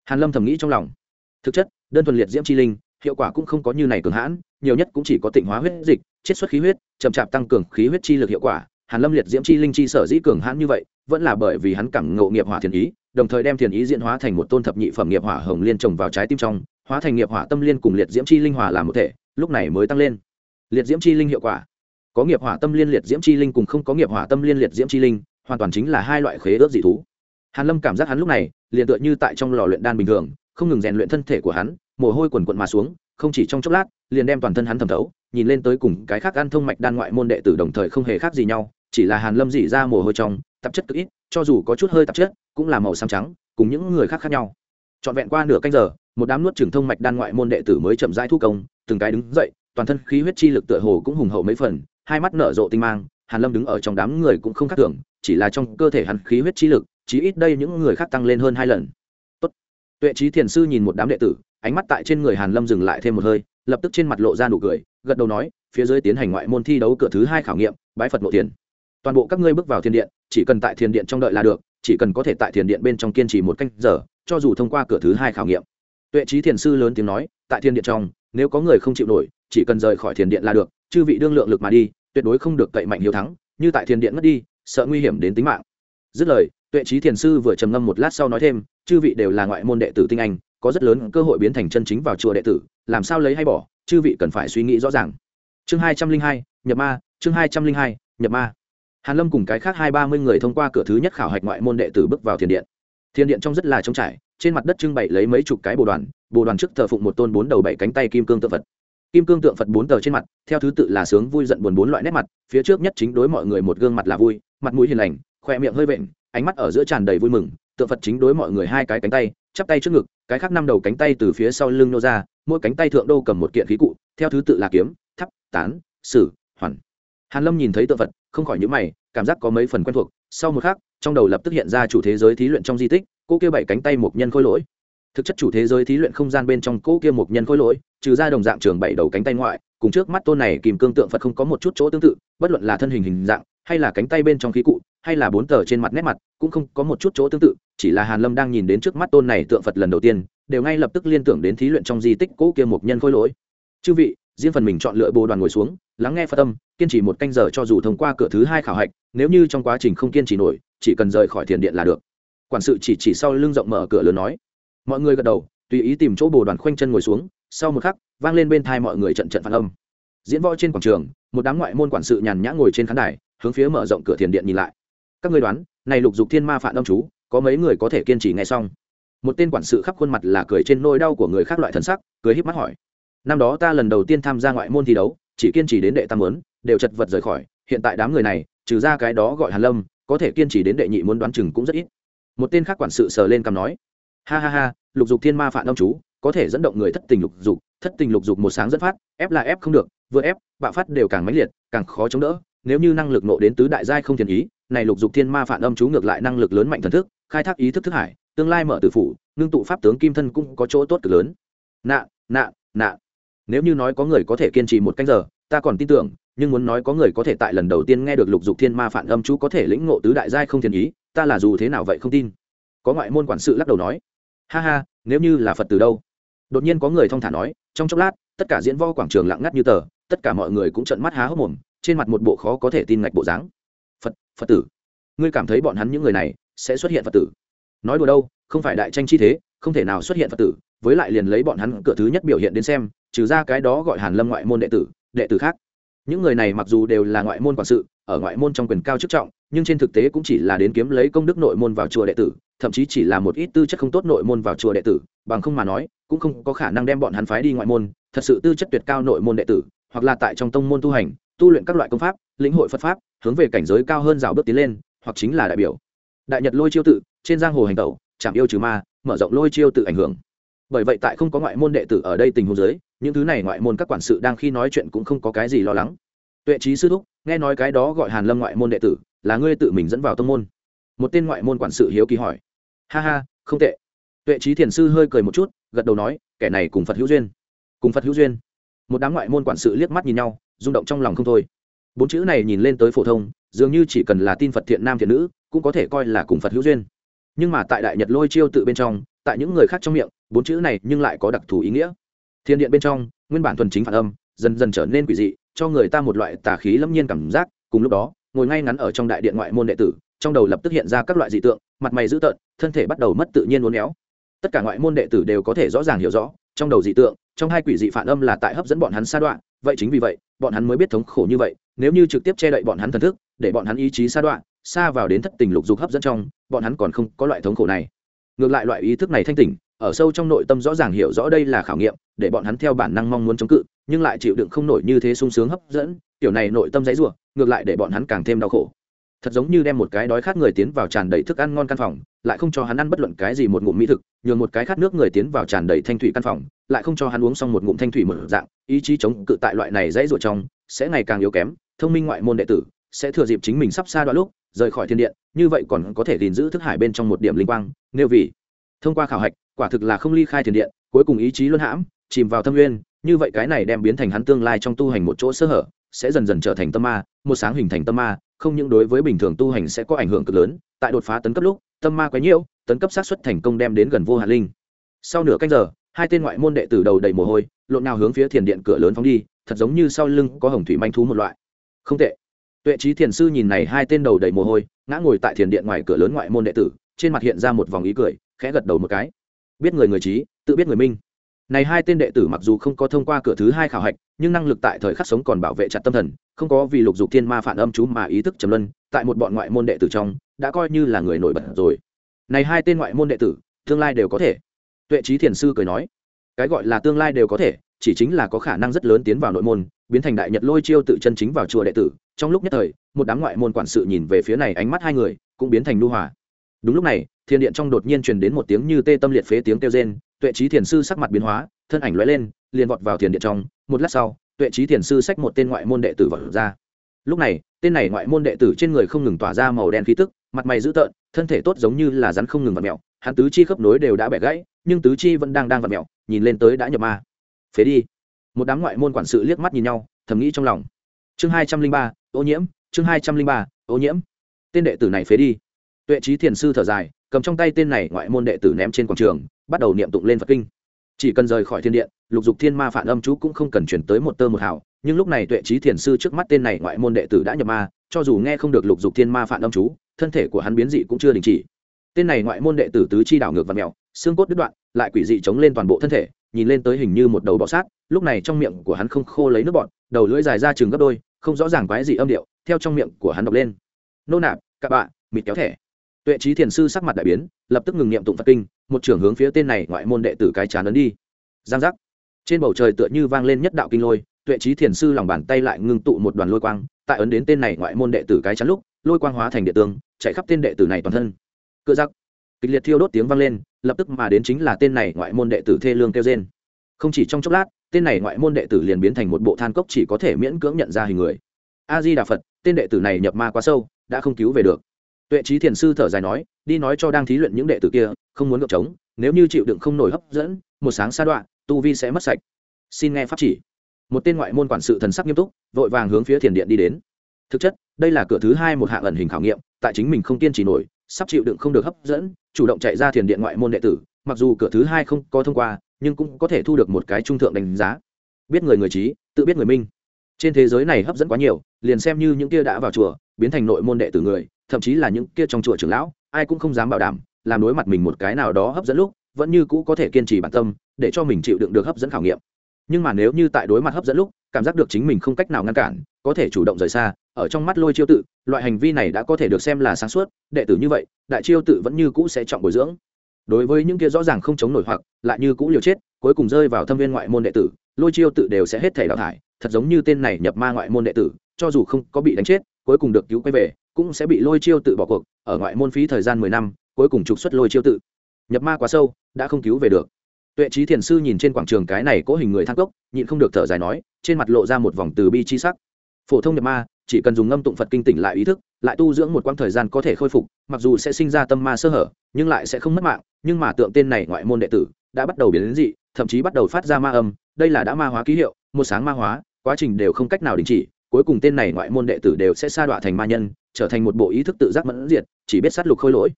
Hàn lâm thầm nghĩ trong lòng. Thực chất, đơn thuần liệt diễm chi linh hiệu quả cũng không có như này cường hãn, nhiều nhất cũng chỉ có tịnh hóa huyết dịch, chiết xuất khí huyết, chậm chạp tăng cường khí huyết chi lực hiệu quả. Hàn lâm liệt diễm chi linh chi sở dĩ cường hãn như vậy, vẫn là bởi vì hắn cảm ngộ nghiệp hỏa thiền ý, đồng thời đem thiền ý diễn hóa thành một tôn thập nhị phẩm nghiệp hỏa hồng liên trồng vào trái tim trong, hóa thành nghiệp hỏa tâm liên cùng liệt diễm chi linh hỏa làm một thể, lúc này mới tăng lên. Liệt diễm chi linh hiệu quả. Có nghiệp hỏa tâm liên liệt diễm chi linh cùng không có nghiệp hỏa tâm liên liệt diễm chi linh, hoàn toàn chính là hai loại khế ước dị thú. Hàn lâm cảm giác hắn lúc này, liền tựa như tại trong lò luyện đan bình thường, không ngừng rèn luyện thân thể của hắn mồ hôi quần quận mà xuống, không chỉ trong chốc lát, liền đem toàn thân hắn thẩm thấu, nhìn lên tới cùng cái khác ăn thông mạch đan ngoại môn đệ tử đồng thời không hề khác gì nhau, chỉ là hàn lâm dị ra mồ hôi trong, tạp chất cực ít, cho dù có chút hơi tạp chất, cũng là màu xám trắng, cùng những người khác khác nhau. Trọn vẹn qua nửa canh giờ, một đám nuốt trưởng thông mạch đan ngoại môn đệ tử mới chậm rãi thu công, từng cái đứng dậy, toàn thân khí huyết chi lực tựa hồ cũng hùng hậu mấy phần, hai mắt nở rộ tinh mang, hàn lâm đứng ở trong đám người cũng không khác thường, chỉ là trong cơ thể hắn khí huyết chi lực, chí ít đây những người khác tăng lên hơn hai lần. Tốt. Tuệ trí thiền sư nhìn một đám đệ tử ánh mắt tại trên người hàn lâm dừng lại thêm một hơi, lập tức trên mặt lộ ra nụ cười, gật đầu nói, phía dưới tiến hành ngoại môn thi đấu cửa thứ hai khảo nghiệm, bái phật mộ tiền toàn bộ các ngươi bước vào thiên điện, chỉ cần tại thiền điện trong đợi là được, chỉ cần có thể tại thiền điện bên trong kiên trì một canh giờ, cho dù thông qua cửa thứ hai khảo nghiệm. Tuệ trí thiền sư lớn tiếng nói, tại thiền điện trong, nếu có người không chịu nổi, chỉ cần rời khỏi thiền điện là được, chư vị đương lượng lực mà đi, tuyệt đối không được cậy mạnh hiếu thắng, như tại thiền điện mất đi, sợ nguy hiểm đến tính mạng. Dứt lời, tuệ trí thiền sư vừa trầm ngâm một lát sau nói thêm, chư vị đều là ngoại môn đệ tử tinh anh có rất lớn cơ hội biến thành chân chính vào chùa đệ tử, làm sao lấy hay bỏ, chư vị cần phải suy nghĩ rõ ràng. Chương hai trăm linh hai, nhập ma, chương hai trăm linh hai, nhập ma. Hàn lâm cùng cái khác hai ba mươi người thông qua cửa thứ nhất khảo hạch ngoại môn đệ tử bước vào thiền điện. Thiền điện trong rất là trống trải, trên mặt đất trưng bày lấy mấy chục cái bồ đoàn bồ đoàn trước thờ phụng một tôn bốn đầu bảy cánh tay kim cương tượng phật. Kim cương tượng phật bốn tờ trên mặt, theo thứ tự là sướng vui giận buồn bốn loại nét mặt, phía trước nhất chính đối mọi người một gương mặt là vui, mặt mũi hiền lành, khoe miệng hơi vện, ánh mắt ở giữa tràn đầy vui mừng, tượng phật chính đối mọi người hai cái cánh tay chắp tay trước ngực, cái khác năm đầu cánh tay từ phía sau lưng nô ra, mỗi cánh tay thượng đô cầm một kiện khí cụ, theo thứ tự là kiếm thắp tán, sử, hoàn. Hàn lâm nhìn thấy tượng phật, không khỏi nhíu mày, cảm giác có mấy phần quen thuộc. Sau một khắc, trong đầu lập tức hiện ra chủ thế giới thí luyện trong di tích, cô kia bảy cánh tay một nhân khôi lỗi. Thực chất chủ thế giới thí luyện không gian bên trong cô kia một nhân khôi lỗi, trừ ra đồng dạng trường bảy đầu cánh tay ngoại, cùng trước mắt tôn này kìm cương tượng phật không có một chút chỗ tương tự, bất luận là thân hình hình dạng hay là cánh tay bên trong khí cụ, hay là bốn tờ trên mặt nét mặt, cũng không có một chút chỗ tương tự, chỉ là hàn lâm đang nhìn đến trước mắt tôn này tượng phật lần đầu tiên, đều ngay lập tức liên tưởng đến thí luyện trong di tích cỗ kia một nhân khôi lỗi. Chư vị, riêng phần mình chọn lựa bồ đoàn ngồi xuống, lắng nghe phật tâm kiên trì một canh giờ cho dù thông qua cửa thứ hai khảo hạch, nếu như trong quá trình không kiên trì nổi, chỉ cần rời khỏi thiền điện là được. Quản sự chỉ chỉ sau lưng rộng mở cửa lớn nói. Mọi người gật đầu, tùy ý tìm chỗ bồ đoàn khoanh chân ngồi xuống, sau một khắc, vang lên bên thai mọi người trận trận phản âm. Diễn võ trên quảng trường, một đám ngoại môn quản sự nhàn nhã ngồi trên khán đài hướng phía mở rộng cửa thiền điện nhìn lại. Các người đoán, này lục dục thiên ma phản âm chú, có mấy người có thể kiên trì nghe xong? Một tên quản sự khắp khuôn mặt là cười trên nỗi đau của người khác loại thần sắc, cười híp mắt hỏi. Năm đó ta lần đầu tiên tham gia ngoại môn thi đấu, chỉ kiên trì đến đệ tam muốn, đều chật vật rời khỏi, hiện tại đám người này, trừ ra cái đó gọi hàn lâm, có thể kiên trì đến đệ nhị muốn đoán chừng cũng rất ít. Một tên khác quản sự sờ lên cằm nói. Ha ha ha, lục dục thiên ma phản âm chú, có thể dẫn động người thất tình lục dục, thất tình lục dục một sáng dẫn phát, ép là ép không được, vừa ép, bạo phát đều càng mãnh liệt, càng khó chống đỡ nếu như năng lực nộ đến tứ đại giai không thiền ý, này lục dục thiên ma phản âm chú ngược lại năng lực lớn mạnh thần thức, khai thác ý thức thức hải, tương lai mở tử phủ, ngưng tụ pháp tướng kim thân cũng có chỗ tốt cực lớn. Nạ nạ nạ. Nếu như nói có người có thể kiên trì một canh giờ, ta còn tin tưởng, nhưng muốn nói có người có thể tại lần đầu tiên nghe được lục dục thiên ma phản âm chú có thể lĩnh ngộ tứ đại giai không thiền ý, ta là dù thế nào vậy không tin. Có ngoại môn quản sự lắc đầu nói. Ha ha, nếu như là phật từ đâu? Đột nhiên có người thong thả nói, trong chốc lát, tất cả diễn võ quảng trường lặng ngắt như tờ, tất cả mọi người cũng trợn mắt há hốc mồm trên mặt một bộ khó có thể tin ngạch bộ dáng. Phật phật tử. Ngươi cảm thấy bọn hắn những người này sẽ xuất hiện phật tử? Nói đùa đâu, không phải đại tranh chi thế, không thể nào xuất hiện phật tử, với lại liền lấy bọn hắn cửa thứ nhất biểu hiện đến xem, trừ ra cái đó gọi hàn lâm ngoại môn đệ tử đệ tử khác. Những người này mặc dù đều là ngoại môn quản sự, ở ngoại môn trong quyền cao chức trọng, nhưng trên thực tế cũng chỉ là đến kiếm lấy công đức nội môn vào chùa đệ tử, thậm chí chỉ là một ít tư chất không tốt nội môn vào chùa đệ tử, bằng không mà nói, cũng không có khả năng đem bọn hắn phái đi ngoại môn, thật sự tư chất tuyệt cao nội môn đệ tử, hoặc là tại trong tông môn tu hành tu luyện các loại công pháp, lĩnh hội phật pháp, hướng về cảnh giới cao hơn rào bước tiến lên, hoặc chính là đại biểu. Đại nhật lôi chiêu tự, trên giang hồ hành tẩu, chạm yêu trừ ma, mở rộng lôi chiêu tự ảnh hưởng. Bởi vậy tại không có ngoại môn đệ tử ở đây tình huống giới những thứ này ngoại môn các quản sự đang khi nói chuyện cũng không có cái gì lo lắng. Tuệ trí sư thúc, nghe nói cái đó gọi hàn lâm ngoại môn đệ tử, là ngươi tự mình dẫn vào tông môn. Một tên ngoại môn quản sự hiếu kỳ hỏi. Ha ha, không tệ. Tuệ trí thiền sư hơi cười một chút, gật đầu nói, kẻ này cùng phật hữu duyên. Cùng phật hữu duyên. Một đám ngoại môn quản sự liếc mắt nhìn nhau rung động trong lòng không thôi. Bốn chữ này nhìn lên tới phổ thông, dường như chỉ cần là tin phật thiện nam thiện nữ, cũng có thể coi là cùng phật hữu duyên. Nhưng mà tại đại nhật lôi chiêu tự bên trong, tại những người khác trong miệng, bốn chữ này nhưng lại có đặc thù ý nghĩa. Thiên điện bên trong, nguyên bản thuần chính phản âm, dần dần trở nên quỷ dị, cho người ta một loại tà khí lâm nhiên cảm giác. Cùng lúc đó, ngồi ngay ngắn ở trong đại điện ngoại môn đệ tử, trong đầu lập tức hiện ra các loại dị tượng, mặt mày dữ tợn, thân thể bắt đầu mất tự nhiên uốn éo. Tất cả ngoại môn đệ tử đều có thể rõ ràng hiểu rõ, trong đầu dị tượng, trong hai quỷ dị phản âm là tại hấp dẫn bọn hắn xa đoạn vậy chính vì vậy, bọn hắn mới biết thống khổ như vậy, nếu như trực tiếp che đậy bọn hắn thần thức, để bọn hắn ý chí xa đoạn xa vào đến thất tình lục dục hấp dẫn trong, bọn hắn còn không có loại thống khổ này. Ngược lại loại ý thức này thanh tỉnh, ở sâu trong nội tâm rõ ràng hiểu rõ đây là khảo nghiệm, để bọn hắn theo bản năng mong muốn chống cự, nhưng lại chịu đựng không nổi như thế sung sướng hấp dẫn, kiểu này nội tâm dãy rủa, ngược lại để bọn hắn càng thêm đau khổ. Thật giống như đem một cái đói khát người tiến vào tràn đầy thức ăn ngon căn phòng, lại không cho hắn ăn bất luận cái gì một ngụm mỹ thực, nhường một cái khát nước người tiến vào tràn đầy thanh thủy căn phòng lại không cho hắn uống xong một ngụm thanh thủy mở dạng, ý chí chống cự tại loại này dãy ruột trong sẽ ngày càng yếu kém, thông minh ngoại môn đệ tử sẽ thừa dịp chính mình sắp xa đoạn lúc, rời khỏi thiên điện, như vậy còn có thể gìn giữ thức hải bên trong một điểm linh quang, nếu vì thông qua khảo hạch, quả thực là không ly khai thiên điện, cuối cùng ý chí luân hãm, chìm vào thâm nguyên, như vậy cái này đem biến thành hắn tương lai trong tu hành một chỗ sơ hở, sẽ dần dần trở thành tâm ma, một sáng hình thành tâm ma, không những đối với bình thường tu hành sẽ có ảnh hưởng cực lớn, tại đột phá tấn cấp lúc, tâm ma quấy nhiễu tấn cấp sát xuất thành công đem đến gần vô hạn linh. Sau nửa canh giờ hai tên ngoại môn đệ tử đầu đầy mồ hôi, lộn nào hướng phía thiền điện cửa lớn phóng đi, thật giống như sau lưng có hồng thủy manh thú một loại. Không tệ. Tuệ trí thiền sư nhìn này hai tên đầu đầy mồ hôi, ngã ngồi tại thiền điện ngoài cửa lớn ngoại môn đệ tử, trên mặt hiện ra một vòng ý cười, khẽ gật đầu một cái. Biết người người trí, tự biết người minh. Này hai tên đệ tử mặc dù không có thông qua cửa thứ hai khảo hạch, nhưng năng lực tại thời khắc sống còn bảo vệ chặt tâm thần, không có vì lục dục thiên ma phản âm chú mà ý thức trầm luân, tại một bọn ngoại môn đệ tử trong, đã coi như là người nổi bật rồi. Này hai tên ngoại môn đệ tử, tương lai đều có thể tuệ trí thiền sư cười nói, cái gọi là tương lai đều có thể, chỉ chính là có khả năng rất lớn tiến vào nội môn, biến thành đại nhật lôi chiêu tự chân chính vào chùa đệ tử. Trong lúc nhất thời, một đám ngoại môn quản sự nhìn về phía này ánh mắt hai người, cũng biến thành nu hòa. Đúng lúc này thiên điện trong đột nhiên truyền đến một tiếng như tê tâm liệt phế tiếng kêu rên. Tuệ trí thiền sư sắc mặt biến hóa, thân ảnh lóe lên, liền vọt vào thiền điện trong. Một lát sau, tuệ trí thiền sư xách một tên ngoại môn đệ tử vọt ra. Lúc này, tên này ngoại môn đệ tử trên người không ngừng tỏa ra màu đen khí tức, mặt mày dữ tợn, thân thể tốt giống như là rắn không ngừng vặt mẹo hắn tứ chi khớp nối đều đã bẻ gãy nhưng tứ chi vẫn đang đang vặn mẹo, nhìn lên tới đã nhập ma. Phế đi. Một đám ngoại môn quản sự liếc mắt nhìn nhau, thầm nghĩ trong lòng. Chương hai trăm linh ba, ô nhiễm, chương hai trăm linh ba, ô nhiễm. Tên đệ tử này phế đi. Tuệ trí thiền sư thở dài, cầm trong tay tên này ngoại môn đệ tử ném trên quảng trường, bắt đầu niệm tụng lên phật kinh. Chỉ cần rời khỏi thiên điện, lục dục thiên ma phản âm chú cũng không cần chuyển tới một tơ một hào, nhưng lúc này tuệ trí thiền sư trước mắt tên này ngoại môn đệ tử đã nhập ma, cho dù nghe không được lục dục thiên ma phản âm chú, thân thể của hắn biến dị cũng chưa đình chỉ tên này ngoại môn đệ tử tứ chi đảo ngược và mèo, xương cốt đứt đoạn, lại quỷ dị chống lên toàn bộ thân thể, nhìn lên tới hình như một đầu bọ sát, lúc này trong miệng của hắn không khô lấy nước bọt, đầu lưỡi dài ra chừng gấp đôi, không rõ ràng quái gì âm điệu, theo trong miệng của hắn đọc lên. Nô nạp, các bạn, mịt kéo thẻ. Tuệ trí thiền sư sắc mặt đại biến, lập tức ngừng niệm tụng phật kinh, một trưởng hướng phía tên này ngoại môn đệ tử cái chán ấn đi. Giang giác. Trên bầu trời tựa như vang lên nhất đạo kinh lôi, tuệ trí thiền sư lòng bàn tay lại ngưng tụ một đoàn lôi quang, tại ấn đến tên này ngoại môn đệ tử cái chắn lúc, lôi quang hóa thành địa tương, chạy khắp tên đệ tử này toàn thân cựa giặc kịch liệt thiêu đốt tiếng vang lên, lập tức mà đến chính là tên này ngoại môn đệ tử thê lương kêu trên không chỉ trong chốc lát, tên này ngoại môn đệ tử liền biến thành một bộ than cốc chỉ có thể miễn cưỡng nhận ra hình người. A di đà phật tên đệ tử này nhập ma quá sâu, đã không cứu về được. Tuệ trí thiền sư thở dài nói, đi nói cho đang thí luyện những đệ tử kia, không muốn gợp trống, nếu như chịu đựng không nổi hấp dẫn, một sáng sa đoạn tu vi sẽ mất sạch. Xin nghe pháp chỉ. Một tên ngoại môn quản sự thần sắc nghiêm túc, vội vàng hướng phía thiền điện đi đến. Thực chất, đây là cửa thứ hai một hạng ẩn hình khảo nghiệm, tại chính mình không kiên trì nổi sắp chịu đựng không được hấp dẫn, chủ động chạy ra thiền điện ngoại môn đệ tử, mặc dù cửa thứ hai không có thông qua, nhưng cũng có thể thu được một cái trung thượng đánh giá. Biết người người trí, tự biết người minh. Trên thế giới này hấp dẫn quá nhiều, liền xem như những kia đã vào chùa, biến thành nội môn đệ tử người, thậm chí là những kia trong chùa trưởng lão, ai cũng không dám bảo đảm, làm đối mặt mình một cái nào đó hấp dẫn lúc, vẫn như cũ có thể kiên trì bản tâm, để cho mình chịu đựng được hấp dẫn khảo nghiệm. Nhưng mà nếu như tại đối mặt hấp dẫn lúc, cảm giác được chính mình không cách nào ngăn cản, có thể chủ động rời xa ở trong mắt lôi chiêu tự, loại hành vi này đã có thể được xem là sáng suốt, đệ tử như vậy, đại chiêu tự vẫn như cũ sẽ trọng bồi dưỡng. Đối với những kia rõ ràng không chống nổi hoặc lại như cũ liều chết, cuối cùng rơi vào thâm viên ngoại môn đệ tử, lôi chiêu tự đều sẽ hết thể đào thải, thật giống như tên này nhập ma ngoại môn đệ tử, cho dù không có bị đánh chết, cuối cùng được cứu quay về, cũng sẽ bị lôi chiêu tự bỏ cuộc, ở ngoại môn phí thời gian mười năm, cuối cùng trục xuất lôi chiêu tự. Nhập ma quá sâu, đã không cứu về được. Tuệ trí thiền sư nhìn trên quảng trường cái này có hình người thang cốc, nhịn không được thở dài nói, trên mặt lộ ra một vòng từ bi chi sắc. Phổ thông nhập ma chỉ cần dùng ngâm tụng phật kinh tỉnh lại ý thức, lại tu dưỡng một quãng thời gian có thể khôi phục, mặc dù sẽ sinh ra tâm ma sơ hở, nhưng lại sẽ không mất mạng, nhưng mà tượng tên này ngoại môn đệ tử đã bắt đầu biến đến dị, thậm chí bắt đầu phát ra ma âm, đây là đã ma hóa ký hiệu, một sáng ma hóa, quá trình đều không cách nào đình chỉ, cuối cùng tên này ngoại môn đệ tử đều sẽ sa đọa thành ma nhân, trở thành một bộ ý thức tự giác mẫn diệt, chỉ biết sát lục khôi lỗi.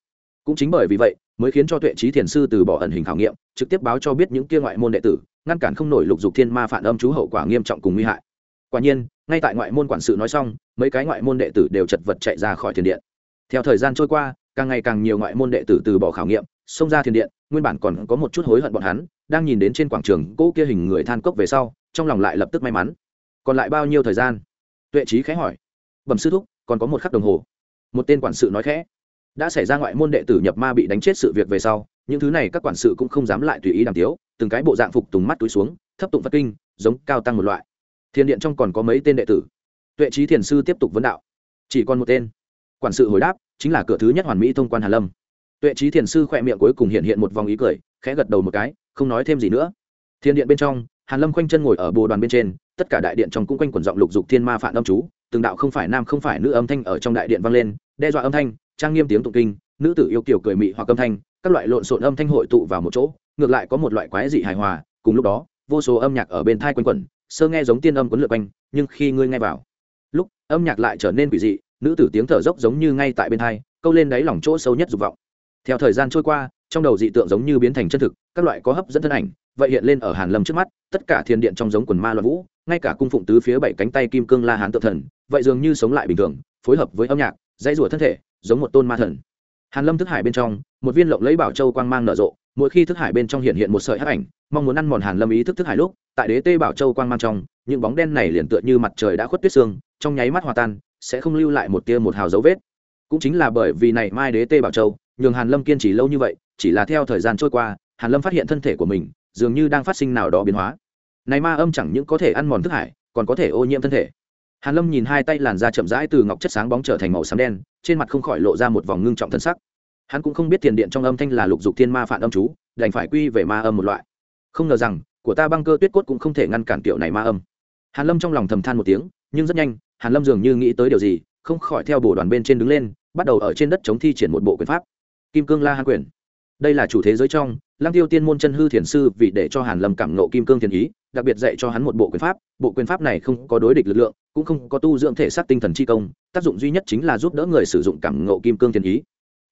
Cũng chính bởi vì vậy, mới khiến cho tuệ trí thiền sư từ bỏ ẩn hình khảo nghiệm, trực tiếp báo cho biết những kia ngoại môn đệ tử, ngăn cản không nổi lục dục thiên ma phản âm chú hậu quả nghiêm trọng cùng nguy hại. Quả nhiên ngay tại ngoại môn quản sự nói xong, mấy cái ngoại môn đệ tử đều chật vật chạy ra khỏi thiền điện. Theo thời gian trôi qua, càng ngày càng nhiều ngoại môn đệ tử từ bỏ khảo nghiệm, xông ra thiền điện, nguyên bản còn có một chút hối hận bọn hắn, đang nhìn đến trên quảng trường cỗ kia hình người than cốc về sau, trong lòng lại lập tức may mắn. Còn lại bao nhiêu thời gian? Tuệ trí khẽ hỏi. Bẩm sư thúc, còn có một khắc đồng hồ. Một tên quản sự nói khẽ. Đã xảy ra ngoại môn đệ tử nhập ma bị đánh chết sự việc về sau, những thứ này các quản sự cũng không dám lại tùy ý đàm tiếu, từng cái bộ dạng phục tùng mắt túi xuống, thấp tụng phật kinh, giống cao tăng một loại thiền điện trong còn có mấy tên đệ tử. Tuệ trí thiền sư tiếp tục vấn đạo. Chỉ còn một tên. Quản sự hồi đáp, chính là cửa thứ nhất hoàn mỹ thông quan hàn lâm. Tuệ trí thiền sư khỏe miệng cuối cùng hiện hiện một vòng ý cười, khẽ gật đầu một cái, không nói thêm gì nữa. Thiên điện bên trong hàn lâm khoanh chân ngồi ở bồ đoàn bên trên, tất cả đại điện trong cũng quanh quần giọng lục dục thiên ma phản âm chú, từng đạo không phải nam không phải nữ âm thanh ở trong đại điện vang lên, đe dọa âm thanh, trang nghiêm tiếng tụng kinh, nữ tử yêu kiểu cười mị hoặc âm thanh, các loại lộn xộn âm thanh hội tụ vào một chỗ, ngược lại có một loại quái dị hài hòa, cùng lúc đó, vô số âm nhạc ở bên thai quanh quẩn sơ nghe giống tiên âm quấn lượt quanh, nhưng khi ngươi nghe vào, lúc âm nhạc lại trở nên quỷ dị, nữ tử tiếng thở dốc giống như ngay tại bên hai, câu lên đáy lòng chỗ sâu nhất dục vọng. Theo thời gian trôi qua, trong đầu dị tượng giống như biến thành chân thực, các loại có hấp dẫn thân ảnh, vậy hiện lên ở hàn lâm trước mắt, tất cả thiên điện trong giống quần ma loạn vũ, ngay cả cung phụng tứ phía bảy cánh tay kim cương la hán tự thần, vậy dường như sống lại bình thường, phối hợp với âm nhạc, dãy rủa thân thể, giống một tôn ma thần. Hàn lâm thức hải bên trong, một viên lộng lấy bảo châu quang mang nở rộ, mỗi khi thức hải bên trong hiện hiện một sợi hắc ảnh, mong muốn ăn mòn hàn lâm ý thức thức hải lúc tại đế tê bảo châu quang mang trong, những bóng đen này liền tựa như mặt trời đã khuất tuyết xương, trong nháy mắt hòa tan, sẽ không lưu lại một tia một hào dấu vết. Cũng chính là bởi vì này mai đế tê bảo châu, nhường hàn lâm kiên trì lâu như vậy, chỉ là theo thời gian trôi qua, hàn lâm phát hiện thân thể của mình dường như đang phát sinh nào đó biến hóa. Này ma âm chẳng những có thể ăn mòn thức hải, còn có thể ô nhiễm thân thể. Hàn lâm nhìn hai tay làn da chậm rãi từ ngọc chất sáng bóng trở thành màu xám đen, trên mặt không khỏi lộ ra một vòng ngưng trọng thân sắc. Hắn cũng không biết tiền điện trong âm thanh là lục dục thiên ma phản âm chú, đành phải quy về ma âm một loại. Không ngờ rằng của ta băng cơ tuyết cốt cũng không thể ngăn cản tiểu này ma âm. Hàn lâm trong lòng thầm than một tiếng, nhưng rất nhanh, hàn lâm dường như nghĩ tới điều gì, không khỏi theo bổ đoàn bên trên đứng lên, bắt đầu ở trên đất chống thi triển một bộ quyền pháp. Kim cương la hàn quyền. Đây là chủ thế giới trong, lăng tiêu tiên môn chân hư thiền sư vì để cho hàn lâm cảm nộ kim cương thiền ý, đặc biệt dạy cho hắn một bộ quyền pháp. Bộ quyền pháp này không có đối địch lực lượng, cũng không có tu dưỡng thể xác tinh thần chi công, tác dụng duy nhất chính là giúp đỡ người sử dụng cảm nộ kim cương thiền ý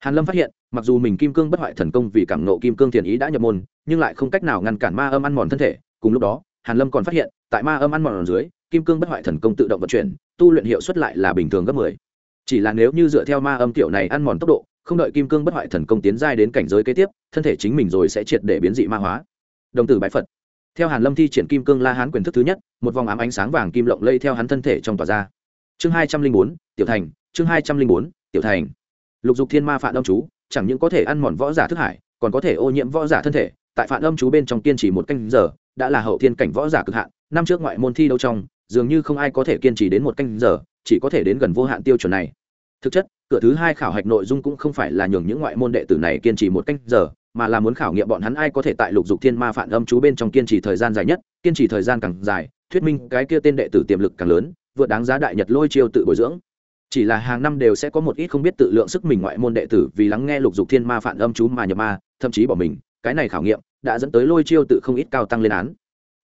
hàn lâm phát hiện, mặc dù mình kim cương bất hoại thần công vì cảm nộ kim cương thiền ý đã nhập môn, nhưng lại không cách nào ngăn cản ma âm ăn mòn thân thể. Cùng lúc đó, hàn lâm còn phát hiện, tại ma âm ăn mòn ở dưới, kim cương bất hoại thần công tự động vận chuyển, tu luyện hiệu suất lại là bình thường gấp 10. chỉ là nếu như dựa theo ma âm tiểu này ăn mòn tốc độ, không đợi kim cương bất hoại thần công tiến giai đến cảnh giới kế tiếp, thân thể chính mình rồi sẽ triệt để biến dị ma hóa. Đồng tử bái phật. Theo hàn lâm thi triển kim cương la hán quyền thức thứ nhất, một vòng ám ánh sáng vàng kim lộng lây theo hắn thân thể trong tỏa ra. Chương hai trăm linh bốn, tiểu thành, chương hai trăm linh bốn, tiểu thành lục dục thiên ma phản âm chú, chẳng những có thể ăn mòn võ giả thức hải, còn có thể ô nhiễm võ giả thân thể. Tại phản âm chú bên trong kiên trì một canh giờ, đã là hậu thiên cảnh võ giả cực hạn. Năm trước ngoại môn thi đấu trong, dường như không ai có thể kiên trì đến một canh giờ, chỉ có thể đến gần vô hạn tiêu chuẩn này. Thực chất, cửa thứ hai khảo hạch nội dung cũng không phải là nhường những ngoại môn đệ tử này kiên trì một canh giờ, mà là muốn khảo nghiệm bọn hắn ai có thể tại lục dục thiên ma phản âm chú bên trong kiên trì thời gian dài nhất, kiên trì thời gian càng dài, thuyết minh cái kia tên đệ tử tiềm lực càng lớn, vượt đáng giá đại nhật lôi chiêu tự bồi dưỡng chỉ là hàng năm đều sẽ có một ít không biết tự lượng sức mình ngoại môn đệ tử vì lắng nghe lục dục thiên ma phản âm chú mà nhập ma, thậm chí bỏ mình, cái này khảo nghiệm đã dẫn tới lôi chiêu tự không ít cao tăng lên án.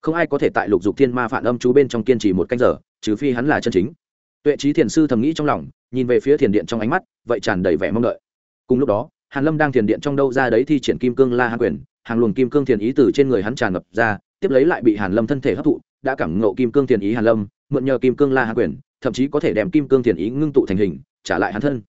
Không ai có thể tại lục dục thiên ma phản âm chú bên trong kiên trì một canh giờ, trừ phi hắn là chân chính. Tuệ trí thiền sư thầm nghĩ trong lòng, nhìn về phía thiền điện trong ánh mắt, vậy tràn đầy vẻ mong đợi. Cùng lúc đó, hàn lâm đang thiền điện trong đâu ra đấy thi triển kim cương la hàn quyền, hàng luồng kim cương thiền ý từ trên người hắn tràn ngập ra, tiếp lấy lại bị hàn lâm thân thể hấp thụ, đã cảm ngộ kim cương thiền ý hàn lâm, mượn nhờ kim cương la hàn quyền thậm chí có thể đem kim cương thiền ý ngưng tụ thành hình, trả lại hắn thân.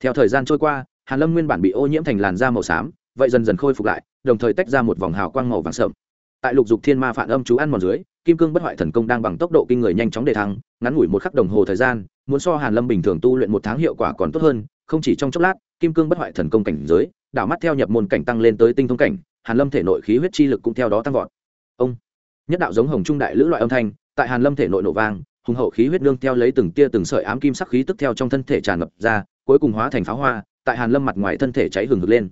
Theo thời gian trôi qua, hàn lâm nguyên bản bị ô nhiễm thành làn da màu xám, vậy dần dần khôi phục lại, đồng thời tách ra một vòng hào quang màu vàng sậm. Tại lục dục thiên ma phản âm chú ăn mòn dưới, kim cương bất hoại thần công đang bằng tốc độ kinh người nhanh chóng đề thăng, ngắn ngủi một khắc đồng hồ thời gian, muốn so hàn lâm bình thường tu luyện một tháng hiệu quả còn tốt hơn, không chỉ trong chốc lát, kim cương bất hoại thần công cảnh giới, đảo mắt theo nhập môn cảnh tăng lên tới tinh thông cảnh, hàn lâm thể nội khí huyết chi lực cũng theo đó tăng vọt. Ông, nhất đạo giống hồng trung đại lữ loại âm thanh, tại hàn lâm thể nội nổ vang hùng hậu khí huyết nương theo lấy từng tia từng sợi ám kim sắc khí tức theo trong thân thể tràn ngập ra, cuối cùng hóa thành pháo hoa, tại hàn lâm mặt ngoài thân thể cháy hừng hực lên.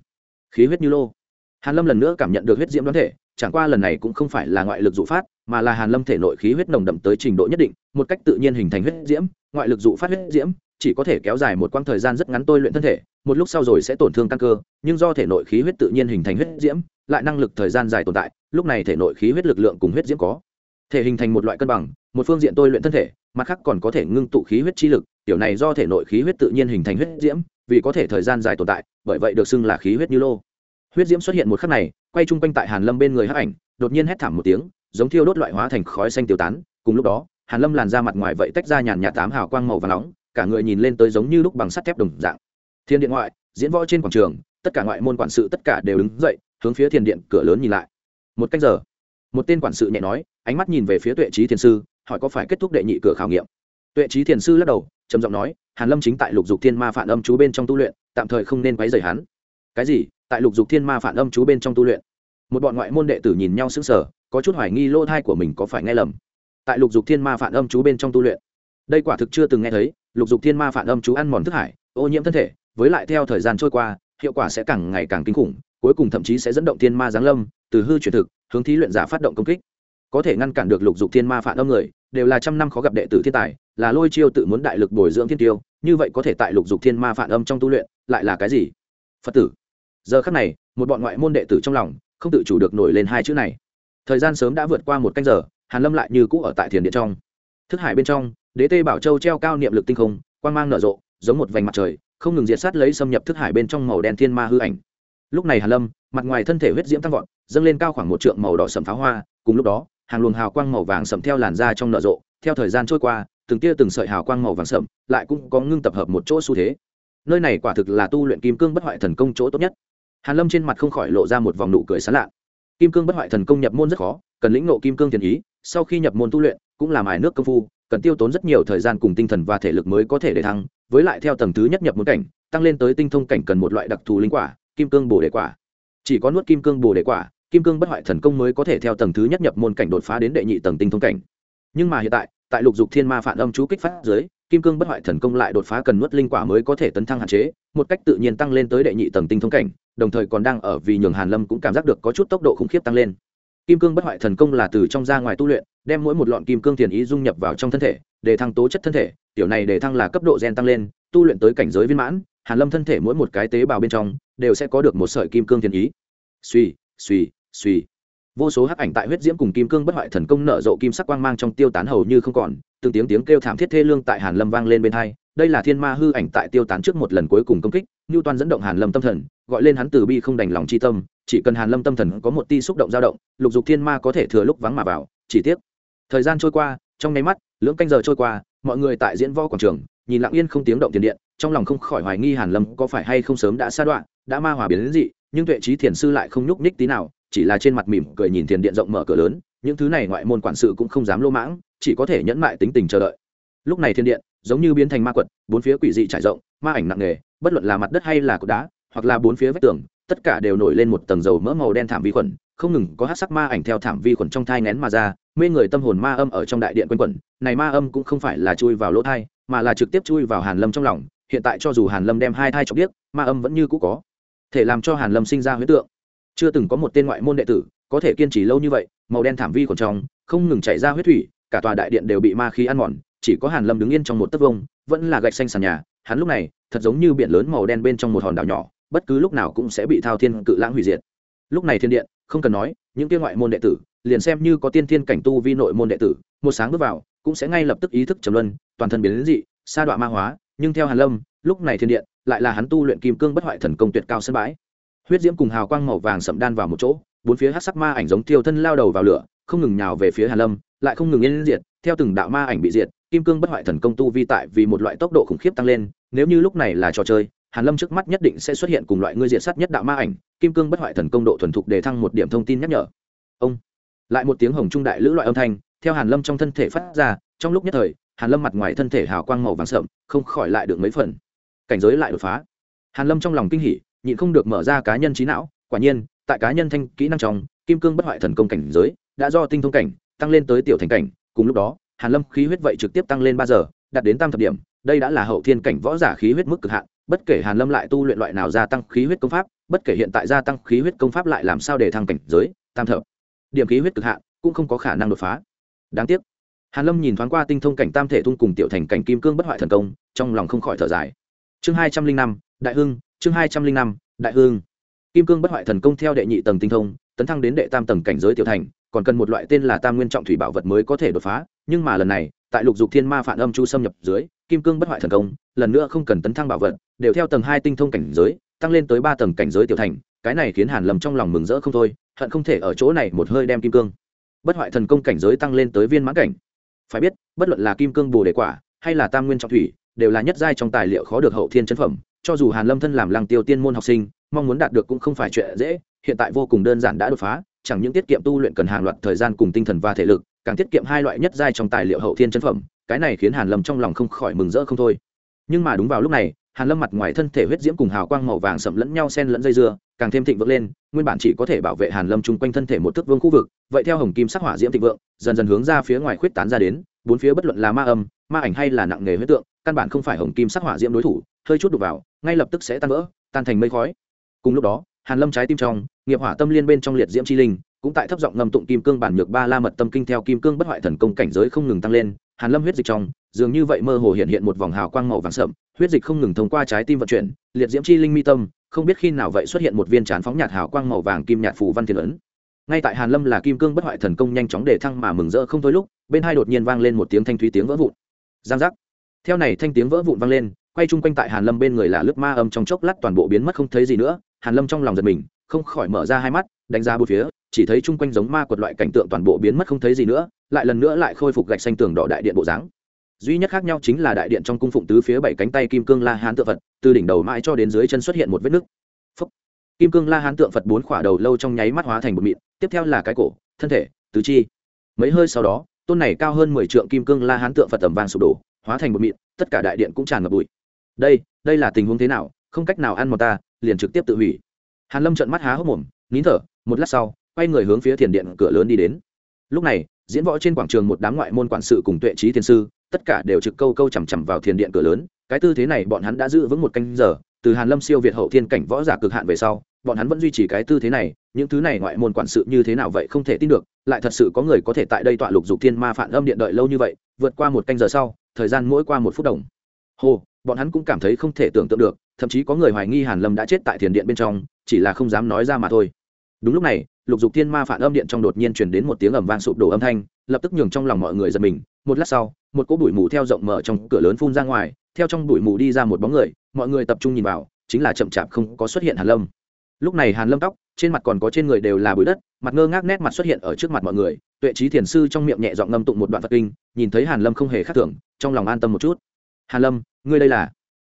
Khí huyết như lô. Hàn lâm lần nữa cảm nhận được huyết diễm đoán thể, chẳng qua lần này cũng không phải là ngoại lực dụ phát, mà là hàn lâm thể nội khí huyết nồng đậm tới trình độ nhất định, một cách tự nhiên hình thành huyết diễm, ngoại lực dụ phát huyết diễm, chỉ có thể kéo dài một quãng thời gian rất ngắn tôi luyện thân thể, một lúc sau rồi sẽ tổn thương căn cơ, nhưng do thể nội khí huyết tự nhiên hình thành huyết diễm, lại năng lực thời gian dài tồn tại, lúc này thể nội khí huyết lực lượng cùng huyết diễm có thể hình thành một loại cân bằng một phương diện tôi luyện thân thể, mặt khác còn có thể ngưng tụ khí huyết chi lực, tiểu này do thể nội khí huyết tự nhiên hình thành huyết diễm, vì có thể thời gian dài tồn tại, bởi vậy được xưng là khí huyết như lô. Huyết diễm xuất hiện một khắc này, quay chung quanh tại hàn lâm bên người hắc ảnh, đột nhiên hét thảm một tiếng, giống thiêu đốt loại hóa thành khói xanh tiêu tán. Cùng lúc đó, hàn lâm làn ra mặt ngoài vậy tách ra nhàn nhạt tám hào quang màu và nóng, cả người nhìn lên tới giống như lúc bằng sắt thép đồng dạng. Thiên điện ngoại, diễn võ trên quảng trường, tất cả ngoại môn quản sự tất cả đều đứng dậy, hướng phía thiên điện cửa lớn nhìn lại. Một cách giờ, một tên quản sự nhẹ nói, ánh mắt nhìn về phía tuệ trí thiền sư hỏi có phải kết thúc đệ nhị cửa khảo nghiệm? Tuệ trí thiền sư lắc đầu, trầm giọng nói, hàn lâm chính tại lục dục thiên ma phản âm chú bên trong tu luyện, tạm thời không nên quấy rầy hắn. Cái gì? Tại lục dục thiên ma phản âm chú bên trong tu luyện? Một bọn ngoại môn đệ tử nhìn nhau sững sờ, có chút hoài nghi lỗ thai của mình có phải nghe lầm. Tại lục dục thiên ma phản âm chú bên trong tu luyện. Đây quả thực chưa từng nghe thấy, lục dục thiên ma phản âm chú ăn mòn thức hải, ô nhiễm thân thể, với lại theo thời gian trôi qua, hiệu quả sẽ càng ngày càng kinh khủng, cuối cùng thậm chí sẽ dẫn động thiên ma giáng lâm, từ hư chuyển thực, hướng thí luyện giả phát động công kích có thể ngăn cản được lục dục thiên ma phản âm người, đều là trăm năm khó gặp đệ tử thiên tài, là lôi chiêu tự muốn đại lực bồi dưỡng thiên tiêu, như vậy có thể tại lục dục thiên ma phản âm trong tu luyện, lại là cái gì? Phật tử. Giờ khắc này, một bọn ngoại môn đệ tử trong lòng không tự chủ được nổi lên hai chữ này. Thời gian sớm đã vượt qua một canh giờ, hàn lâm lại như cũ ở tại thiền điện trong. Thức hải bên trong, đế tê bảo châu treo cao niệm lực tinh không, quang mang nở rộ, giống một vành mặt trời, không ngừng diệt sát lấy xâm nhập thức hải bên trong màu đen thiên ma hư ảnh. Lúc này hàn lâm, mặt ngoài thân thể huyết diễm tăng vọt, dâng lên cao khoảng một trượng màu đỏ sầm pháo hoa, cùng lúc đó hàng luồng hào quang màu vàng sậm theo làn da trong nở rộ, theo thời gian trôi qua, từng tia từng sợi hào quang màu vàng sậm lại cũng có ngưng tập hợp một chỗ xu thế. Nơi này quả thực là tu luyện kim cương bất hoại thần công chỗ tốt nhất. Hàn lâm trên mặt không khỏi lộ ra một vòng nụ cười sán lạ kim cương bất hoại thần công nhập môn rất khó, cần lĩnh ngộ kim cương thiền ý, sau khi nhập môn tu luyện, cũng là mài nước công phu, cần tiêu tốn rất nhiều thời gian cùng tinh thần và thể lực mới có thể để thăng, với lại theo tầng thứ nhất nhập môn cảnh, tăng lên tới tinh thông cảnh cần một loại đặc thù linh quả, kim cương bổ đề quả. Chỉ có nuốt kim cương bổ đề quả kim cương bất hoại thần công mới có thể theo tầng thứ nhất nhập môn cảnh đột phá đến đệ nhị tầng tinh thông cảnh. Nhưng mà hiện tại tại lục dục thiên ma phản âm chú kích phát dưới, kim cương bất hoại thần công lại đột phá cần nuốt linh quả mới có thể tấn thăng hạn chế, một cách tự nhiên tăng lên tới đệ nhị tầng tinh thông cảnh, đồng thời còn đang ở vì nhường hàn lâm cũng cảm giác được có chút tốc độ khủng khiếp tăng lên. Kim cương bất hoại thần công là từ trong ra ngoài tu luyện, đem mỗi một lọn kim cương tiền ý dung nhập vào trong thân thể, để thăng tố chất thân thể, tiểu này để thăng là cấp độ gen tăng lên, tu luyện tới cảnh giới viên mãn, hàn lâm thân thể mỗi một cái tế bào bên trong, đều sẽ có được một sợi kim cương tiền ý. Suy suy suy. Vô số hắc ảnh tại huyết diễm cùng kim cương bất hoại thần công nở rộ kim sắc quang mang trong tiêu tán hầu như không còn, từng tiếng tiếng kêu thảm thiết thê lương tại hàn lâm vang lên bên hai. Đây là thiên ma hư ảnh tại tiêu tán trước một lần cuối cùng công kích như toàn dẫn động hàn lâm tâm thần, gọi lên hắn từ bi không đành lòng chi tâm, chỉ cần hàn lâm tâm thần có một ti xúc động dao động, lục dục thiên ma có thể thừa lúc vắng mà vào, chỉ tiếc. Thời gian trôi qua, trong nháy mắt, lưỡng canh giờ trôi qua, mọi người tại diễn võ quảng trường, nhìn lặng yên không tiếng động tiền điện, trong lòng không khỏi hoài nghi hàn lâm có phải hay không sớm đã sa đoạn đã ma hòa biến đến dị nhưng tuệ trí thiền sư lại không nhúc nhích tí nào, chỉ là trên mặt mỉm cười nhìn thiền điện rộng mở cửa lớn, những thứ này ngoại môn quản sự cũng không dám lô mãng, chỉ có thể nhẫn mại tính tình chờ đợi. Lúc này thiên điện, giống như biến thành ma quật, bốn phía quỷ dị trải rộng, ma ảnh nặng nề, bất luận là mặt đất hay là cột đá, hoặc là bốn phía vách tường, tất cả đều nổi lên một tầng dầu mỡ màu đen thảm vi khuẩn, không ngừng có hát sắc ma ảnh theo thảm vi khuẩn trong thai ngén mà ra, mê người tâm hồn ma âm ở trong đại điện quanh quẩn. Này ma âm cũng không phải là chui vào lỗ thai, mà là trực tiếp chui vào hàn lâm trong lòng. Hiện tại cho dù hàn lâm đem hai thai chọc biết ma âm vẫn như cũ có thể làm cho hàn lâm sinh ra huyết tượng. Chưa từng có một tên ngoại môn đệ tử có thể kiên trì lâu như vậy, màu đen thảm vi còn trong, không ngừng chảy ra huyết thủy, cả tòa đại điện đều bị ma khí ăn mòn, chỉ có hàn lâm đứng yên trong một tấc vông, vẫn là gạch xanh sàn nhà, hắn lúc này thật giống như biển lớn màu đen bên trong một hòn đảo nhỏ, bất cứ lúc nào cũng sẽ bị thao thiên cự lãng hủy diệt. Lúc này thiên điện, không cần nói, những kia ngoại môn đệ tử, liền xem như có tiên thiên cảnh tu vi nội môn đệ tử, một sáng bước vào, cũng sẽ ngay lập tức ý thức trầm luân, toàn thân biến đến dị, sa đoạn ma hóa, nhưng theo hàn lâm, lúc này thiên điện lại là hắn tu luyện kim cương bất hoại thần công tuyệt cao sân bãi. Huyết diễm cùng hào quang màu vàng sậm đan vào một chỗ, bốn phía hát sắc ma ảnh giống tiêu thân lao đầu vào lửa, không ngừng nhào về phía hàn lâm, lại không ngừng yên diệt, theo từng đạo ma ảnh bị diệt, kim cương bất hoại thần công tu vi tại vì một loại tốc độ khủng khiếp tăng lên, nếu như lúc này là trò chơi, hàn lâm trước mắt nhất định sẽ xuất hiện cùng loại ngươi diệt sát nhất đạo ma ảnh, kim cương bất hoại thần công độ thuần thục để thăng một điểm thông tin nhắc nhở. Ông, lại một tiếng hồng trung đại lữ loại âm thanh, theo hàn lâm trong thân thể phát ra, trong lúc nhất thời, hàn lâm mặt ngoài thân thể hào quang màu vàng sậm, không khỏi lại được mấy phần cảnh giới lại đột phá. Hàn lâm trong lòng kinh hỉ, nhịn không được mở ra cá nhân trí não, quả nhiên, tại cá nhân thanh, kỹ năng trong, kim cương bất hoại thần công cảnh giới, đã do tinh thông cảnh, tăng lên tới tiểu thành cảnh, cùng lúc đó, hàn lâm khí huyết vậy trực tiếp tăng lên ba giờ, đạt đến tam thập điểm, đây đã là hậu thiên cảnh võ giả khí huyết mức cực hạn, bất kể hàn lâm lại tu luyện loại nào gia tăng khí huyết công pháp, bất kể hiện tại gia tăng khí huyết công pháp lại làm sao để thăng cảnh giới, tam thập điểm khí huyết cực hạn, cũng không có khả năng đột phá. Đáng tiếc, hàn lâm nhìn thoáng qua tinh thông cảnh tam thể thung cùng tiểu thành cảnh kim cương bất hoại thần công, trong lòng không khỏi thở dài chương hai trăm linh năm, đại hưng, chương hai trăm linh năm, đại hưng. Kim cương bất hoại thần công theo đệ nhị tầng tinh thông, tấn thăng đến đệ tam tầng cảnh giới tiểu thành, còn cần một loại tên là tam nguyên trọng thủy bảo vật mới có thể đột phá, nhưng mà lần này, tại lục dục thiên ma phản âm chu xâm nhập dưới, kim cương bất hoại thần công, lần nữa không cần tấn thăng bảo vật, đều theo tầng hai tinh thông cảnh giới, tăng lên tới ba tầng cảnh giới tiểu thành, cái này khiến hàn lâm trong lòng mừng rỡ không thôi, hận không thể ở chỗ này một hơi đem kim cương bất hoại thần công cảnh giới tăng lên tới viên mãn cảnh. Phải biết, bất luận là kim cương bồ đề quả, hay là tam nguyên trọng thủy đều là nhất giai trong tài liệu khó được hậu thiên chân phẩm, cho dù hàn lâm thân làm lăng tiêu tiên môn học sinh, mong muốn đạt được cũng không phải chuyện dễ, hiện tại vô cùng đơn giản đã đột phá, chẳng những tiết kiệm tu luyện cần hàng loạt thời gian cùng tinh thần và thể lực, càng tiết kiệm hai loại nhất giai trong tài liệu hậu thiên chân phẩm, cái này khiến hàn lâm trong lòng không khỏi mừng rỡ không thôi. Nhưng mà đúng vào lúc này, hàn lâm mặt ngoài thân thể huyết diễm cùng hào quang màu vàng sậm lẫn nhau xen lẫn dây dưa, càng thêm thịnh vượng lên, nguyên bản chỉ có thể bảo vệ hàn lâm chung quanh thân thể một thước vương khu vực, vậy theo hồng kim sắc hỏa diễm thịnh vượng, dần dần hướng ra phía ngoài khuyết tán ra đến, bốn phía bất luận là ma âm, ma ảnh hay là nặng nghề huyết tượng căn bản không phải hồng kim sắc hỏa diễm đối thủ, hơi chút đục vào, ngay lập tức sẽ tan vỡ, tan thành mây khói. Cùng lúc đó, hàn lâm trái tim trong, nghiệp hỏa tâm liên bên trong liệt diễm chi linh, cũng tại thấp giọng ngầm tụng kim cương bản nhược ba la mật tâm kinh theo kim cương bất hoại thần công cảnh giới không ngừng tăng lên, hàn lâm huyết dịch trong, dường như vậy mơ hồ hiện hiện một vòng hào quang màu vàng sậm, huyết dịch không ngừng thông qua trái tim vận chuyển, liệt diễm chi linh mi tâm, không biết khi nào vậy xuất hiện một viên trán phóng nhạt hào quang màu vàng kim nhạt phù văn thiên ấn. Ngay tại hàn lâm là kim cương bất hoại thần công nhanh chóng để thăng mà mừng rỡ không thôi lúc, bên hai đột nhiên vang lên một tiếng thanh thúy tiếng vỡ vụn. Giang giác theo này thanh tiếng vỡ vụn vang lên quay chung quanh tại hàn lâm bên người là lướt ma âm trong chốc lát toàn bộ biến mất không thấy gì nữa. Hàn lâm trong lòng giật mình không khỏi mở ra hai mắt đánh ra bốn phía chỉ thấy chung quanh giống ma quật loại cảnh tượng toàn bộ biến mất không thấy gì nữa lại lần nữa lại khôi phục gạch xanh tường đỏ đại điện bộ dáng. Duy nhất khác nhau chính là đại điện trong cung phụng tứ phía bảy cánh tay kim cương la hán tượng Phật, từ đỉnh đầu mãi cho đến dưới chân xuất hiện một vết nứt. Kim cương la hán tượng phật bốn khỏa đầu lâu trong nháy mắt hóa thành một mịn tiếp theo là cái cổ thân thể tứ chi. Mấy hơi sau đó tôn này cao hơn mười trượng kim cương la hán tượng phật tầm vàng sụp đổ hóa thành một mịn, tất cả đại điện cũng tràn ngập bụi. Đây đây là tình huống thế nào? Không cách nào ăn một ta, liền trực tiếp tự hủy. Hàn lâm trợn mắt há hốc mồm, nín thở, một lát sau, quay người hướng phía thiền điện cửa lớn đi đến. Lúc này, diễn võ trên quảng trường một đám ngoại môn quản sự cùng tuệ trí thiên sư, tất cả đều trực câu câu chằm chằm vào thiền điện cửa lớn. Cái tư thế này bọn hắn đã giữ vững một canh giờ. Từ hàn lâm siêu việt hậu thiên cảnh võ giả cực hạn về sau, bọn hắn vẫn duy trì cái tư thế này. Những thứ này ngoại môn quản sự như thế nào vậy không thể tin được. Lại thật sự có người có thể tại đây tọa lục dục thiên ma phản âm điện đợi lâu như vậy, vượt qua một canh giờ sau thời gian mỗi qua một phút đồng. Hồ bọn hắn cũng cảm thấy không thể tưởng tượng được, thậm chí có người hoài nghi hàn lâm đã chết tại thiền điện bên trong, chỉ là không dám nói ra mà thôi. Đúng lúc này, lục dục thiên ma phản âm điện trong đột nhiên truyền đến một tiếng ầm vang sụp đổ âm thanh, lập tức nhường trong lòng mọi người giật mình. Một lát sau, một cỗ bụi mù theo rộng mở trong cửa lớn phun ra ngoài, theo trong bụi mù đi ra một bóng người, mọi người tập trung nhìn vào, chính là chậm chạp không có xuất hiện hàn lâm lúc này hàn lâm tóc, trên mặt còn có trên người đều là bụi đất, mặt ngơ ngác nét mặt xuất hiện ở trước mặt mọi người. Tuệ trí thiền sư trong miệng nhẹ giọng ngâm tụng một đoạn phật kinh, nhìn thấy hàn lâm không hề khác thường, trong lòng an tâm một chút. Hàn lâm, ngươi đây là?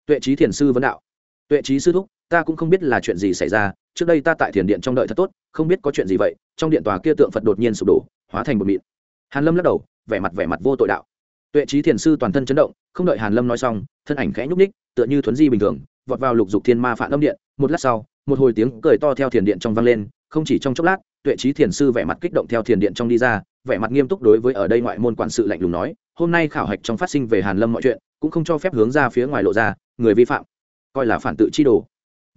Tuệ trí thiền sư vấn đạo. Tuệ trí sư thúc, ta cũng không biết là chuyện gì xảy ra, trước đây ta tại thiền điện trong đợi thật tốt, không biết có chuyện gì vậy, trong điện tòa kia tượng phật đột nhiên sụp đổ, hóa thành một mịn. Hàn lâm lắc đầu, vẻ mặt vẻ mặt vô tội đạo. Tuệ trí thiền sư toàn thân chấn động, không đợi hàn lâm nói xong, thân ảnh khẽ nhúc ních tựa như thuấn di bình thường, vọt vào lục dục thiên ma phản âm điện. Một lát sau một hồi tiếng cười to theo thiền điện trong vang lên, không chỉ trong chốc lát, tuệ trí thiền sư vẻ mặt kích động theo thiền điện trong đi ra, vẻ mặt nghiêm túc đối với ở đây ngoại môn quản sự lạnh lùng nói, hôm nay khảo hạch trong phát sinh về hàn lâm mọi chuyện, cũng không cho phép hướng ra phía ngoài lộ ra, người vi phạm, coi là phản tự chi đồ.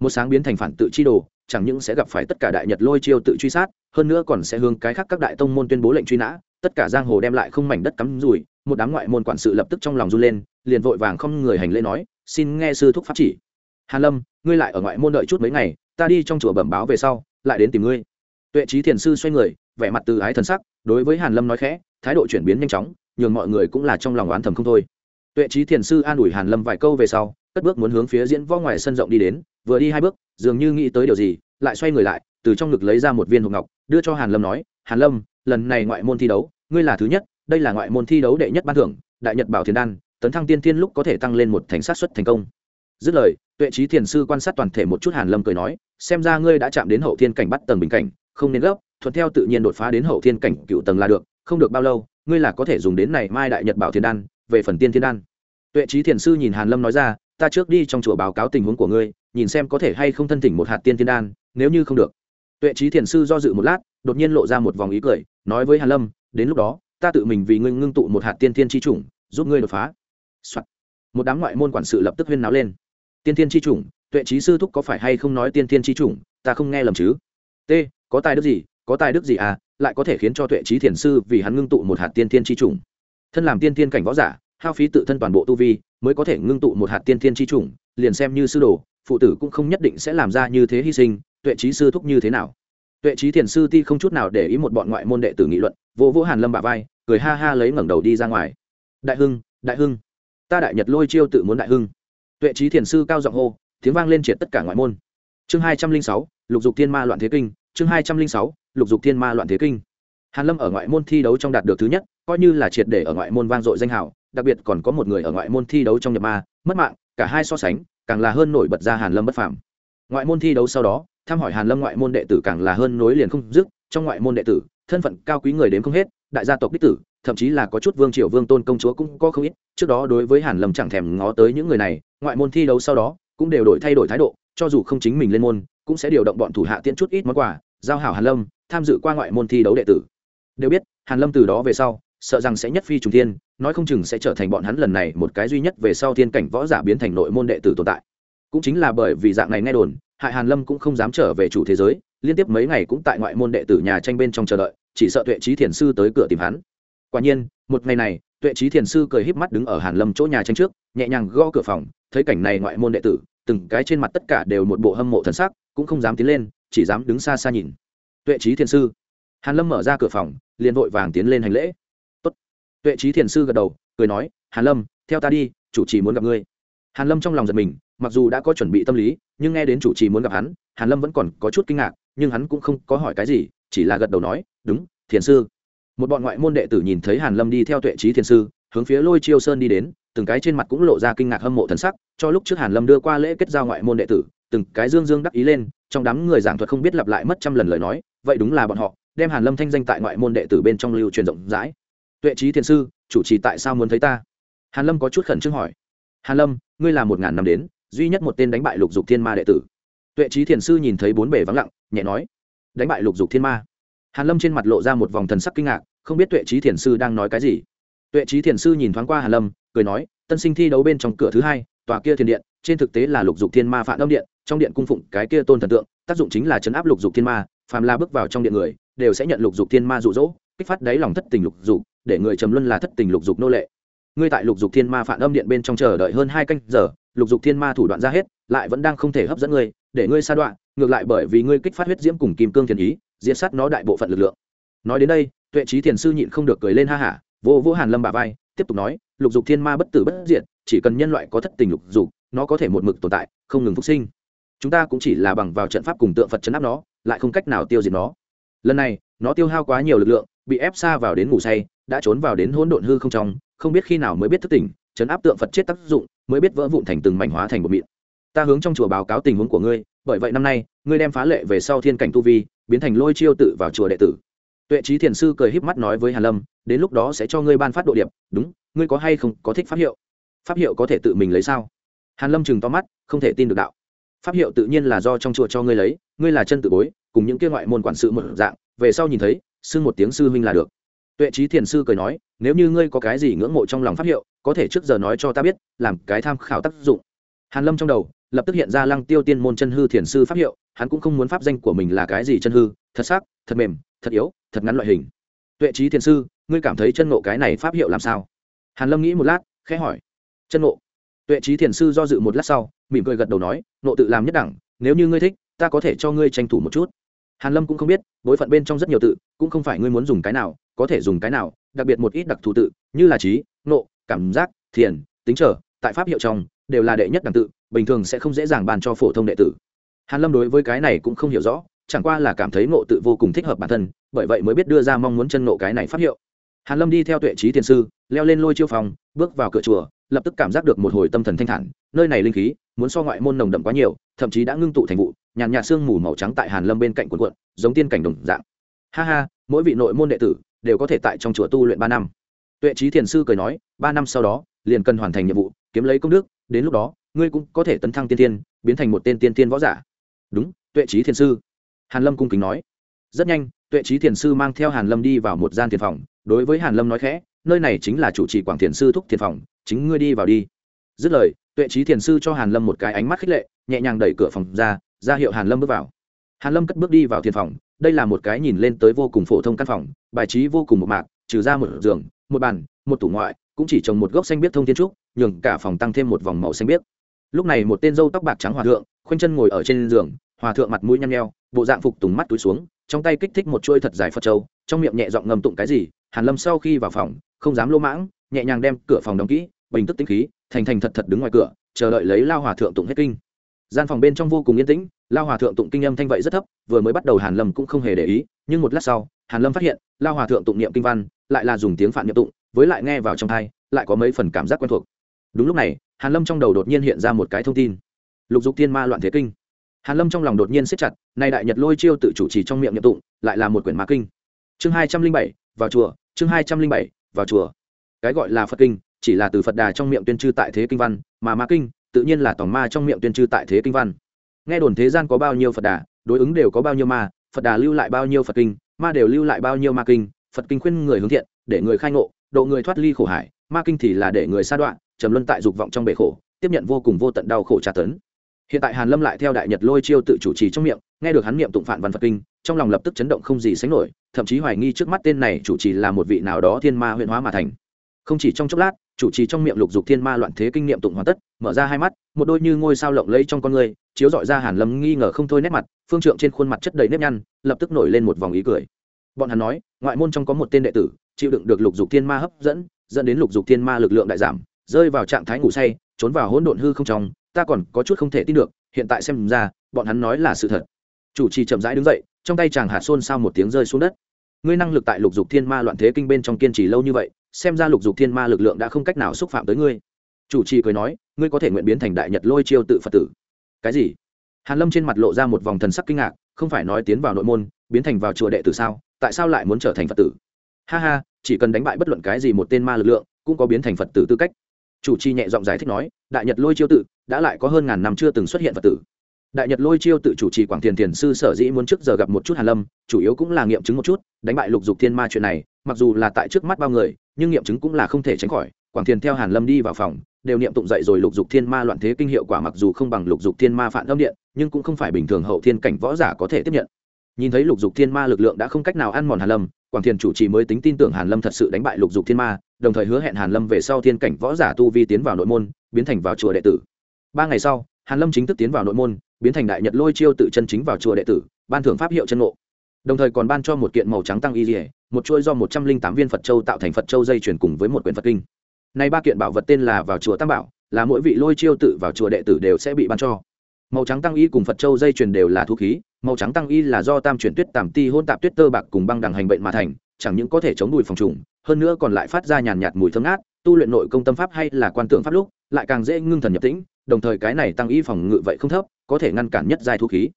Một sáng biến thành phản tự chi đồ, chẳng những sẽ gặp phải tất cả đại nhật lôi chiêu tự truy sát, hơn nữa còn sẽ hướng cái khác các đại tông môn tuyên bố lệnh truy nã, tất cả giang hồ đem lại không mảnh đất cắm rủi. Một đám ngoại môn quản sự lập tức trong lòng run lên, liền vội vàng không người hành lễ nói, xin nghe sư thúc pháp chỉ. Hàn lâm, ngươi lại ở ngoại môn đợi chút mấy ngày ta đi trong chùa bẩm báo về sau, lại đến tìm ngươi. Tuệ trí thiền sư xoay người, vẻ mặt từ ái thần sắc, đối với hàn lâm nói khẽ, thái độ chuyển biến nhanh chóng, nhường mọi người cũng là trong lòng oán thầm không thôi. Tuệ trí thiền sư an ủi hàn lâm vài câu về sau, cất bước muốn hướng phía diễn võ ngoài sân rộng đi đến, vừa đi hai bước, dường như nghĩ tới điều gì, lại xoay người lại, từ trong ngực lấy ra một viên hộp ngọc, đưa cho hàn lâm nói, hàn lâm, lần này ngoại môn thi đấu, ngươi là thứ nhất, đây là ngoại môn thi đấu đệ nhất ban thưởng, đại nhật bảo thiền đan, tấn thăng tiên thiên lúc có thể tăng lên một thành sát xuất thành công dứt lời, tuệ trí thiền sư quan sát toàn thể một chút hàn lâm cười nói, xem ra ngươi đã chạm đến hậu thiên cảnh bắt tầng bình cảnh, không nên gấp, thuận theo tự nhiên đột phá đến hậu thiên cảnh cựu tầng là được, không được bao lâu, ngươi là có thể dùng đến này mai đại nhật bảo thiên đan, về phần tiên thiên đan. Tuệ trí thiền sư nhìn hàn lâm nói ra, ta trước đi trong chùa báo cáo tình huống của ngươi, nhìn xem có thể hay không thân thỉnh một hạt tiên thiên đan, nếu như không được. Tuệ trí thiền sư do dự một lát, đột nhiên lộ ra một vòng ý cười, nói với hàn lâm, đến lúc đó, ta tự mình vì ngươi ngưng tụ một hạt tiên thiên chi chủng, giúp ngươi đột phá、Soạn. một đám ngoại môn quản sự lập tức huyên náo lên tiên tiên chi chủng, tuệ trí sư thúc có phải hay không nói tiên tiên chi chủng, ta không nghe lầm chứ? T, có tài đức gì, có tài đức gì à lại có thể khiến cho tuệ trí thiền sư vì hắn ngưng tụ một hạt tiên tiên chi chủng. Thân làm tiên tiên cảnh võ giả, hao phí tự thân toàn bộ tu vi, mới có thể ngưng tụ một hạt tiên tiên chi chủng, liền xem như sư đồ, phụ tử cũng không nhất định sẽ làm ra như thế hy sinh, tuệ trí sư thúc như thế nào? Tuệ trí thiền sư ti không chút nào để ý một bọn ngoại môn đệ tử nghị luận vô vũ hàn lâm bả vai, cười ha ha lấy ngẩng đầu đi ra ngoài. Đại hưng đại hưng, ta đại nhật lôi chiêu tự muốn đại hưng tuệ trí thiền sư cao giọng hô, tiếng vang lên triệt tất cả ngoại môn. Chương hai trăm linh sáu, lục dục thiên ma loạn thế kinh, chương hai trăm linh sáu, lục dục thiên ma loạn thế kinh. Hàn lâm ở ngoại môn thi đấu trong đạt được thứ nhất, coi như là triệt để ở ngoại môn vang dội danh hào, đặc biệt còn có một người ở ngoại môn thi đấu trong nhập ma, mất mạng, cả hai so sánh, càng là hơn nổi bật ra hàn lâm bất phàm. Ngoại môn thi đấu sau đó thăm hỏi hàn lâm ngoại môn đệ tử càng là hơn nối liền không dứt, trong ngoại môn đệ tử, thân phận cao quý người đến không hết, đại gia tộc đích tử, thậm chí là có chút vương triều vương tôn công chúa cũng có không ít, trước đó đối với hàn lâm chẳng thèm ngó tới những người này ngoại môn thi đấu sau đó, cũng đều đổi thay đổi thái độ, cho dù không chính mình lên môn, cũng sẽ điều động bọn thủ hạ tiễn chút ít món quà, giao hảo hàn lâm, tham dự qua ngoại môn thi đấu đệ tử. Đều biết, hàn lâm từ đó về sau, sợ rằng sẽ nhất phi trùng thiên, nói không chừng sẽ trở thành bọn hắn lần này một cái duy nhất về sau thiên cảnh võ giả biến thành nội môn đệ tử tồn tại. Cũng chính là bởi vì dạng này nghe đồn, hại hàn lâm cũng không dám trở về chủ thế giới, liên tiếp mấy ngày cũng tại ngoại môn đệ tử nhà tranh bên trong chờ đợi, chỉ sợ tuệ trí thiền sư tới cửa tìm hắn. Quả nhiên, một ngày này tuệ trí thiền sư cười híp mắt đứng ở hàn lâm chỗ nhà tranh trước, nhẹ nhàng gõ cửa phòng, thấy cảnh này ngoại môn đệ tử, từng cái trên mặt tất cả đều một bộ hâm mộ thần sắc, cũng không dám tiến lên, chỉ dám đứng xa xa nhìn. Tuệ trí thiền sư. Hàn lâm mở ra cửa phòng, liền vội vàng tiến lên hành lễ. Tốt. tuệ trí thiền sư gật đầu, cười nói, hàn lâm, theo ta đi, chủ trì muốn gặp ngươi. Hàn lâm trong lòng giật mình, mặc dù đã có chuẩn bị tâm lý, nhưng nghe đến chủ trì muốn gặp hắn, hàn lâm vẫn còn có chút kinh ngạc, nhưng hắn cũng không có hỏi cái gì, chỉ là gật đầu nói, đúng, thiền sư một bọn ngoại môn đệ tử nhìn thấy hàn lâm đi theo tuệ trí thiền sư, hướng phía lôi chiêu sơn đi đến, từng cái trên mặt cũng lộ ra kinh ngạc hâm mộ thần sắc, cho lúc trước hàn lâm đưa qua lễ kết giao ngoại môn đệ tử, từng cái dương dương đắc ý lên, trong đám người giảng thuật không biết lặp lại mất trăm lần lời nói, vậy đúng là bọn họ, đem hàn lâm thanh danh tại ngoại môn đệ tử bên trong lưu truyền rộng rãi. Tuệ trí thiền sư, chủ trì tại sao muốn thấy ta? Hàn lâm có chút khẩn trương hỏi. Hàn lâm, ngươi là một ngàn năm đến, duy nhất một tên đánh bại lục dục thiên ma đệ tử. Tuệ trí thiền sư nhìn thấy bốn bề vắng lặng, nhẹ nói. Đánh bại lục dục thiên ma hàn lâm trên mặt lộ ra một vòng thần sắc kinh ngạc, không biết tuệ trí thiền sư đang nói cái gì. Tuệ trí thiền sư nhìn thoáng qua hàn lâm, cười nói, tân sinh thi đấu bên trong cửa thứ hai, tòa kia thiên điện, trên thực tế là lục dục thiên ma phạm âm điện, trong điện cung phụng cái kia tôn thần tượng, tác dụng chính là chấn áp lục dục thiên ma, phàm la bước vào trong điện người, đều sẽ nhận lục dục thiên ma dụ dỗ, kích phát đáy lòng thất tình lục dục, để người trầm luân là thất tình lục dục nô lệ. Ngươi tại lục dục thiên ma phản âm điện bên trong chờ đợi hơn hai canh giờ, lục dục thiên ma thủ đoạn ra hết, lại vẫn đang không thể hấp dẫn ngươi, để ngươi sa đoạn ngược lại bởi vì ngươi kích phát huyết diễm cùng kim cương thiền ý diễn sát nó đại bộ phận lực lượng. Nói đến đây, tuệ trí thiền sư nhịn không được cười lên ha hả, vô vô hàn lâm bà vai, tiếp tục nói, lục dục thiên ma bất tử bất diệt, chỉ cần nhân loại có thất tình lục dục, nó có thể một mực tồn tại, không ngừng phục sinh. Chúng ta cũng chỉ là bằng vào trận pháp cùng tượng phật chấn áp nó, lại không cách nào tiêu diệt nó. Lần này, nó tiêu hao quá nhiều lực lượng, bị ép xa vào đến ngủ say, đã trốn vào đến hỗn độn hư không trong, không biết khi nào mới biết thức tỉnh, chấn áp tượng phật chết tác dụng, mới biết vỡ vụn thành từng mảnh hóa thành một mịn. Ta hướng trong chùa báo cáo tình huống của ngươi bởi vậy năm nay, ngươi đem phá lệ về sau thiên cảnh tu vi, biến thành lôi chiêu tự vào chùa đệ tử. Tuệ trí thiền sư cười híp mắt nói với hàn lâm, đến lúc đó sẽ cho ngươi ban phát độ điệp, đúng, ngươi có hay không, có thích pháp hiệu? Pháp hiệu có thể tự mình lấy sao? Hàn lâm chừng to mắt, không thể tin được đạo. Pháp hiệu tự nhiên là do trong chùa cho ngươi lấy, ngươi là chân tự bối, cùng những kia ngoại môn quản sự một dạng, về sau nhìn thấy, xưng một tiếng sư huynh là được. Tuệ trí thiền sư cười nói, nếu như ngươi có cái gì ngưỡng mộ trong lòng pháp hiệu, có thể trước giờ nói cho ta biết, làm cái tham khảo tác dụng hàn lâm trong đầu, lập tức hiện ra lăng tiêu tiên môn chân hư thiền sư pháp hiệu, hắn cũng không muốn pháp danh của mình là cái gì chân hư, thật sắc, thật mềm, thật yếu, thật ngắn loại hình. Tuệ trí thiền sư, ngươi cảm thấy chân ngộ cái này pháp hiệu làm sao? Hàn lâm nghĩ một lát, khẽ hỏi. Chân ngộ. Tuệ trí thiền sư do dự một lát sau, mỉm cười gật đầu nói nộ tự làm nhất đẳng, nếu như ngươi thích, ta có thể cho ngươi tranh thủ một chút. Hàn lâm cũng không biết, bối phận bên trong rất nhiều tự, cũng không phải ngươi muốn dùng cái nào, có thể dùng cái nào, đặc biệt một ít đặc thù tự, như là trí nộ cảm giác, thiền, tính trở, tại pháp hiệu trong đều là đệ nhất đẳng tự, bình thường sẽ không dễ dàng bàn cho phổ thông đệ tử. Hàn lâm đối với cái này cũng không hiểu rõ, chẳng qua là cảm thấy ngộ tự vô cùng thích hợp bản thân, bởi vậy mới biết đưa ra mong muốn chân ngộ cái này phát hiệu. Hàn lâm đi theo tuệ trí thiền sư, leo lên lôi chiêu phòng, bước vào cửa chùa, lập tức cảm giác được một hồi tâm thần thanh thản, nơi này linh khí muốn so ngoại môn nồng đậm quá nhiều, thậm chí đã ngưng tụ thành vụ, nhàn nhạt sương mù màu trắng tại hàn lâm bên cạnh quần quận giống tiên cảnh đồng dạng. Ha ha, mỗi vị nội môn đệ tử đều có thể tại trong chùa tu luyện ba năm. Tuệ trí thiền sư cười nói, ba năm sau đó, liền cần hoàn thành nhiệm vụ kiếm lấy công đức, đến lúc đó, ngươi cũng có thể tấn thăng tiên tiên biến thành một tên tiên tiên võ giả. Đúng, tuệ trí thiền sư. Hàn lâm cung kính nói. Rất nhanh, tuệ trí thiền sư mang theo hàn lâm đi vào một gian thiền phòng. Đối với hàn lâm nói khẽ, nơi này chính là chủ trì quảng thiền sư thúc thiền phòng, chính ngươi đi vào đi. Dứt lời, tuệ trí thiền sư cho hàn lâm một cái ánh mắt khích lệ, nhẹ nhàng đẩy cửa phòng ra ra hiệu hàn lâm bước vào. Hàn lâm cất bước đi vào thiền phòng, đây là một cái nhìn lên tới vô cùng phổ thông căn phòng, bài trí vô cùng một mạc, trừ ra một giường, một bàn, một tủ ngoại, cũng chỉ trồng một gốc xanh biết thông thiên trúc nhường cả phòng tăng thêm một vòng màu xanh biếc. Lúc này một tên dâu tóc bạc trắng hòa thượng, khoanh chân ngồi ở trên giường, hòa thượng mặt mũi nhăn nheo, bộ dạng phục tùng mắt túi xuống, trong tay kích thích một chuôi thật dài phật trâu trong miệng nhẹ giọng ngầm tụng cái gì, hàn lâm sau khi vào phòng, không dám lô mãng, nhẹ nhàng đem cửa phòng đóng kỹ, bình tức tĩnh khí, thành thành thật thật đứng ngoài cửa, chờ đợi lấy lao hòa thượng tụng hết kinh. Gian phòng bên trong vô cùng yên tĩnh, lao hòa thượng tụng kinh âm thanh vậy rất thấp, vừa mới bắt đầu hàn lâm cũng không hề để ý, nhưng một lát sau, hàn lâm phát hiện, lao hòa thượng tụng niệm kinh văn, lại là dùng tiếng phạn niệm tụng, với lại nghe vào trong thai lại có mấy phần cảm giác quen thuộc đúng lúc này, hàn lâm trong đầu đột nhiên hiện ra một cái thông tin. Lục dục tiên ma loạn thế kinh. Hàn lâm trong lòng đột nhiên siết chặt, nay đại nhật lôi chiêu tự chủ trì trong miệng niệm tụng, lại là một quyển ma kinh. Chương hai trăm linh bảy, vào chùa, chương hai trăm linh bảy, vào chùa. Cái gọi là phật kinh, chỉ là từ phật đà trong miệng tuyên trư tại thế kinh văn, mà ma kinh, tự nhiên là tòng ma trong miệng tuyên trư tại thế kinh văn. Nghe đồn thế gian có bao nhiêu phật đà, đối ứng đều có bao nhiêu ma, phật đà lưu lại bao nhiêu phật kinh, ma đều lưu lại bao nhiêu ma kinh, phật kinh khuyên người hướng thiện, để người khai ngộ, độ người thoát ly khổ hải, ma kinh thì là để người sa đoạn trầm luân tại dục vọng trong bể khổ, tiếp nhận vô cùng vô tận đau khổ tra tấn. Hiện tại hàn lâm lại theo đại nhật lôi chiêu tự chủ trì trong miệng, nghe được hắn niệm tụng phản văn phật kinh, trong lòng lập tức chấn động không gì sánh nổi, thậm chí hoài nghi trước mắt tên này chủ trì là một vị nào đó thiên ma huyện hóa mà thành. Không chỉ trong chốc lát, chủ trì trong miệng lục dục thiên ma loạn thế kinh nghiệm tụng hoàn tất, mở ra hai mắt, một đôi như ngôi sao lộng lẫy trong con người, chiếu dọi ra hàn lâm nghi ngờ không thôi nét mặt, phương trượng trên khuôn mặt chất đầy nếp nhăn, lập tức nổi lên một vòng ý cười. Bọn hắn nói, ngoại môn trong có một tên đệ tử, chịu đựng được lục dục thiên ma hấp dẫn dẫn đến lục dục thiên ma lực lượng đại giảm rơi vào trạng thái ngủ say, trốn vào hỗn độn hư không trong, ta còn có chút không thể tin được, hiện tại xem ra, bọn hắn nói là sự thật. Chủ trì chậm rãi đứng dậy, trong tay chàng hạt xôn sao một tiếng rơi xuống đất. Ngươi năng lực tại lục dục thiên ma loạn thế kinh bên trong kiên trì lâu như vậy, xem ra lục dục thiên ma lực lượng đã không cách nào xúc phạm tới ngươi. Chủ trì cười nói, ngươi có thể nguyện biến thành đại nhật lôi chiêu tự phật tử. Cái gì? Hàn lâm trên mặt lộ ra một vòng thần sắc kinh ngạc, không phải nói tiến vào nội môn, biến thành vào chùa đệ tử sao, tại sao lại muốn trở thành phật tử? Ha ha, chỉ cần đánh bại bất luận cái gì một tên ma lực lượng, cũng có biến thành phật tử tư cách chủ trì nhẹ giọng giải thích nói, đại nhật lôi chiêu tự, đã lại có hơn ngàn năm chưa từng xuất hiện phật tử. Đại nhật lôi chiêu tự chủ trì quảng thiền thiền sư sở dĩ muốn trước giờ gặp một chút hàn lâm, chủ yếu cũng là nghiệm chứng một chút, đánh bại lục dục thiên ma chuyện này, mặc dù là tại trước mắt bao người, nhưng nghiệm chứng cũng là không thể tránh khỏi. Quảng thiền theo hàn lâm đi vào phòng, đều niệm tụng dậy rồi lục dục thiên ma loạn thế kinh hiệu quả mặc dù không bằng lục dục thiên ma phản âm điện, nhưng cũng không phải bình thường hậu thiên cảnh võ giả có thể tiếp nhận. Nhìn thấy lục dục thiên ma lực lượng đã không cách nào ăn mòn hàn lâm, quảng thiền chủ trì mới tính tin tưởng hàn lâm thật sự đánh bại lục dục thiên ma đồng thời hứa hẹn hàn lâm về sau thiên cảnh võ giả tu vi tiến vào nội môn, biến thành vào chùa đệ tử. Ba ngày sau, hàn lâm chính thức tiến vào nội môn, biến thành đại nhật lôi chiêu tự chân chính vào chùa đệ tử, ban thưởng pháp hiệu chân ngộ. Đồng thời còn ban cho một kiện màu trắng tăng y dỉa một chuôi do một trăm linh tám viên phật châu tạo thành phật châu dây chuyển cùng với một quyển phật kinh. Này ba kiện bảo vật tên là vào chùa tam bảo, là mỗi vị lôi chiêu tự vào chùa đệ tử đều sẽ bị ban cho. Màu trắng tăng y cùng phật châu dây chuyền đều là thu khí, màu trắng tăng y là do tam chuyển tuyết tàm ti hôn tạp tuyết tơ bạc cùng băng đằng hành bệnh mà thành chẳng những có thể chống đùi phòng trùng, hơn nữa còn lại phát ra nhàn nhạt mùi thơm ngát, tu luyện nội công tâm pháp hay là quan tượng pháp lúc, lại càng dễ ngưng thần nhập tĩnh, đồng thời cái này tăng y phòng ngự vậy không thấp, có thể ngăn cản nhất giai thu khí.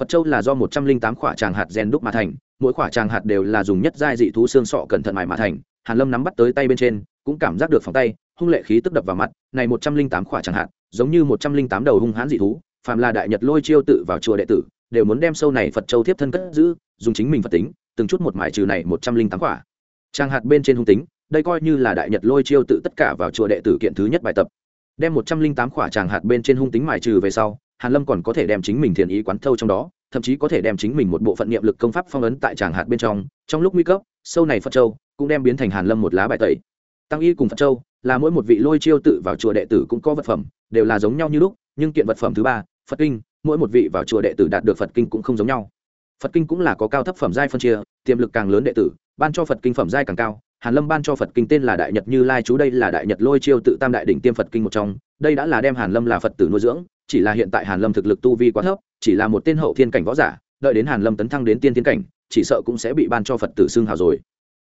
Phật châu là do một trăm linh tám khỏa tràng hạt gen đúc mà thành, mỗi khỏa tràng hạt đều là dùng nhất giai dị thú xương sọ cẩn thận mài mà thành, hàn lâm nắm bắt tới tay bên trên, cũng cảm giác được phòng tay, hung lệ khí tức đập vào mặt, này một trăm linh tám khỏa tràng hạt, giống như một trăm linh tám đầu hung hãn dị thú, phàm là đại nhật lôi chiêu tự vào chùa đệ tử, đều muốn đem sâu này phật châu tiếp thân cất giữ, dùng chính mình phật tính từng chút một mải trừ này một trăm linh tám quả. Trang hạt bên trên hung tính, đây coi như là đại nhật lôi chiêu tự tất cả vào chùa đệ tử kiện thứ nhất bài tập. Đem một trăm linh tám quả tràng hạt bên trên hung tính mải trừ về sau, hàn lâm còn có thể đem chính mình thiền ý quán thâu trong đó, thậm chí có thể đem chính mình một bộ phận niệm lực công pháp phong ấn tại tràng hạt bên trong trong lúc nguy cấp, sâu này phật châu cũng đem biến thành hàn lâm một lá bài tẩy. Tăng y cùng phật châu là mỗi một vị lôi chiêu tự vào chùa đệ tử cũng có vật phẩm, đều là giống nhau như lúc, nhưng kiện vật phẩm thứ ba, phật kinh, mỗi một vị vào chùa đệ tử đạt được phật kinh cũng không giống nhau phật kinh cũng là có cao thấp phẩm giai phân chia, tiềm lực càng lớn đệ tử, ban cho phật kinh phẩm giai càng cao. Hàn lâm ban cho phật kinh tên là đại nhật như lai chú, đây là đại nhật lôi chiêu tự tam đại đỉnh tiêm phật kinh một trong. Đây đã là đem hàn lâm là phật tử nuôi dưỡng, chỉ là hiện tại hàn lâm thực lực tu vi quá thấp, chỉ là một tên hậu thiên cảnh võ giả, đợi đến hàn lâm tấn thăng đến tiên thiên cảnh, chỉ sợ cũng sẽ bị ban cho phật tử xưng hào rồi.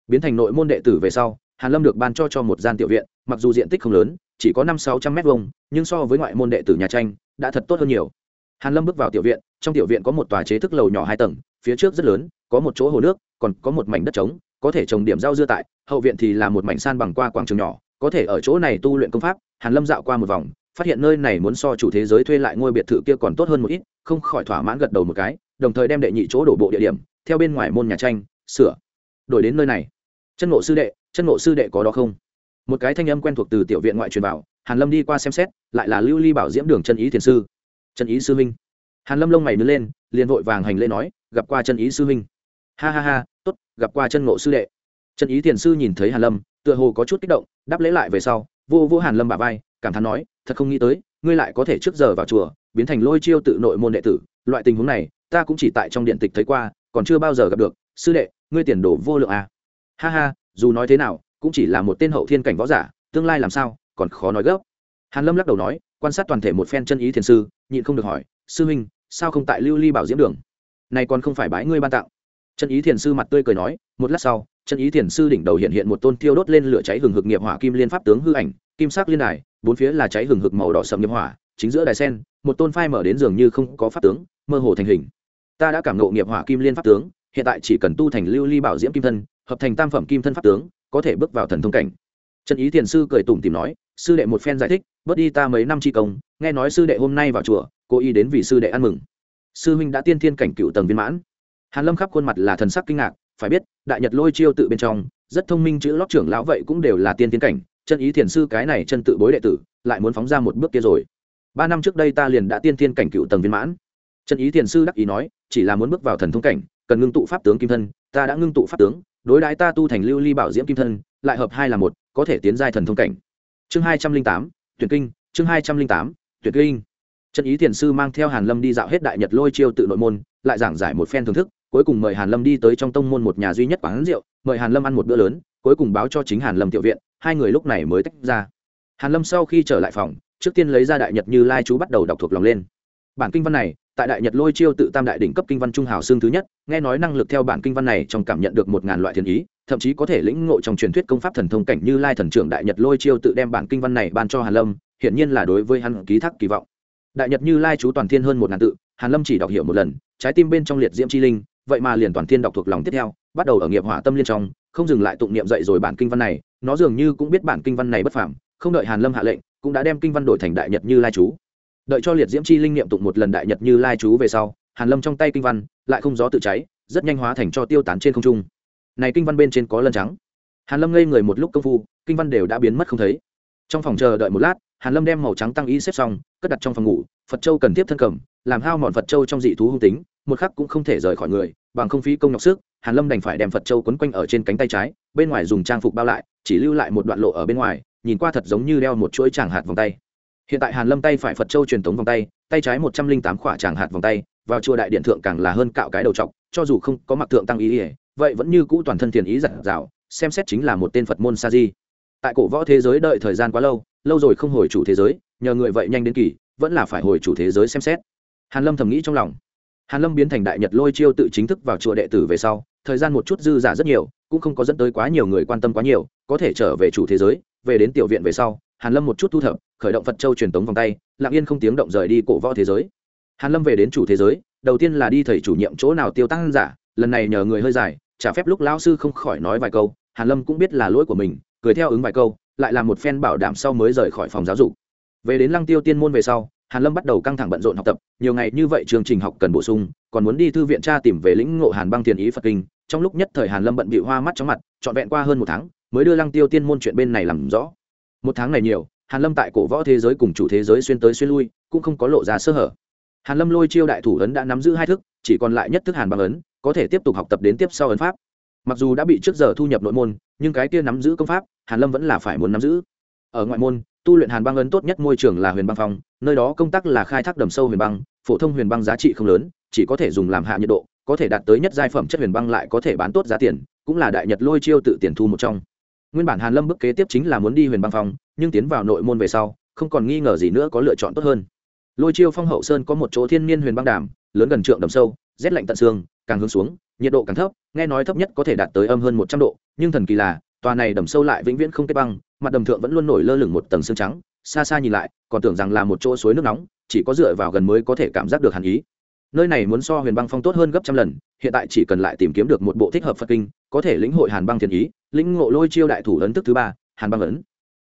Biến thành nội môn đệ tử về sau, hàn lâm được ban cho cho một gian tiểu viện, mặc dù diện tích không lớn, chỉ có năm sáu trăm mét vuông, nhưng so với ngoại môn đệ tử nhà tranh, đã thật tốt hơn nhiều hàn lâm bước vào tiểu viện, trong tiểu viện có một tòa chế thức lầu nhỏ hai tầng, phía trước rất lớn, có một chỗ hồ nước, còn có một mảnh đất trống, có thể trồng điểm rau dưa tại, hậu viện thì là một mảnh san bằng qua quảng trường nhỏ, có thể ở chỗ này tu luyện công pháp, hàn lâm dạo qua một vòng, phát hiện nơi này muốn so chủ thế giới thuê lại ngôi biệt thự kia còn tốt hơn một ít, không khỏi thỏa mãn gật đầu một cái, đồng thời đem đệ nhị chỗ đổ bộ địa điểm, theo bên ngoài môn nhà tranh, sửa. Đổi đến nơi này. Chân ngộ sư đệ, chân ngộ sư đệ có đó không? Một cái thanh âm quen thuộc từ tiểu viện ngoại truyền vào, hàn lâm đi qua xem xét, lại là lưu ly bảo diễm đường chân ý thiền sư chân ý sư minh hàn lâm lông mày nứt lên, liền vội vàng hành lễ nói, gặp qua chân ý sư minh ha ha ha, tốt, gặp qua chân ngộ sư đệ. Chân ý thiền sư nhìn thấy hàn lâm, tựa hồ có chút kích động, đáp lễ lại về sau, vô vô hàn lâm bà vai, cảm thán nói, thật không nghĩ tới, ngươi lại có thể trước giờ vào chùa, biến thành lôi chiêu tự nội môn đệ tử. Loại tình huống này, ta cũng chỉ tại trong điện tịch thấy qua, còn chưa bao giờ gặp được. Sư đệ, ngươi tiền đồ vô lượng à. ha ha, dù nói thế nào, cũng chỉ là một tên hậu thiên cảnh võ giả, tương lai làm sao, còn khó nói gấp. Hàn lâm lắc đầu nói quan sát toàn thể một phen chân ý thiền sư, nhịn không được hỏi, sư huynh, sao không tại lưu ly bảo diễm đường? Này còn không phải bái ngươi ban tặng. Chân ý thiền sư mặt tươi cười nói, một lát sau, chân ý thiền sư đỉnh đầu hiện hiện một tôn tiêu đốt lên lửa cháy hừng hực nghiệp hỏa kim liên pháp tướng hư ảnh, kim sắc liên đài, bốn phía là cháy hừng hực màu đỏ sầm nghiệp hỏa, chính giữa đài sen, một tôn phai mở đến dường như không có pháp tướng, mơ hồ thành hình. Ta đã cảm ngộ nghiệp hỏa kim liên pháp tướng, hiện tại chỉ cần tu thành lưu ly bảo diễm kim thân, hợp thành tam phẩm kim thân pháp tướng, có thể bước vào thần thông cảnh. Chân ý thiền sư cười tủm tìm nói sư đệ một phen giải thích, bớt đi ta mấy năm chi công, nghe nói sư đệ hôm nay vào chùa cô ý đến vì sư đệ ăn mừng. Sư huynh đã tiên thiên cảnh cựu tầng viên mãn. Hàn lâm khắp khuôn mặt là thần sắc kinh ngạc, phải biết, đại nhật lôi chiêu tự bên trong, rất thông minh chữ lót trưởng lão vậy cũng đều là tiên thiên cảnh, chân ý thiền sư cái này chân tự bối đệ tử, lại muốn phóng ra một bước kia rồi. Ba năm trước đây ta liền đã tiên thiên cảnh cựu tầng viên mãn. Chân ý thiền sư đắc ý nói, chỉ là muốn bước vào thần thông cảnh, cần ngưng tụ pháp tướng kim thân, ta đã ngưng tụ pháp tướng, đối đãi ta tu thành lưu ly bảo diễm kim thân, lại hợp hai là một, có thể tiến giai thần thông cảnh chương hai trăm linh tám, tuyển kinh, chương hai trăm linh tám, tuyển kinh. Chân ý thiền sư mang theo hàn lâm đi dạo hết đại nhật lôi chiêu tự nội môn, lại giảng giải một phen thưởng thức, cuối cùng mời hàn lâm đi tới trong tông môn một nhà duy nhất quán rượu, mời hàn lâm ăn một bữa lớn, cuối cùng báo cho chính hàn lâm tiểu viện, hai người lúc này mới tách ra. Hàn lâm sau khi trở lại phòng, trước tiên lấy ra đại nhật như lai chú bắt đầu đọc thuộc lòng lên. Bản kinh văn này tại đại nhật lôi chiêu tự tam đại đỉnh cấp kinh văn trung hào xương thứ nhất, nghe nói năng lực theo bản kinh văn này trong cảm nhận được một ngàn loại thiên ý, thậm chí có thể lĩnh ngộ trong truyền thuyết công pháp thần thông cảnh như lai thần trưởng đại nhật lôi chiêu tự đem bản kinh văn này ban cho hàn lâm, hiển nhiên là đối với hắn ký thác kỳ vọng. Đại nhật như lai chú toàn thiên hơn một ngàn tự, hàn lâm chỉ đọc hiểu một lần, trái tim bên trong liệt diễm chi linh, vậy mà liền toàn thiên đọc thuộc lòng tiếp theo, bắt đầu ở nghiệp hỏa tâm liên trong, không dừng lại tụng niệm dậy rồi bản kinh văn này, nó dường như cũng biết bản kinh văn này bất phàm, không đợi hàn lâm hạ lệnh, cũng đã đem kinh văn đổi thành đại nhật như lai chú đợi cho liệt diễm chi linh niệm tụng một lần đại nhật như lai chú về sau, hàn lâm trong tay kinh văn lại không gió tự cháy, rất nhanh hóa thành cho tiêu tán trên không trung. Này kinh văn bên trên có lân trắng. Hàn lâm ngây người một lúc công phu, kinh văn đều đã biến mất không thấy. Trong phòng chờ đợi một lát, hàn lâm đem màu trắng tăng y xếp xong, cất đặt trong phòng ngủ, phật châu cần tiếp thân cầm, làm hao mòn phật châu trong dị thú hung tính, một khắc cũng không thể rời khỏi người, bằng không phí công nhọc sức, hàn lâm đành phải đem phật châu quấn quanh ở trên cánh tay trái, bên ngoài dùng trang phục bao lại, chỉ lưu lại một đoạn lộ ở bên ngoài, nhìn qua thật giống như đeo một chuỗi tràng hạt vòng tay hiện tại hàn lâm tay phải phật châu truyền thống vòng tay tay trái một trăm linh tám khỏa tràng hạt vòng tay, vào chùa đại điện thượng càng là hơn cạo cái đầu trọc, cho dù không có mặc thượng tăng ý ỉa vậy vẫn như cũ toàn thân tiền ý giặt rào xem xét chính là một tên phật môn sa di. Tại cổ võ thế giới đợi thời gian quá lâu lâu rồi không hồi chủ thế giới, nhờ người vậy nhanh đến kỳ, vẫn là phải hồi chủ thế giới xem xét. Hàn lâm thầm nghĩ trong lòng. Hàn lâm biến thành đại nhật lôi chiêu tự chính thức vào chùa đệ tử về sau, thời gian một chút dư giả rất nhiều, cũng không có dẫn tới quá nhiều người quan tâm quá nhiều, có thể trở về chủ thế giới, về đến tiểu viện về sau hàn lâm một chút thu thập, khởi động phật châu truyền tống vòng tay, lặng yên không tiếng động rời đi cổ võ thế giới. Hàn lâm về đến chủ thế giới, đầu tiên là đi thầy chủ nhiệm chỗ nào tiêu tăng giả, lần này nhờ người hơi dài trả phép lúc lão sư không khỏi nói vài câu, hàn lâm cũng biết là lỗi của mình, cười theo ứng vài câu, lại làm một phen bảo đảm sau mới rời khỏi phòng giáo dục. Về đến lăng tiêu tiên môn về sau, hàn lâm bắt đầu căng thẳng bận rộn học tập, nhiều ngày như vậy chương trình học cần bổ sung, còn muốn đi thư viện tra tìm về lĩnh ngộ hàn băng tiền ý phật kinh. Trong lúc nhất thời hàn lâm bận bị hoa mắt chóng mặt, trọn vẹn qua hơn một tháng, mới đưa lăng tiêu tiên môn chuyện bên này làm rõ một tháng này nhiều, hàn lâm tại cổ võ thế giới cùng chủ thế giới xuyên tới xuyên lui, cũng không có lộ ra sơ hở. Hàn lâm lôi chiêu đại thủ ấn đã nắm giữ hai thức, chỉ còn lại nhất thức hàn băng ấn, có thể tiếp tục học tập đến tiếp sau ấn pháp. Mặc dù đã bị trước giờ thu nhập nội môn, nhưng cái kia nắm giữ công pháp, hàn lâm vẫn là phải muốn nắm giữ. Ở ngoại môn, tu luyện hàn băng ấn tốt nhất môi trường là huyền băng phong, nơi đó công tác là khai thác đầm sâu huyền băng, phổ thông huyền băng giá trị không lớn, chỉ có thể dùng làm hạ nhiệt độ, có thể đạt tới nhất giai phẩm chất huyền băng lại có thể bán tốt giá tiền, cũng là đại nhật lôi chiêu tự tiền thu một trong nguyên bản hàn lâm bước kế tiếp chính là muốn đi huyền băng phong, nhưng tiến vào nội môn về sau, không còn nghi ngờ gì nữa có lựa chọn tốt hơn. Lôi chiêu phong hậu sơn có một chỗ thiên niên huyền băng đàm, lớn gần trượng đầm sâu, rét lạnh tận xương, càng hướng xuống, nhiệt độ càng thấp, nghe nói thấp nhất có thể đạt tới âm hơn một trăm độ, nhưng thần kỳ là, tòa này đầm sâu lại vĩnh viễn không kết băng, mặt đầm thượng vẫn luôn nổi lơ lửng một tầng xương trắng, xa xa nhìn lại, còn tưởng rằng là một chỗ suối nước nóng, chỉ có dựa vào gần mới có thể cảm giác được hàn ý. Nơi này muốn so huyền băng phong tốt hơn gấp trăm lần, hiện tại chỉ cần lại tìm kiếm được một bộ thích hợp phật kinh có thể lĩnh hội hàn băng thiền ý, lĩnh ngộ lôi chiêu đại thủ ấn tức thứ ba, hàn băng ấn.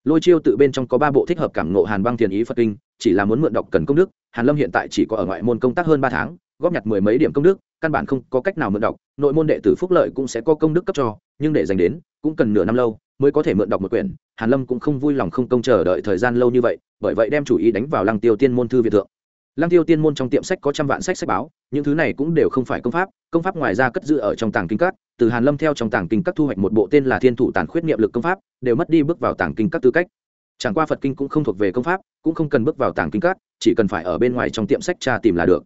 Lôi chiêu tự bên trong có ba bộ thích hợp cảm ngộ hàn băng thiền ý phật kinh, chỉ là muốn mượn đọc cần công đức, hàn lâm hiện tại chỉ có ở ngoại môn công tác hơn ba tháng, góp nhặt mười mấy điểm công đức, căn bản không có cách nào mượn đọc, nội môn đệ tử phúc lợi cũng sẽ có công đức cấp cho, nhưng để dành đến, cũng cần nửa năm lâu mới có thể mượn đọc một quyển. Hàn lâm cũng không vui lòng không công chờ đợi thời gian lâu như vậy, bởi vậy đem chủ ý đánh vào lăng tiêu tiên môn thư viện thượng lăng tiêu tiên môn trong tiệm sách có trăm vạn sách sách báo, những thứ này cũng đều không phải công pháp công pháp ngoài ra cất giữ ở trong tàng kinh các, từ hàn lâm theo trong tàng kinh các thu hoạch một bộ tên là thiên thủ tàn khuyết niệm lực công pháp, đều mất đi bước vào tàng kinh các tư cách. Chẳng qua phật kinh cũng không thuộc về công pháp, cũng không cần bước vào tàng kinh các, chỉ cần phải ở bên ngoài trong tiệm sách tra tìm là được.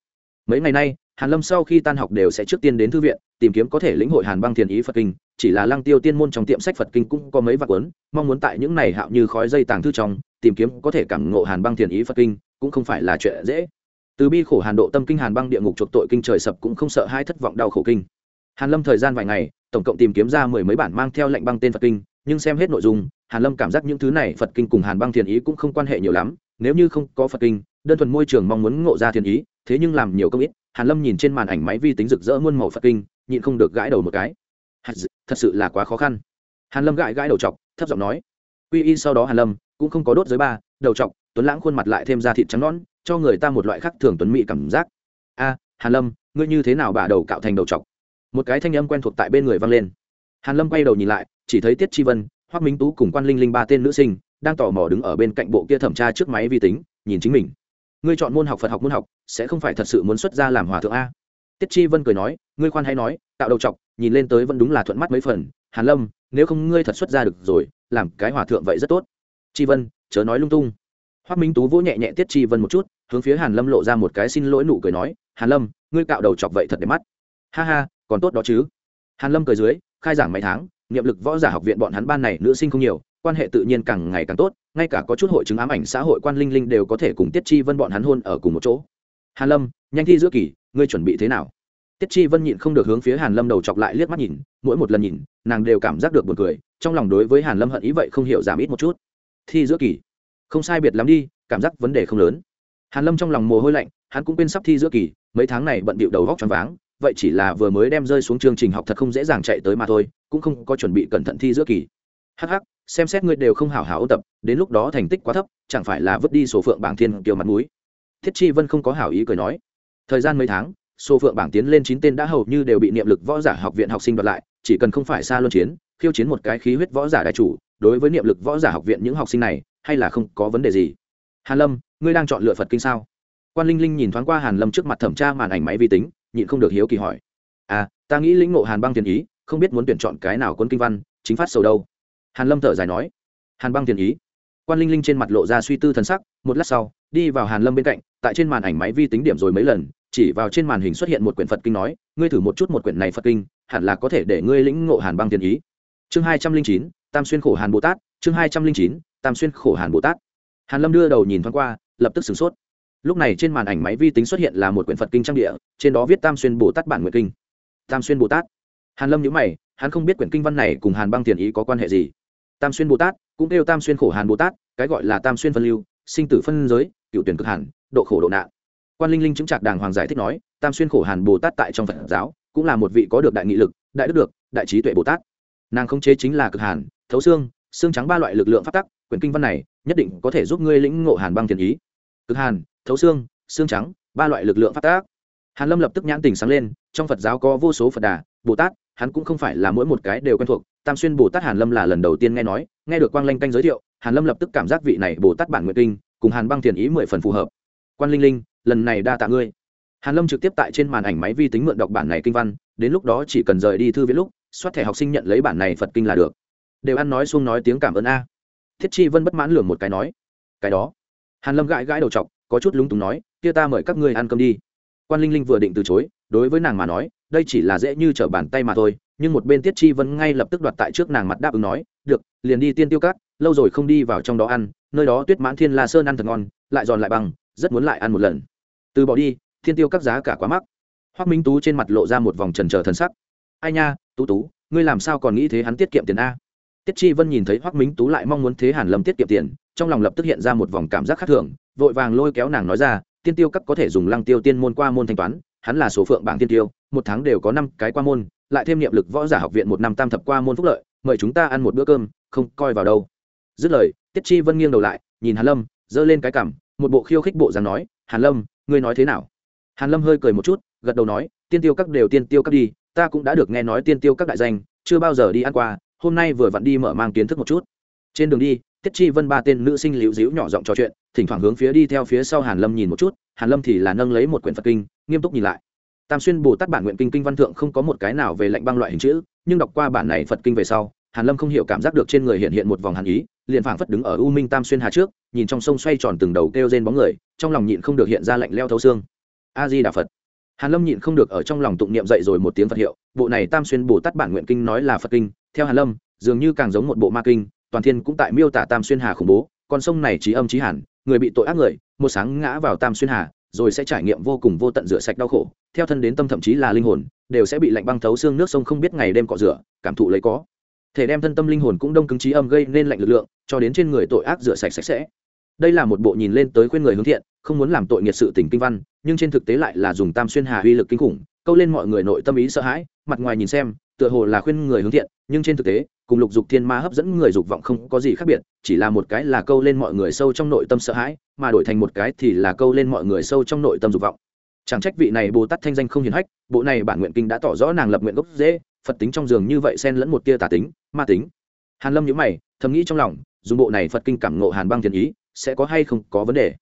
Mấy ngày nay, hàn lâm sau khi tan học đều sẽ trước tiên đến thư viện, tìm kiếm có thể lĩnh hội hàn băng thiền ý phật kinh, chỉ là lăng tiêu tiên môn trong tiệm sách phật kinh cũng có mấy vạn cuốn, mong muốn tại những này hạo như khói dây tàng thư trong, tìm kiếm có thể cảm ngộ hàn băng thiền ý phật kinh, cũng không phải là chuyện dễ từ bi khổ hàn độ tâm kinh hàn băng địa ngục chuộc tội kinh trời sập cũng không sợ hai thất vọng đau khổ kinh. Hàn lâm thời gian vài ngày, tổng cộng tìm kiếm ra mười mấy bản mang theo lệnh băng tên phật kinh, nhưng xem hết nội dung, hàn lâm cảm giác những thứ này phật kinh cùng hàn băng thiền ý cũng không quan hệ nhiều lắm, nếu như không có phật kinh, đơn thuần môi trường mong muốn ngộ ra thiền ý, thế nhưng làm nhiều công ít, hàn lâm nhìn trên màn ảnh máy vi tính rực rỡ muôn màu phật kinh, nhịn không được gãi đầu một cái. Thật sự là quá khó khăn. Hàn lâm gãi gãi đầu chọc, thấp giọng nói. Quy y sau đó hàn lâm cũng không có đốt giới ba, đầu chọc tuấn lãng khuôn mặt lại thêm da thịt trắng nõn, cho người ta một loại khác thường tuấn mỹ cảm giác. A, hàn lâm, ngươi như thế nào bả đầu cạo thành đầu chọc? Một cái thanh âm quen thuộc tại bên người vang lên. Hàn lâm quay đầu nhìn lại, chỉ thấy tiết chi vân, hoắc minh tú cùng quan linh linh ba tên nữ sinh đang tò mò đứng ở bên cạnh bộ kia thẩm tra trước máy vi tính, nhìn chính mình. Ngươi chọn môn học phật học môn học, sẽ không phải thật sự muốn xuất ra làm hòa thượng a. Tiết chi vân cười nói, ngươi khoan hay nói tạo đầu chọc, nhìn lên tới vẫn đúng là thuận mắt mấy phần. Hàn lâm, nếu không ngươi thật xuất ra được rồi, làm cái hòa thượng vậy rất tốt. Chi vân, chớ nói lung tung hoác minh tú vỗ nhẹ nhẹ tiết chi vân một chút, hướng phía hàn lâm lộ ra một cái xin lỗi nụ cười nói, hàn lâm, ngươi cạo đầu chọc vậy thật đẹp mắt. Ha ha, còn tốt đó chứ. Hàn lâm cười dưới, khai giảng mấy tháng, niệm lực võ giả học viện bọn hắn ban này nữ sinh không nhiều, quan hệ tự nhiên càng ngày càng tốt, ngay cả có chút hội chứng ám ảnh xã hội quan linh linh đều có thể cùng tiết chi vân bọn hắn hôn ở cùng một chỗ. Hàn lâm, nhanh thi giữa kỳ, ngươi chuẩn bị thế nào? Tiết chi vân nhịn không được hướng phía hàn lâm đầu chọc lại liếc mắt nhìn, mỗi một lần nhìn, nàng đều cảm giác được buồn cười, trong lòng đối với hàn lâm hận ý vậy không hiểu giảm ít một chút. Thi giữa kỳ không sai biệt lắm đi, cảm giác vấn đề không lớn. Hàn lâm trong lòng mồ hôi lạnh, hắn cũng quên sắp thi giữa kỳ, mấy tháng này bận bịu đầu góc choáng váng, vậy chỉ là vừa mới đem rơi xuống chương trình học thật không dễ dàng chạy tới mà thôi, cũng không có chuẩn bị cẩn thận thi giữa kỳ. Hh xem xét ngươi đều không hảo hảo ôn tập, đến lúc đó thành tích quá thấp, chẳng phải là vứt đi sổ phượng bảng thiên kiều mặt mũi. Thiết chi vân không có hảo ý cười nói. Thời gian mấy tháng, sổ phượng bảng tiến lên chín tên đã hầu như đều bị niệm lực võ giả học viện học sinh đoạt lại, chỉ cần không phải xa luân chiến, khiêu chiến một cái khí huyết võ giả đại chủ, đối với niệm lực võ giả học viện những học sinh này hay là không có vấn đề gì? Hàn lâm, ngươi đang chọn lựa phật kinh sao? Quan linh linh nhìn thoáng qua hàn lâm trước mặt thẩm tra màn ảnh máy vi tính, nhịn không được hiếu kỳ hỏi. À ta nghĩ lĩnh ngộ hàn băng tiền ý, không biết muốn tuyển chọn cái nào quân kinh văn, chính phát sầu đâu. Hàn lâm thở dài nói. Hàn băng tiền ý. Quan linh linh trên mặt lộ ra suy tư thần sắc, một lát sau, đi vào hàn lâm bên cạnh, tại trên màn ảnh máy vi tính điểm rồi mấy lần, chỉ vào trên màn hình xuất hiện một quyển phật kinh nói, ngươi thử một chút một quyển này phật kinh, hẳn là có thể để ngươi lĩnh ngộ hàn băng tiền ý. Chương hai trăm linh chín, tam xuyên khổ hàn bồ tát, chương hai trăm linh chín tam xuyên khổ hàn bồ tát. Hàn lâm đưa đầu nhìn thoáng qua, lập tức sửng sốt. Lúc này trên màn ảnh máy vi tính xuất hiện là một quyển phật kinh trang địa, trên đó viết tam xuyên bồ tát bản nguyện kinh. Tam xuyên bồ tát. Hàn lâm nhữ mày, hắn không biết quyển kinh văn này cùng hàn băng tiền ý có quan hệ gì. Tam xuyên bồ tát, cũng kêu tam xuyên khổ hàn bồ tát, cái gọi là tam xuyên phân lưu, sinh tử phân giới, cựu tuyển cực hàn, độ khổ độ nạn. Quan linh linh chứng trạc đàng hoàng giải thích nói, tam xuyên khổ hàn bồ tát tại trong phật giáo, cũng là một vị có được đại nghị lực, đại đức được, đại trí tuệ bồ tát. Nàng không chế chính là cực hàn, thấu xương xương trắng ba loại lực lượng phát tắc, quyển kinh văn này nhất định có thể giúp ngươi lĩnh ngộ hàn băng thiền ý. Cực hàn, thấu xương xương trắng, ba loại lực lượng phát tác hàn lâm lập tức nhãn tình sáng lên, trong phật giáo có vô số phật đà, bồ tát, hắn cũng không phải là mỗi một cái đều quen thuộc. Tam xuyên bồ tát hàn lâm là lần đầu tiên nghe nói, nghe được quang lanh canh giới thiệu, hàn lâm lập tức cảm giác vị này bồ tát bản nguyện kinh cùng hàn băng thiền ý mười phần phù hợp. Quan linh linh, lần này đa tạ ngươi. Hàn lâm trực tiếp tại trên màn ảnh máy vi tính mượn đọc bản này kinh văn, đến lúc đó chỉ cần rời đi thư viện lúc xoát thẻ học sinh nhận lấy bản này phật kinh là được đều ăn nói xuông nói tiếng cảm ơn a. Thiết chi vân bất mãn lường một cái nói, cái đó. Hàn lâm gãi gãi đầu chọc, có chút lúng túng nói, kia ta mời các ngươi ăn cơm đi. Quan linh linh vừa định từ chối, đối với nàng mà nói, đây chỉ là dễ như trở bàn tay mà thôi. Nhưng một bên tiết chi vân ngay lập tức đoạt tại trước nàng mặt đáp ứng nói, được, liền đi tiên tiêu cát lâu rồi không đi vào trong đó ăn, nơi đó tuyết mãn thiên la sơn ăn thật ngon, lại giòn lại bằng, rất muốn lại ăn một lần. Từ bỏ đi, thiên tiêu các giá cả quá mắc. Hoác minh tú trên mặt lộ ra một vòng trần trờ thần sắc. Ai nha, tú tú, ngươi làm sao còn nghĩ thế hắn tiết kiệm tiền a? Tiết chi vân nhìn thấy Hoắc minh tú lại mong muốn thế hàn lâm tiết kiệm tiền, trong lòng lập tức hiện ra một vòng cảm giác khác thường, vội vàng lôi kéo nàng nói ra, tiên tiêu các có thể dùng lăng tiêu tiên môn qua môn thanh toán, hắn là số phượng bảng tiên tiêu, một tháng đều có năm cái qua môn, lại thêm niệm lực võ giả học viện một năm tam thập qua môn phúc lợi, mời chúng ta ăn một bữa cơm, không coi vào đâu. Dứt lời, tiết chi vân nghiêng đầu lại, nhìn hàn lâm, giơ lên cái cằm, một bộ khiêu khích bộ dáng nói, hàn lâm, ngươi nói thế nào? Hàn lâm hơi cười một chút, gật đầu nói, tiên tiêu các đều tiên tiêu các đi, ta cũng đã được nghe nói tiên tiêu các đại danh, chưa bao giờ đi ăn qua hôm nay vừa vặn đi mở mang kiến thức một chút. Trên đường đi, tiết chi vân ba tên nữ sinh liễu díu nhỏ giọng trò chuyện, thỉnh thoảng hướng phía đi theo phía sau hàn lâm nhìn một chút, hàn lâm thì là nâng lấy một quyển phật kinh, nghiêm túc nhìn lại. Tam xuyên bồ tát bản nguyện kinh kinh văn thượng không có một cái nào về lệnh băng loại hình chữ, nhưng đọc qua bản này phật kinh về sau, hàn lâm không hiểu cảm giác được trên người hiện hiện một vòng hàn ý, liền phảng phất đứng ở u minh tam xuyên hà trước, nhìn trong sông xoay tròn từng đầu kêu rên bóng người, trong lòng nhịn không được hiện ra lạnh leo thấu xương. A di đà phật. Hàn lâm nhịn không được ở trong lòng tụng niệm dậy rồi một tiếng phật hiệu, bộ này tam xuyên bồ tát bản nguyện kinh nói là phật kinh theo hàn lâm, dường như càng giống một bộ ma kinh, toàn thiên cũng tại miêu tả tam xuyên hà khủng bố, con sông này trí âm trí hẳn, người bị tội ác người, một sáng ngã vào tam xuyên hà, rồi sẽ trải nghiệm vô cùng vô tận rửa sạch đau khổ, theo thân đến tâm thậm chí là linh hồn, đều sẽ bị lạnh băng thấu xương nước sông không biết ngày đêm cọ rửa, cảm thụ lấy có. Thể đem thân tâm linh hồn cũng đông cứng trí âm gây nên lạnh lực lượng, cho đến trên người tội ác rửa sạch sạch sẽ. Đây là một bộ nhìn lên tới khuyên người hướng thiện, không muốn làm tội nghiệt sự tình kinh văn, nhưng trên thực tế lại là dùng tam xuyên hà uy lực kinh khủng, câu lên mọi người nội tâm ý sợ hãi, mặt ngoài nhìn xem tựa hồ là khuyên người hướng thiện, nhưng trên thực tế, cùng lục dục thiên ma hấp dẫn người dục vọng không có gì khác biệt, chỉ là một cái là câu lên mọi người sâu trong nội tâm sợ hãi, mà đổi thành một cái thì là câu lên mọi người sâu trong nội tâm dục vọng. Chẳng trách vị này bồ tát thanh danh không hiền hách, bộ này bản nguyện kinh đã tỏ rõ nàng lập nguyện gốc dễ phật tính trong giường như vậy xen lẫn một tia tà tính, ma tính. Hàn lâm nhíu mày, thầm nghĩ trong lòng, dùng bộ này phật kinh cảm ngộ hàn băng thiền ý, sẽ có hay không có vấn đề?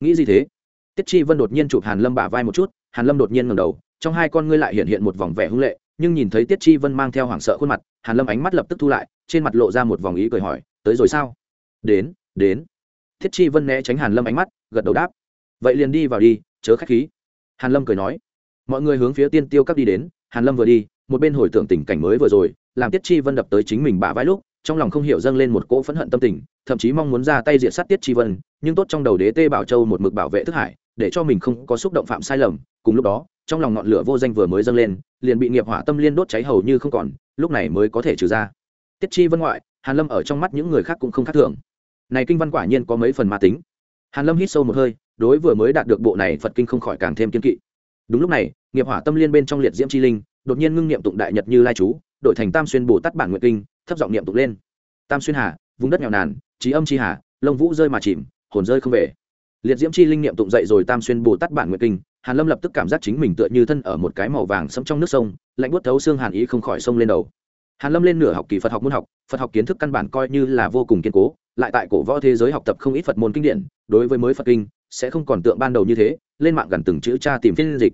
Nghĩ gì thế? Tiết chi vân đột nhiên chụp hàn lâm bả vai một chút, hàn lâm đột nhiên ngẩng đầu, trong hai con ngươi lại hiện hiện một vòng vẻ hung lệ nhưng nhìn thấy tiết chi vân mang theo hoảng sợ khuôn mặt, hàn lâm ánh mắt lập tức thu lại, trên mặt lộ ra một vòng ý cười hỏi, tới rồi sao? Đến đến. Tiết chi vân né tránh hàn lâm ánh mắt, gật đầu đáp, vậy liền đi vào đi, chớ khách khí. Hàn lâm cười nói, mọi người hướng phía tiên tiêu các đi đến. Hàn lâm vừa đi, một bên hồi tưởng tình cảnh mới vừa rồi, làm tiết chi vân đập tới chính mình bả vai lúc, trong lòng không hiểu dâng lên một cỗ phẫn hận tâm tình, thậm chí mong muốn ra tay diện sát tiết chi vân, nhưng tốt trong đầu đế tê bảo châu một mực bảo vệ thức hải, để cho mình không có xúc động phạm sai lầm, cùng lúc đó trong lòng ngọn lửa vô danh vừa mới dâng lên, liền bị nghiệp hỏa tâm liên đốt cháy hầu như không còn, lúc này mới có thể trừ ra. Tiết chi vân ngoại, hàn lâm ở trong mắt những người khác cũng không khác thường. Này kinh văn quả nhiên có mấy phần ma tính. Hàn lâm hít sâu một hơi, đối vừa mới đạt được bộ này phật kinh không khỏi càng thêm kiên kỵ. Đúng lúc này, nghiệp hỏa tâm liên bên trong liệt diễm chi linh, đột nhiên ngưng niệm tụng đại nhật như lai chú, đổi thành tam xuyên bồ tát bản nguyện kinh, thấp giọng niệm tụng lên. Tam xuyên hà, vùng đất nghèo nàn, trí âm chi hà, lông vũ rơi mà chìm, hồn rơi không về. Liệt diễm chi linh niệm tụng dậy rồi tam xuyên bồ tát bản nguyện kinh hàn lâm lập tức cảm giác chính mình tựa như thân ở một cái màu vàng sẫm trong nước sông, lạnh buốt thấu xương hàn ý không khỏi sông lên đầu. Hàn lâm lên nửa học kỳ phật học môn học, phật học kiến thức căn bản coi như là vô cùng kiên cố, lại tại cổ võ thế giới học tập không ít phật môn kinh điển, đối với mới phật kinh, sẽ không còn tượng ban đầu như thế, lên mạng gần từng chữ tra tìm phiên dịch.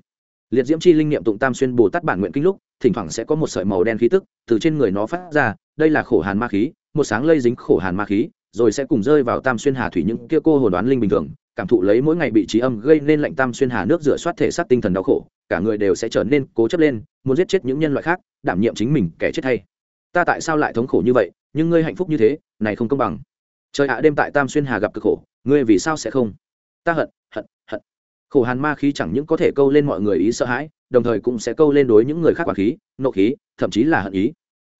Liệt diễm chi linh niệm tụng tam xuyên bồ tát bản nguyện kinh lúc, thỉnh thoảng sẽ có một sợi màu đen khí tức từ trên người nó phát ra, đây là khổ hàn ma khí, một sáng lây dính khổ hàn ma khí, rồi sẽ cùng rơi vào tam xuyên hà thủy những kia cô hồn đoán linh bình thường cảm thụ lấy mỗi ngày bị trí âm gây nên lạnh tam xuyên hà nước rửa soát thể xác tinh thần đau khổ, cả người đều sẽ trở nên cố chấp lên, muốn giết chết những nhân loại khác, đảm nhiệm chính mình, kẻ chết hay. Ta tại sao lại thống khổ như vậy? Nhưng ngươi hạnh phúc như thế, này không công bằng. Trời ạ, đêm tại tam xuyên hà gặp cực khổ, ngươi vì sao sẽ không? Ta hận hận hận. Khổ hàn ma khí chẳng những có thể câu lên mọi người ý sợ hãi, đồng thời cũng sẽ câu lên đối những người khác quả khí, nộ khí, thậm chí là hận ý.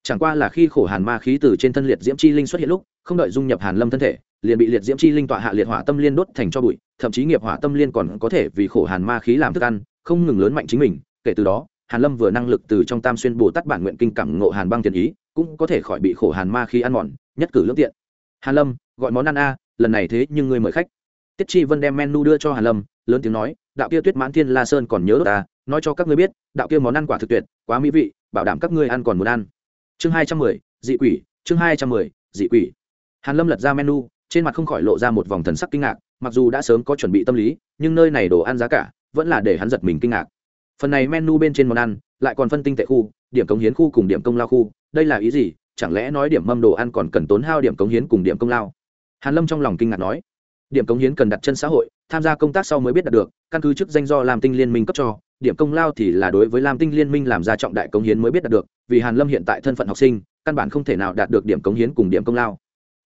Chẳng qua là khi khổ hàn ma khí từ trên thân liệt diễm chi linh xuất hiện lúc, không đợi dung nhập hàn lâm thân thể liền bị liệt diễm chi linh tọa hạ liệt hỏa tâm liên đốt thành cho bụi, thậm chí nghiệp hỏa tâm liên còn có thể vì khổ hàn ma khí làm thức ăn, không ngừng lớn mạnh chính mình. Kể từ đó, hàn lâm vừa năng lực từ trong tam xuyên bồ tát bản nguyện kinh cảm ngộ hàn băng tiền ý, cũng có thể khỏi bị khổ hàn ma khí ăn mòn, nhất cử lưỡng tiện. Hàn lâm, gọi món ăn a, lần này thế nhưng ngươi mời khách. Tiết chi vân đem menu đưa cho hàn lâm, lớn tiếng nói, đạo kia tuyết mãn thiên la sơn còn nhớ ta nói cho các ngươi biết, đạo kia món ăn quả thực tuyệt, quá mỹ vị, bảo đảm các ngươi ăn còn muốn ăn. Chương hai trăm mười, dị quỷ, chương hai trăm mười, dị quỷ. Hàn lâm lật ra menu trên mặt không khỏi lộ ra một vòng thần sắc kinh ngạc, mặc dù đã sớm có chuẩn bị tâm lý, nhưng nơi này đồ ăn giá cả vẫn là để hắn giật mình kinh ngạc. Phần này menu bên trên món ăn lại còn phân tinh tệ khu, điểm công hiến khu cùng điểm công lao khu, đây là ý gì? Chẳng lẽ nói điểm mâm đồ ăn còn cần tốn hao điểm công hiến cùng điểm công lao? Hàn lâm trong lòng kinh ngạc nói, điểm công hiến cần đặt chân xã hội, tham gia công tác sau mới biết đạt được, căn cứ chức danh do làm tinh liên minh cấp cho, điểm công lao thì là đối với lam tinh liên minh làm ra trọng đại công hiến mới biết đạt được, vì hàn lâm hiện tại thân phận học sinh, căn bản không thể nào đạt được điểm công hiến cùng điểm công lao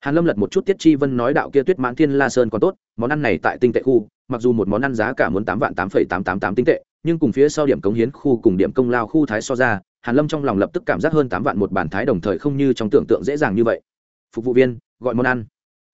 hàn lâm lật một chút tiết chi vân nói đạo kia tuyết mãn thiên la sơn còn tốt, món ăn này tại tinh tệ khu, mặc dù một món ăn giá cả muốn tám vạn tám phẩy tám tám tám tinh tệ, nhưng cùng phía sau điểm cống hiến khu cùng điểm công lao khu thái so ra, hàn lâm trong lòng lập tức cảm giác hơn tám vạn một bản thái đồng thời không như trong tưởng tượng dễ dàng như vậy. Phục vụ viên, gọi món ăn.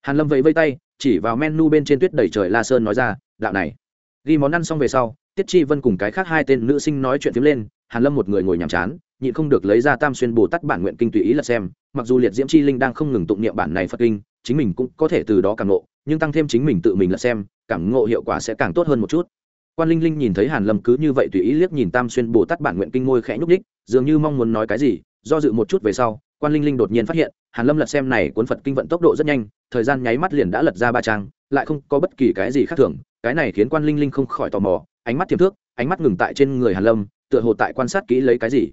Hàn lâm vẫy vây tay, chỉ vào menu bên trên tuyết đầy trời la sơn nói ra, đạo này. Ghi món ăn xong về sau, tiết chi vân cùng cái khác hai tên nữ sinh nói chuyện phiếm lên, hàn lâm một người ngồi nhàm chán nhịn không được lấy ra tam xuyên bồ tát bản nguyện kinh tùy ý là xem, mặc dù liệt diễm chi linh đang không ngừng tụng niệm bản này phật kinh, chính mình cũng có thể từ đó cảm ngộ, nhưng tăng thêm chính mình tự mình là xem, cảm ngộ hiệu quả sẽ càng tốt hơn một chút. Quan linh linh nhìn thấy hàn lâm cứ như vậy tùy ý liếc nhìn tam xuyên bồ tát bản nguyện kinh ngôi khẽ nhúc đích dường như mong muốn nói cái gì, do dự một chút về sau, quan linh linh đột nhiên phát hiện, hàn lâm lật xem này cuốn phật kinh vận tốc độ rất nhanh, thời gian nháy mắt liền đã lật ra ba trang, lại không có bất kỳ cái gì khác thường, cái này khiến quan linh linh không khỏi tò mò, ánh mắt tiềm thước, ánh mắt ngừng tại trên người hàn lâm, tựa hồ tại quan sát kỹ lấy cái gì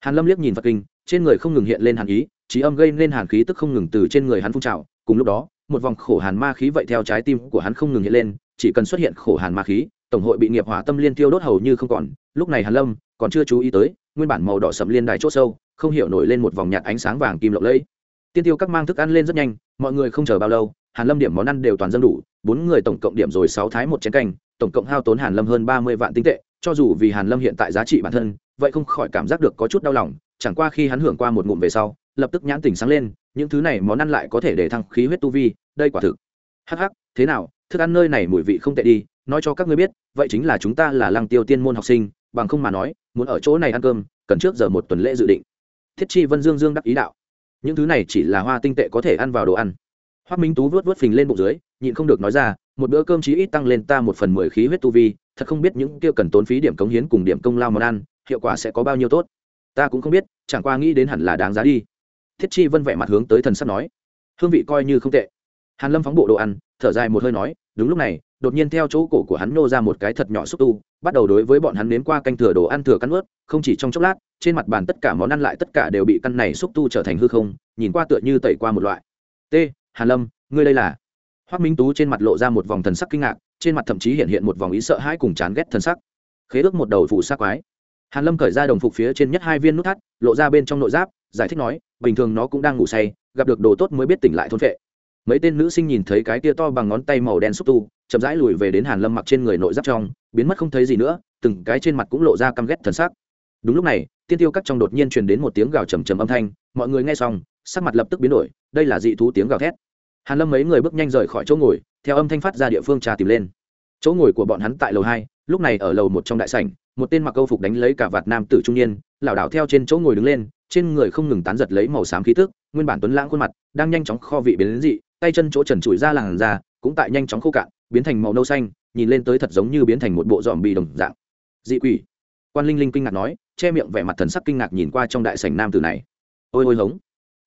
hàn lâm liếc nhìn phật kinh, trên người không ngừng hiện lên hàn ý, trí âm gây nên hàn khí tức không ngừng từ trên người hắn phun trào, cùng lúc đó, một vòng khổ hàn ma khí vậy theo trái tim của hắn không ngừng hiện lên, chỉ cần xuất hiện khổ hàn ma khí, tổng hội bị nghiệp hỏa tâm liên tiêu đốt hầu như không còn. Lúc này hàn lâm còn chưa chú ý tới, nguyên bản màu đỏ sậm liên đài chỗ sâu, không hiểu nổi lên một vòng nhạt ánh sáng vàng kim lộng lẫy. Tiên tiêu các mang thức ăn lên rất nhanh, mọi người không chờ bao lâu, hàn lâm điểm món ăn đều toàn dân đủ, bốn người tổng cộng điểm rồi sáu thái một chén canh, tổng cộng hao tốn hàn lâm hơn ba mươi vạn tinh tệ, cho dù vì hàn lâm hiện tại giá trị bản thân vậy không khỏi cảm giác được có chút đau lòng, chẳng qua khi hắn hưởng qua một ngụm về sau, lập tức nhãn tỉnh sáng lên, những thứ này món ăn lại có thể để thăng khí huyết tu vi, đây quả thực. Hắc hắc, thế nào, thức ăn nơi này mùi vị không tệ đi, nói cho các ngươi biết, vậy chính là chúng ta là lăng tiêu tiên môn học sinh, bằng không mà nói, muốn ở chỗ này ăn cơm, cần trước giờ một tuần lễ dự định. Thiết chi vân dương dương đắc ý đạo. Những thứ này chỉ là hoa tinh tệ có thể ăn vào đồ ăn. Hoác minh tú vớt vớt phình lên bụng dưới, nhịn không được nói ra, một bữa cơm chí ít tăng lên ta một phần mười khí huyết tu vi, thật không biết những kia cần tốn phí điểm cống hiến cùng điểm công lao món ăn hiệu quả sẽ có bao nhiêu tốt? Ta cũng không biết, chẳng qua nghĩ đến hẳn là đáng giá đi. Thiết chi vân vẻ mặt hướng tới thần sắp nói. Hương vị coi như không tệ. Hàn lâm phóng bộ đồ ăn, thở dài một hơi nói, đúng lúc này, đột nhiên theo chỗ cổ của hắn nô ra một cái thật nhỏ xúc tu, bắt đầu đối với bọn hắn nếm qua canh thừa đồ ăn thừa cắn ướt không chỉ trong chốc lát, trên mặt bàn tất cả món ăn lại tất cả đều bị căn này xúc tu trở thành hư không, nhìn qua tựa như tẩy qua một loại. T, hàn lâm, ngươi đây là? Hoác minh tú trên mặt lộ ra một vòng thần sắc kinh ngạc, trên mặt thậm chí hiện hiện một vòng ý sợ hãi cùng chán ghét thần sắc. Khế ước một đầu phủ sắc quái hàn lâm cởi ra đồng phục phía trên nhất hai viên nút thắt, lộ ra bên trong nội giáp, giải thích nói, bình thường nó cũng đang ngủ say, gặp được đồ tốt mới biết tỉnh lại thôn phệ. Mấy tên nữ sinh nhìn thấy cái tia to bằng ngón tay màu đen xúc tu, chậm rãi lùi về đến hàn lâm mặc trên người nội giáp trong, biến mất không thấy gì nữa, từng cái trên mặt cũng lộ ra căm ghét thần sắc. Đúng lúc này, tiên tiêu cắt trong đột nhiên truyền đến một tiếng gào trầm trầm âm thanh, mọi người nghe xong, sắc mặt lập tức biến đổi, đây là dị thú tiếng gào thét. Hàn lâm mấy người bước nhanh rời khỏi chỗ ngồi, theo âm thanh phát ra địa phương trà tìm lên. Chỗ ngồi của bọn hắn tại lầu hai, lúc này ở lầu một trong đại sảnh một tên mặc câu phục đánh lấy cả vạt nam tử trung niên, lảo đảo theo trên chỗ ngồi đứng lên, trên người không ngừng tán giật lấy màu xám khí tức, nguyên bản tuấn lãng khuôn mặt, đang nhanh chóng kho vị biến đến dị, tay chân chỗ trần trụi ra làn da, cũng tại nhanh chóng khô cạn, biến thành màu nâu xanh, nhìn lên tới thật giống như biến thành một bộ dòm bì đồng dạng. Dị quỷ. Quan linh linh kinh ngạc nói, che miệng vẻ mặt thần sắc kinh ngạc nhìn qua trong đại sảnh nam tử này. Ôi ôi hống.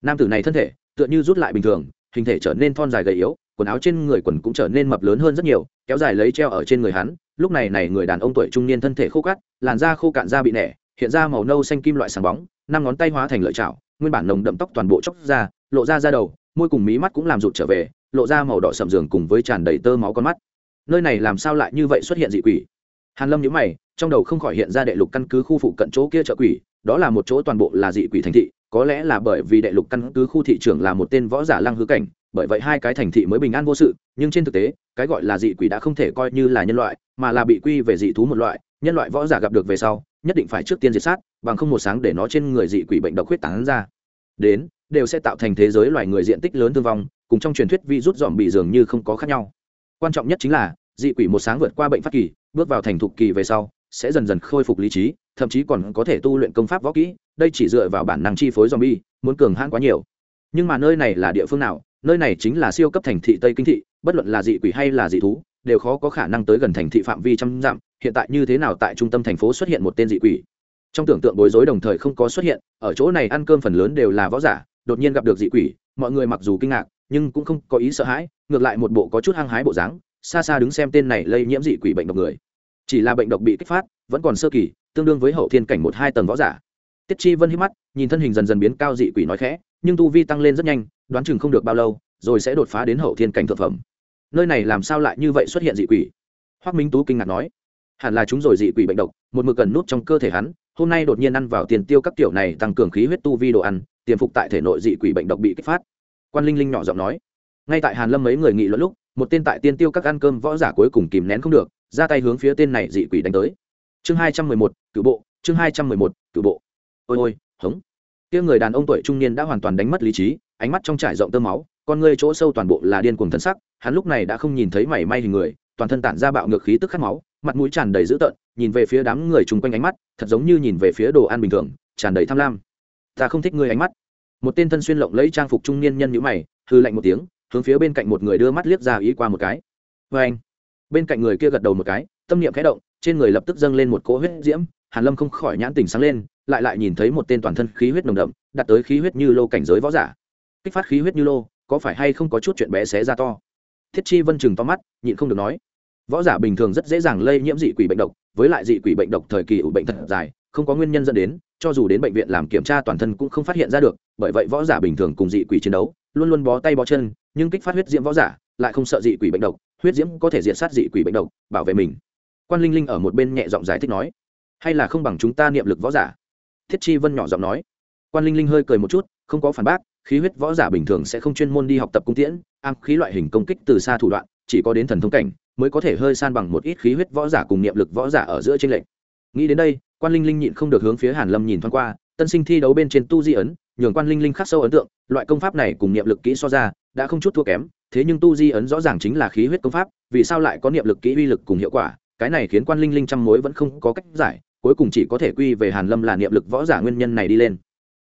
Nam tử này thân thể, tựa như rút lại bình thường, hình thể trở nên thon dài gầy yếu, quần áo trên người quần cũng trở nên mập lớn hơn rất nhiều, kéo dài lấy treo ở trên người hắn lúc này này người đàn ông tuổi trung niên thân thể khô cát, làn da khô cạn da bị nẻ, hiện ra màu nâu xanh kim loại sáng bóng, năm ngón tay hóa thành lợi chảo, nguyên bản nồng đậm tóc toàn bộ chóc ra, lộ ra da đầu, môi cùng mí mắt cũng làm rụt trở về, lộ ra màu đỏ sậm giường cùng với tràn đầy tơ máu con mắt. Nơi này làm sao lại như vậy xuất hiện dị quỷ? Hàn lâm nhíu mày, trong đầu không khỏi hiện ra đệ lục căn cứ khu phụ cận chỗ kia chợ quỷ, đó là một chỗ toàn bộ là dị quỷ thành thị, có lẽ là bởi vì đệ lục căn cứ khu thị trường là một tên võ giả lăng hư cảnh bởi vậy hai cái thành thị mới bình an vô sự, nhưng trên thực tế, cái gọi là dị quỷ đã không thể coi như là nhân loại, mà là bị quy về dị thú một loại, nhân loại võ giả gặp được về sau, nhất định phải trước tiên diệt sát, bằng không một sáng để nó trên người dị quỷ bệnh độc huyết tán ra. Đến, đều sẽ tạo thành thế giới loài người diện tích lớn thương vong, cùng trong truyền thuyết vi rút dòm bị dường như không có khác nhau. Quan trọng nhất chính là, dị quỷ một sáng vượt qua bệnh phát kỳ, bước vào thành thục kỳ về sau, sẽ dần dần khôi phục lý trí, thậm chí còn có thể tu luyện công pháp võ kỹ, đây chỉ dựa vào bản năng chi phối zombie, muốn cường hãn quá nhiều. Nhưng mà nơi này là địa phương nào? Nơi này chính là siêu cấp thành thị tây kinh thị, bất luận là dị quỷ hay là dị thú, đều khó có khả năng tới gần thành thị phạm vi trăm dặm, hiện tại như thế nào tại trung tâm thành phố xuất hiện một tên dị quỷ? Trong tưởng tượng bối rối đồng thời không có xuất hiện, ở chỗ này ăn cơm phần lớn đều là võ giả, đột nhiên gặp được dị quỷ, mọi người mặc dù kinh ngạc, nhưng cũng không có ý sợ hãi, ngược lại một bộ có chút hăng hái bộ dáng, xa xa đứng xem tên này lây nhiễm dị quỷ bệnh độc người. Chỉ là bệnh độc bị kích phát, vẫn còn sơ kỳ, tương đương với hậu thiên cảnh một hai tầng võ giả. Tiết chi vân hít mắt, nhìn thân hình dần dần biến cao dị quỷ nói khẽ, nhưng tu vi tăng lên rất nhanh đoán chừng không được bao lâu, rồi sẽ đột phá đến hậu thiên cảnh thượng phẩm. Nơi này làm sao lại như vậy xuất hiện dị quỷ? Hoác minh tú kinh ngạc nói. Hẳn là chúng rồi dị quỷ bệnh độc, một mực cần nút trong cơ thể hắn, hôm nay đột nhiên ăn vào tiền tiêu các tiểu này tăng cường khí huyết tu vi đồ ăn tiềm phục tại thể nội dị quỷ bệnh độc bị kích phát. Quan linh linh nhỏ giọng nói. Ngay tại hàn lâm mấy người nghị luận lúc, một tên tại tiên tiêu các ăn cơm võ giả cuối cùng kìm nén không được, ra tay hướng phía tên này dị quỷ đánh tới. Chương hai trăm mười một cử bộ, chương hai trăm mười một cử bộ. Ôi ôi, hống. Kia người đàn ông tuổi trung niên đã hoàn toàn đánh mất lý trí ánh mắt trong trải rộng tơ máu, con ngươi chỗ sâu toàn bộ là điên cuồng thân sắc, hắn lúc này đã không nhìn thấy mảy may hình người, toàn thân tản ra bạo ngược khí tức khát máu, mặt mũi tràn đầy dữ tợn, nhìn về phía đám người chung quanh ánh mắt, thật giống như nhìn về phía đồ ăn bình thường, tràn đầy tham lam. Ta không thích ngươi ánh mắt. Một tên thân xuyên lộng lấy trang phục trung niên nhân nhữ mày hư lạnh một tiếng, hướng phía bên cạnh một người đưa mắt liếc ra ý qua một cái. Vê anh. Bên cạnh người kia gật đầu một cái, tâm niệm khẽ động, trên người lập tức dâng lên một cỗ huyết diễm, hàn lâm không khỏi nhãn tình sáng lên, lại lại nhìn thấy một tên toàn thân khí huyết nồng đậm đặt tới khí huyết như lô cảnh giới võ giả kích phát khí huyết như lô, có phải hay không có chút chuyện bé xé ra to? Thiết chi vân chừng to mắt, nhịn không được nói. Võ giả bình thường rất dễ dàng lây nhiễm dị quỷ bệnh độc, với lại dị quỷ bệnh độc thời kỳ ủ bệnh thật dài, không có nguyên nhân dẫn đến, cho dù đến bệnh viện làm kiểm tra toàn thân cũng không phát hiện ra được, bởi vậy võ giả bình thường cùng dị quỷ chiến đấu, luôn luôn bó tay bó chân, nhưng kích phát huyết diễm võ giả lại không sợ dị quỷ bệnh độc, huyết diễm có thể diệt sát dị quỷ bệnh độc, bảo vệ mình. Quan linh linh ở một bên nhẹ giọng giải thích nói, hay là không bằng chúng ta niệm lực võ giả? Thiết chi vân nhỏ giọng nói. Quan linh linh hơi cười một chút, không có phản bác khí huyết võ giả bình thường sẽ không chuyên môn đi học tập cung tiễn, am khí loại hình công kích từ xa thủ đoạn, chỉ có đến thần thông cảnh mới có thể hơi san bằng một ít khí huyết võ giả cùng niệm lực võ giả ở giữa tranh lệch. Nghĩ đến đây, quan linh linh nhịn không được hướng phía hàn lâm nhìn thoáng qua, tân sinh thi đấu bên trên tu di ấn, nhường quan linh linh khắc sâu ấn tượng, loại công pháp này cùng niệm lực kỹ so ra, đã không chút thua kém, thế nhưng tu di ấn rõ ràng chính là khí huyết công pháp, vì sao lại có niệm lực kỹ uy lực cùng hiệu quả, cái này khiến quan linh linh trăm mối vẫn không có cách giải, cuối cùng chỉ có thể quy về hàn lâm là niệm lực võ giả nguyên nhân này đi lên.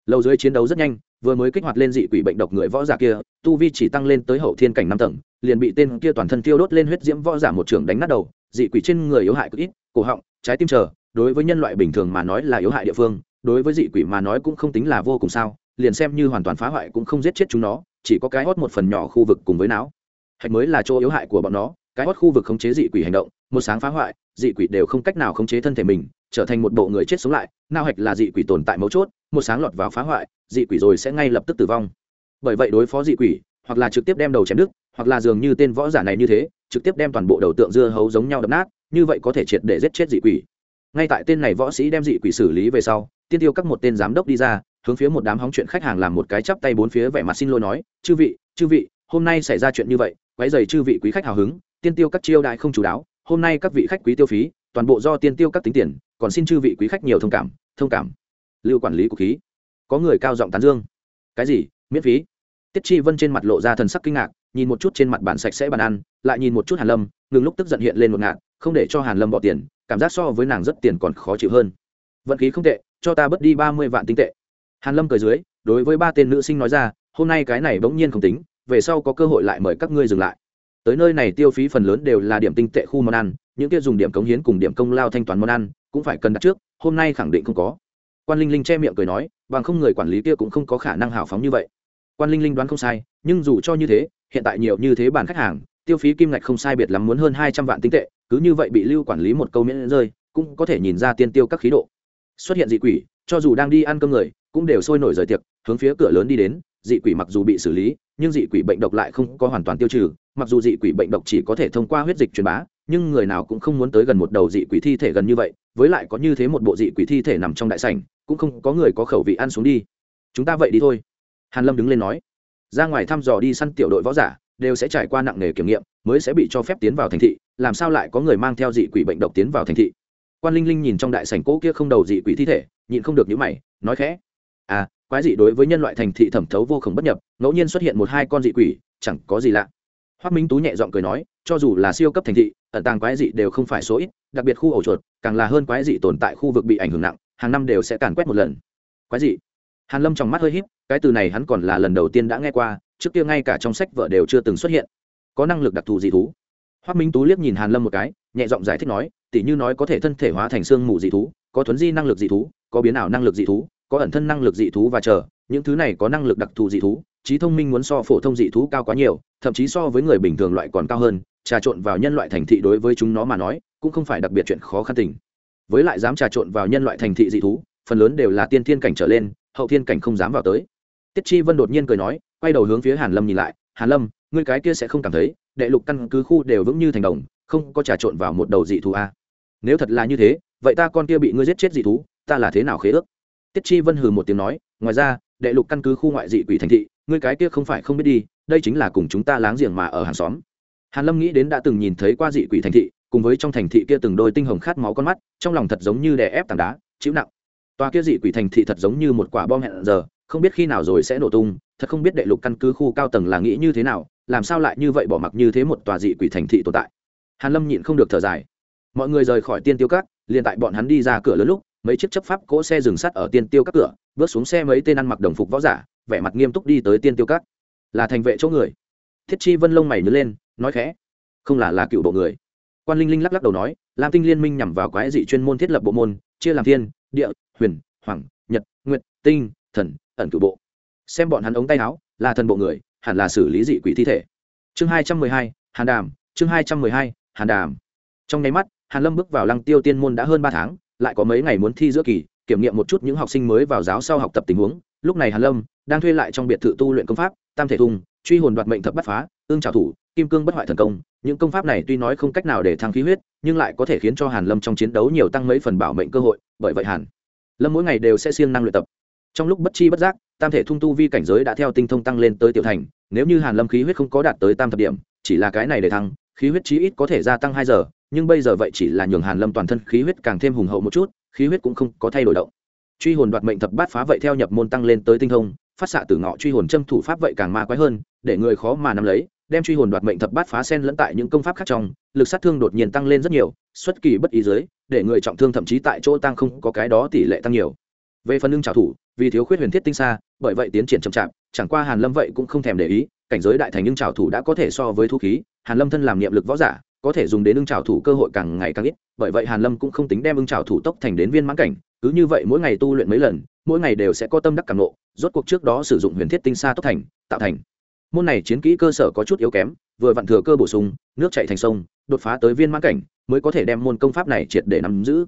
Lâu dưới chiến đấu rất nhanh vừa mới kích hoạt lên dị quỷ bệnh độc người võ giả kia, tu vi chỉ tăng lên tới hậu thiên cảnh năm tầng, liền bị tên kia toàn thân tiêu đốt lên huyết diễm võ giả một trường đánh nát đầu, dị quỷ trên người yếu hại cực ít, cổ họng, trái tim chờ, đối với nhân loại bình thường mà nói là yếu hại địa phương, đối với dị quỷ mà nói cũng không tính là vô cùng sao, liền xem như hoàn toàn phá hoại cũng không giết chết chúng nó, chỉ có cái hót một phần nhỏ khu vực cùng với não. Hạch mới là chỗ yếu hại của bọn nó, cái hót khu vực khống chế dị quỷ hành động, một sáng phá hoại, dị quỷ đều không cách nào khống chế thân thể mình, trở thành một bộ người chết sống lại nao hạch là dị quỷ tồn tại mấu chốt, một sáng lọt vào phá hoại dị quỷ rồi sẽ ngay lập tức tử vong. Bởi vậy đối phó dị quỷ, hoặc là trực tiếp đem đầu chém đứt, hoặc là dường như tên võ giả này như thế, trực tiếp đem toàn bộ đầu tượng dưa hấu giống nhau đập nát, như vậy có thể triệt để giết chết dị quỷ. Ngay tại tên này võ sĩ đem dị quỷ xử lý về sau, tiên tiêu các một tên giám đốc đi ra, hướng phía một đám hóng chuyện khách hàng làm một cái chắp tay bốn phía vẻ mặt xin lỗi nói, chư vị chư vị, hôm nay xảy ra chuyện như vậy, quấy dày chư vị quý khách hào hứng, tiên tiêu các chiêu đại không chú đáo, hôm nay các vị khách quý tiêu phí, toàn bộ do tiên tiêu các tính tiền, còn xin chư vị quý khách nhiều thông cảm thông cảm. Lưu quản lý của khí có người cao giọng tán dương. Cái gì? Miễn phí. Tiết chi vân trên mặt lộ ra thần sắc kinh ngạc, nhìn một chút trên mặt bàn sạch sẽ bàn ăn, lại nhìn một chút hàn lâm, ngừng lúc tức giận hiện lên một ngạn không để cho hàn lâm bỏ tiền, cảm giác so với nàng rất tiền còn khó chịu hơn. Vận khí không tệ, cho ta bớt đi ba mươi vạn tinh tệ. Hàn lâm cười dưới, đối với ba tên nữ sinh nói ra, hôm nay cái này bỗng nhiên không tính, về sau có cơ hội lại mời các ngươi dừng lại. Tới nơi này tiêu phí phần lớn đều là điểm tinh tệ khu món ăn, những kia dùng điểm cống hiến cùng điểm công lao thanh toán món ăn, cũng phải cần đặt trước, hôm nay khẳng định không có quan linh linh che miệng cười nói, bằng không người quản lý kia cũng không có khả năng hào phóng như vậy. Quan linh linh đoán không sai, nhưng dù cho như thế, hiện tại nhiều như thế bản khách hàng, tiêu phí kim ngạch không sai biệt lắm muốn hơn hai trăm vạn tinh tệ, cứ như vậy bị lưu quản lý một câu miễn rơi, cũng có thể nhìn ra tiên tiêu các khí độ. Xuất hiện dị quỷ, cho dù đang đi ăn cơm người, cũng đều sôi nổi rời tiệc, hướng phía cửa lớn đi đến, dị quỷ mặc dù bị xử lý, nhưng dị quỷ bệnh độc lại không có hoàn toàn tiêu trừ, mặc dù dị quỷ bệnh độc chỉ có thể thông qua huyết dịch truyền bá, nhưng người nào cũng không muốn tới gần một đầu dị quỷ thi thể gần như vậy, với lại có như thế một bộ dị quỷ thi thể nằm trong đại sảnh cũng không có người có khẩu vị ăn xuống đi. Chúng ta vậy đi thôi. Hàn lâm đứng lên nói. Ra ngoài thăm dò đi săn tiểu đội võ giả, đều sẽ trải qua nặng nề kiểm nghiệm, mới sẽ bị cho phép tiến vào thành thị, làm sao lại có người mang theo dị quỷ bệnh độc tiến vào thành thị? Quan linh linh nhìn trong đại sảnh cỗ kia không đầu dị quỷ thi thể, nhịn không được những mày, nói khẽ. À quái dị đối với nhân loại thành thị thẩm thấu vô khổng bất nhập, ngẫu nhiên xuất hiện một hai con dị quỷ, chẳng có gì lạ. Hoắc minh tú nhẹ giọng cười nói, cho dù là siêu cấp thành thị, ẩn tàng quái dị đều không phải số ít, đặc biệt khu ổ chuột, càng là hơn quái dị tồn tại khu vực bị ảnh hưởng nặng hàng năm đều sẽ càn quét một lần. Quái dị. Hàn lâm trong mắt hơi híp, cái từ này hắn còn là lần đầu tiên đã nghe qua, trước kia ngay cả trong sách vở đều chưa từng xuất hiện. Có năng lực đặc thù dị thú. Hoác minh tú liếc nhìn hàn lâm một cái, nhẹ giọng giải thích nói, tỉ như nói có thể thân thể hóa thành xương mù dị thú, có thuấn di năng lực dị thú, có biến ảo năng lực dị thú, có ẩn thân năng lực dị thú và chờ, những thứ này có năng lực đặc thù dị thú, trí thông minh muốn so phổ thông dị thú cao quá nhiều, thậm chí so với người bình thường loại còn cao hơn, trà trộn vào nhân loại thành thị đối với chúng nó mà nói, cũng không phải đặc biệt chuyện khó khăn tình với lại dám trà trộn vào nhân loại thành thị dị thú, phần lớn đều là tiên thiên cảnh trở lên, hậu thiên cảnh không dám vào tới. Tiết chi vân đột nhiên cười nói, quay đầu hướng phía hàn lâm nhìn lại, hàn lâm, ngươi cái kia sẽ không cảm thấy, đệ lục căn cứ khu đều vững như thành đồng, không có trà trộn vào một đầu dị thú a à? nếu thật là như thế, vậy ta con kia bị ngươi giết chết dị thú, ta là thế nào khế ước? Tiết chi vân hừ một tiếng nói, ngoài ra, đệ lục căn cứ khu ngoại dị quỷ thành thị, ngươi cái kia không phải không biết đi, đây chính là cùng chúng ta láng giềng mà ở hàng xóm. Hàn lâm nghĩ đến đã từng nhìn thấy qua dị quỷ thành thị cùng với trong thành thị kia từng đôi tinh hồng khát máu con mắt, trong lòng thật giống như đè ép tảng đá, chịu nặng. Tòa kia dị quỷ thành thị thật giống như một quả bom hẹn giờ, không biết khi nào rồi sẽ nổ tung, thật không biết đệ lục căn cứ khu cao tầng là nghĩ như thế nào, làm sao lại như vậy bỏ mặc như thế một tòa dị quỷ thành thị tồn tại. Hàn lâm nhịn không được thở dài. Mọi người rời khỏi tiên tiêu các, liền tại bọn hắn đi ra cửa lớn lúc, mấy chiếc chấp pháp cỗ xe dừng sắt ở tiên tiêu các cửa, bước xuống xe mấy tên ăn mặc đồng phục võ giả, vẻ mặt nghiêm túc đi tới tiên tiêu các. Là thành vệ chỗ người. Thiết chi vân lông mày nhớ lên, nói khẽ, không là là cựu bộ người quan linh linh lắc lắc đầu nói, lam tinh liên minh nhằm vào quái dị chuyên môn thiết lập bộ môn, chia làm thiên, địa, huyền, hoàng, nhật, nguyệt, tinh, thần, ẩn cựu bộ. Xem bọn hắn ống tay áo, là thần bộ người, hẳn là xử lý dị quỷ thi thể. Chương hai trăm mười hai, hàn đàm, chương hai trăm mười hai, hàn đàm. Trong nháy mắt, hàn lâm bước vào lăng tiêu tiên môn đã hơn ba tháng, lại có mấy ngày muốn thi giữa kỳ, kiểm nghiệm một chút những học sinh mới vào giáo sau học tập tình huống. Lúc này hàn lâm đang thuê lại trong biệt thự tu luyện công pháp, tam thể thùng, truy hồn đoạt mệnh thập bắt phá, ương trào thủ kim cương bất hoại thần công, những công pháp này tuy nói không cách nào để thăng khí huyết, nhưng lại có thể khiến cho hàn lâm trong chiến đấu nhiều tăng mấy phần bảo mệnh cơ hội, bởi vậy hàn lâm mỗi ngày đều sẽ siêng năng luyện tập. Trong lúc bất chi bất giác, tam thể thung tu vi cảnh giới đã theo tinh thông tăng lên tới tiểu thành, nếu như hàn lâm khí huyết không có đạt tới tam thập điểm, chỉ là cái này để thăng, khí huyết chí ít có thể gia tăng hai giờ, nhưng bây giờ vậy chỉ là nhường hàn lâm toàn thân khí huyết càng thêm hùng hậu một chút, khí huyết cũng không có thay đổi động. Truy hồn đoạt mệnh thập bát phá vậy theo nhập môn tăng lên tới tinh thông, phát xạ từ ngọ truy hồn châm thủ pháp vậy càng ma quái hơn, để người khó mà nắm lấy đem truy hồn đoạt mệnh thập bát phá sen lẫn tại những công pháp khác trong, lực sát thương đột nhiên tăng lên rất nhiều, xuất kỳ bất ý dưới, để người trọng thương thậm chí tại chỗ tăng không có cái đó tỷ lệ tăng nhiều. Về phần lưng trào thủ, vì thiếu khuyết huyền thiết tinh xa bởi vậy tiến triển chậm chạp, chẳng qua hàn lâm vậy cũng không thèm để ý, cảnh giới đại thành nhưng trào thủ đã có thể so với thu khí, hàn lâm thân làm niệm lực võ giả, có thể dùng đến ưng trào thủ cơ hội càng ngày càng ít, bởi vậy hàn lâm cũng không tính đem ưng trào thủ tốc thành đến viên mãn cảnh, cứ như vậy mỗi ngày tu luyện mấy lần, mỗi ngày đều sẽ có tâm đắc càng nộ, rốt cuộc trước đó sử dụng huyền thiết tinh xa tốc thành, tạo thành môn này chiến kỹ cơ sở có chút yếu kém, vừa vặn thừa cơ bổ sung, nước chạy thành sông, đột phá tới viên mãn cảnh, mới có thể đem môn công pháp này triệt để nắm giữ.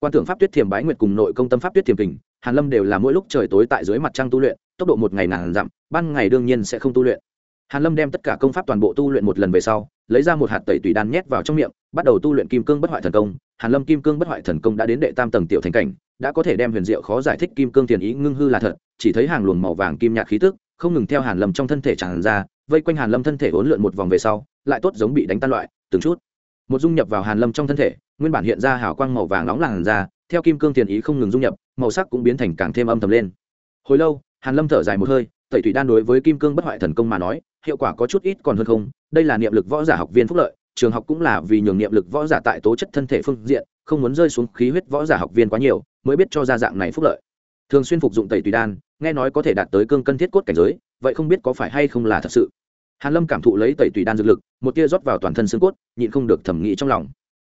Quan tưởng pháp tuyết thiềm bái nguyệt cùng nội công tâm pháp tuyết thiềm kình, hàn lâm đều là mỗi lúc trời tối tại dưới mặt trăng tu luyện, tốc độ một ngày ngàn dặm, ban ngày đương nhiên sẽ không tu luyện. Hàn lâm đem tất cả công pháp toàn bộ tu luyện một lần về sau, lấy ra một hạt tẩy tùy đan nhét vào trong miệng, bắt đầu tu luyện kim cương bất hoại thần công. Hàn lâm kim cương bất hoại thần công đã đến đệ tam tầng tiểu thành cảnh, đã có thể đem huyền diệu khó giải thích kim cương tiền ý ngưng hư là thật, chỉ thấy hàng luồng màu vàng kim nhạt khí tức không ngừng theo hàn lâm trong thân thể tràn ra, vây quanh hàn lâm thân thể uốn lượn một vòng về sau, lại tốt giống bị đánh tan loại, từng chút. Một dung nhập vào hàn lâm trong thân thể, nguyên bản hiện ra hào quang màu vàng nóng làn ra, theo kim cương tiền ý không ngừng dung nhập, màu sắc cũng biến thành càng thêm âm thầm lên. Hồi lâu, hàn lâm thở dài một hơi, tẩy thủy đan đối với kim cương bất hoại thần công mà nói, hiệu quả có chút ít còn hơn không, đây là niệm lực võ giả học viên phúc lợi, trường học cũng là vì nhường niệm lực võ giả tại tố chất thân thể phương diện, không muốn rơi xuống khí huyết võ giả học viên quá nhiều, mới biết cho ra dạng này phúc lợi thường xuyên phục dụng tẩy tùy đan, nghe nói có thể đạt tới cương cân thiết cốt cảnh giới, vậy không biết có phải hay không là thật sự. Hàn lâm cảm thụ lấy tẩy tùy đan dược lực, một tia rót vào toàn thân xương cốt, nhịn không được thẩm nghĩ trong lòng.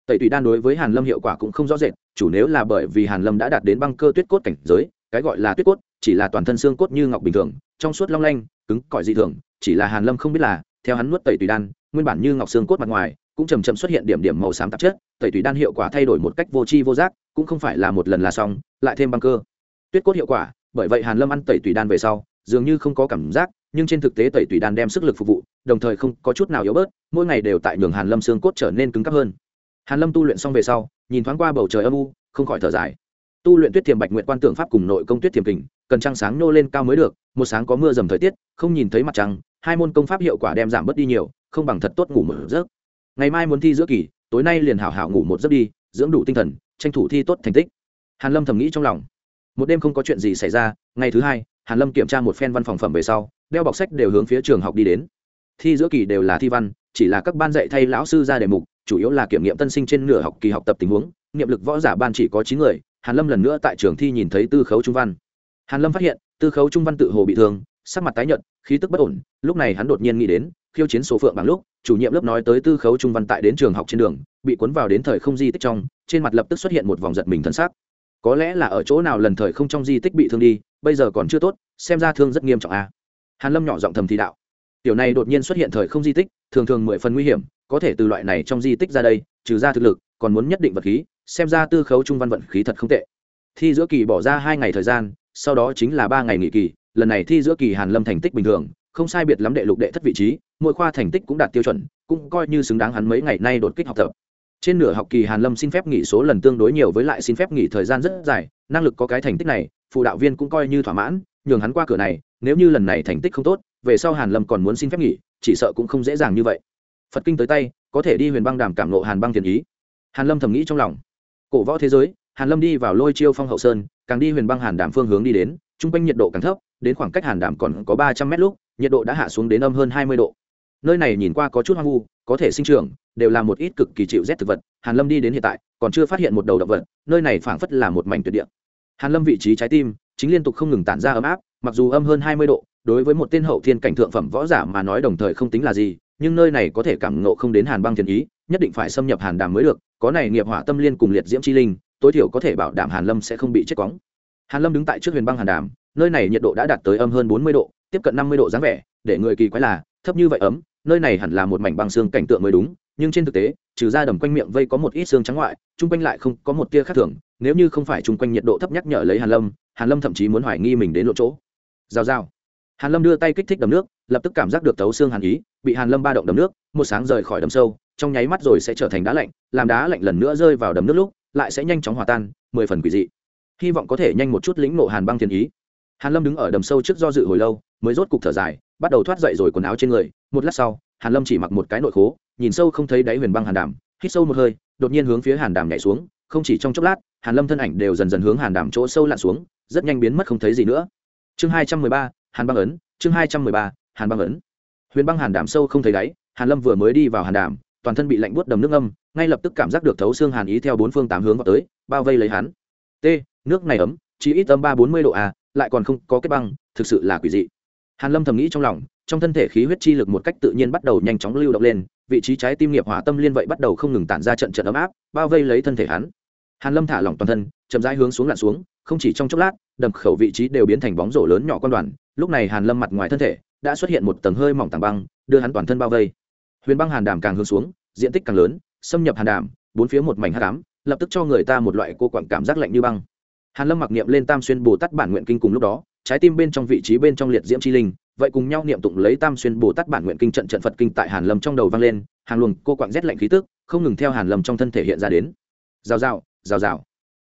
Tẩy tùy đan đối với hàn lâm hiệu quả cũng không rõ rệt, chủ nếu là bởi vì hàn lâm đã đạt đến băng cơ tuyết cốt cảnh giới, cái gọi là tuyết cốt, chỉ là toàn thân xương cốt như ngọc bình thường, trong suốt long lanh, cứng cỏi dị thường, chỉ là hàn lâm không biết là, theo hắn nuốt tẩy tùy đan, nguyên bản như ngọc xương cốt mặt ngoài, cũng chầm chậm xuất hiện điểm điểm màu xám tạp chất, tẩy tùy đan hiệu quả thay đổi một cách vô tri vô giác, cũng không phải là một lần là xong, lại thêm băng cơ tuyết cốt hiệu quả, bởi vậy hàn lâm ăn tẩy tùy đan về sau, dường như không có cảm giác, nhưng trên thực tế tẩy tùy đan đem sức lực phục vụ, đồng thời không có chút nào yếu bớt, mỗi ngày đều tại nhường hàn lâm xương cốt trở nên cứng cáp hơn. Hàn lâm tu luyện xong về sau, nhìn thoáng qua bầu trời âm u, không khỏi thở dài. Tu luyện tuyết thiềm bạch nguyện quan tưởng pháp cùng nội công tuyết thiềm kình, cần trăng sáng nô lên cao mới được, một sáng có mưa dầm thời tiết, không nhìn thấy mặt trăng, hai môn công pháp hiệu quả đem giảm bớt đi nhiều, không bằng thật tốt ngủ một giấc. Ngày mai muốn thi giữa kỳ, tối nay liền hảo hảo ngủ một giấc đi, dưỡng đủ tinh thần, tranh thủ thi tốt thành tích. Hàn lâm thầm nghĩ trong lòng một đêm không có chuyện gì xảy ra, ngày thứ hai, hàn lâm kiểm tra một phen văn phòng phẩm về sau, đeo bọc sách đều hướng phía trường học đi đến. Thi giữa kỳ đều là thi văn, chỉ là các ban dạy thay lão sư ra đề mục, chủ yếu là kiểm nghiệm tân sinh trên nửa học kỳ học tập tình huống niệm lực võ giả ban chỉ có chín người, hàn lâm lần nữa tại trường thi nhìn thấy tư khấu trung văn. Hàn lâm phát hiện, tư khấu trung văn tự hồ bị thương, sắc mặt tái nhợt, khí tức bất ổn, lúc này hắn đột nhiên nghĩ đến, khiêu chiến số phượng bằng lúc, chủ nhiệm lớp nói tới tư khấu trung văn tại đến trường học trên đường, bị cuốn vào đến thời không di tích trong, trên mặt lập tức xuất hiện một vòng giật mình thân xác có lẽ là ở chỗ nào lần thời không trong di tích bị thương đi, bây giờ còn chưa tốt, xem ra thương rất nghiêm trọng a. À. hàn lâm nhỏ giọng thầm thì đạo. Tiểu này đột nhiên xuất hiện thời không di tích, thường thường mười phần nguy hiểm, có thể từ loại này trong di tích ra đây, trừ ra thực lực, còn muốn nhất định vật khí, xem ra tư khấu trung văn vận khí thật không tệ. Thi giữa kỳ bỏ ra hai ngày thời gian, sau đó chính là ba ngày nghỉ kỳ, lần này thi giữa kỳ hàn lâm thành tích bình thường, không sai biệt lắm đệ lục đệ thất vị trí, mỗi khoa thành tích cũng đạt tiêu chuẩn, cũng coi như xứng đáng hắn mấy ngày nay đột kích học tập trên nửa học kỳ hàn lâm xin phép nghỉ số lần tương đối nhiều với lại xin phép nghỉ thời gian rất dài, năng lực có cái thành tích này, phụ đạo viên cũng coi như thỏa mãn, nhường hắn qua cửa này, nếu như lần này thành tích không tốt, về sau hàn lâm còn muốn xin phép nghỉ, chỉ sợ cũng không dễ dàng như vậy. Phật kinh tới tay, có thể đi huyền băng đàm cảm nộ hàn băng thiền ý. Hàn lâm thầm nghĩ trong lòng. Cổ võ thế giới, hàn lâm đi vào lôi chiêu phong hậu sơn, càng đi huyền băng hàn đàm phương hướng đi đến, trung quanh nhiệt độ càng thấp, đến khoảng cách hàn đàm còn có ba trăm mét lúc, nhiệt độ đã hạ xuống đến âm hơn hai mươi độ nơi này nhìn qua có chút hoang vu, có thể sinh trưởng, đều là một ít cực kỳ chịu rét thực vật. Hàn lâm đi đến hiện tại, còn chưa phát hiện một đầu động vật, nơi này phảng phất là một mảnh tuyệt địa. Hàn lâm vị trí trái tim, chính liên tục không ngừng tản ra ấm áp, mặc dù âm hơn hai mươi độ, đối với một tên hậu thiên cảnh thượng phẩm võ giả mà nói đồng thời không tính là gì, nhưng nơi này có thể cảm ngộ không đến hàn băng thiên ý, nhất định phải xâm nhập hàn đàm mới được, có này nghiệp hỏa tâm liên cùng liệt diễm chi linh, tối thiểu có thể bảo đảm hàn lâm sẽ không bị chết quóng hàn lâm đứng tại trước huyền băng hàn đàm, nơi này nhiệt độ đã đạt tới âm hơn bốn mươi độ, tiếp cận năm mươi độ dáng vẻ, để người kỳ quái là thấp như vậy ấm, nơi này hẳn là một mảnh băng xương cảnh tượng mới đúng, nhưng trên thực tế, trừ ra đầm quanh miệng vây có một ít xương trắng ngoại, chung quanh lại không có một tia khác thường, nếu như không phải chung quanh nhiệt độ thấp nhắc nhở lấy hàn lâm hàn lâm thậm chí muốn hoài nghi mình đến lộ chỗ. Rào rào. Hàn lâm đưa tay kích thích đầm nước, lập tức cảm giác được tấu xương hàn ý, bị hàn lâm ba động đầm nước, một sáng rời khỏi đầm sâu, trong nháy mắt rồi sẽ trở thành đá lạnh, làm đá lạnh lần nữa rơi vào đầm nước lúc, lại sẽ nhanh chóng hòa tan, mười phần quỷ dị. Hy vọng có thể nhanh một chút lĩnh nộ hàn băng thiên ý. Hàn lâm đứng ở đầm sâu trước do dự hồi lâu, mới rốt cục thở dài bắt đầu thoát dậy rồi quần áo trên người, một lát sau, hàn lâm chỉ mặc một cái nội khố, nhìn sâu không thấy đáy huyền băng hàn đàm, hít sâu một hơi, đột nhiên hướng phía hàn đàm nhảy xuống, không chỉ trong chốc lát, hàn lâm thân ảnh đều dần dần hướng hàn đàm chỗ sâu lặn xuống, rất nhanh biến mất không thấy gì nữa. Chương hai trăm mười ba, hàn băng ấn, chương hai trăm mười ba, hàn băng ấn. Huyền băng hàn đàm sâu không thấy đáy, hàn lâm vừa mới đi vào hàn đàm, toàn thân bị lạnh buốt đầm nước âm ngay lập tức cảm giác được thấu xương hàn ý theo bốn phương tám hướng vào tới, bao vây lấy hắn. T, nước này ấm chỉ ít âm ba bốn mươi độ a, lại còn không có kết băng, thực sự là quỷ dị hàn lâm thầm nghĩ trong lòng, trong thân thể khí huyết chi lực một cách tự nhiên bắt đầu nhanh chóng lưu động lên, vị trí trái tim nghiệp hỏa tâm liên vậy bắt đầu không ngừng tản ra trận trận ấm áp, bao vây lấy thân thể hắn. Hàn lâm thả lỏng toàn thân, chậm rãi hướng xuống lặn xuống, không chỉ trong chốc lát, đầm khẩu vị trí đều biến thành bóng rổ lớn nhỏ quan đoàn, lúc này hàn lâm mặt ngoài thân thể đã xuất hiện một tầng hơi mỏng tảng băng, đưa hắn toàn thân bao vây. Huyền băng hàn đàm càng hướng xuống, diện tích càng lớn, xâm nhập hàn đàm, bốn phía một mảnh hắc ám, lập tức cho người ta một loại cô quặn cảm giác lạnh như băng. Hàn lâm mặc niệm lên tam xuyên bồ tát bản nguyện kinh cùng lúc đó trái tim bên trong vị trí bên trong liệt diễm chi linh, vậy cùng nhau niệm tụng lấy tam xuyên bồ tát bản nguyện kinh trận trận phật kinh tại hàn lâm trong đầu vang lên, hàng luồng cô quạng rét lạnh khí tức, không ngừng theo hàn lâm trong thân thể hiện ra đến. Rào rào rào rào.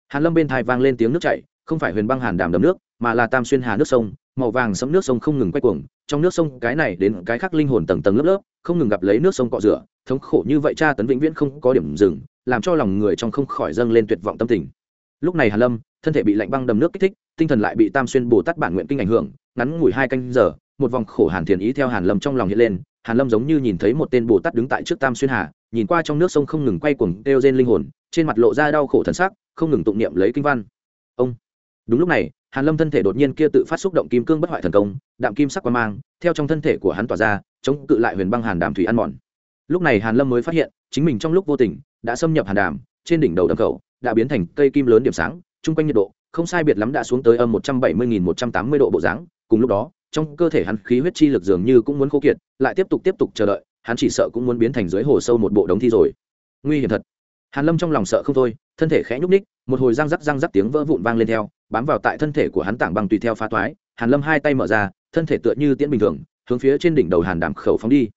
Hàn lâm bên thai vang lên tiếng nước chảy, không phải huyền băng hàn đàm đầm nước, mà là tam xuyên hà nước sông, màu vàng sẫm nước sông không ngừng quay cuồng, trong nước sông cái này đến cái khác linh hồn tầng tầng lớp lớp, không ngừng gặp lấy nước sông cọ rửa, thống khổ như vậy cha tấn vĩnh viễn không có điểm dừng, làm cho lòng người trong không khỏi dâng lên tuyệt vọng tâm tình. Lúc này hàn lâm, thân thể bị lạnh băng đầm nước kích thích tinh thần lại bị tam xuyên bồ tát bản nguyện kinh ảnh hưởng, ngắn ngủi hai canh giờ, một vòng khổ hàn thiền ý theo hàn lâm trong lòng hiện lên, hàn lâm giống như nhìn thấy một tên bồ tát đứng tại trước tam xuyên hà, nhìn qua trong nước sông không ngừng quay cuồng đeo trên linh hồn, trên mặt lộ ra đau khổ thần sắc, không ngừng tụng niệm lấy kinh văn. Ông! Đúng lúc này, hàn lâm thân thể đột nhiên kia tự phát xúc động kim cương bất hoại thần công, đạm kim sắc quan mang, theo trong thân thể của hắn tỏa ra, chống cự lại huyền băng hàn đàm thủy ăn mòn. Lúc này hàn lâm mới phát hiện, chính mình trong lúc vô tình, đã xâm nhập hàn đàm, trên đỉnh đầu đầm khẩu đã biến thành cây kim lớn điểm sáng trung quanh nhiệt độ không sai biệt lắm đã xuống tới âm một trăm bảy mươi nghìn một trăm tám mươi độ bộ dáng. Cùng lúc đó, trong cơ thể hắn khí huyết chi lực dường như cũng muốn khô kiệt, lại tiếp tục tiếp tục chờ đợi, hắn chỉ sợ cũng muốn biến thành dưới hồ sâu một bộ đống thi rồi. Nguy hiểm thật. Hàn lâm trong lòng sợ không thôi, thân thể khẽ nhúc ních một hồi răng rắc răng rắc tiếng vỡ vụn vang lên theo, bám vào tại thân thể của hắn tảng băng tùy theo phá toái, hàn lâm hai tay mở ra, thân thể tựa như tiễn bình thường, hướng phía trên đỉnh đầu hàn đàm khẩu phóng đi.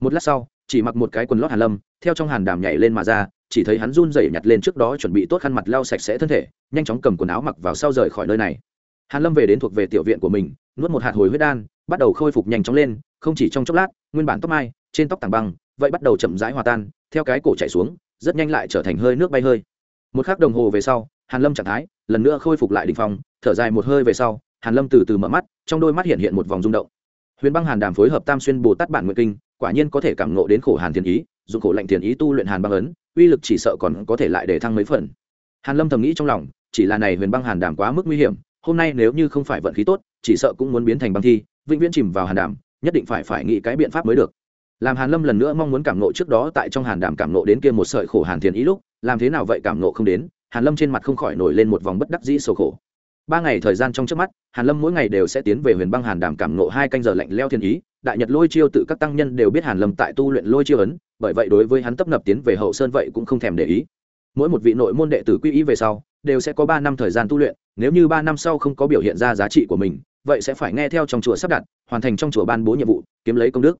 Một lát sau, chỉ mặc một cái quần lót hàn lâm, theo trong hàn đàm nhảy lên mà ra chỉ thấy hắn run rẩy nhặt lên trước đó chuẩn bị tốt khăn mặt lau sạch sẽ thân thể, nhanh chóng cầm quần áo mặc vào sau rời khỏi nơi này. Hàn lâm về đến thuộc về tiểu viện của mình, nuốt một hạt hồi huyết đan, bắt đầu khôi phục nhanh chóng lên, không chỉ trong chốc lát, nguyên bản tóc mai, trên tóc tảng băng, vậy bắt đầu chậm rãi hòa tan, theo cái cổ chảy xuống, rất nhanh lại trở thành hơi nước bay hơi. Một khắc đồng hồ về sau, hàn lâm trạng thái, lần nữa khôi phục lại đỉnh phong, thở dài một hơi về sau, hàn lâm từ từ mở mắt, trong đôi mắt hiện hiện một vòng rung động. Huyền băng hàn đàm phối hợp tam xuyên bồ tát bản nguyện kinh, quả nhiên có thể cảm ngộ đến khổ hàn thiên ý, dụng khổ lệnh thiên ý tu luyện hàn băng ấn uy lực chỉ sợ còn có thể lại để thăng mấy phần. Hàn lâm thầm nghĩ trong lòng, chỉ là này huyền băng hàn đàm quá mức nguy hiểm, hôm nay nếu như không phải vận khí tốt, chỉ sợ cũng muốn biến thành băng thi, vĩnh viễn chìm vào hàn đàm, nhất định phải phải nghĩ cái biện pháp mới được. Làm hàn lâm lần nữa mong muốn cảm nộ trước đó tại trong hàn đàm cảm nộ đến kia một sợi khổ hàn thiền ý lúc, làm thế nào vậy cảm nộ không đến, hàn lâm trên mặt không khỏi nổi lên một vòng bất đắc dĩ sầu khổ. Ba ngày thời gian trong trước mắt, hàn lâm mỗi ngày đều sẽ tiến về huyền băng hàn đàm cảm nộ hai canh giờ lạnh leo thiên ý, đại nhật lôi chiêu tự các tăng nhân đều biết hàn lâm tại tu luyện lôi chiêu ấn bởi vậy đối với hắn tấp nập tiến về hậu sơn vậy cũng không thèm để ý. Mỗi một vị nội môn đệ tử quy y về sau, đều sẽ có ba năm thời gian tu luyện, nếu như ba năm sau không có biểu hiện ra giá trị của mình, vậy sẽ phải nghe theo trong chùa sắp đặt, hoàn thành trong chùa ban bố nhiệm vụ, kiếm lấy công đức.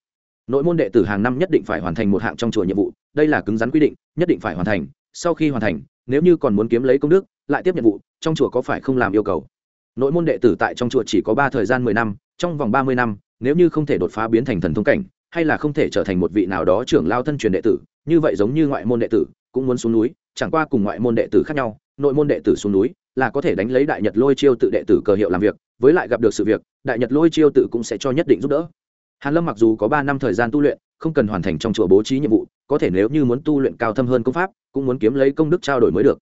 Nội môn đệ tử hàng năm nhất định phải hoàn thành một hạng trong chùa nhiệm vụ, đây là cứng rắn quy định, nhất định phải hoàn thành, sau khi hoàn thành, nếu như còn muốn kiếm lấy công đức, lại tiếp nhiệm vụ, trong chùa có phải không làm yêu cầu? Nội môn đệ tử tại trong chùa chỉ có ba thời gian mười năm, trong vòng ba mươi năm, nếu như không thể đột phá biến thành thần thông cảnh hay là không thể trở thành một vị nào đó trưởng lao thân truyền đệ tử, như vậy giống như ngoại môn đệ tử, cũng muốn xuống núi, chẳng qua cùng ngoại môn đệ tử khác nhau, nội môn đệ tử xuống núi là có thể đánh lấy đại nhật lôi chiêu tự đệ tử cờ hiệu làm việc, với lại gặp được sự việc, đại nhật lôi chiêu tự cũng sẽ cho nhất định giúp đỡ. Hàn lâm mặc dù có ba năm thời gian tu luyện, không cần hoàn thành trong chùa bố trí nhiệm vụ, có thể nếu như muốn tu luyện cao thâm hơn công pháp, cũng muốn kiếm lấy công đức trao đổi mới được.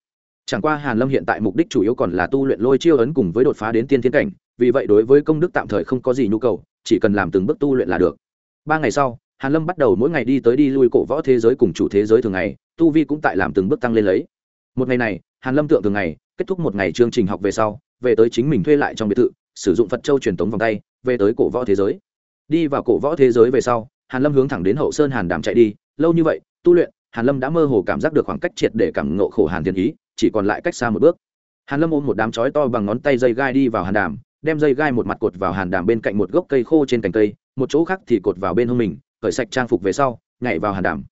Chẳng qua hàn lâm hiện tại mục đích chủ yếu còn là tu luyện lôi chiêu ấn cùng với đột phá đến tiên thiên cảnh, vì vậy đối với công đức tạm thời không có gì nhu cầu, chỉ cần làm từng bước tu luyện là được ba ngày sau, hàn lâm bắt đầu mỗi ngày đi tới đi lui cổ võ thế giới cùng chủ thế giới thường ngày, tu vi cũng tại làm từng bước tăng lên lấy. Một ngày này, hàn lâm tượng thường ngày, kết thúc một ngày chương trình học về sau, về tới chính mình thuê lại trong biệt thự, sử dụng phật châu truyền tống vòng tay, về tới cổ võ thế giới. Đi vào cổ võ thế giới về sau, hàn lâm hướng thẳng đến hậu sơn hàn đàm chạy đi. Lâu như vậy, tu luyện, hàn lâm đã mơ hồ cảm giác được khoảng cách triệt để cảm ngộ khổ hàn thiên ý, chỉ còn lại cách xa một bước. Hàn lâm ôm một đám chói to bằng ngón tay dây gai đi vào hàn đàm, đem dây gai một mặt cột vào hàn đàm bên cạnh một gốc cây khô trên cành cây một chỗ khác thì cột vào bên hông mình, cởi sạch trang phục về sau, nhảy vào hàn đàm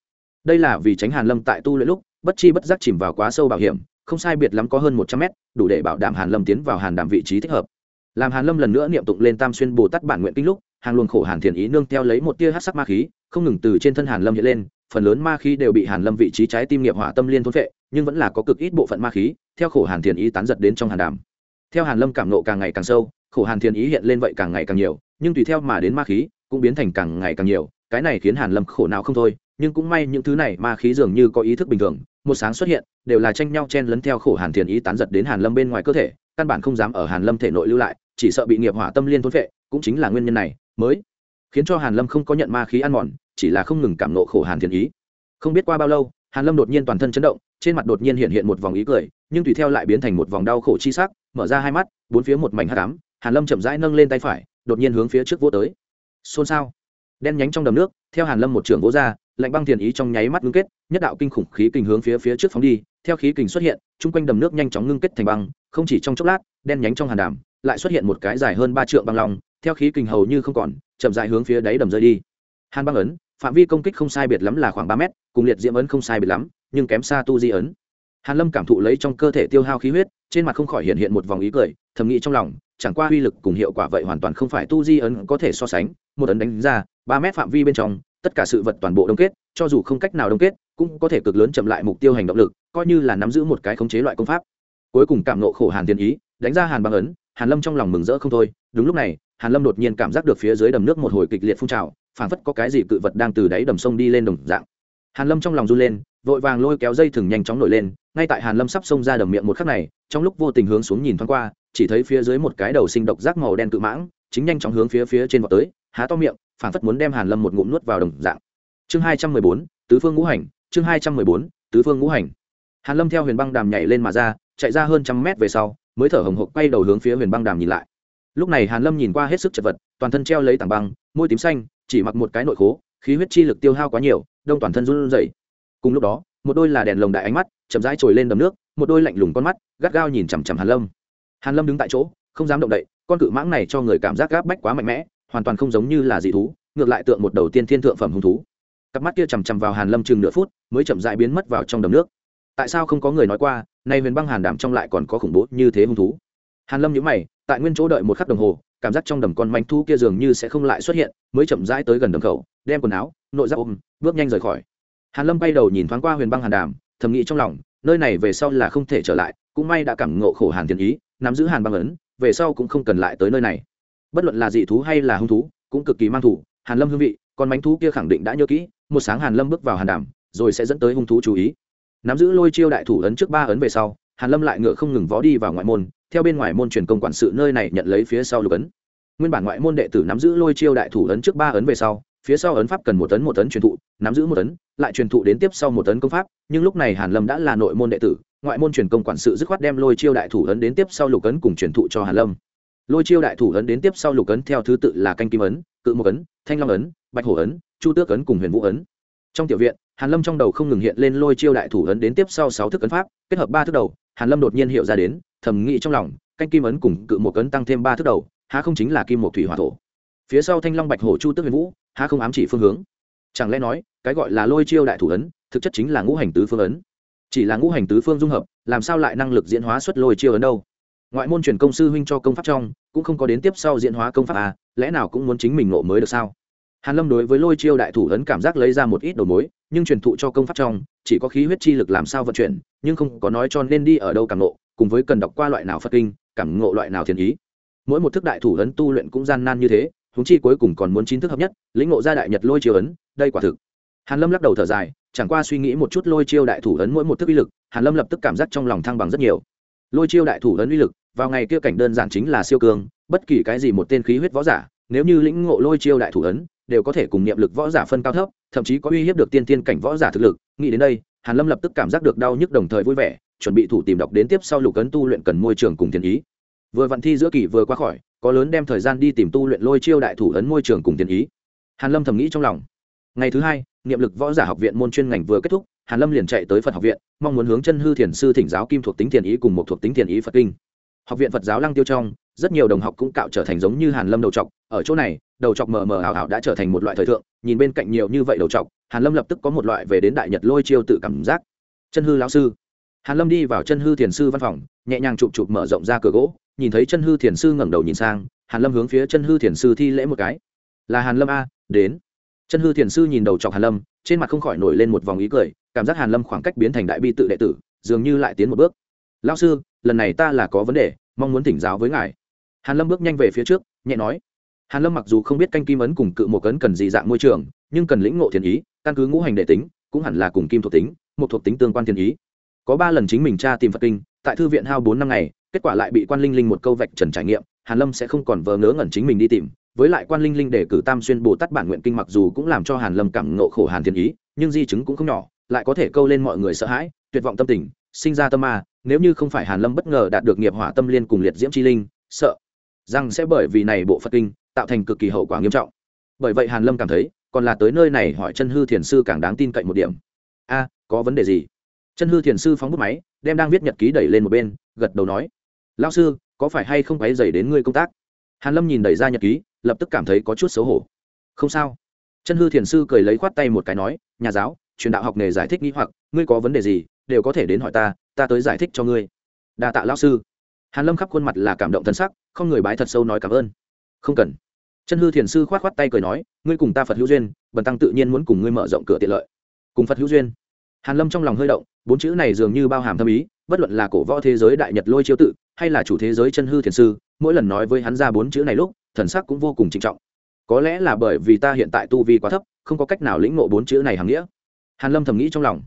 đây là vì tránh hàn lâm tại tu luyện lúc, bất chi bất giác chìm vào quá sâu bảo hiểm, không sai biệt lắm có hơn một trăm mét, đủ để bảo đảm hàn lâm tiến vào hàn đàm vị trí thích hợp. Làm hàn lâm lần nữa niệm tụng lên tam xuyên bồ tát bản nguyện kinh lúc, hàng luồng khổ hàn thiền ý nương theo lấy một tia hắc sắc ma khí, không ngừng từ trên thân hàn lâm hiện lên, phần lớn ma khí đều bị hàn lâm vị trí trái tim nghiệp hỏa tâm liên thôn phệ, nhưng vẫn là có cực ít bộ phận ma khí, theo khổ hàn thiền ý tán giật đến trong hàn đàm theo hàn lâm cảm nộ càng ngày càng sâu, khổ hàn thiền ý hiện lên vậy càng ngày càng nhiều, nhưng tùy theo mà đến ma khí cũng biến thành càng ngày càng nhiều, cái này khiến hàn lâm khổ não không thôi, nhưng cũng may những thứ này ma khí dường như có ý thức bình thường, một sáng xuất hiện, đều là tranh nhau chen lấn theo khổ hàn thiền ý tán giật đến hàn lâm bên ngoài cơ thể, căn bản không dám ở hàn lâm thể nội lưu lại, chỉ sợ bị nghiệp hỏa tâm liên thôn phệ, cũng chính là nguyên nhân này, mới khiến cho hàn lâm không có nhận ma khí ăn mòn, chỉ là không ngừng cảm nộ khổ hàn thiền ý. Không biết qua bao lâu, hàn lâm đột nhiên toàn thân chấn động, trên mặt đột nhiên hiện hiện một vòng ý cười, nhưng tùy theo lại biến thành một vòng đau khổ chi sắc, mở ra hai mắt, bốn phía một mảnh hắc ám, hàn lâm chậm rãi nâng lên tay phải, đột nhiên hướng phía trước vỗ tới xôn xao. Đen nhánh trong đầm nước, theo hàn lâm một trưởng vỗ ra, lạnh băng thiền ý trong nháy mắt ngưng kết, nhất đạo kinh khủng khí kình hướng phía phía trước phóng đi, theo khí kình xuất hiện, chung quanh đầm nước nhanh chóng ngưng kết thành băng, không chỉ trong chốc lát, đen nhánh trong hàn đàm lại xuất hiện một cái dài hơn ba trượng băng lòng theo khí kình hầu như không còn, chậm dài hướng phía đáy đầm rơi đi. Hàn băng ấn, phạm vi công kích không sai biệt lắm là khoảng ba mét, cùng liệt diễm ấn không sai biệt lắm, nhưng kém xa tu di ấn. Hàn lâm cảm thụ lấy trong cơ thể tiêu hao khí huyết, trên mặt không khỏi hiện hiện một vòng ý cười, thầm nghĩ trong lòng chẳng qua uy lực cùng hiệu quả vậy hoàn toàn không phải tu di ấn có thể so sánh, một ấn đánh ra, ba mét phạm vi bên trong, tất cả sự vật toàn bộ đông kết, cho dù không cách nào đông kết, cũng có thể cực lớn chậm lại mục tiêu hành động lực, coi như là nắm giữ một cái khống chế loại công pháp. Cuối cùng cảm nộ khổ hàn tiền ý, đánh ra hàn băng ấn, hàn lâm trong lòng mừng rỡ không thôi. Đúng lúc này, hàn lâm đột nhiên cảm giác được phía dưới đầm nước một hồi kịch liệt phun trào, phảng phất có cái gì cự vật đang từ đáy đầm sông đi lên đồng dạng. Hàn lâm trong lòng run lên, vội vàng lôi kéo dây thừng nhanh chóng nổi lên, ngay tại hàn lâm sắp xông ra đầm miệng một khắc này, trong lúc vô tình hướng xuống nhìn thoáng qua chỉ thấy phía dưới một cái đầu sinh độc giác màu đen cự mãng, chính nhanh chóng hướng phía phía trên vọt tới, há to miệng phản phất muốn đem hàn lâm một ngụm nuốt vào đồng dạng. Chương hai trăm mười bốn, tứ phương ngũ hành, chương hai trăm mười bốn, tứ phương ngũ hành. Hàn lâm theo huyền băng đàm nhảy lên mà ra, chạy ra hơn trăm mét về sau, mới thở hồng hộc quay đầu hướng phía huyền băng đàm nhìn lại. Lúc này hàn lâm nhìn qua hết sức chật vật, toàn thân treo lấy tảng băng, môi tím xanh, chỉ mặc một cái nội khố, khí huyết chi lực tiêu hao quá nhiều, đông toàn thân run rẩy. Cùng lúc đó, một đôi là đèn lồng đại ánh mắt, chậm rãi trồi lên đầm nước, một đôi lạnh lùng con mắt, gắt gao nhìn chằm chằm hàn lâm hàn lâm đứng tại chỗ, không dám động đậy, con cự mãng này cho người cảm giác gáp bách quá mạnh mẽ, hoàn toàn không giống như là dị thú, ngược lại tượng một đầu tiên thiên thượng phẩm hung thú. Cặp mắt kia chằm chằm vào hàn lâm chừng nửa phút, mới chậm rãi biến mất vào trong đầm nước. Tại sao không có người nói qua, nay huyền băng hàn đảm trong lại còn có khủng bố như thế hung thú? Hàn lâm nhíu mày, tại nguyên chỗ đợi một khắc đồng hồ, cảm giác trong đầm con manh thu kia dường như sẽ không lại xuất hiện, mới chậm rãi tới gần đầm khẩu, đem quần áo, nội giáp ôm, bước nhanh rời khỏi. Hàn lâm bay đầu nhìn thoáng qua huyền băng hàn đàm thầm nghĩ trong lòng, nơi này về sau là không thể trở lại, cũng may đã cảm ngộ khổ hàn thiên ý nắm giữ hàn băng ấn, về sau cũng không cần lại tới nơi này. Bất luận là dị thú hay là hung thú, cũng cực kỳ mang thủ, hàn lâm hương vị còn mánh thú kia khẳng định đã nhớ kỹ, một sáng hàn lâm bước vào hàn đàm, rồi sẽ dẫn tới hung thú chú ý. Nắm giữ lôi chiêu đại thủ ấn trước ba ấn về sau, hàn lâm lại ngựa không ngừng vó đi vào ngoại môn, theo bên ngoài môn truyền công quản sự nơi này nhận lấy phía sau lục ấn. Nguyên bản ngoại môn đệ tử nắm giữ lôi chiêu đại thủ ấn trước ba ấn về sau, phía sau ấn pháp cần một ấn một ấn truyền thụ, nắm giữ một ấn, lại truyền thụ đến tiếp sau một ấn công pháp, nhưng lúc này hàn lâm đã là nội môn đệ tử ngoại môn truyền công quản sự dứt khoát đem lôi chiêu đại thủ ấn đến tiếp sau lục ấn cùng truyền thụ cho hàn lâm. Lôi chiêu đại thủ ấn đến tiếp sau lục ấn theo thứ tự là canh kim ấn, cự một ấn, thanh long ấn, bạch hổ ấn, chu tước ấn cùng huyền vũ ấn. Trong tiểu viện hàn lâm trong đầu không ngừng hiện lên lôi chiêu đại thủ ấn đến tiếp sau sáu thức ấn pháp, kết hợp ba thức đầu hàn lâm đột nhiên hiểu ra đến, thầm nghĩ trong lòng, canh kim ấn cùng cự một ấn tăng thêm ba thức đầu, há không chính là kim một thủy hỏa thổ. Phía sau thanh long bạch hổ chu tước huyền vũ, há không ám chỉ phương hướng. Chẳng lẽ nói, cái gọi là lôi chiêu đại thủ ấn, thực chất chính là ngũ hành tứ phương ấn? Chỉ là ngũ hành tứ phương dung hợp, làm sao lại năng lực diễn hóa xuất lôi chiêu ấn đâu? Ngoại môn truyền công sư huynh cho công pháp trong, cũng không có đến tiếp sau diễn hóa công pháp à lẽ nào cũng muốn chính mình nộ mới được sao? Hàn lâm đối với lôi chiêu đại thủ ấn cảm giác lấy ra một ít đầu mối, nhưng truyền thụ cho công pháp trong, chỉ có khí huyết chi lực làm sao vận chuyển, nhưng không có nói cho nên đi ở đâu cảm ngộ, cùng với cần đọc qua loại nào phật kinh, cảm ngộ loại nào thiền ý. Mỗi một thức đại thủ ấn tu luyện cũng gian nan như thế, huống chi cuối cùng còn muốn chín thức hợp nhất, lĩnh ngộ ra đại nhật lôi chiêu ấn, đây quả thực. Hàn lâm lắc đầu thở dài chẳng qua suy nghĩ một chút lôi chiêu đại thủ ấn mỗi một thức uy lực, hàn lâm lập tức cảm giác trong lòng thăng bằng rất nhiều. Lôi chiêu đại thủ ấn uy lực, vào ngày kia cảnh đơn giản chính là siêu cường, bất kỳ cái gì một tên khí huyết võ giả, nếu như lĩnh ngộ lôi chiêu đại thủ ấn, đều có thể cùng niệm lực võ giả phân cao thấp, thậm chí có uy hiếp được tiên tiên cảnh võ giả thực lực. Nghĩ đến đây, hàn lâm lập tức cảm giác được đau nhức đồng thời vui vẻ, chuẩn bị thủ tìm đọc đến tiếp sau lục ấn tu luyện cần môi trường cùng thiên ý. Vừa vận thi giữa kỳ vừa qua khỏi, có lớn đem thời gian đi tìm tu luyện lôi chiêu đại thủ ấn môi trường cùng thiên ý. Hàn lâm thầm nghĩ trong lòng. Ngày thứ hai niệm lực võ giả học viện môn chuyên ngành vừa kết thúc, hàn lâm liền chạy tới phật học viện, mong muốn hướng chân hư thiền sư thỉnh giáo kim thuộc tính thiền ý cùng một thuộc tính thiền ý phật kinh. Học viện phật giáo lăng tiêu trong, rất nhiều đồng học cũng cạo trở thành giống như hàn lâm đầu trọc. Ở chỗ này, đầu trọc mờ mờ ảo ảo đã trở thành một loại thời thượng, nhìn bên cạnh nhiều như vậy đầu trọc, hàn lâm lập tức có một loại về đến đại nhật lôi chiêu tự cảm giác. Chân hư lão sư. Hàn lâm đi vào chân hư thiền sư văn phòng, nhẹ nhàng chụp chụp mở rộng ra cửa gỗ, nhìn thấy chân hư thiền sư ngẩng đầu nhìn sang, hàn lâm hướng phía chân hư thiền sư thi lễ một cái. Là hàn lâm a, đến chân hư thiền sư nhìn đầu chọc hàn lâm, trên mặt không khỏi nổi lên một vòng ý cười, cảm giác hàn lâm khoảng cách biến thành đại bi tự đệ tử, dường như lại tiến một bước. Lão sư, lần này ta là có vấn đề, mong muốn thỉnh giáo với ngài. Hàn lâm bước nhanh về phía trước, nhẹ nói. Hàn lâm mặc dù không biết canh kim ấn cùng cự một cấn cần gì dạng môi trường, nhưng cần lĩnh ngộ thiền ý, căn cứ ngũ hành đệ tính, cũng hẳn là cùng kim thuộc tính một thuộc tính tương quan thiền ý. Có ba lần chính mình tra tìm phật kinh, tại thư viện hao bốn năm ngày, kết quả lại bị quan linh linh một câu vạch trần trải nghiệm, hàn lâm sẽ không còn vờ ngớ ngẩn chính mình đi tìm với lại quan linh linh để cử tam xuyên bồ tát bản nguyện kinh mặc dù cũng làm cho hàn lâm cảm ngộ khổ hàn thiên ý, nhưng di chứng cũng không nhỏ, lại có thể câu lên mọi người sợ hãi, tuyệt vọng tâm tình, sinh ra tâm ma, nếu như không phải hàn lâm bất ngờ đạt được nghiệp hỏa tâm liên cùng liệt diễm chi linh, sợ rằng sẽ bởi vì này bộ phật kinh tạo thành cực kỳ hậu quả nghiêm trọng. Bởi vậy hàn lâm cảm thấy, còn là tới nơi này hỏi chân hư thiền sư càng đáng tin cậy một điểm. A, có vấn đề gì? Chân hư thiền sư phóng bút máy, đem đang viết nhật ký đẩy lên một bên, gật đầu nói, lão sư, có phải hay không quấy dày đến ngươi công tác? Hàn lâm nhìn đẩy ra nhật ký lập tức cảm thấy có chút xấu hổ. Không sao. Chân hư thiền sư cười lấy khoát tay một cái nói, nhà giáo, truyền đạo học nghề giải thích nghĩ hoặc, ngươi có vấn đề gì, đều có thể đến hỏi ta ta tới giải thích cho ngươi. Đa tạ lão sư. Hàn lâm khắp khuôn mặt là cảm động thân sắc, không người bái thật sâu nói cảm ơn. Không cần. Chân hư thiền sư khoát khoát tay cười nói, ngươi cùng ta phật hữu duyên, bần tăng tự nhiên muốn cùng ngươi mở rộng cửa tiện lợi. Cùng phật hữu duyên. Hàn lâm trong lòng hơi động, bốn chữ này dường như bao hàm thâm ý, bất luận là cổ võ thế giới đại nhật lôi chiêu tự, hay là chủ thế giới chân hư thiền sư, mỗi lần nói với hắn ra bốn chữ này lúc thần sắc cũng vô cùng trinh trọng. Có lẽ là bởi vì ta hiện tại tu vi quá thấp, không có cách nào lĩnh ngộ bốn chữ này hàm nghĩa. Hàn lâm thầm nghĩ trong lòng.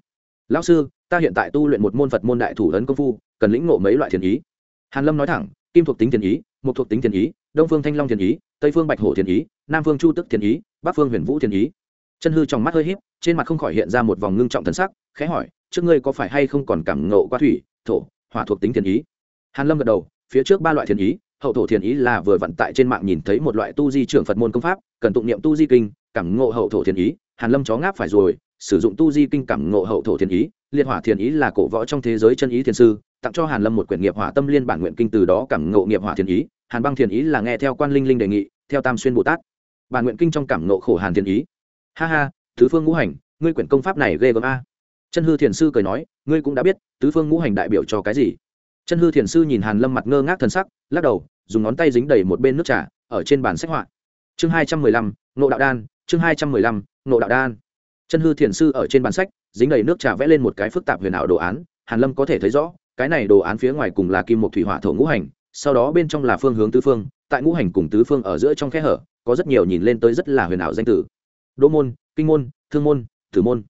Lão sư, ta hiện tại tu luyện một môn phật môn đại thủ ấn công phu, cần lĩnh ngộ mấy loại thiền ý? Hàn lâm nói thẳng, kim thuộc tính thiền ý mục thuộc tính thiền ý, đông phương thanh long thiền ý, tây phương bạch hổ thiền ý, nam phương chu tức thiền ý, bắc phương huyền vũ thiền ý. Chân hư trong mắt hơi híp, trên mặt không khỏi hiện ra một vòng ngưng trọng thần sắc, khẽ hỏi, trước ngươi có phải hay không còn cảm ngộ qua thủy, thổ, hỏa thuộc tính thiền ý? Hàn lâm gật đầu, phía trước ba loại thiền ý hậu thổ thiền ý là vừa vận tại trên mạng nhìn thấy một loại tu di trưởng phật môn công pháp, cần tụng niệm tu di kinh, cảm ngộ hậu thổ thiền ý, hàn lâm chó ngáp phải rồi, sử dụng tu di kinh cảm ngộ hậu thổ thiền ý, liệt hỏa thiền ý là cổ võ trong thế giới chân ý thiền sư, tặng cho hàn lâm một quyển nghiệp hỏa tâm liên bản nguyện kinh từ đó cảm ngộ nghiệp hỏa thiền ý, hàn băng thiền ý là nghe theo quan linh linh đề nghị, theo tam xuyên bồ tát. Bản nguyện kinh trong cảm ngộ khổ hàn thiền ý. Ha ha, tứ phương ngũ hành, ngươi quyển công pháp này ghê gớm a. Chân hư thiền sư cười nói, ngươi cũng đã biết, tứ phương ngũ hành đại biểu cho cái gì? Chân hư thiền sư nhìn hàn lâm mặt ngơ ngác thần sắc, lắc đầu, dùng ngón tay dính đầy một bên nước trà, ở trên bàn sách họa. Chương hai trăm mười lăm nộ đạo đan, chương hai trăm mười lăm nộ đạo đan. Chân hư thiền sư ở trên bàn sách, dính đầy nước trà vẽ lên một cái phức tạp huyền ảo đồ án, hàn lâm có thể thấy rõ, cái này đồ án phía ngoài cùng là kim một thủy hỏa thổ ngũ hành, sau đó bên trong là phương hướng tứ phương, tại ngũ hành cùng tứ phương ở giữa trong khe hở, có rất nhiều nhìn lên tới rất là huyền ảo danh tử đỗ môn, kinh môn, thương môn, tử môn.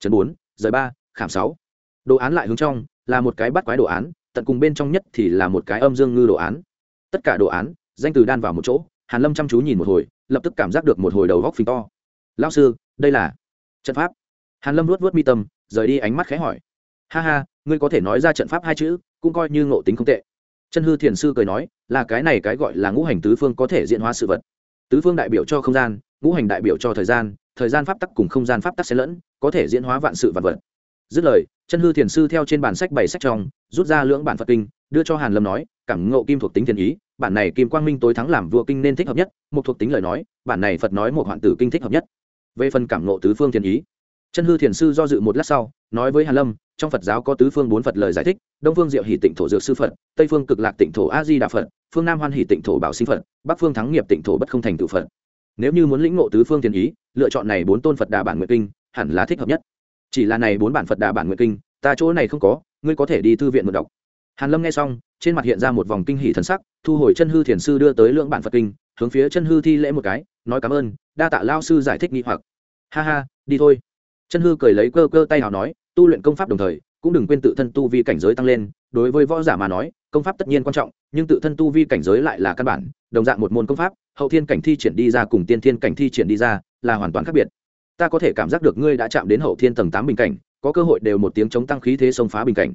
Trấn bốn, rời ba, khảm sáu. Đồ án lại hướng trong, là một cái bắt quái đồ án tận cùng bên trong nhất thì là một cái âm dương ngư đồ án. Tất cả đồ án, danh từ đan vào một chỗ, hàn lâm chăm chú nhìn một hồi, lập tức cảm giác được một hồi đầu góc phình to. Lão sư, đây là trận pháp. Hàn lâm luốt vớt mi tâm, rời đi ánh mắt khẽ hỏi. Ha ha, ngươi có thể nói ra trận pháp hai chữ, cũng coi như ngộ tính không tệ. Chân hư thiền sư cười nói, là cái này cái gọi là ngũ hành tứ phương có thể diễn hóa sự vật. Tứ phương đại biểu cho không gian, ngũ hành đại biểu cho thời gian thời gian pháp tắc cùng không gian pháp tắc xen lẫn, có thể diễn hóa vạn sự vật vật dứt lời, chân hư thiền sư theo trên bản sách bảy sách trong, rút ra lưỡng bản phật kinh, đưa cho hàn lâm nói, cảm ngộ kim thuộc tính thiền ý, bản này kim quang minh tối thắng làm vua kinh nên thích hợp nhất, một thuộc tính lời nói, bản này phật nói một hoạn tử kinh thích hợp nhất. Về phần cảm ngộ tứ phương thiền ý, chân hư thiền sư do dự một lát sau, nói với hàn lâm, trong phật giáo có tứ phương bốn phật lời giải thích, đông phương diệu hỷ tịnh thổ dược sư phật, tây phương cực lạc tịnh thổ a di đà phật, phương nam hoan hỷ tịnh thổ bảo sinh phật, bắc phương thắng nghiệp tịnh thổ bất không thành tự phật. Nếu như muốn lĩnh ngộ tứ phương thiền ý, lựa chọn này bốn tôn phật đà bản nguyện kinh hẳn là thích hợp nhất chỉ là này bốn bản phật đà bản nguyện kinh, ta chỗ này không có, ngươi có thể đi thư viện mượn đọc. Hàn lâm nghe xong, trên mặt hiện ra một vòng kinh hỷ thần sắc, thu hồi chân hư thiền sư đưa tới lượng bản phật kinh, hướng phía chân hư thi lễ một cái, nói cảm ơn, đa tạ lao sư giải thích nghi hoặc. Ha ha, đi thôi. Chân hư cười lấy cơ cơ tay nào nói, tu luyện công pháp đồng thời, cũng đừng quên tự thân tu vi cảnh giới tăng lên, đối với võ giả mà nói, công pháp tất nhiên quan trọng, nhưng tự thân tu vi cảnh giới lại là căn bản, đồng dạng một môn công pháp, hậu thiên cảnh thi triển đi ra cùng tiên thiên cảnh thi triển đi ra, là hoàn toàn khác biệt ta có thể cảm giác được ngươi đã chạm đến hậu thiên tầng tám bình cảnh, có cơ hội đều một tiếng chống tăng khí thế xông phá bình cảnh.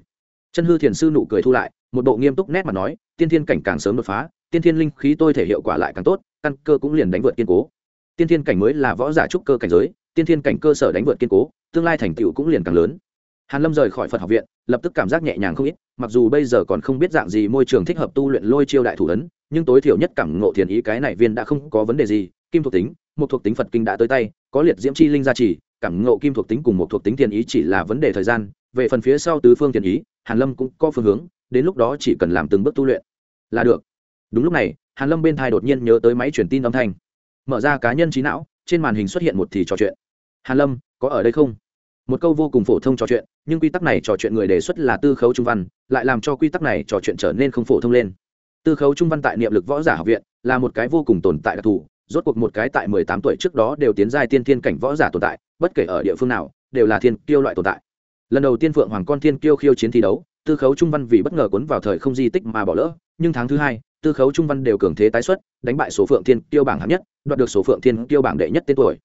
Chân hư thiền sư nụ cười thu lại, một bộ nghiêm túc nét mà nói, tiên thiên cảnh càng sớm đột phá, tiên thiên linh khí tôi thể hiệu quả lại càng tốt, căn cơ cũng liền đánh vượt kiên cố. Tiên thiên cảnh mới là võ giả trúc cơ cảnh giới, tiên thiên cảnh cơ sở đánh vượt kiên cố, tương lai thành tựu cũng liền càng lớn. Hàn lâm rời khỏi phật học viện, lập tức cảm giác nhẹ nhàng không ít, mặc dù bây giờ còn không biết dạng gì môi trường thích hợp tu luyện lôi chiêu đại thủ ấn, nhưng tối thiểu nhất cảm ngộ thiền ý cái này viên đã không có vấn đề gì, kim thuộc tính một thuộc tính phật kinh đã tới tay có liệt diễm chi linh gia trì, cảm ngộ kim thuộc tính cùng một thuộc tính tiền ý chỉ là vấn đề thời gian, về phần phía sau tứ phương tiền ý, hàn lâm cũng có phương hướng, đến lúc đó chỉ cần làm từng bước tu luyện là được. Đúng lúc này, hàn lâm bên thai đột nhiên nhớ tới máy truyền tin âm thanh. Mở ra cá nhân trí não, trên màn hình xuất hiện một thì trò chuyện. Hàn lâm, có ở đây không? Một câu vô cùng phổ thông trò chuyện, nhưng quy tắc này trò chuyện người đề xuất là tư khấu trung văn, lại làm cho quy tắc này trò chuyện trở nên không phổ thông lên. Tư khấu trung văn tại niệm lực võ giả học viện là một cái vô cùng tồn tại đặc thù rốt cuộc một cái tại mười tám tuổi trước đó đều tiến giai tiên thiên cảnh võ giả tồn tại, bất kể ở địa phương nào, đều là thiên kiêu loại tồn tại. Lần đầu tiên phượng hoàng con thiên kiêu khiêu chiến thi đấu, tư khấu trung văn vì bất ngờ cuốn vào thời không di tích mà bỏ lỡ, nhưng tháng thứ hai, tư khấu trung văn đều cường thế tái xuất, đánh bại số phượng thiên kiêu bảng hạng nhất, đoạt được số phượng thiên kiêu bảng đệ nhất tên tuổi.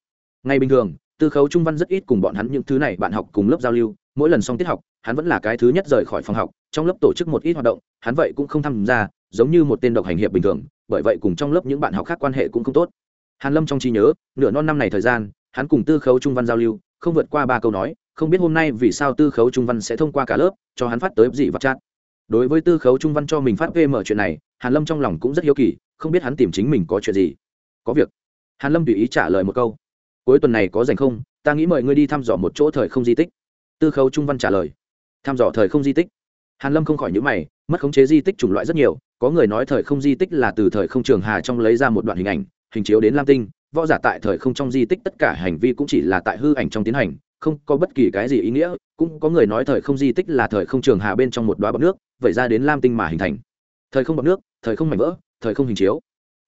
Ngày bình thường, tư khấu trung văn rất ít cùng bọn hắn những thứ này bạn học cùng lớp giao lưu, mỗi lần xong tiết học hắn vẫn là cái thứ nhất rời khỏi phòng học, trong lớp tổ chức một ít hoạt động, hắn vậy cũng không tham gia, giống như một tên độc hành hiệp bình thường, bởi vậy cùng trong lớp những bạn học khác quan hệ cũng không tốt. Hàn lâm trong trí nhớ, nửa non năm này thời gian, hắn cùng tư khấu trung văn giao lưu, không vượt qua ba câu nói, không biết hôm nay vì sao tư khấu trung văn sẽ thông qua cả lớp, cho hắn phát tới gì vật chat. Đối với tư khấu trung văn cho mình phát pm chuyện này, hàn lâm trong lòng cũng rất hiếu kỳ, không biết hắn tìm chính mình có chuyện gì. Có việc. Hàn lâm tùy ý trả lời một câu. Cuối tuần này có dành không? Ta nghĩ mời ngươi đi thăm dò một chỗ thời không di tích. Tư khấu trung văn trả lời thăm dò thời không di tích hàn lâm không khỏi nhíu mày mất khống chế di tích chủng loại rất nhiều có người nói thời không di tích là từ thời không trường hà trong lấy ra một đoạn hình ảnh hình chiếu đến lam tinh võ giả tại thời không trong di tích tất cả hành vi cũng chỉ là tại hư ảnh trong tiến hành không có bất kỳ cái gì ý nghĩa cũng có người nói thời không di tích là thời không trường hà bên trong một đoá bọc nước vậy ra đến lam tinh mà hình thành thời không bọc nước thời không mảnh vỡ thời không hình chiếu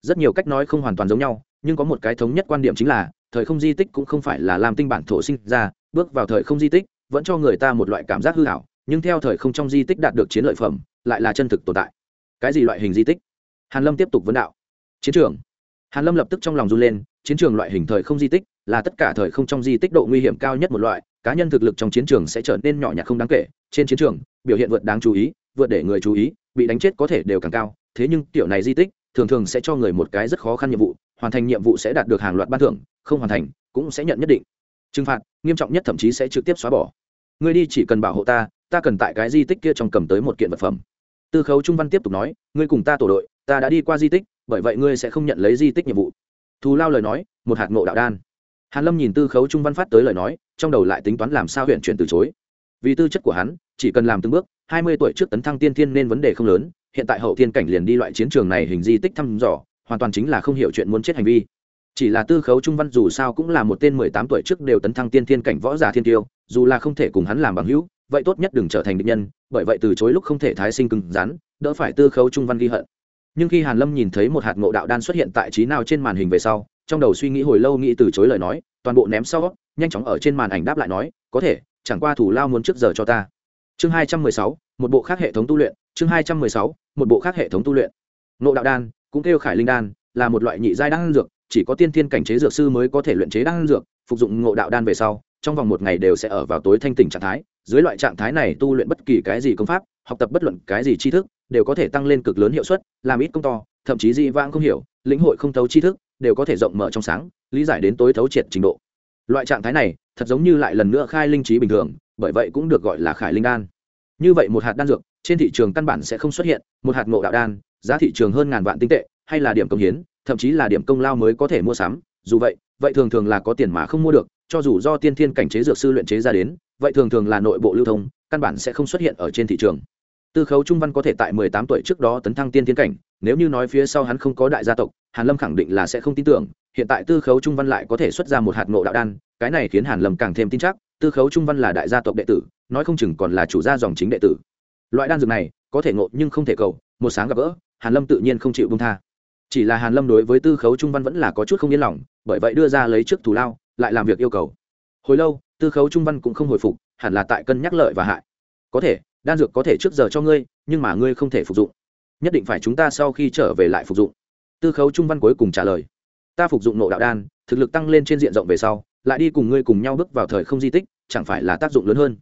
rất nhiều cách nói không hoàn toàn giống nhau nhưng có một cái thống nhất quan điểm chính là thời không di tích cũng không phải là lam tinh bản thổ sinh ra bước vào thời không di tích vẫn cho người ta một loại cảm giác hư hảo, nhưng theo thời không trong di tích đạt được chiến lợi phẩm, lại là chân thực tồn tại. Cái gì loại hình di tích? Hàn lâm tiếp tục vấn đạo. Chiến trường. Hàn lâm lập tức trong lòng run lên, chiến trường loại hình thời không di tích là tất cả thời không trong di tích độ nguy hiểm cao nhất một loại, cá nhân thực lực trong chiến trường sẽ trở nên nhỏ nhặt không đáng kể. Trên chiến trường, biểu hiện vượt đáng chú ý, vượt để người chú ý, bị đánh chết có thể đều càng cao, thế nhưng tiểu này di tích thường thường sẽ cho người một cái rất khó khăn nhiệm vụ, hoàn thành nhiệm vụ sẽ đạt được hàng loạt ban thưởng, không hoàn thành cũng sẽ nhận nhất định. Trừng phạt, nghiêm trọng nhất thậm chí sẽ trực tiếp xóa bỏ. Ngươi đi chỉ cần bảo hộ ta ta cần tại cái di tích kia trong cầm tới một kiện vật phẩm. Tư khấu trung văn tiếp tục nói, ngươi cùng ta tổ đội, ta đã đi qua di tích, bởi vậy ngươi sẽ không nhận lấy di tích nhiệm vụ. Thù lao lời nói, một hạt ngộ đạo đan. Hàn lâm nhìn tư khấu trung văn phát tới lời nói, trong đầu lại tính toán làm sao huyện chuyển từ chối. Vì tư chất của hắn, chỉ cần làm từng bước, hai mươi tuổi trước tấn thăng tiên thiên nên vấn đề không lớn, hiện tại hậu thiên cảnh liền đi loại chiến trường này hình di tích thăm dò, hoàn toàn chính là không hiểu chuyện muốn chết hành vi. Chỉ là tư khấu trung văn dù sao cũng là một tên mười tám tuổi trước đều tấn thăng tiên thiên cảnh võ giả thiên tiêu dù là không thể cùng hắn làm bằng hữu, vậy tốt nhất đừng trở thành địch nhân, bởi vậy từ chối lúc không thể thái sinh cứng rắn, đỡ phải tư khấu trung văn ghi hận. Nhưng khi hàn lâm nhìn thấy một hạt ngộ đạo đan xuất hiện tại trí nào trên màn hình về sau, trong đầu suy nghĩ hồi lâu nghĩ từ chối lời nói, toàn bộ ném sau, nhanh chóng ở trên màn ảnh đáp lại nói, có thể, chẳng qua thủ lao muốn trước giờ cho ta. Chương hai trăm mười sáu, một bộ khác hệ thống tu luyện, chương hai trăm mười sáu, một bộ khác hệ thống tu luyện. Ngộ đạo đan, cũng kêu khải linh đan, là một loại nhị giai đan dược, chỉ có tiên thiên cảnh chế dược sư mới có thể luyện chế đan dược, phục dụng ngộ đạo đan về sau trong vòng một ngày đều sẽ ở vào tối thanh tỉnh trạng thái, dưới loại trạng thái này tu luyện bất kỳ cái gì công pháp, học tập bất luận cái gì tri thức, đều có thể tăng lên cực lớn hiệu suất, làm ít công to, thậm chí dị vãng không hiểu, lĩnh hội không thấu tri thức, đều có thể rộng mở trong sáng, lý giải đến tối thấu triệt trình độ. Loại trạng thái này, thật giống như lại lần nữa khai linh trí bình thường, bởi vậy cũng được gọi là khải linh đan. Như vậy một hạt đan dược, trên thị trường căn bản sẽ không xuất hiện, một hạt ngộ đạo đan, giá thị trường hơn ngàn vạn tinh tệ, hay là điểm công hiến, thậm chí là điểm công lao mới có thể mua sắm, dù vậy vậy thường thường là có tiền mà không mua được cho dù do tiên thiên cảnh chế dược sư luyện chế ra đến, vậy thường thường là nội bộ lưu thông, căn bản sẽ không xuất hiện ở trên thị trường. Tư khấu trung văn có thể tại mười tám tuổi trước đó tấn thăng tiên thiên cảnh, nếu như nói phía sau hắn không có đại gia tộc, hàn lâm khẳng định là sẽ không tin tưởng, hiện tại tư khấu trung văn lại có thể xuất ra một hạt ngộ đạo đan, cái này khiến hàn lâm càng thêm tin chắc, tư khấu trung văn là đại gia tộc đệ tử, nói không chừng còn là chủ gia dòng chính đệ tử. Loại đan dược này, có thể ngộ nhưng không thể cầu, một sáng gặp gỡ, hàn lâm tự nhiên không chịu buông tha. Chỉ là hàn lâm đối với tư khấu trung văn vẫn là có chút không yên lòng, bởi vậy đưa ra lấy trước thù lao lại làm việc yêu cầu. Hồi lâu, tư khấu trung văn cũng không hồi phục, hẳn là tại cân nhắc lợi và hại. Có thể, đan dược có thể trước giờ cho ngươi, nhưng mà ngươi không thể phục dụng. Nhất định phải chúng ta sau khi trở về lại phục dụng. Tư khấu trung văn cuối cùng trả lời. Ta phục dụng nộ đạo đan, thực lực tăng lên trên diện rộng về sau, lại đi cùng ngươi cùng nhau bước vào thời không di tích, chẳng phải là tác dụng lớn hơn?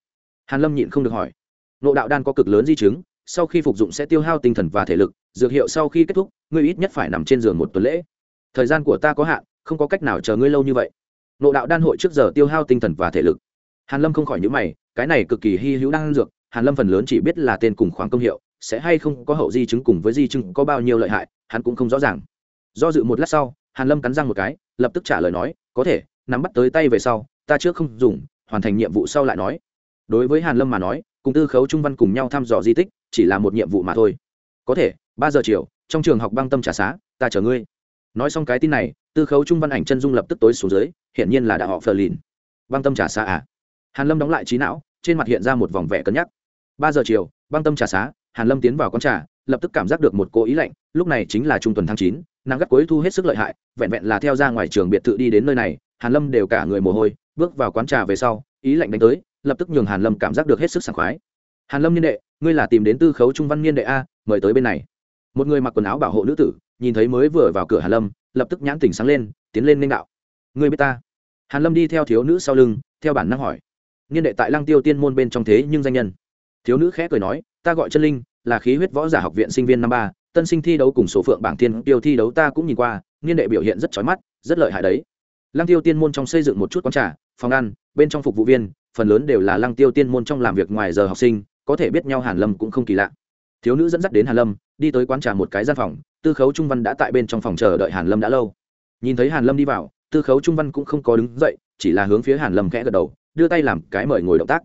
Hàn lâm nhịn không được hỏi. Nộ đạo đan có cực lớn di chứng, sau khi phục dụng sẽ tiêu hao tinh thần và thể lực, dược hiệu sau khi kết thúc, ngươi ít nhất phải nằm trên giường một tuần lễ. Thời gian của ta có hạn, không có cách nào chờ ngươi lâu như vậy nộ đạo đan hội trước giờ tiêu hao tinh thần và thể lực. Hàn lâm không khỏi nhữ mày, cái này cực kỳ hy hữu đan dược, hàn lâm phần lớn chỉ biết là tên cùng khoáng công hiệu, sẽ hay không có hậu di chứng cùng với di chứng có bao nhiêu lợi hại, hắn cũng không rõ ràng. Do dự một lát sau, hàn lâm cắn răng một cái, lập tức trả lời nói, có thể, nắm bắt tới tay về sau, ta trước không dùng, hoàn thành nhiệm vụ sau lại nói. Đối với hàn lâm mà nói, cùng tư khấu trung văn cùng nhau thăm dò di tích, chỉ là một nhiệm vụ mà thôi. Có thể, ba giờ chiều, trong trường học băng tâm trả xá, ta chờ ngươi. Nói xong cái tin này tư khấu trung văn ảnh chân dung lập tức tối xuống dưới, hiển nhiên là đã họ phờ lìn băng tâm trả xá à? Hàn lâm đóng lại trí não, trên mặt hiện ra một vòng vẻ cân nhắc. Ba giờ chiều, băng tâm trà xá, hàn lâm tiến vào con trà, lập tức cảm giác được một cố ý lạnh, lúc này chính là trung tuần tháng chín, nắng gắt cuối thu hết sức lợi hại, vẹn vẹn là theo ra ngoài trường biệt thự đi đến nơi này, hàn lâm đều cả người mồ hôi, bước vào quán trà về sau, ý lạnh đánh tới, lập tức nhường hàn lâm cảm giác được hết sức sảng khoái. Hàn lâm niên đệ, ngươi là tìm đến tư khấu trung văn niên đệ a, mời tới bên này. Một người mặc quần áo bảo hộ nữ tử, nhìn thấy mới vừa vào cửa hàn lâm lập tức nhãn tỉnh sáng lên, tiến lên ninh đạo. Ngươi biết ta? Hàn lâm đi theo thiếu nữ sau lưng, theo bản năng hỏi. Niên đệ tại lăng tiêu tiên môn bên trong thế nhưng danh nhân. Thiếu nữ khẽ cười nói, ta gọi chân linh, là khí huyết võ giả học viện sinh viên năm ba, tân sinh thi đấu cùng số phượng bảng thiên tiêu thi đấu ta cũng nhìn qua, niên đệ biểu hiện rất chói mắt, rất lợi hại đấy. Lăng tiêu tiên môn trong xây dựng một chút quán trà, phòng ăn, bên trong phục vụ viên, phần lớn đều là lăng tiêu tiên môn trong làm việc ngoài giờ học sinh, có thể biết nhau hàn lâm cũng không kỳ lạ thiếu nữ dẫn dắt đến hàn lâm, đi tới quán trà một cái gian phòng, tư khấu trung văn đã tại bên trong phòng chờ đợi hàn lâm đã lâu. Nhìn thấy hàn lâm đi vào, tư khấu trung văn cũng không có đứng dậy, chỉ là hướng phía hàn lâm khẽ gật đầu, đưa tay làm cái mời ngồi động tác.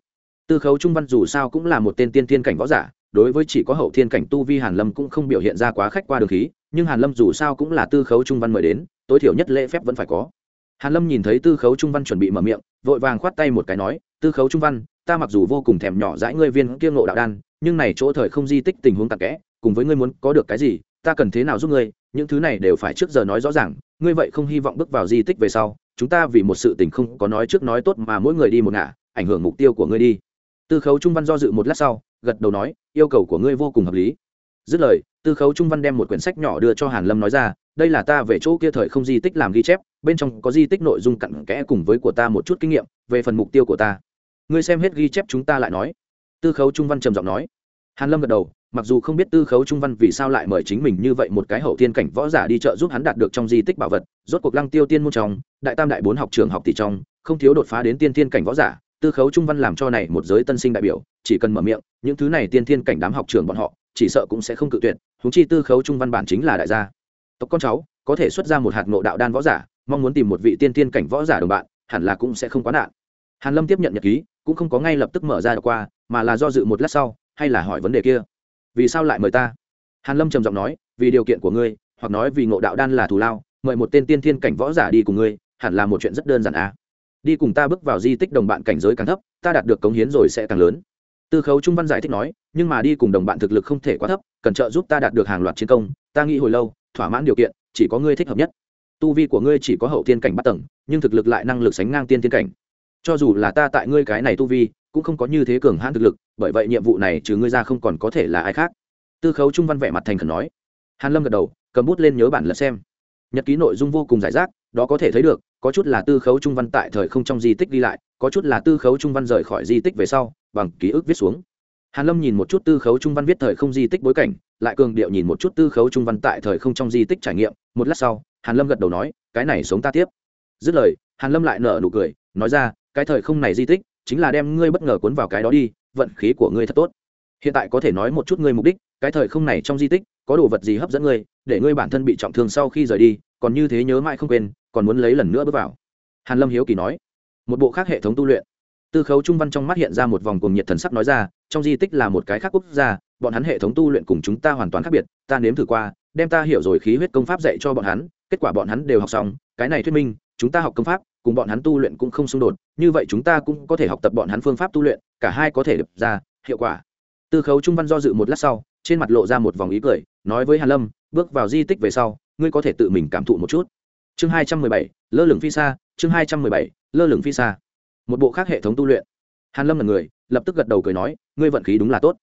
Tư khấu trung văn dù sao cũng là một tên tiên tiên cảnh võ giả, đối với chỉ có hậu thiên cảnh tu vi hàn lâm cũng không biểu hiện ra quá khách qua đường khí, nhưng hàn lâm dù sao cũng là tư khấu trung văn mời đến, tối thiểu nhất lễ phép vẫn phải có. Hàn lâm nhìn thấy tư khấu trung văn chuẩn bị mở miệng, vội vàng khoát tay một cái nói, tư khấu trung văn, ta mặc dù vô cùng thèm nhỏ dãi ngươi viên kiêng ngộ đạo đan nhưng này chỗ thời không di tích tình huống tạc kẽ, cùng với ngươi muốn có được cái gì, ta cần thế nào giúp ngươi, những thứ này đều phải trước giờ nói rõ ràng, ngươi vậy không hy vọng bước vào di tích về sau, chúng ta vì một sự tình không có nói trước nói tốt mà mỗi người đi một ngả, ảnh hưởng mục tiêu của ngươi đi. Tư khấu trung văn do dự một lát sau, gật đầu nói, yêu cầu của ngươi vô cùng hợp lý. Dứt lời, tư khấu trung văn đem một quyển sách nhỏ đưa cho hàn lâm nói ra, đây là ta về chỗ kia thời không di tích làm ghi chép, bên trong có di tích nội dung cặn kẽ cùng với của ta một chút kinh nghiệm, về phần mục tiêu của ta. Ngươi xem hết ghi chép chúng ta lại nói tư khấu trung văn trầm giọng nói. Hàn lâm gật đầu, mặc dù không biết tư khấu trung văn vì sao lại mời chính mình như vậy một cái hậu thiên cảnh võ giả đi chợ giúp hắn đạt được trong di tích bảo vật, rốt cuộc lăng tiêu tiên môn trong, đại tam đại bốn học trường học tỷ trong, không thiếu đột phá đến tiên thiên cảnh võ giả, tư khấu trung văn làm cho này một giới tân sinh đại biểu, chỉ cần mở miệng, những thứ này tiên thiên cảnh đám học trường bọn họ, chỉ sợ cũng sẽ không cự tuyệt húng chi tư khấu trung văn bản chính là đại gia. Tộc con cháu, có thể xuất ra một hạt ngộ đạo đan võ giả, mong muốn tìm một vị tiên thiên cảnh võ giả đồng bạn, hẳn là cũng sẽ không quá nạn hàn lâm tiếp nhận nhật ký, cũng không có ngay lập tức mở ra được qua, mà là do dự một lát sau, hay là hỏi vấn đề kia. Vì sao lại mời ta? Hàn lâm trầm giọng nói, vì điều kiện của ngươi, hoặc nói vì ngộ đạo đan là thù lao, mời một tên tiên thiên cảnh võ giả đi cùng ngươi, hẳn là một chuyện rất đơn giản à. Đi cùng ta bước vào di tích đồng bạn cảnh giới càng thấp, ta đạt được cống hiến rồi sẽ càng lớn. Tư khấu trung văn giải thích nói, nhưng mà đi cùng đồng bạn thực lực không thể quá thấp, cần trợ giúp ta đạt được hàng loạt chiến công, ta nghĩ hồi lâu, thỏa mãn điều kiện, chỉ có ngươi thích hợp nhất. Tu vi của ngươi chỉ có hậu tiên cảnh bắt tầng, nhưng thực lực lại năng lực sánh ngang tiên tiên cảnh cho dù là ta tại ngươi cái này tu vi, cũng không có như thế cường hãn thực lực, bởi vậy nhiệm vụ này trừ ngươi ra không còn có thể là ai khác. Tư khấu trung văn vẻ mặt thành khẩn nói. Hàn lâm gật đầu, cầm bút lên nhớ bản lật xem. Nhật ký nội dung vô cùng giải rác, đó có thể thấy được, có chút là tư khấu trung văn tại thời không trong di tích đi lại, có chút là tư khấu trung văn rời khỏi di tích về sau, bằng ký ức viết xuống. Hàn lâm nhìn một chút tư khấu trung văn viết thời không di tích bối cảnh, lại cường điệu nhìn một chút tư khấu trung văn tại thời không trong di tích trải nghiệm, một lát sau, hàn lâm gật đầu nói, cái này sống ta tiếp. Dứt lời, hàn lâm lại nở nụ cười, nói ra cái thời không này di tích chính là đem ngươi bất ngờ cuốn vào cái đó đi, vận khí của ngươi thật tốt. Hiện tại có thể nói một chút ngươi mục đích, cái thời không này trong di tích có đồ vật gì hấp dẫn ngươi, để ngươi bản thân bị trọng thương sau khi rời đi, còn như thế nhớ mãi không quên, còn muốn lấy lần nữa bước vào. Hàn lâm hiếu kỳ nói. Một bộ khác hệ thống tu luyện. Tư khấu trung văn trong mắt hiện ra một vòng cuồng nhiệt thần sắc nói ra, trong di tích là một cái khác quốc gia, bọn hắn hệ thống tu luyện cùng chúng ta hoàn toàn khác biệt, ta nếm thử qua, đem ta hiểu rồi khí huyết công pháp dạy cho bọn hắn, kết quả bọn hắn đều học xong, cái này thuyết minh chúng ta học công pháp, cùng bọn hắn tu luyện cũng không xung đột, như vậy chúng ta cũng có thể học tập bọn hắn phương pháp tu luyện, cả hai có thể đập ra hiệu quả. Tư khấu trung văn do dự một lát sau, trên mặt lộ ra một vòng ý cười, nói với hàn lâm, bước vào di tích về sau, ngươi có thể tự mình cảm thụ một chút. Chương hai trăm mười bảy, lơ lửng phi xa, chương hai trăm mười bảy, lơ lửng phi xa. Một bộ khác hệ thống tu luyện. Hàn lâm là người, lập tức gật đầu cười nói, ngươi vận khí đúng là tốt.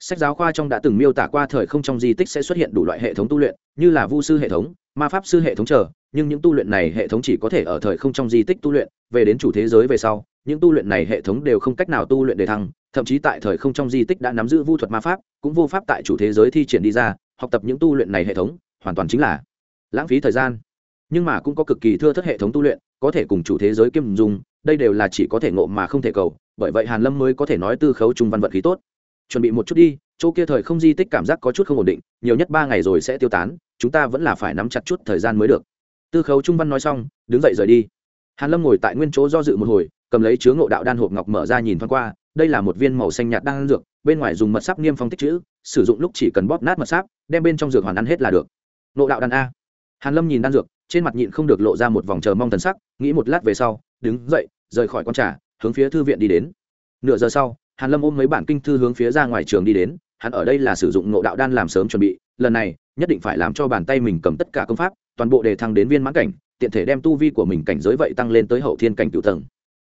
Sách giáo khoa trong đã từng miêu tả qua thời không trong di tích sẽ xuất hiện đủ loại hệ thống tu luyện, như là vu sư hệ thống ma pháp sư hệ thống chờ, nhưng những tu luyện này hệ thống chỉ có thể ở thời không trong di tích tu luyện, về đến chủ thế giới về sau, những tu luyện này hệ thống đều không cách nào tu luyện để thăng, thậm chí tại thời không trong di tích đã nắm giữ vu thuật ma pháp, cũng vô pháp tại chủ thế giới thi triển đi ra, học tập những tu luyện này hệ thống, hoàn toàn chính là lãng phí thời gian. Nhưng mà cũng có cực kỳ thưa thất hệ thống tu luyện, có thể cùng chủ thế giới kiêm dùng đây đều là chỉ có thể ngộ mà không thể cầu, bởi vậy hàn lâm mới có thể nói tư khấu trung văn vận khí tốt. Chuẩn bị một chút đi, chỗ kia thời không di tích cảm giác có chút không ổn định, nhiều nhất ba ngày rồi sẽ tiêu tán chúng ta vẫn là phải nắm chặt chút thời gian mới được. Tư khấu trung văn nói xong, đứng dậy rời đi. Hàn lâm ngồi tại nguyên chỗ do dự một hồi, cầm lấy chứa ngộ đạo đan hộp ngọc mở ra nhìn thoáng qua, đây là một viên màu xanh nhạt đan dược, bên ngoài dùng mật sáp niêm phong tích chữ, sử dụng lúc chỉ cần bóp nát mật sáp, đem bên trong dược hoàn ăn hết là được. Ngộ đạo đan a. Hàn lâm nhìn đan dược, trên mặt nhịn không được lộ ra một vòng chờ mong thần sắc, nghĩ một lát về sau, đứng dậy, rời khỏi con trà, hướng phía thư viện đi đến. Nửa giờ sau, hàn lâm ôm mấy bản kinh thư hướng phía ra ngoài trường đi đến, hắn ở đây là sử dụng ngộ đạo đan làm sớm chuẩn bị, lần này nhất định phải làm cho bàn tay mình cầm tất cả công pháp, toàn bộ đề thăng đến viên mãn cảnh, tiện thể đem tu vi của mình cảnh giới vậy tăng lên tới hậu thiên cảnh cựu tầng.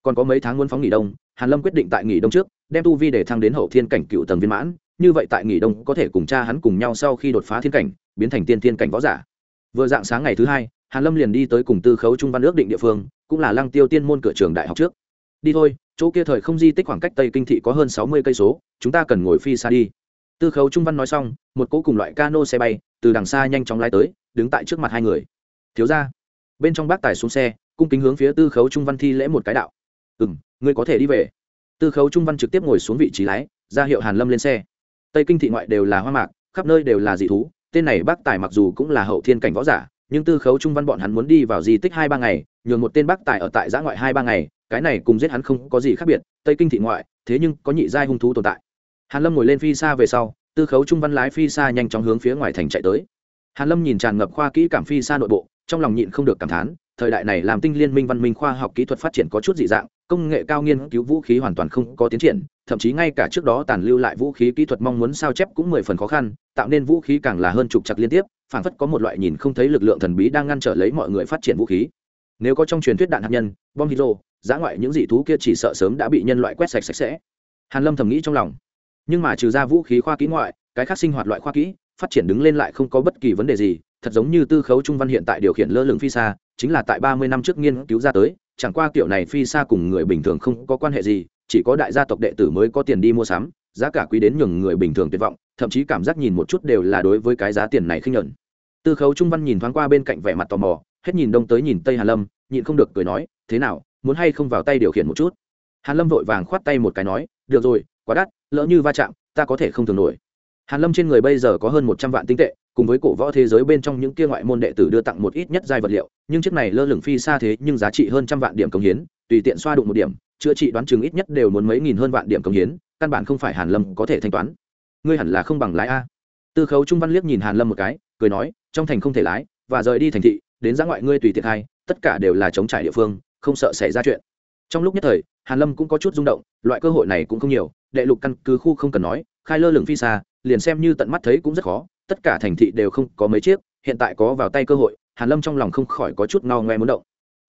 Còn có mấy tháng muốn phóng nghỉ đông, hàn lâm quyết định tại nghỉ đông trước, đem tu vi để thăng đến hậu thiên cảnh cựu tầng viên mãn, như vậy tại nghỉ đông có thể cùng cha hắn cùng nhau sau khi đột phá thiên cảnh, biến thành tiên thiên cảnh võ giả. Vừa dạng sáng ngày thứ hai, hàn lâm liền đi tới cùng tư khấu trung văn ước định địa phương, cũng là lăng tiêu tiên môn cửa trường đại học trước. Đi thôi, chỗ kia thời không di tích khoảng cách tây kinh thị có hơn sáu mươi cây số, chúng ta cần ngồi phi xa đi. Tư khấu trung văn nói xong, một cỗ cùng loại cano xe bay từ đằng xa nhanh chóng lái tới, đứng tại trước mặt hai người. Thiếu ra bên trong bác tài xuống xe, cung kính hướng phía tư khấu trung văn thi lễ một cái đạo. Ừ m ngươi có thể đi về. Tư khấu trung văn trực tiếp ngồi xuống vị trí lái, ra hiệu hàn lâm lên xe. Tây kinh thị ngoại đều là hoa mạc, khắp nơi đều là dị thú, tên này bác tài mặc dù cũng là hậu thiên cảnh võ giả, nhưng tư khấu trung văn bọn hắn muốn đi vào di tích hai ba ngày, nhường một tên bác tài ở tại giã ngoại hai ba ngày, cái này cùng giết hắn không có gì khác biệt, tây kinh thị ngoại, thế nhưng có nhị giai hung thú tồn tại. Hàn lâm ngồi lên phi xa về sau tư khấu trung văn lái phi xa nhanh chóng hướng phía ngoài thành chạy tới. Hàn lâm nhìn tràn ngập khoa kỹ cảm phi xa nội bộ, trong lòng nhịn không được cảm thán, thời đại này làm tinh liên minh văn minh khoa học kỹ thuật phát triển có chút dị dạng, công nghệ cao nghiên cứu vũ khí hoàn toàn không có tiến triển, thậm chí ngay cả trước đó tàn lưu lại vũ khí kỹ thuật mong muốn sao chép cũng mười phần khó khăn, tạo nên vũ khí càng là hơn trục chặt liên tiếp, phảng phất có một loại nhìn không thấy lực lượng thần bí đang ngăn trở lấy mọi người phát triển vũ khí. Nếu có trong truyền thuyết đạn hạt nhân, bom hydro giá ngoại những dị thú kia chỉ sợ sớm đã bị nhân loại quét sạch sạch sẽ. Hàn lâm thầm nghĩ trong lòng nhưng mà trừ ra vũ khí khoa kỹ ngoại, cái khác sinh hoạt loại khoa kỹ, phát triển đứng lên lại không có bất kỳ vấn đề gì. Thật giống như tư khấu trung văn hiện tại điều khiển lơ lửng phi xa, chính là tại ba mươi năm trước nghiên cứu ra tới, chẳng qua kiểu này phi xa cùng người bình thường không có quan hệ gì, chỉ có đại gia tộc đệ tử mới có tiền đi mua sắm, giá cả quý đến nhường người bình thường tuyệt vọng, thậm chí cảm giác nhìn một chút đều là đối với cái giá tiền này khinh nhẫn. Tư khấu trung văn nhìn thoáng qua bên cạnh vẻ mặt tò mò, hết nhìn đông tới nhìn tây hàn lâm, nhịn không được cười nói, thế nào, muốn hay không vào tay điều khiển một chút? Hàn lâm vội vàng khoát tay một cái nói, được rồi quá đắt, lỡ như va chạm, ta có thể không thường nổi. Hàn lâm trên người bây giờ có hơn một trăm vạn tinh tệ, cùng với cổ võ thế giới bên trong những kia ngoại môn đệ tử đưa tặng một ít nhất giai vật liệu, nhưng chiếc này lơ lửng phi xa thế nhưng giá trị hơn trăm vạn điểm công hiến, tùy tiện xoa đụng một điểm, chữa trị đoán chừng ít nhất đều muốn mấy nghìn hơn vạn điểm công hiến, căn bản không phải hàn lâm có thể thanh toán. Ngươi hẳn là không bằng lái a. Tư khấu trung văn liếc nhìn hàn lâm một cái, cười nói, trong thành không thể lái, và rời đi thành thị, đến ra ngoại ngươi tùy tiện hay tất cả đều là chống trải địa phương, không sợ xảy ra chuyện. Trong lúc nhất thời, hàn lâm cũng có chút rung động, loại cơ hội này cũng không nhiều đệ lục căn cứ khu không cần nói, khai lơ lửng phi xa, liền xem như tận mắt thấy cũng rất khó, tất cả thành thị đều không có mấy chiếc, hiện tại có vào tay cơ hội, hàn lâm trong lòng không khỏi có chút ngao ngoe muốn động.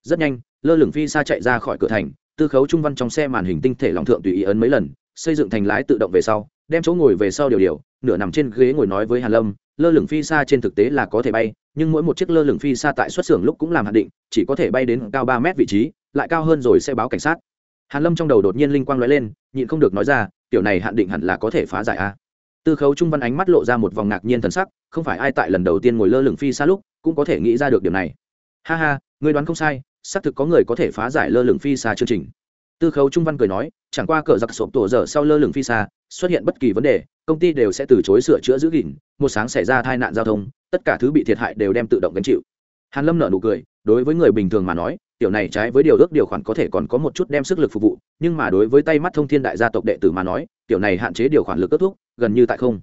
Rất nhanh, lơ lửng phi xa chạy ra khỏi cửa thành, tư khấu trung văn trong xe màn hình tinh thể lòng thượng tùy ý ấn mấy lần, xây dựng thành lái tự động về sau, đem chỗ ngồi về sau điều điều, nửa nằm trên ghế ngồi nói với hàn lâm, lơ lửng phi xa trên thực tế là có thể bay, nhưng mỗi một chiếc lơ lửng phi xa tại xuất xưởng lúc cũng làm hạn định, chỉ có thể bay đến cao ba mét vị trí, lại cao hơn rồi sẽ báo cảnh sát hàn lâm trong đầu đột nhiên linh quang lóe lên, nhịn không được nói ra, tiểu này hạn định hẳn là có thể phá giải a. Tư khấu trung văn ánh mắt lộ ra một vòng ngạc nhiên thần sắc, không phải ai tại lần đầu tiên ngồi lơ lửng phi xa lúc cũng có thể nghĩ ra được điều này. Ha ha, ngươi đoán không sai, xác thực có người có thể phá giải lơ lửng phi xa chương trình. Tư khấu trung văn cười nói, chẳng qua cờ giặc sộp tổ dở sau lơ lửng phi xa, xuất hiện bất kỳ vấn đề, công ty đều sẽ từ chối sửa chữa giữ gìn, một sáng xảy ra tai nạn giao thông, tất cả thứ bị thiệt hại đều đem tự động gánh chịu. Hàn lâm nở nụ cười, đối với người bình thường mà nói tiểu này trái với điều ước điều khoản có thể còn có một chút đem sức lực phục vụ, nhưng mà đối với tay mắt thông thiên đại gia tộc đệ tử mà nói, tiểu này hạn chế điều khoản lực kết thúc, gần như tại không.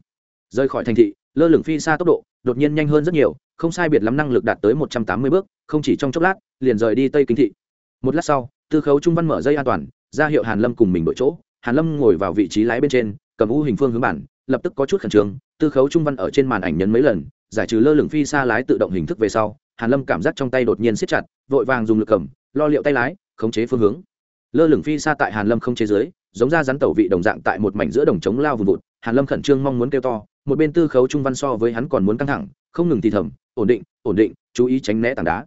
Rời khỏi thành thị, lơ lửng phi xa tốc độ, đột nhiên nhanh hơn rất nhiều, không sai biệt lắm năng lực đạt tới một trăm tám mươi bước, không chỉ trong chốc lát, liền rời đi tây kinh thị. Một lát sau, tư khấu trung văn mở dây an toàn, ra hiệu hàn lâm cùng mình đội chỗ. Hàn lâm ngồi vào vị trí lái bên trên, cầm u hình phương hướng bản, lập tức có chút khẩn trương. Tư khấu trung văn ở trên màn ảnh nhấn mấy lần, giải trừ lơ lửng phi xa lái tự động hình thức về sau hàn lâm cảm giác trong tay đột nhiên siết chặt, vội vàng dùng lực cầm, lo liệu tay lái, khống chế phương hướng. Lơ lửng phi xa tại hàn lâm không chế dưới, giống ra rắn tẩu vị đồng dạng tại một mảnh giữa đồng trống lao vùn vụt. Hàn lâm khẩn trương mong muốn kêu to, một bên tư khấu trung văn so với hắn còn muốn căng thẳng, không ngừng thì thầm, ổn định ổn định, chú ý tránh né tảng đá.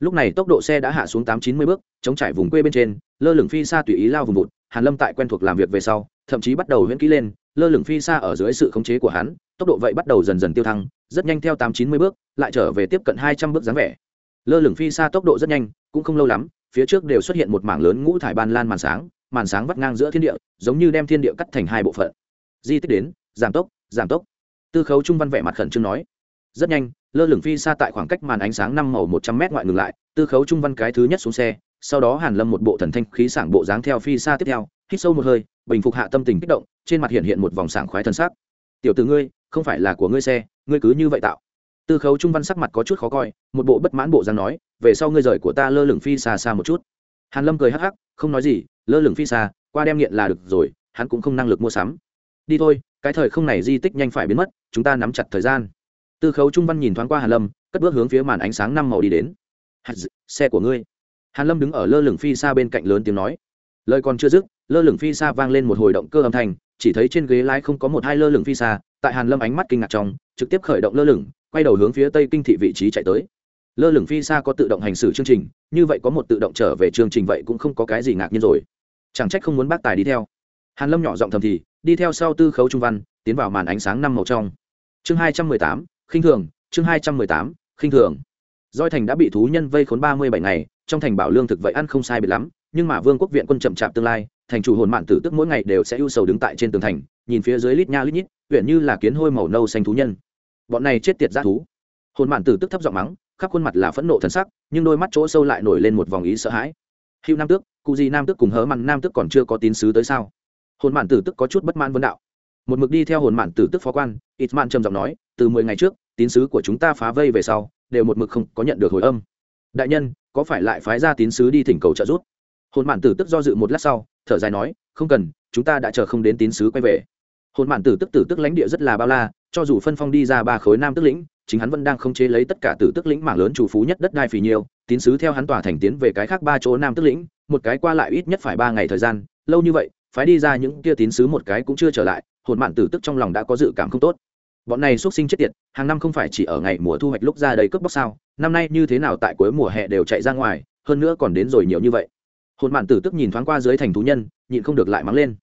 Lúc này tốc độ xe đã hạ xuống tám chín mươi bước, chống trải vùng quê bên trên, lơ lửng phi xa tùy ý lao vùng vụt hàn lâm tại quen thuộc làm việc về sau, thậm chí bắt đầu huyễn kỹ lên, lơ lửng phi xa ở dưới sự khống chế của hắn, tốc độ vậy bắt đầu dần dần tiêu thăng, rất nhanh theo tám chín mươi bước, lại trở về tiếp cận hai trăm bước dáng vẻ. Lơ lửng phi xa tốc độ rất nhanh, cũng không lâu lắm, phía trước đều xuất hiện một mảng lớn ngũ thải ban lan màn sáng màn sáng vắt ngang giữa thiên địa, giống như đem thiên địa cắt thành hai bộ phận. Di tích đến, giảm tốc giảm tốc. Tư khấu trung văn vẻ mặt khẩn trương nói. Rất nhanh, lơ lửng phi xa tại khoảng cách màn ánh sáng năm màu một trăm mét ngoại ngừng lại, tư khấu trung văn cái thứ nhất xuống xe sau đó hàn lâm một bộ thần thanh khí sảng bộ dáng theo phi xa tiếp theo, hít sâu một hơi, bình phục hạ tâm tình kích động, trên mặt hiện hiện một vòng sảng khoái thân sắc. Tiểu tử ngươi, không phải là của ngươi xe, ngươi cứ như vậy tạo. Tư khấu trung văn sắc mặt có chút khó coi, một bộ bất mãn bộ dáng nói, về sau ngươi rời của ta lơ lửng phi xa xa một chút. Hàn lâm cười hắc hắc, không nói gì, lơ lửng phi xa, qua đem nghiện là được rồi, hắn cũng không năng lực mua sắm. Đi thôi, cái thời không này di tích nhanh phải biến mất, chúng ta nắm chặt thời gian. Tư khấu trung văn nhìn thoáng qua hàn lâm, cất bước hướng phía màn ánh sáng năm màu đi đến. Xe của ngươi hàn lâm đứng ở lơ lửng phi xa bên cạnh lớn tiếng nói. Lời còn chưa dứt, lơ lửng phi xa vang lên một hồi động cơ âm thanh, chỉ thấy trên ghế lái không có một hai lơ lửng phi xa, tại hàn lâm ánh mắt kinh ngạc trong, trực tiếp khởi động lơ lửng, quay đầu hướng phía tây kinh thị vị trí chạy tới. Lơ lửng phi xa có tự động hành xử chương trình, như vậy có một tự động trở về chương trình vậy cũng không có cái gì ngạc nhiên rồi. Chẳng trách không muốn bác tài đi theo. Hàn lâm nhỏ giọng thầm thì, đi theo sau tư khấu trung văn, tiến vào màn ánh sáng năm màu trong. Chương hai trăm mười tám, khinh thường, chương hai trăm mười tám, khinh thường doi thành đã bị thú nhân vây khốn ba mươi bảy ngày, trong thành bảo lương thực vậy ăn không sai biệt lắm, nhưng mà vương quốc viện quân chậm chạp tương lai, thành chủ hồn mạn tử tức mỗi ngày đều sẽ ưu sầu đứng tại trên tường thành, nhìn phía dưới lít nha lít nhít, huyện như là kiến hôi màu nâu xanh thú nhân. Bọn này chết tiệt ra thú. Hồn mạn tử tức thấp giọng mắng, khắp khuôn mặt là phẫn nộ thân sắc, nhưng đôi mắt chỗ sâu lại nổi lên một vòng ý sợ hãi. Hữu nam tước, cụ gì nam tước cùng hớ mặn nam tước còn chưa có tín sứ tới sao? Hồn mạn tử tức có chút bất mãn vấn đạo. Một mực đi theo hồn mạn tử tức phó quan ít mạn trầm giọng nói, từ mười ngày trước, tín sứ của chúng ta phá vây về sau đều một mực không có nhận được hồi âm. Đại nhân, có phải lại phái ra tín sứ đi thỉnh cầu trợ giúp? Hồn mạn tử tức do dự một lát sau, thở dài nói, không cần, chúng ta đã chờ không đến tín sứ quay về. Hồn mạn tử tức tử tức lãnh địa rất là bao la, cho dù phân phong đi ra ba khối nam tức lĩnh, chính hắn vẫn đang không chế lấy tất cả tử tức lĩnh mảng lớn chủ phú nhất đất đai phì nhiều tín sứ theo hắn tòa thành tiến về cái khác ba chỗ nam tức lĩnh, một cái qua lại ít nhất phải ba ngày thời gian, lâu như vậy, phái đi ra những kia tín sứ một cái cũng chưa trở lại, hồn mạn tử tức trong lòng đã có dự cảm không tốt bọn này xuất sinh chết tiệt, hàng năm không phải chỉ ở ngày mùa thu hoạch lúc ra đầy cướp bóc sao, năm nay như thế nào tại cuối mùa hè đều chạy ra ngoài, hơn nữa còn đến rồi nhiều như vậy. Hồn mạn tử tức nhìn thoáng qua dưới thành thú nhân, nhịn không được lại mắng lên.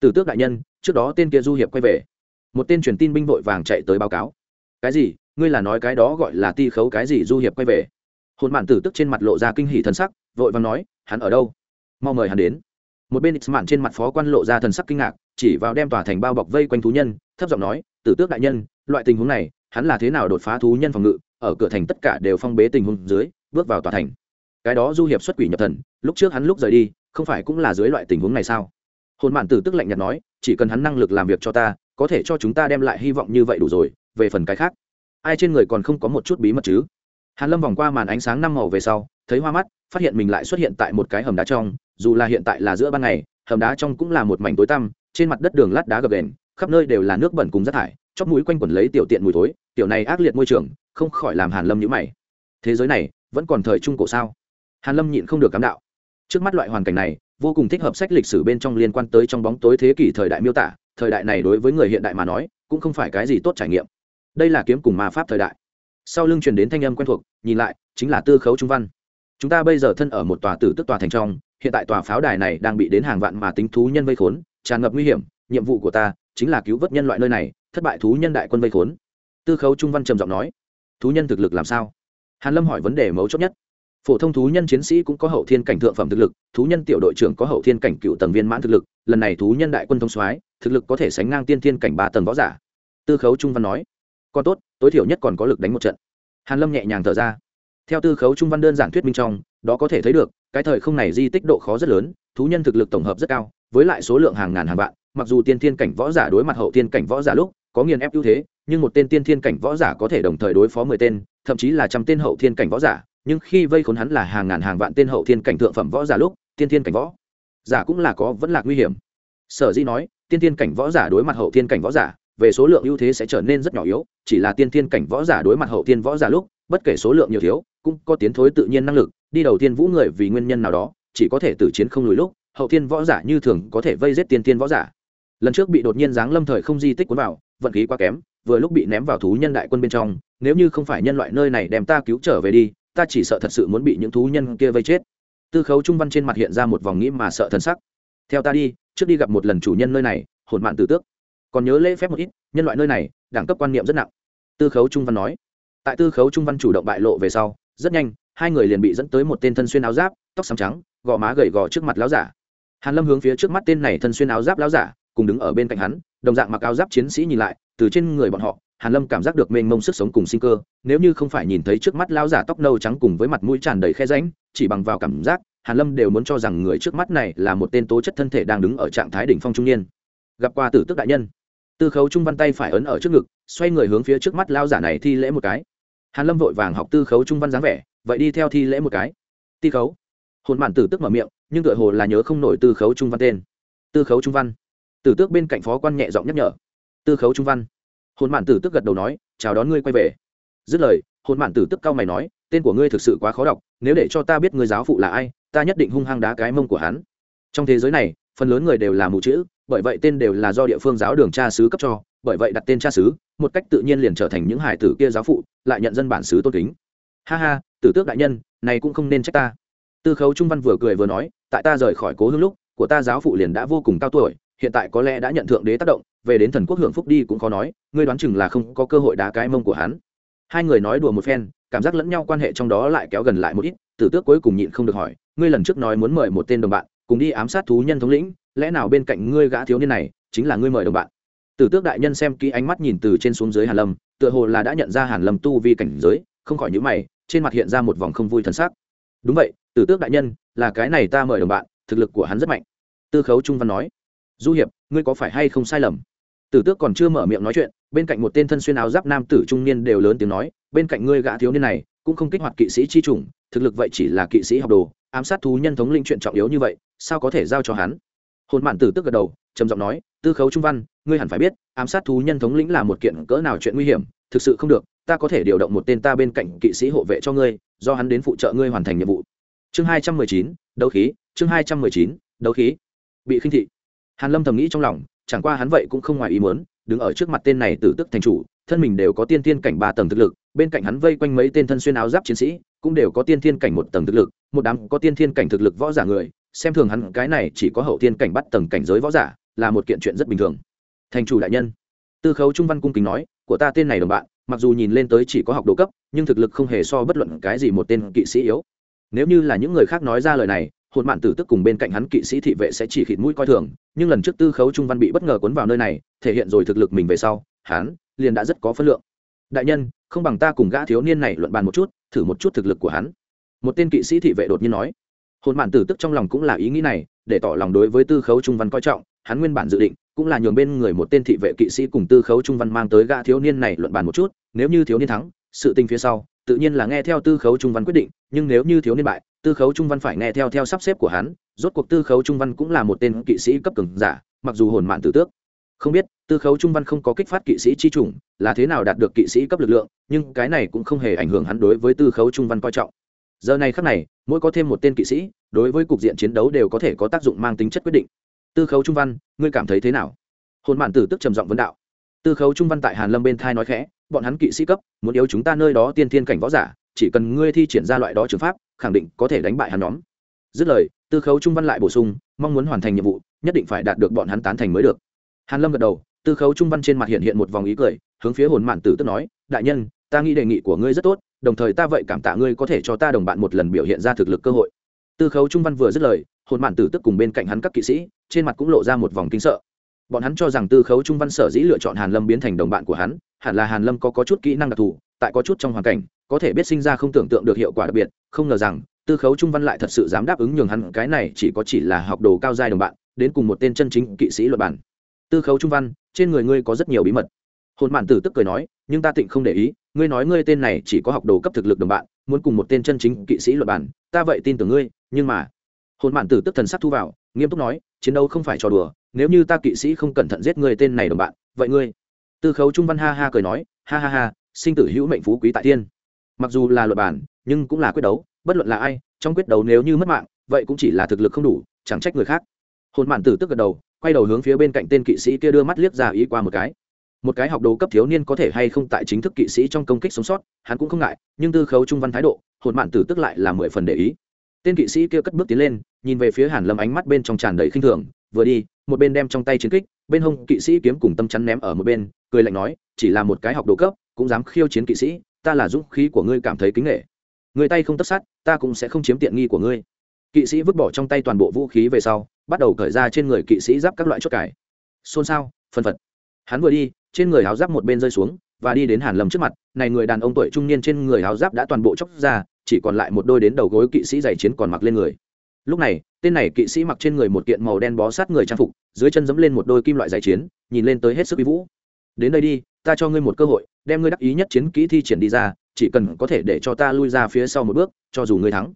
Tử tước đại nhân, trước đó tên kia du hiệp quay về. Một tên truyền tin binh vội vàng chạy tới báo cáo. Cái gì? Ngươi là nói cái đó gọi là ti khấu cái gì du hiệp quay về? Hồn mạn tử tức trên mặt lộ ra kinh hỉ thần sắc, vội vàng nói, hắn ở đâu? Mau mời hắn đến. Một bên x mạn trên mặt phó quan lộ ra thần sắc kinh ngạc, chỉ vào đem tòa thành bao bọc vây quanh thú nhân, thấp giọng nói tử tước đại nhân, loại tình huống này, hắn là thế nào đột phá thú nhân phòng ngự, ở cửa thành tất cả đều phong bế tình huống dưới, bước vào tòa thành. Cái đó du hiệp xuất quỷ nhập thần, lúc trước hắn lúc rời đi, không phải cũng là dưới loại tình huống này sao? Hồn mạn tử tức lạnh nhạt nói, chỉ cần hắn năng lực làm việc cho ta, có thể cho chúng ta đem lại hy vọng như vậy đủ rồi, về phần cái khác, ai trên người còn không có một chút bí mật chứ? Hàn lâm vòng qua màn ánh sáng năm màu về sau, thấy hoa mắt, phát hiện mình lại xuất hiện tại một cái hầm đá trong, dù là hiện tại là giữa ban ngày, hầm đá trong cũng là một mảnh tối tăm, trên mặt đất đường lát đá gập đền khắp nơi đều là nước bẩn cùng rác thải, chóp mũi quanh quẩn lấy tiểu tiện mùi thối, tiểu này ác liệt môi trường, không khỏi làm hàn lâm nhữ mày. Thế giới này, vẫn còn thời trung cổ sao? Hàn lâm nhịn không được cám đạo. Trước mắt loại hoàn cảnh này, vô cùng thích hợp sách lịch sử bên trong liên quan tới trong bóng tối thế kỷ thời đại miêu tả, thời đại này đối với người hiện đại mà nói, cũng không phải cái gì tốt trải nghiệm. Đây là kiếm cùng ma pháp thời đại. Sau lưng truyền đến thanh âm quen thuộc, nhìn lại, chính là tư khấu trung văn. Chúng ta bây giờ thân ở một tòa tử tức tòa thành trong, hiện tại tòa pháo đài này đang bị đến hàng vạn mà tính thú nhân vây khốn, tràn ngập nguy hiểm, nhiệm vụ của ta chính là cứu vớt nhân loại nơi này, thất bại thú nhân đại quân vây khốn. Tư khấu trung văn trầm giọng nói, thú nhân thực lực làm sao? Hàn lâm hỏi vấn đề mấu chốt nhất. Phổ thông thú nhân chiến sĩ cũng có hậu thiên cảnh thượng phẩm thực lực, thú nhân tiểu đội trưởng có hậu thiên cảnh cựu tầng viên mãn thực lực, lần này thú nhân đại quân thông soái, thực lực có thể sánh ngang tiên thiên cảnh ba tầng võ giả. Tư khấu trung văn nói, còn tốt, tối thiểu nhất còn có lực đánh một trận. Hàn lâm nhẹ nhàng thở ra. Theo tư khấu trung văn đơn giản thuyết minh trong, đó có thể thấy được, cái thời không này di tích độ khó rất lớn, thú nhân thực lực tổng hợp rất cao, với lại số lượng hàng ngàn hàng vạn mặc dù tiên thiên cảnh võ giả đối mặt hậu thiên cảnh võ giả lúc có nghiền ép ưu thế, nhưng một tên tiên thiên cảnh võ giả có thể đồng thời đối phó mười tên, thậm chí là trăm tên hậu thiên cảnh võ giả. Nhưng khi vây khốn hắn là hàng ngàn hàng vạn tên hậu thiên cảnh thượng phẩm võ giả lúc, tiên thiên cảnh võ giả cũng là có vẫn là nguy hiểm. Sở dĩ nói, tiên thiên cảnh võ giả đối mặt hậu thiên cảnh võ giả, về số lượng ưu thế sẽ trở nên rất nhỏ yếu, chỉ là tiên thiên cảnh võ giả đối mặt hậu thiên võ giả lúc, bất kể số lượng nhiều thiếu, cũng có tiến thối tự nhiên năng lực, đi đầu tiên vũ người vì nguyên nhân nào đó, chỉ có thể tử chiến không lùi lúc, hậu thiên võ giả như thường có thể vây giết tiên thiên võ giả lần trước bị đột nhiên giáng lâm thời không di tích cuốn vào, vận khí quá kém, vừa lúc bị ném vào thú nhân đại quân bên trong, nếu như không phải nhân loại nơi này đem ta cứu trở về đi, ta chỉ sợ thật sự muốn bị những thú nhân kia vây chết. Tư khấu trung văn trên mặt hiện ra một vòng nghĩ mà sợ thân sắc. Theo ta đi, trước đi gặp một lần chủ nhân nơi này, hồn mạn tử tước. Còn nhớ lễ phép một ít, nhân loại nơi này, đẳng cấp quan niệm rất nặng. Tư khấu trung văn nói. Tại tư khấu trung văn chủ động bại lộ về sau, rất nhanh, hai người liền bị dẫn tới một tên thân xuyên áo giáp, tóc xám trắng, gò má gầy gò trước mặt láo giả. Hàn lâm hướng phía trước mắt tên này thân xuyên áo giáp láo giả cùng đứng ở bên cạnh hắn, đồng dạng mặc áo giáp chiến sĩ nhìn lại, từ trên người bọn họ, hàn lâm cảm giác được mênh mông sức sống cùng sinh cơ, nếu như không phải nhìn thấy trước mắt lão giả tóc nâu trắng cùng với mặt mũi tràn đầy khe rãnh, chỉ bằng vào cảm giác, hàn lâm đều muốn cho rằng người trước mắt này là một tên tố chất thân thể đang đứng ở trạng thái đỉnh phong trung niên. Gặp qua tử tức đại nhân. Tư khấu trung văn tay phải ấn ở trước ngực, xoay người hướng phía trước mắt lão giả này thi lễ một cái. Hàn lâm vội vàng học tư khấu trung văn dáng vẻ, vậy đi theo thi lễ một cái. Ti khấu. Hồn mạn tử tức mở miệng, nhưng tựa hồ là nhớ không nổi tư khấu trung văn tên. Tư khấu trung văn tử tước bên cạnh phó quan nhẹ giọng nhắc nhở. Tư khấu trung văn. Hồn mạn tử Tước gật đầu nói, chào đón ngươi quay về. Dứt lời, hồn mạn tử Tước cao mày nói, tên của ngươi thực sự quá khó đọc, nếu để cho ta biết người giáo phụ là ai, ta nhất định hung hăng đá cái mông của hắn. Trong thế giới này, phần lớn người đều là mù chữ, bởi vậy tên đều là do địa phương giáo đường cha sứ cấp cho, bởi vậy đặt tên cha sứ một cách tự nhiên liền trở thành những hải tử kia giáo phụ, lại nhận dân bản sứ tôn kính. Ha ha, tử tước đại nhân, này cũng không nên trách ta. Tư khấu trung văn vừa cười vừa nói, tại ta rời khỏi cố hương lúc, của ta giáo phụ liền đã vô cùng cao tuổi hiện tại có lẽ đã nhận thượng đế tác động, về đến thần quốc hưởng phúc đi cũng khó nói, ngươi đoán chừng là không có cơ hội đá cái mông của hắn. Hai người nói đùa một phen, cảm giác lẫn nhau quan hệ trong đó lại kéo gần lại một ít, tử tước cuối cùng nhịn không được hỏi, ngươi lần trước nói muốn mời một tên đồng bạn, cùng đi ám sát thú nhân thống lĩnh, lẽ nào bên cạnh ngươi gã thiếu niên này chính là ngươi mời đồng bạn? Tử tước đại nhân xem kỹ ánh mắt nhìn từ trên xuống dưới hàn lâm, tựa hồ là đã nhận ra hàn lâm tu vi cảnh giới, không khỏi nhíu mày, trên mặt hiện ra một vòng không vui thần sắc. Đúng vậy, tử tước đại nhân, là cái này ta mời đồng bạn, thực lực của hắn rất mạnh. Tư khấu trung văn nói du hiệp, ngươi có phải hay không sai lầm? Tử tước còn chưa mở miệng nói chuyện, bên cạnh một tên thân xuyên áo giáp nam tử trung niên đều lớn tiếng nói, bên cạnh ngươi gã thiếu niên này, cũng không kích hoạt kỵ sĩ chi chủng, thực lực vậy chỉ là kỵ sĩ học đồ, ám sát thú nhân thống linh chuyện trọng yếu như vậy, sao có thể giao cho hắn? Hồn mạn tử tức gật đầu, trầm giọng nói, tư khấu trung văn, ngươi hẳn phải biết, ám sát thú nhân thống lĩnh là một kiện cỡ nào chuyện nguy hiểm, thực sự không được, ta có thể điều động một tên ta bên cạnh kỵ sĩ hộ vệ cho ngươi, do hắn đến phụ trợ ngươi hoàn thành nhiệm vụ. Chương hai trăm mười chín, đấu khí, chương hai trăm mười chín, đấu khí. Bị khinh thị hàn lâm thầm nghĩ trong lòng, chẳng qua hắn vậy cũng không ngoài ý muốn, đứng ở trước mặt tên này tử tức thành chủ, thân mình đều có tiên thiên cảnh ba tầng thực lực, bên cạnh hắn vây quanh mấy tên thân xuyên áo giáp chiến sĩ, cũng đều có tiên thiên cảnh một tầng thực lực, một đám có tiên thiên cảnh thực lực võ giả người, xem thường hắn cái này chỉ có hậu tiên cảnh bắt tầng cảnh giới võ giả, là một kiện chuyện rất bình thường. Thành chủ đại nhân, tư khấu trung văn cung kính nói, của ta tên này đồng bạn, mặc dù nhìn lên tới chỉ có học độ cấp, nhưng thực lực không hề so bất luận cái gì một tên kỵ sĩ yếu. Nếu như là những người khác nói ra lời này hồn mạn tử tức cùng bên cạnh hắn kỵ sĩ thị vệ sẽ chỉ khịt mũi coi thường, nhưng lần trước tư khấu trung văn bị bất ngờ cuốn vào nơi này, thể hiện rồi thực lực mình về sau, hắn liền đã rất có phân lượng. Đại nhân, không bằng ta cùng gã thiếu niên này luận bàn một chút, thử một chút thực lực của hắn. Một tên kỵ sĩ thị vệ đột nhiên nói. Hồn mạn tử tức trong lòng cũng là ý nghĩ này, để tỏ lòng đối với tư khấu trung văn coi trọng, hắn nguyên bản dự định cũng là nhường bên người một tên thị vệ kỵ sĩ cùng tư khấu trung văn mang tới gã thiếu niên này luận bàn một chút, nếu như thiếu niên thắng, sự tình phía sau, tự nhiên là nghe theo tư khấu trung văn quyết định, nhưng nếu như thiếu niên bại tư khấu trung văn phải nghe theo theo sắp xếp của hắn, rốt cuộc tư khấu trung văn cũng là một tên kỵ sĩ cấp cường giả, mặc dù hồn mạn tử tước. Không biết, tư khấu trung văn không có kích phát kỵ sĩ chi chủng, là thế nào đạt được kỵ sĩ cấp lực lượng, nhưng cái này cũng không hề ảnh hưởng hắn đối với tư khấu trung văn coi trọng. Giờ này khắc này, mỗi có thêm một tên kỵ sĩ, đối với cục diện chiến đấu đều có thể có tác dụng mang tính chất quyết định. Tư khấu trung văn, ngươi cảm thấy thế nào? Hồn mạn tử tức trầm giọng vấn đạo. Tư khấu trung văn tại hàn lâm bên thai nói khẽ, bọn hắn kỵ sĩ cấp, muốn yếu chúng ta nơi đó tiên thiên cảnh võ giả, chỉ cần ngươi thi triển ra loại đó trường pháp khẳng định có thể đánh bại hắn nhóm. Dứt lời tư khấu trung văn lại bổ sung mong muốn hoàn thành nhiệm vụ nhất định phải đạt được bọn hắn tán thành mới được. Hàn lâm gật đầu tư khấu trung văn trên mặt hiện hiện một vòng ý cười hướng phía hồn mạn tử tức nói đại nhân ta nghĩ đề nghị của ngươi rất tốt đồng thời ta vậy cảm tạ ngươi có thể cho ta đồng bạn một lần biểu hiện ra thực lực cơ hội. Tư khấu trung văn vừa dứt lời hồn mạn tử tức cùng bên cạnh hắn các kỵ sĩ trên mặt cũng lộ ra một vòng kinh sợ. Bọn hắn cho rằng tư khấu trung văn sở dĩ lựa chọn hàn lâm biến thành đồng bạn của hắn hẳn là hàn lâm có, có chút kỹ năng đặc thù tại có chút trong hoàn cảnh có thể biết sinh ra không tưởng tượng được hiệu quả đặc biệt, không ngờ rằng, tư khấu trung văn lại thật sự dám đáp ứng nhường hắn, cái này chỉ có chỉ là học đồ cao giai đồng bạn, đến cùng một tên chân chính kỵ sĩ luật bản. Tư khấu trung văn, trên người ngươi có rất nhiều bí mật. Hồn mạn tử tức cười nói, nhưng ta tịnh không để ý, ngươi nói ngươi tên này chỉ có học đồ cấp thực lực đồng bạn, muốn cùng một tên chân chính kỵ sĩ luật bản, ta vậy tin tưởng ngươi, nhưng mà, hồn mạn tử tức thần sắc thu vào, nghiêm túc nói, chiến đấu không phải trò đùa, nếu như ta kỵ sĩ không cẩn thận giết ngươi tên này đồng bạn, vậy ngươi. Tư khấu trung văn ha ha cười nói, ha ha ha, sinh tử hữu mệnh phú quý tại thiên mặc dù là luật bản, nhưng cũng là quyết đấu, bất luận là ai, trong quyết đấu nếu như mất mạng, vậy cũng chỉ là thực lực không đủ, chẳng trách người khác. Hồn mạn tử tức gật đầu, quay đầu hướng phía bên cạnh tên kỵ sĩ kia đưa mắt liếc ra ý qua một cái. Một cái học đồ cấp thiếu niên có thể hay không tại chính thức kỵ sĩ trong công kích sống sót, hắn cũng không ngại, nhưng tư khấu trung văn thái độ, hồn mạn tử tức lại là mười phần để ý. Tên kỵ sĩ kia cất bước tiến lên, nhìn về phía hàn lâm ánh mắt bên trong tràn đầy khinh thường, vừa đi, một bên đem trong tay chiến kích, bên hông kỵ sĩ kiếm cùng tâm chắn ném ở một bên, cười lạnh nói, chỉ là một cái học đồ cấp, cũng dám khiêu chiến kỵ sĩ ta là dũng khí của ngươi cảm thấy kính nghệ. Người tay không tất sát, ta cũng sẽ không chiếm tiện nghi của ngươi. Kỵ sĩ vứt bỏ trong tay toàn bộ vũ khí về sau, bắt đầu cởi ra trên người kỵ sĩ giáp các loại chốt cải. Xôn xao, phân phật. Hắn vừa đi, trên người áo giáp một bên rơi xuống, và đi đến hàn lâm trước mặt. Này người đàn ông tuổi trung niên trên người áo giáp đã toàn bộ chóc ra, chỉ còn lại một đôi đến đầu gối kỵ sĩ giày chiến còn mặc lên người. Lúc này, tên này kỵ sĩ mặc trên người một kiện màu đen bó sát người trang phục, dưới chân dẫm lên một đôi kim loại giày chiến, nhìn lên tới hết sức uy vũ. Đến đây đi ta cho ngươi một cơ hội, đem ngươi đắc ý nhất chiến kỹ thi triển đi ra, chỉ cần có thể để cho ta lui ra phía sau một bước, cho dù ngươi thắng.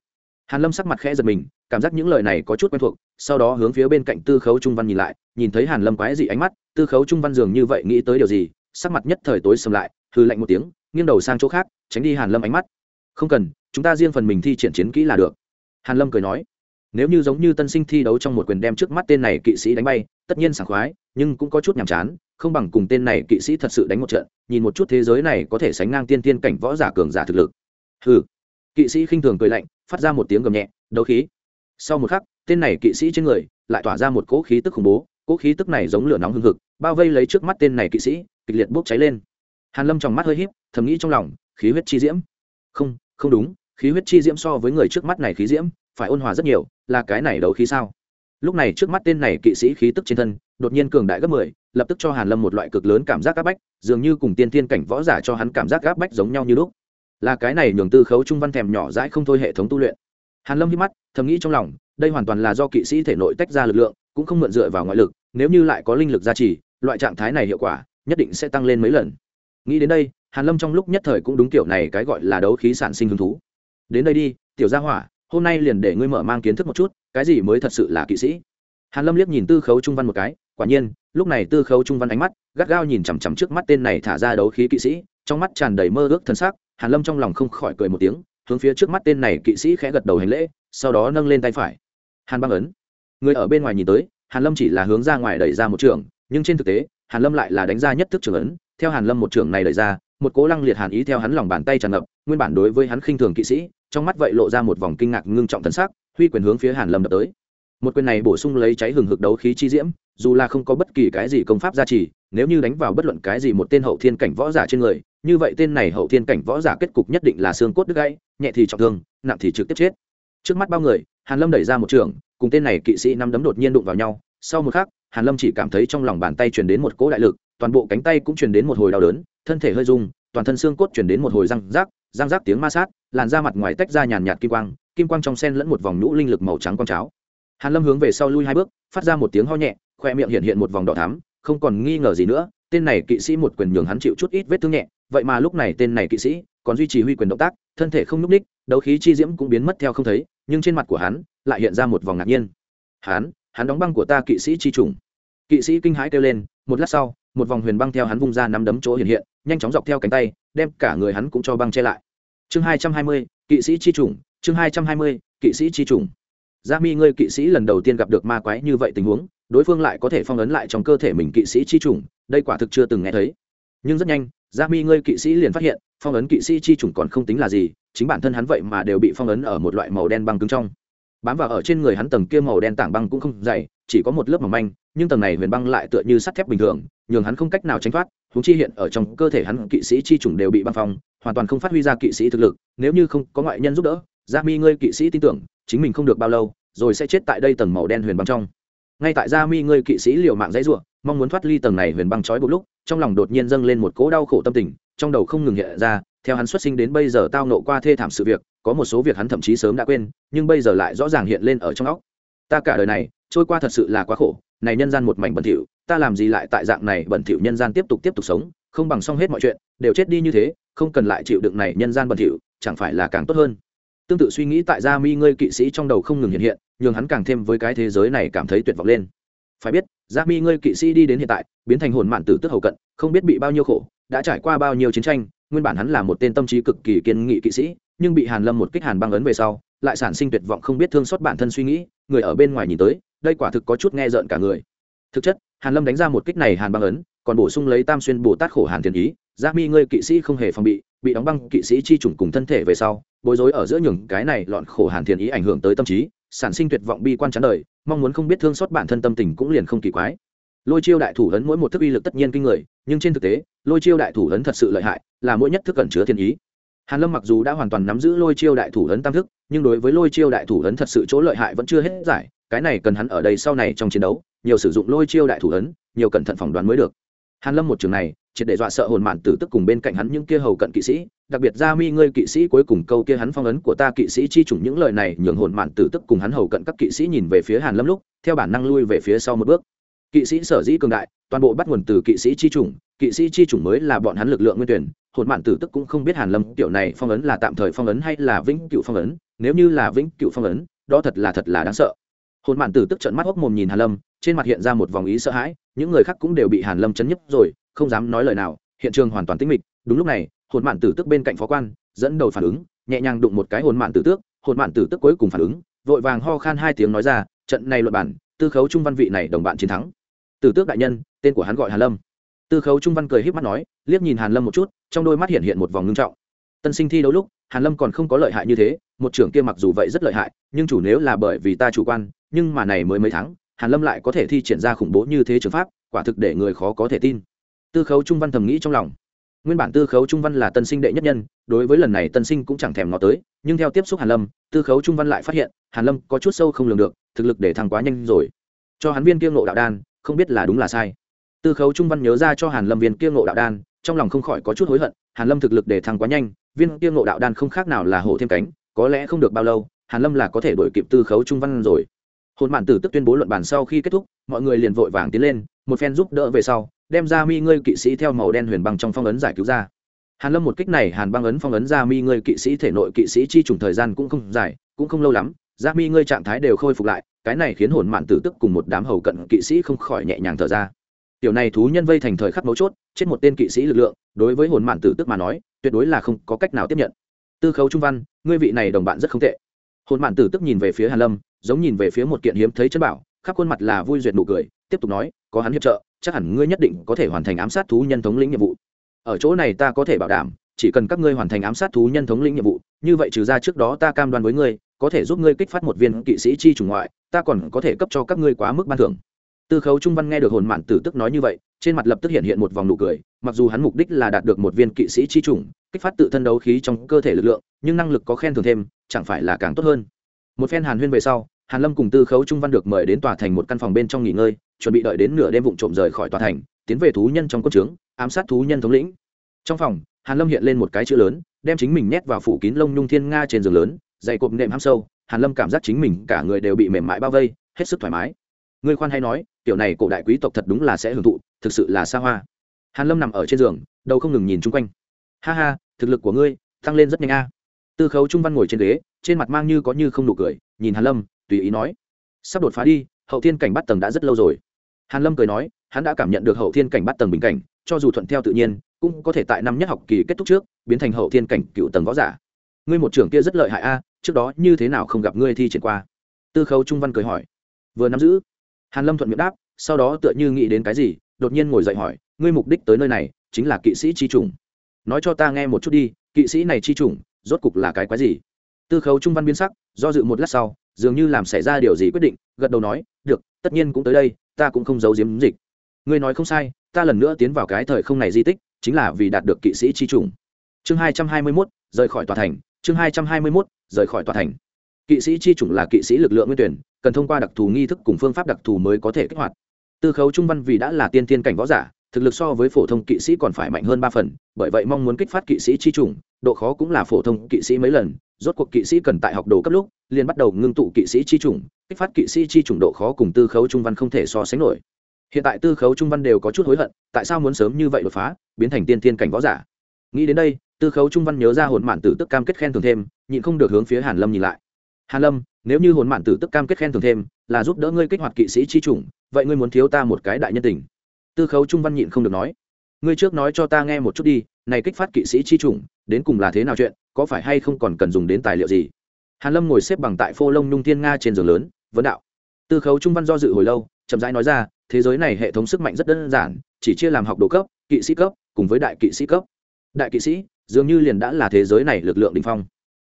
Hàn lâm sắc mặt khẽ giật mình, cảm giác những lời này có chút quen thuộc, sau đó hướng phía bên cạnh tư khấu trung văn nhìn lại, nhìn thấy hàn lâm quái dị ánh mắt, tư khấu trung văn dường như vậy nghĩ tới điều gì, sắc mặt nhất thời tối sầm lại hư lạnh một tiếng, nghiêng đầu sang chỗ khác, tránh đi hàn lâm ánh mắt. Không cần, chúng ta riêng phần mình thi triển chiến kỹ là được. Hàn lâm cười nói nếu như giống như tân sinh thi đấu trong một quyền đem trước mắt tên này kỵ sĩ đánh bay, tất nhiên sảng khoái, nhưng cũng có chút nhàm chán, không bằng cùng tên này kỵ sĩ thật sự đánh một trận, nhìn một chút thế giới này có thể sánh ngang tiên tiên cảnh võ giả cường giả thực lực. Hừ. Kỵ sĩ khinh thường cười lạnh, phát ra một tiếng gầm nhẹ, đấu khí. Sau một khắc, tên này kỵ sĩ trên người lại tỏa ra một cỗ khí tức khủng bố, cỗ khí tức này giống lửa nóng hừng hực, bao vây lấy trước mắt tên này kỵ sĩ, kịch liệt bốc cháy lên. Hàn lâm trong mắt hơi híp, thầm nghĩ trong lòng, khí huyết chi diễm. Không không đúng, khí huyết chi diễm so với người trước mắt này khí diễm, phải ôn hòa rất nhiều là cái này đấu khí sao? Lúc này trước mắt tên này kỵ sĩ khí tức trên thân, đột nhiên cường đại gấp mười, lập tức cho hàn lâm một loại cực lớn cảm giác áp bách, dường như cùng tiên thiên cảnh võ giả cho hắn cảm giác áp bách giống nhau như lúc. Là cái này nhường tư khấu trung văn thèm nhỏ dãi không thôi hệ thống tu luyện. Hàn lâm hít mắt, thầm nghĩ trong lòng, đây hoàn toàn là do kỵ sĩ thể nội tách ra lực lượng, cũng không mượn dựa vào ngoại lực, nếu như lại có linh lực gia trì, loại trạng thái này hiệu quả, nhất định sẽ tăng lên mấy lần. Nghĩ đến đây, hàn lâm trong lúc nhất thời cũng đúng kiểu này cái gọi là đấu khí sản sinh hứng thú. Đến đây đi, tiểu gia hỏa hôm nay liền để ngươi mở mang kiến thức một chút, cái gì mới thật sự là kỵ sĩ? Hàn lâm liếc nhìn tư khấu trung văn một cái, quả nhiên, lúc này tư khấu trung văn ánh mắt gắt gao nhìn chằm chằm trước mắt tên này thả ra đấu khí kỵ sĩ, trong mắt tràn đầy mơ ước thân xác, hàn lâm trong lòng không khỏi cười một tiếng, hướng phía trước mắt tên này kỵ sĩ khẽ gật đầu hành lễ, sau đó nâng lên tay phải. Hàn băng ấn, người ở bên ngoài nhìn tới, hàn lâm chỉ là hướng ra ngoài đẩy ra một trường, nhưng trên thực tế, hàn lâm lại là đánh ra nhất thức trường ấn, theo hàn lâm một trường này đẩy ra, một cố lăng liệt hàn ý theo hắn lòng bàn tay tràn ngập, nguyên bản đối với hắn khinh thường kỵ sĩ trong mắt vậy lộ ra một vòng kinh ngạc ngưng trọng thần sắc huy quyền hướng phía hàn lâm đập tới. Một quyền này bổ sung lấy cháy hừng hực đấu khí chi diễm, dù là không có bất kỳ cái gì công pháp gia trì, nếu như đánh vào bất luận cái gì một tên hậu thiên cảnh võ giả trên người, như vậy tên này hậu thiên cảnh võ giả kết cục nhất định là xương cốt đứt gãy, nhẹ thì trọng thương, nặng thì trực tiếp chết. Trước mắt bao người, hàn lâm đẩy ra một trường, cùng tên này kỵ sĩ năm đấm đột nhiên đụng vào nhau. Sau một khắc, hàn lâm chỉ cảm thấy trong lòng bàn tay truyền đến một cỗ đại lực, toàn bộ cánh tay cũng truyền đến một hồi đau đớn, thân thể hơi rung, toàn thân xương cốt truyền đến một hồi răng rác răng rác tiếng ma sát, làn da mặt ngoài tách ra nhàn nhạt kim quang kim quang trong sen lẫn một vòng nhũ linh lực màu trắng con cháo. Hàn lâm hướng về sau lui hai bước, phát ra một tiếng ho nhẹ khoe miệng hiện hiện một vòng đỏ thắm, không còn nghi ngờ gì nữa, tên này kỵ sĩ một quyền nhường hắn chịu chút ít vết thương nhẹ, vậy mà lúc này tên này kỵ sĩ còn duy trì huy quyền động tác, thân thể không nhúc ních đấu khí chi diễm cũng biến mất theo không thấy, nhưng trên mặt của hắn lại hiện ra một vòng ngạc nhiên. Hắn hắn đóng băng của ta kỵ sĩ chi trùng. Kỵ sĩ kinh hãi kêu lên, một lát sau, một vòng huyền băng theo hắn vung ra nắm đấm chỗ hiện hiện, nhanh chóng dọc theo cánh tay đem cả người hắn cũng cho băng che lại. Chương hai trăm hai mươi, kỵ sĩ chi trùng, chương hai trăm hai mươi, kỵ sĩ chi trùng. Gia mi, ngươi kỵ sĩ lần đầu tiên gặp được ma quái như vậy tình huống, đối phương lại có thể phong ấn lại trong cơ thể mình kỵ sĩ chi trùng, đây quả thực chưa từng nghe thấy. Nhưng rất nhanh, gia mi, ngươi kỵ sĩ liền phát hiện, phong ấn kỵ sĩ chi trùng còn không tính là gì, chính bản thân hắn vậy mà đều bị phong ấn ở một loại màu đen băng cứng trong. Bám vào ở trên người hắn tầng kia màu đen tảng băng cũng không dày, chỉ có một lớp mỏng manh, nhưng tầng này huyền băng lại tựa như sắt thép bình thường, nhường hắn không cách nào tránh thoát huống chi hiện ở trong cơ thể hắn kỵ sĩ chi trùng đều bị băng phong hoàn toàn không phát huy ra kỵ sĩ thực lực nếu như không có ngoại nhân giúp đỡ gia mi ngươi kỵ sĩ tin tưởng chính mình không được bao lâu rồi sẽ chết tại đây tầng màu đen huyền băng trong. Ngay tại gia mi ngươi kỵ sĩ liều mạng dãy rủa, mong muốn thoát ly tầng này huyền băng chói buộc lúc trong lòng đột nhiên dâng lên một cỗ đau khổ tâm tình trong đầu không ngừng hiện ra theo hắn xuất sinh đến bây giờ tao nộ qua thê thảm sự việc có một số việc hắn thậm chí sớm đã quên nhưng bây giờ lại rõ ràng hiện lên ở trong óc. Ta cả đời này trôi qua thật sự là quá khổ, này nhân gian một mảnh bẩn thỉu, ta làm gì lại tại dạng này bẩn thỉu nhân gian tiếp tục tiếp tục sống, không bằng xong hết mọi chuyện, đều chết đi như thế, không cần lại chịu đựng này nhân gian bẩn thỉu, chẳng phải là càng tốt hơn. Tương tự suy nghĩ tại gia mi ngươi kỵ sĩ trong đầu không ngừng hiện hiện, nhường hắn càng thêm với cái thế giới này cảm thấy tuyệt vọng lên. Phải biết, gia mi ngươi kỵ sĩ đi đến hiện tại, biến thành hồn mạn tử tức hầu cận, không biết bị bao nhiêu khổ, đã trải qua bao nhiêu chiến tranh, nguyên bản hắn là một tên tâm trí cực kỳ kiên nghị kỵ sĩ, nhưng bị hàn lâm một kích hàn băng ấn về sau, lại sản sinh tuyệt vọng không biết thương xót bản thân suy nghĩ, người ở bên ngoài nhìn tới đây quả thực có chút nghe rợn cả người. Thực chất, hàn lâm đánh ra một kích này hàn băng ấn, còn bổ sung lấy tam xuyên bồ tát khổ hàn thiên ý gia mi ngươi kỵ sĩ không hề phòng bị bị đóng băng kỵ sĩ chi trùng cùng thân thể về sau, bối rối ở giữa nhường cái này lọn khổ hàn thiên ý ảnh hưởng tới tâm trí, sản sinh tuyệt vọng bi quan chán đời, mong muốn không biết thương xót bản thân tâm tình cũng liền không kỳ quái. Lôi chiêu đại thủ ấn mỗi một thức uy lực tất nhiên kinh người, nhưng trên thực tế, lôi chiêu đại thủ ấn thật sự lợi hại, là mỗi nhất thức cẩn chứa thiên ý hàn lâm mặc dù đã hoàn toàn nắm giữ lôi chiêu đại thủ ấn tam thức, nhưng đối với lôi chiêu đại thủ ấn thật sự chỗ lợi hại vẫn chưa hết giải, cái này cần hắn ở đây sau này trong chiến đấu, nhiều sử dụng lôi chiêu đại thủ ấn, nhiều cẩn thận phỏng đoán mới được. Hàn lâm một trường này, triệt để dọa sợ hồn mạn tử tức cùng bên cạnh hắn những kia hầu cận kỵ sĩ, đặc biệt ra mi ngươi kỵ sĩ cuối cùng câu kia hắn phong ấn của ta kỵ sĩ chi chủng những lời này nhường hồn mạn tử tức cùng hắn hầu cận các kỵ sĩ nhìn về phía hàn lâm lúc, theo bản năng lui về phía sau một bước. Kỵ sĩ sở dĩ cường đại, toàn bộ bắt nguồn từ kỵ sĩ chi chủng, kỵ sĩ chi chủng mới là bọn hắn lực lượng nguyên tuyển hồn mạn tử tức cũng không biết hàn lâm tiểu này phong ấn là tạm thời phong ấn hay là vĩnh cựu phong ấn, nếu như là vĩnh cựu phong ấn, đó thật là thật là đáng sợ. Hồn mạn tử tức trận mắt hốc mồm nhìn hàn lâm, trên mặt hiện ra một vòng ý sợ hãi, những người khác cũng đều bị hàn lâm chấn nhấp rồi, không dám nói lời nào, hiện trường hoàn toàn tĩnh mịch. Đúng lúc này, hồn mạn tử tức bên cạnh phó quan, dẫn đầu phản ứng, nhẹ nhàng đụng một cái hồn mạn tử tước, hồn mạn tử tức cuối cùng phản ứng, vội vàng ho khan hai tiếng nói ra, trận này luận bản, tư khấu trung văn vị này đồng bạn chiến thắng. Tử tước đại nhân, tên của hắn gọi hàn lâm tư khấu trung văn cười híp mắt nói, liếc nhìn hàn lâm một chút, trong đôi mắt hiện hiện một vòng ngưng trọng. Tân sinh thi đấu lúc, hàn lâm còn không có lợi hại như thế, một trưởng kia mặc dù vậy rất lợi hại, nhưng chủ nếu là bởi vì ta chủ quan, nhưng mà này mới mấy tháng, hàn lâm lại có thể thi triển ra khủng bố như thế trường pháp, quả thực để người khó có thể tin. Tư khấu trung văn thầm nghĩ trong lòng. Nguyên bản tư khấu trung văn là tân sinh đệ nhất nhân, đối với lần này tân sinh cũng chẳng thèm ngó tới, nhưng theo tiếp xúc hàn lâm, tư khấu trung văn lại phát hiện, hàn lâm có chút sâu không lường được, thực lực để thăng quá nhanh rồi. Cho hắn viên kiêng nộ đạo đan, không biết là đúng là sai tư khấu trung văn nhớ ra cho hàn lâm viên kia ngộ đạo đan, trong lòng không khỏi có chút hối hận, hàn lâm thực lực để thăng quá nhanh, viên kia ngộ đạo đan không khác nào là hổ thêm cánh, có lẽ không được bao lâu, hàn lâm là có thể đổi kịp tư khấu trung văn rồi. Hồn mạn tử tức tuyên bố luận bàn sau khi kết thúc, mọi người liền vội vàng tiến lên, một phen giúp đỡ về sau, đem ra mi ngươi kỵ sĩ theo màu đen huyền băng trong phong ấn giải cứu ra. Hàn lâm một kích này, hàn băng ấn phong ấn ra mi ngươi kỵ sĩ thể nội kỵ sĩ chi trùng thời gian cũng không dài, cũng không lâu lắm, ra mi ngươi trạng thái đều khôi phục lại, cái này khiến hồn mạn tử tức cùng một đám hầu cận kỵ sĩ không khỏi nhẹ nhàng thở ra tiểu này thú nhân vây thành thời khắc mấu chốt, chết một tên kỵ sĩ lực lượng, đối với hồn mạn tử tức mà nói, tuyệt đối là không có cách nào tiếp nhận. Tư khấu trung văn, ngươi vị này đồng bạn rất không tệ. Hồn mạn tử tức nhìn về phía hàn lâm, giống nhìn về phía một kiện hiếm thấy chân bảo, khắp khuôn mặt là vui duyệt nụ cười, tiếp tục nói, có hắn hiệp trợ, chắc hẳn ngươi nhất định có thể hoàn thành ám sát thú nhân thống lĩnh nhiệm vụ. Ở chỗ này ta có thể bảo đảm, chỉ cần các ngươi hoàn thành ám sát thú nhân thống lĩnh nhiệm vụ, như vậy trừ ra trước đó ta cam đoan với ngươi, có thể giúp ngươi kích phát một viên kỵ sĩ chi chủng ngoại, ta còn có thể cấp cho các ngươi quá mức ban thưởng tư khấu trung văn nghe được hồn mạn tử tức nói như vậy, trên mặt lập tức hiện hiện một vòng nụ cười, mặc dù hắn mục đích là đạt được một viên kỵ sĩ chi chủng, kích phát tự thân đấu khí trong cơ thể lực lượng, nhưng năng lực có khen thưởng thêm, chẳng phải là càng tốt hơn. Một phen hàn huyên về sau, hàn lâm cùng tư khấu trung văn được mời đến tòa thành một căn phòng bên trong nghỉ ngơi, chuẩn bị đợi đến nửa đêm vụng trộm rời khỏi tòa thành, tiến về thú nhân trong quân trướng, ám sát thú nhân thống lĩnh. Trong phòng, hàn lâm hiện lên một cái chữ lớn, đem chính mình nhét vào phủ kín lông nhung thiên nga trên giường lớn, dày cộp nệm hăm sâu, hàn lâm cảm giác chính mình cả người đều bị mềm mại bao vây, hết sức thoải mái. Người khoan hay nói kiểu này cổ đại quý tộc thật đúng là sẽ hưởng thụ, thực sự là xa hoa. Hàn lâm nằm ở trên giường, đầu không ngừng nhìn chung quanh. Ha ha, thực lực của ngươi tăng lên rất nhanh a. Tư khấu trung văn ngồi trên ghế, trên mặt mang như có như không nụ cười, nhìn hàn lâm, tùy ý nói, sắp đột phá đi, hậu thiên cảnh bắt tầng đã rất lâu rồi. Hàn lâm cười nói, hắn đã cảm nhận được hậu thiên cảnh bắt tầng bình cảnh, cho dù thuận theo tự nhiên, cũng có thể tại năm nhất học kỳ kết thúc trước, biến thành hậu thiên cảnh cựu tầng võ giả. Ngươi một trưởng kia rất lợi hại a, trước đó như thế nào không gặp ngươi thi triển qua? Tư khấu trung văn cười hỏi. Vừa nắm giữ hàn lâm thuận miệng đáp, sau đó tựa như nghĩ đến cái gì, đột nhiên ngồi dậy hỏi, ngươi mục đích tới nơi này, chính là kỵ sĩ chi trùng nói cho ta nghe một chút đi, kỵ sĩ này chi trùng rốt cục là cái quái gì? Tư khấu trung văn biến sắc, do dự một lát sau, dường như làm xảy ra điều gì quyết định, gật đầu nói, được, tất nhiên cũng tới đây, ta cũng không giấu giếm dịch. Ngươi nói không sai, ta lần nữa tiến vào cái thời không này di tích, chính là vì đạt được kỵ sĩ chi trùng chương hai trăm hai mươi mốt, rời khỏi tòa thành, chương hai trăm hai mươi mốt, rời khỏi tòa thành. Kỵ sĩ chi trùng là kỵ sĩ lực lượng nguyên tuyển cần thông qua đặc thù nghi thức cùng phương pháp đặc thù mới có thể kích hoạt. Tư khấu trung văn vì đã là tiên tiên cảnh võ giả, thực lực so với phổ thông kỵ sĩ còn phải mạnh hơn ba phần, bởi vậy mong muốn kích phát kỵ sĩ chi chủng, độ khó cũng là phổ thông kỵ sĩ mấy lần, rốt cuộc kỵ sĩ cần tại học đồ cấp lúc, liền bắt đầu ngưng tụ kỵ sĩ chi chủng, kích phát kỵ sĩ chi chủng độ khó cùng tư khấu trung văn không thể so sánh nổi. Hiện tại tư khấu trung văn đều có chút hối hận, tại sao muốn sớm như vậy đột phá, biến thành tiên tiên cảnh võ giả? Nghĩ đến đây, tư khấu trung văn nhớ ra hồn mạn tử tức cam kết khen thường thêm, nhịn không được hướng phía hàn lâm nhìn lại hàn lâm, nếu như hồn mạn tử tức cam kết khen thưởng thêm, là giúp đỡ ngươi kích hoạt kỵ sĩ chi chủng, vậy ngươi muốn thiếu ta một cái đại nhân tình. Tư khấu trung văn nhịn không được nói. Ngươi trước nói cho ta nghe một chút đi, này kích phát kỵ sĩ chi chủng, đến cùng là thế nào chuyện, có phải hay không còn cần dùng đến tài liệu gì? Hàn lâm ngồi xếp bằng tại phô lông nhung tiên nga trên giường lớn, vấn đạo. Tư khấu trung văn do dự hồi lâu, chậm rãi nói ra, thế giới này hệ thống sức mạnh rất đơn giản, chỉ chia làm học đồ cấp, kỵ sĩ cấp, cùng với đại kỵ sĩ cấp. Đại kỵ sĩ, dường như liền đã là thế giới này lực lượng đình phong.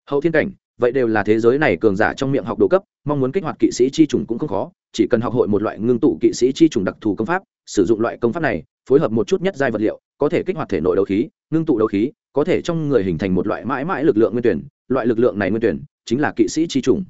Hậu thiên cảnh vậy đều là thế giới này cường giả trong miệng học đồ cấp, mong muốn kích hoạt kỵ sĩ chi trùng cũng không khó, chỉ cần học hội một loại ngưng tụ kỵ sĩ chi trùng đặc thù công pháp, sử dụng loại công pháp này, phối hợp một chút nhất giai vật liệu, có thể kích hoạt thể nội đấu khí, ngưng tụ đấu khí, có thể trong người hình thành một loại mãi mãi lực lượng nguyên tuyển, loại lực lượng này nguyên tuyển chính là kỵ sĩ chi trùng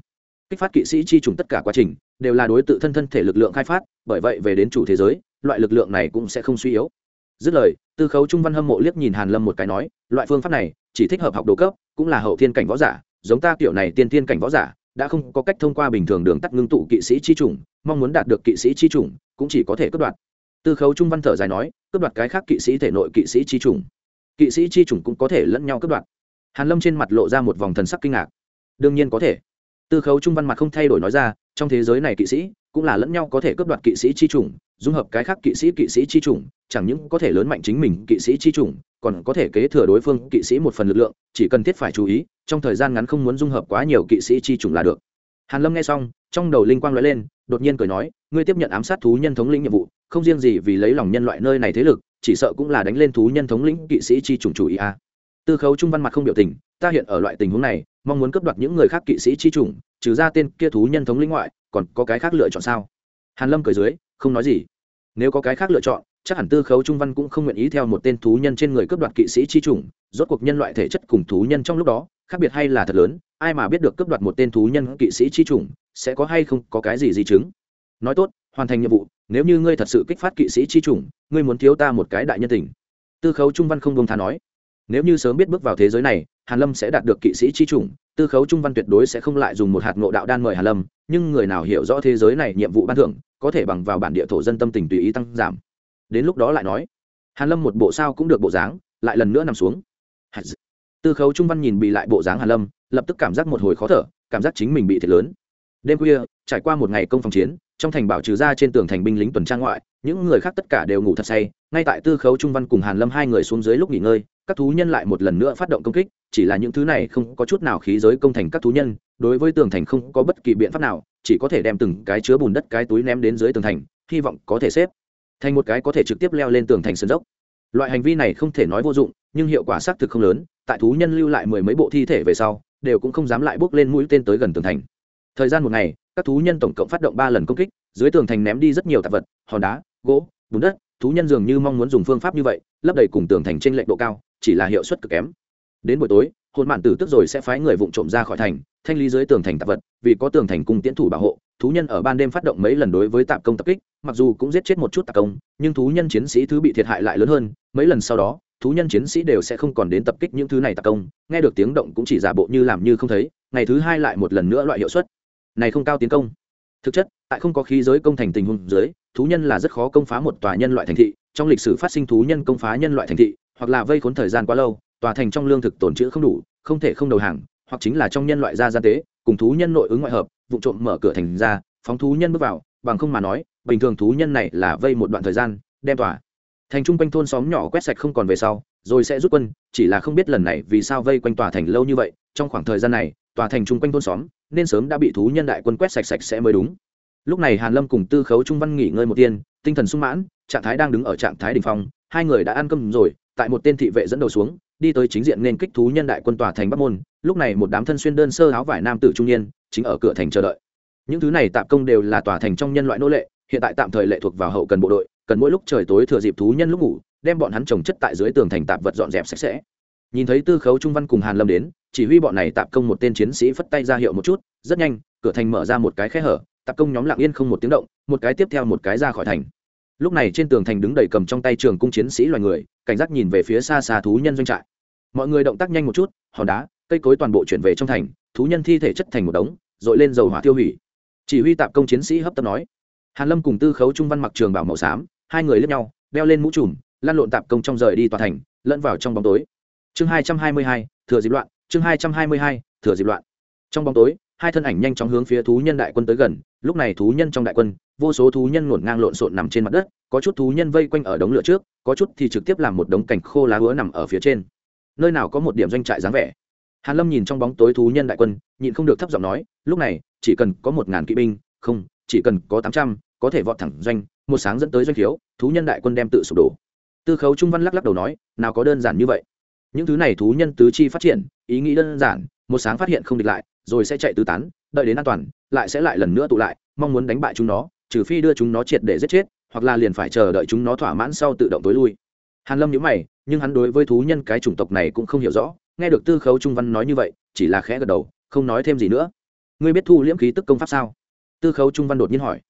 kích phát kỵ sĩ chi trùng tất cả quá trình đều là đối tự thân thân thể lực lượng khai phát, bởi vậy về đến chủ thế giới, loại lực lượng này cũng sẽ không suy yếu. Dứt lời, tư khấu trung văn hâm mộ liếc nhìn hàn lâm một cái nói, loại phương pháp này chỉ thích hợp học đồ cấp, cũng là hậu thiên cảnh võ giả giống ta kiểu này tiên tiên cảnh võ giả, đã không có cách thông qua bình thường đường tắt ngưng tụ kỵ sĩ chi chủng, mong muốn đạt được kỵ sĩ chi chủng, cũng chỉ có thể cướp đoạt. Tư khấu trung văn thở dài nói, cướp đoạt cái khác kỵ sĩ thể nội kỵ sĩ chi chủng. Kỵ sĩ chi chủng cũng có thể lẫn nhau cướp đoạt. Hàn lâm trên mặt lộ ra một vòng thần sắc kinh ngạc. Đương nhiên có thể. Tư khấu trung văn mặt không thay đổi nói ra, trong thế giới này kỵ sĩ, cũng là lẫn nhau có thể cướp đoạt kỵ sĩ chi chủng, dung hợp cái khác kỵ sĩ kỵ sĩ chi chủng, chẳng những có thể lớn mạnh chính mình kỵ sĩ chi chủng còn có thể kế thừa đối phương kỵ sĩ một phần lực lượng chỉ cần thiết phải chú ý trong thời gian ngắn không muốn dung hợp quá nhiều kỵ sĩ chi trùng là được. Hàn lâm nghe xong trong đầu linh quang lóe lên đột nhiên cười nói ngươi tiếp nhận ám sát thú nhân thống lĩnh nhiệm vụ không riêng gì vì lấy lòng nhân loại nơi này thế lực chỉ sợ cũng là đánh lên thú nhân thống lĩnh kỵ sĩ chi trùng chủ ý a tư khấu trung văn mặt không biểu tình ta hiện ở loại tình huống này mong muốn cướp đoạt những người khác kỵ sĩ chi trùng, trừ ra tên kia thú nhân thống lĩnh ngoại còn có cái khác lựa chọn sao? Hàn lâm cười dưới không nói gì. Nếu có cái khác lựa chọn chắc hẳn tư khấu trung văn cũng không nguyện ý theo một tên thú nhân trên người cướp đoạt kỵ sĩ chi chủng, rốt cuộc nhân loại thể chất cùng thú nhân trong lúc đó, khác biệt hay là thật lớn, ai mà biết được cướp đoạt một tên thú nhân kỵ sĩ chi chủng, sẽ có hay không có cái gì di chứng. Nói tốt, hoàn thành nhiệm vụ, nếu như ngươi thật sự kích phát kỵ sĩ chi chủng, ngươi muốn thiếu ta một cái đại nhân tình. Tư khấu trung văn không công tha nói. Nếu như sớm biết bước vào thế giới này, hàn lâm sẽ đạt được kỵ sĩ chi chủng, tư khấu trung văn tuyệt đối sẽ không lại dùng một hạt ngộ đạo đan mời hàn lâm, nhưng người nào hiểu rõ thế giới này nhiệm vụ ban thưởng, có thể bằng vào bản địa thổ dân tâm tình tùy ý tăng giảm đến lúc đó lại nói, hàn lâm một bộ sao cũng được bộ dáng, lại lần nữa nằm xuống. Tư khấu trung văn nhìn bị lại bộ dáng hàn lâm, lập tức cảm giác một hồi khó thở, cảm giác chính mình bị thiệt lớn. Đêm khuya, trải qua một ngày công phòng chiến, trong thành bảo trừ ra trên tường thành binh lính tuần trang ngoại, những người khác tất cả đều ngủ thật say, ngay tại tư khấu trung văn cùng hàn lâm hai người xuống dưới lúc nghỉ ngơi, các thú nhân lại một lần nữa phát động công kích, chỉ là những thứ này không có chút nào khí giới công thành các thú nhân, đối với tường thành không có bất kỳ biện pháp nào, chỉ có thể đem từng cái chứa bùn đất cái túi ném đến dưới tường thành, hy vọng có thể xếp thành một cái có thể trực tiếp leo lên tường thành sườn dốc. Loại hành vi này không thể nói vô dụng, nhưng hiệu quả xác thực không lớn, tại thú nhân lưu lại mười mấy bộ thi thể về sau, đều cũng không dám lại bước lên mũi tên tới gần tường thành. Thời gian một ngày, các thú nhân tổng cộng phát động ba lần công kích, dưới tường thành ném đi rất nhiều tạp vật, hòn đá, gỗ, bùn đất, thú nhân dường như mong muốn dùng phương pháp như vậy, lấp đầy cùng tường thành trên lệnh độ cao, chỉ là hiệu suất cực kém. Đến buổi tối, hồn mạn tử tức rồi sẽ phái người vụng trộm ra khỏi thành, thanh lý dưới tường thành tạp vật, vì có tường thành cung tiễn thủ bảo hộ thú nhân ở ban đêm phát động mấy lần đối với tạp công tập kích, mặc dù cũng giết chết một chút tạp công, nhưng thú nhân chiến sĩ thứ bị thiệt hại lại lớn hơn, mấy lần sau đó, thú nhân chiến sĩ đều sẽ không còn đến tập kích những thứ này tạp công, nghe được tiếng động cũng chỉ giả bộ như làm như không thấy, ngày thứ hai lại một lần nữa loại hiệu suất. Này không cao tiến công. Thực chất, tại không có khí giới công thành tình huống dưới, thú nhân là rất khó công phá một tòa nhân loại thành thị, trong lịch sử phát sinh thú nhân công phá nhân loại thành thị, hoặc là vây khốn thời gian quá lâu, tòa thành trong lương thực tồn trữ không đủ, không thể không đầu hàng, hoặc chính là trong nhân loại gia gian tế, cùng thú nhân nội ứng ngoại hợp vụ trộm mở cửa thành ra, phóng thú nhân bước vào, bằng không mà nói, bình thường thú nhân này là vây một đoạn thời gian, đem tòa thành trung quanh thôn xóm nhỏ quét sạch không còn về sau, rồi sẽ rút quân, chỉ là không biết lần này vì sao vây quanh tòa thành lâu như vậy, trong khoảng thời gian này, tòa thành trung quanh thôn xóm, nên sớm đã bị thú nhân đại quân quét sạch sạch sẽ mới đúng. Lúc này hàn lâm cùng tư khấu trung văn nghỉ ngơi một tiên, tinh thần sung mãn, trạng thái đang đứng ở trạng thái đỉnh phong, hai người đã ăn cơm rồi, tại một tên thị vệ dẫn đầu xuống, đi tới chính diện nên kích thú nhân đại quân tòa thành bắc môn. Lúc này một đám thân xuyên đơn sơ áo vải nam tử trung niên chính ở cửa thành chờ đợi. Những thứ này tạm công đều là tòa thành trong nhân loại nô lệ, hiện tại tạm thời lệ thuộc vào hậu cần bộ đội, cần mỗi lúc trời tối thừa dịp thú nhân lúc ngủ, đem bọn hắn trồng chất tại dưới tường thành tạp vật dọn dẹp sạch sẽ. Nhìn thấy tư khấu trung văn cùng hàn lâm đến, chỉ huy bọn này tạp công một tên chiến sĩ phất tay ra hiệu một chút, rất nhanh, cửa thành mở ra một cái khe hở, tạp công nhóm lặng yên không một tiếng động, một cái tiếp theo một cái ra khỏi thành. Lúc này trên tường thành đứng đầy cầm trong tay trường cung chiến sĩ loài người, cảnh giác nhìn về phía xa xa thú nhân doanh trại. Mọi người động tác nhanh một chút, hòn đá cây cối toàn bộ chuyển về trong thành, thú nhân thi thể chất thành một đống dội lên dầu hỏa tiêu hủy. Chỉ huy tạp công chiến sĩ hấp tấp nói. Hàn lâm cùng tư khấu trung văn mặc trường bảo màu xám, hai người lướt nhau, đeo lên mũ trùm lan lộn tạp công trong rời đi tòa thành, lẫn vào trong bóng tối. Chương hai trăm hai mươi hai, thừa dịp loạn, chương hai trăm hai mươi hai, thừa dịp loạn. Trong bóng tối, hai thân ảnh nhanh chóng hướng phía thú nhân đại quân tới gần, lúc này thú nhân trong đại quân, vô số thú nhân ngổn ngang lộn xộn nằm trên mặt đất, có chút thú nhân vây quanh ở đống lửa trước, có chút thì trực tiếp làm một đống cảnh khô lá hứa nằm ở phía trên. Nơi nào có một điểm doanh trại dáng vẻ hàn lâm nhìn trong bóng tối thú nhân đại quân nhịn không được thấp giọng nói lúc này chỉ cần có một ngàn kỵ binh không chỉ cần có tám trăm có thể vọt thẳng doanh một sáng dẫn tới doanh thiếu, thú nhân đại quân đem tự sụp đổ. Tư khấu trung văn lắc lắc đầu nói nào có đơn giản như vậy. Những thứ này thú nhân tứ chi phát triển ý nghĩ đơn giản một sáng phát hiện không địch lại rồi sẽ chạy tứ tán đợi đến an toàn lại sẽ lại lần nữa tụ lại mong muốn đánh bại chúng nó trừ phi đưa chúng nó triệt để giết chết hoặc là liền phải chờ đợi chúng nó thỏa mãn sau tự động tối lui. Hàn lâm nhíu mày nhưng hắn đối với thú nhân cái chủng tộc này cũng không hiểu rõ nghe được tư khấu trung văn nói như vậy, chỉ là khẽ gật đầu, không nói thêm gì nữa. Ngươi biết thu liễm khí tức công pháp sao? Tư khấu trung văn đột nhiên hỏi.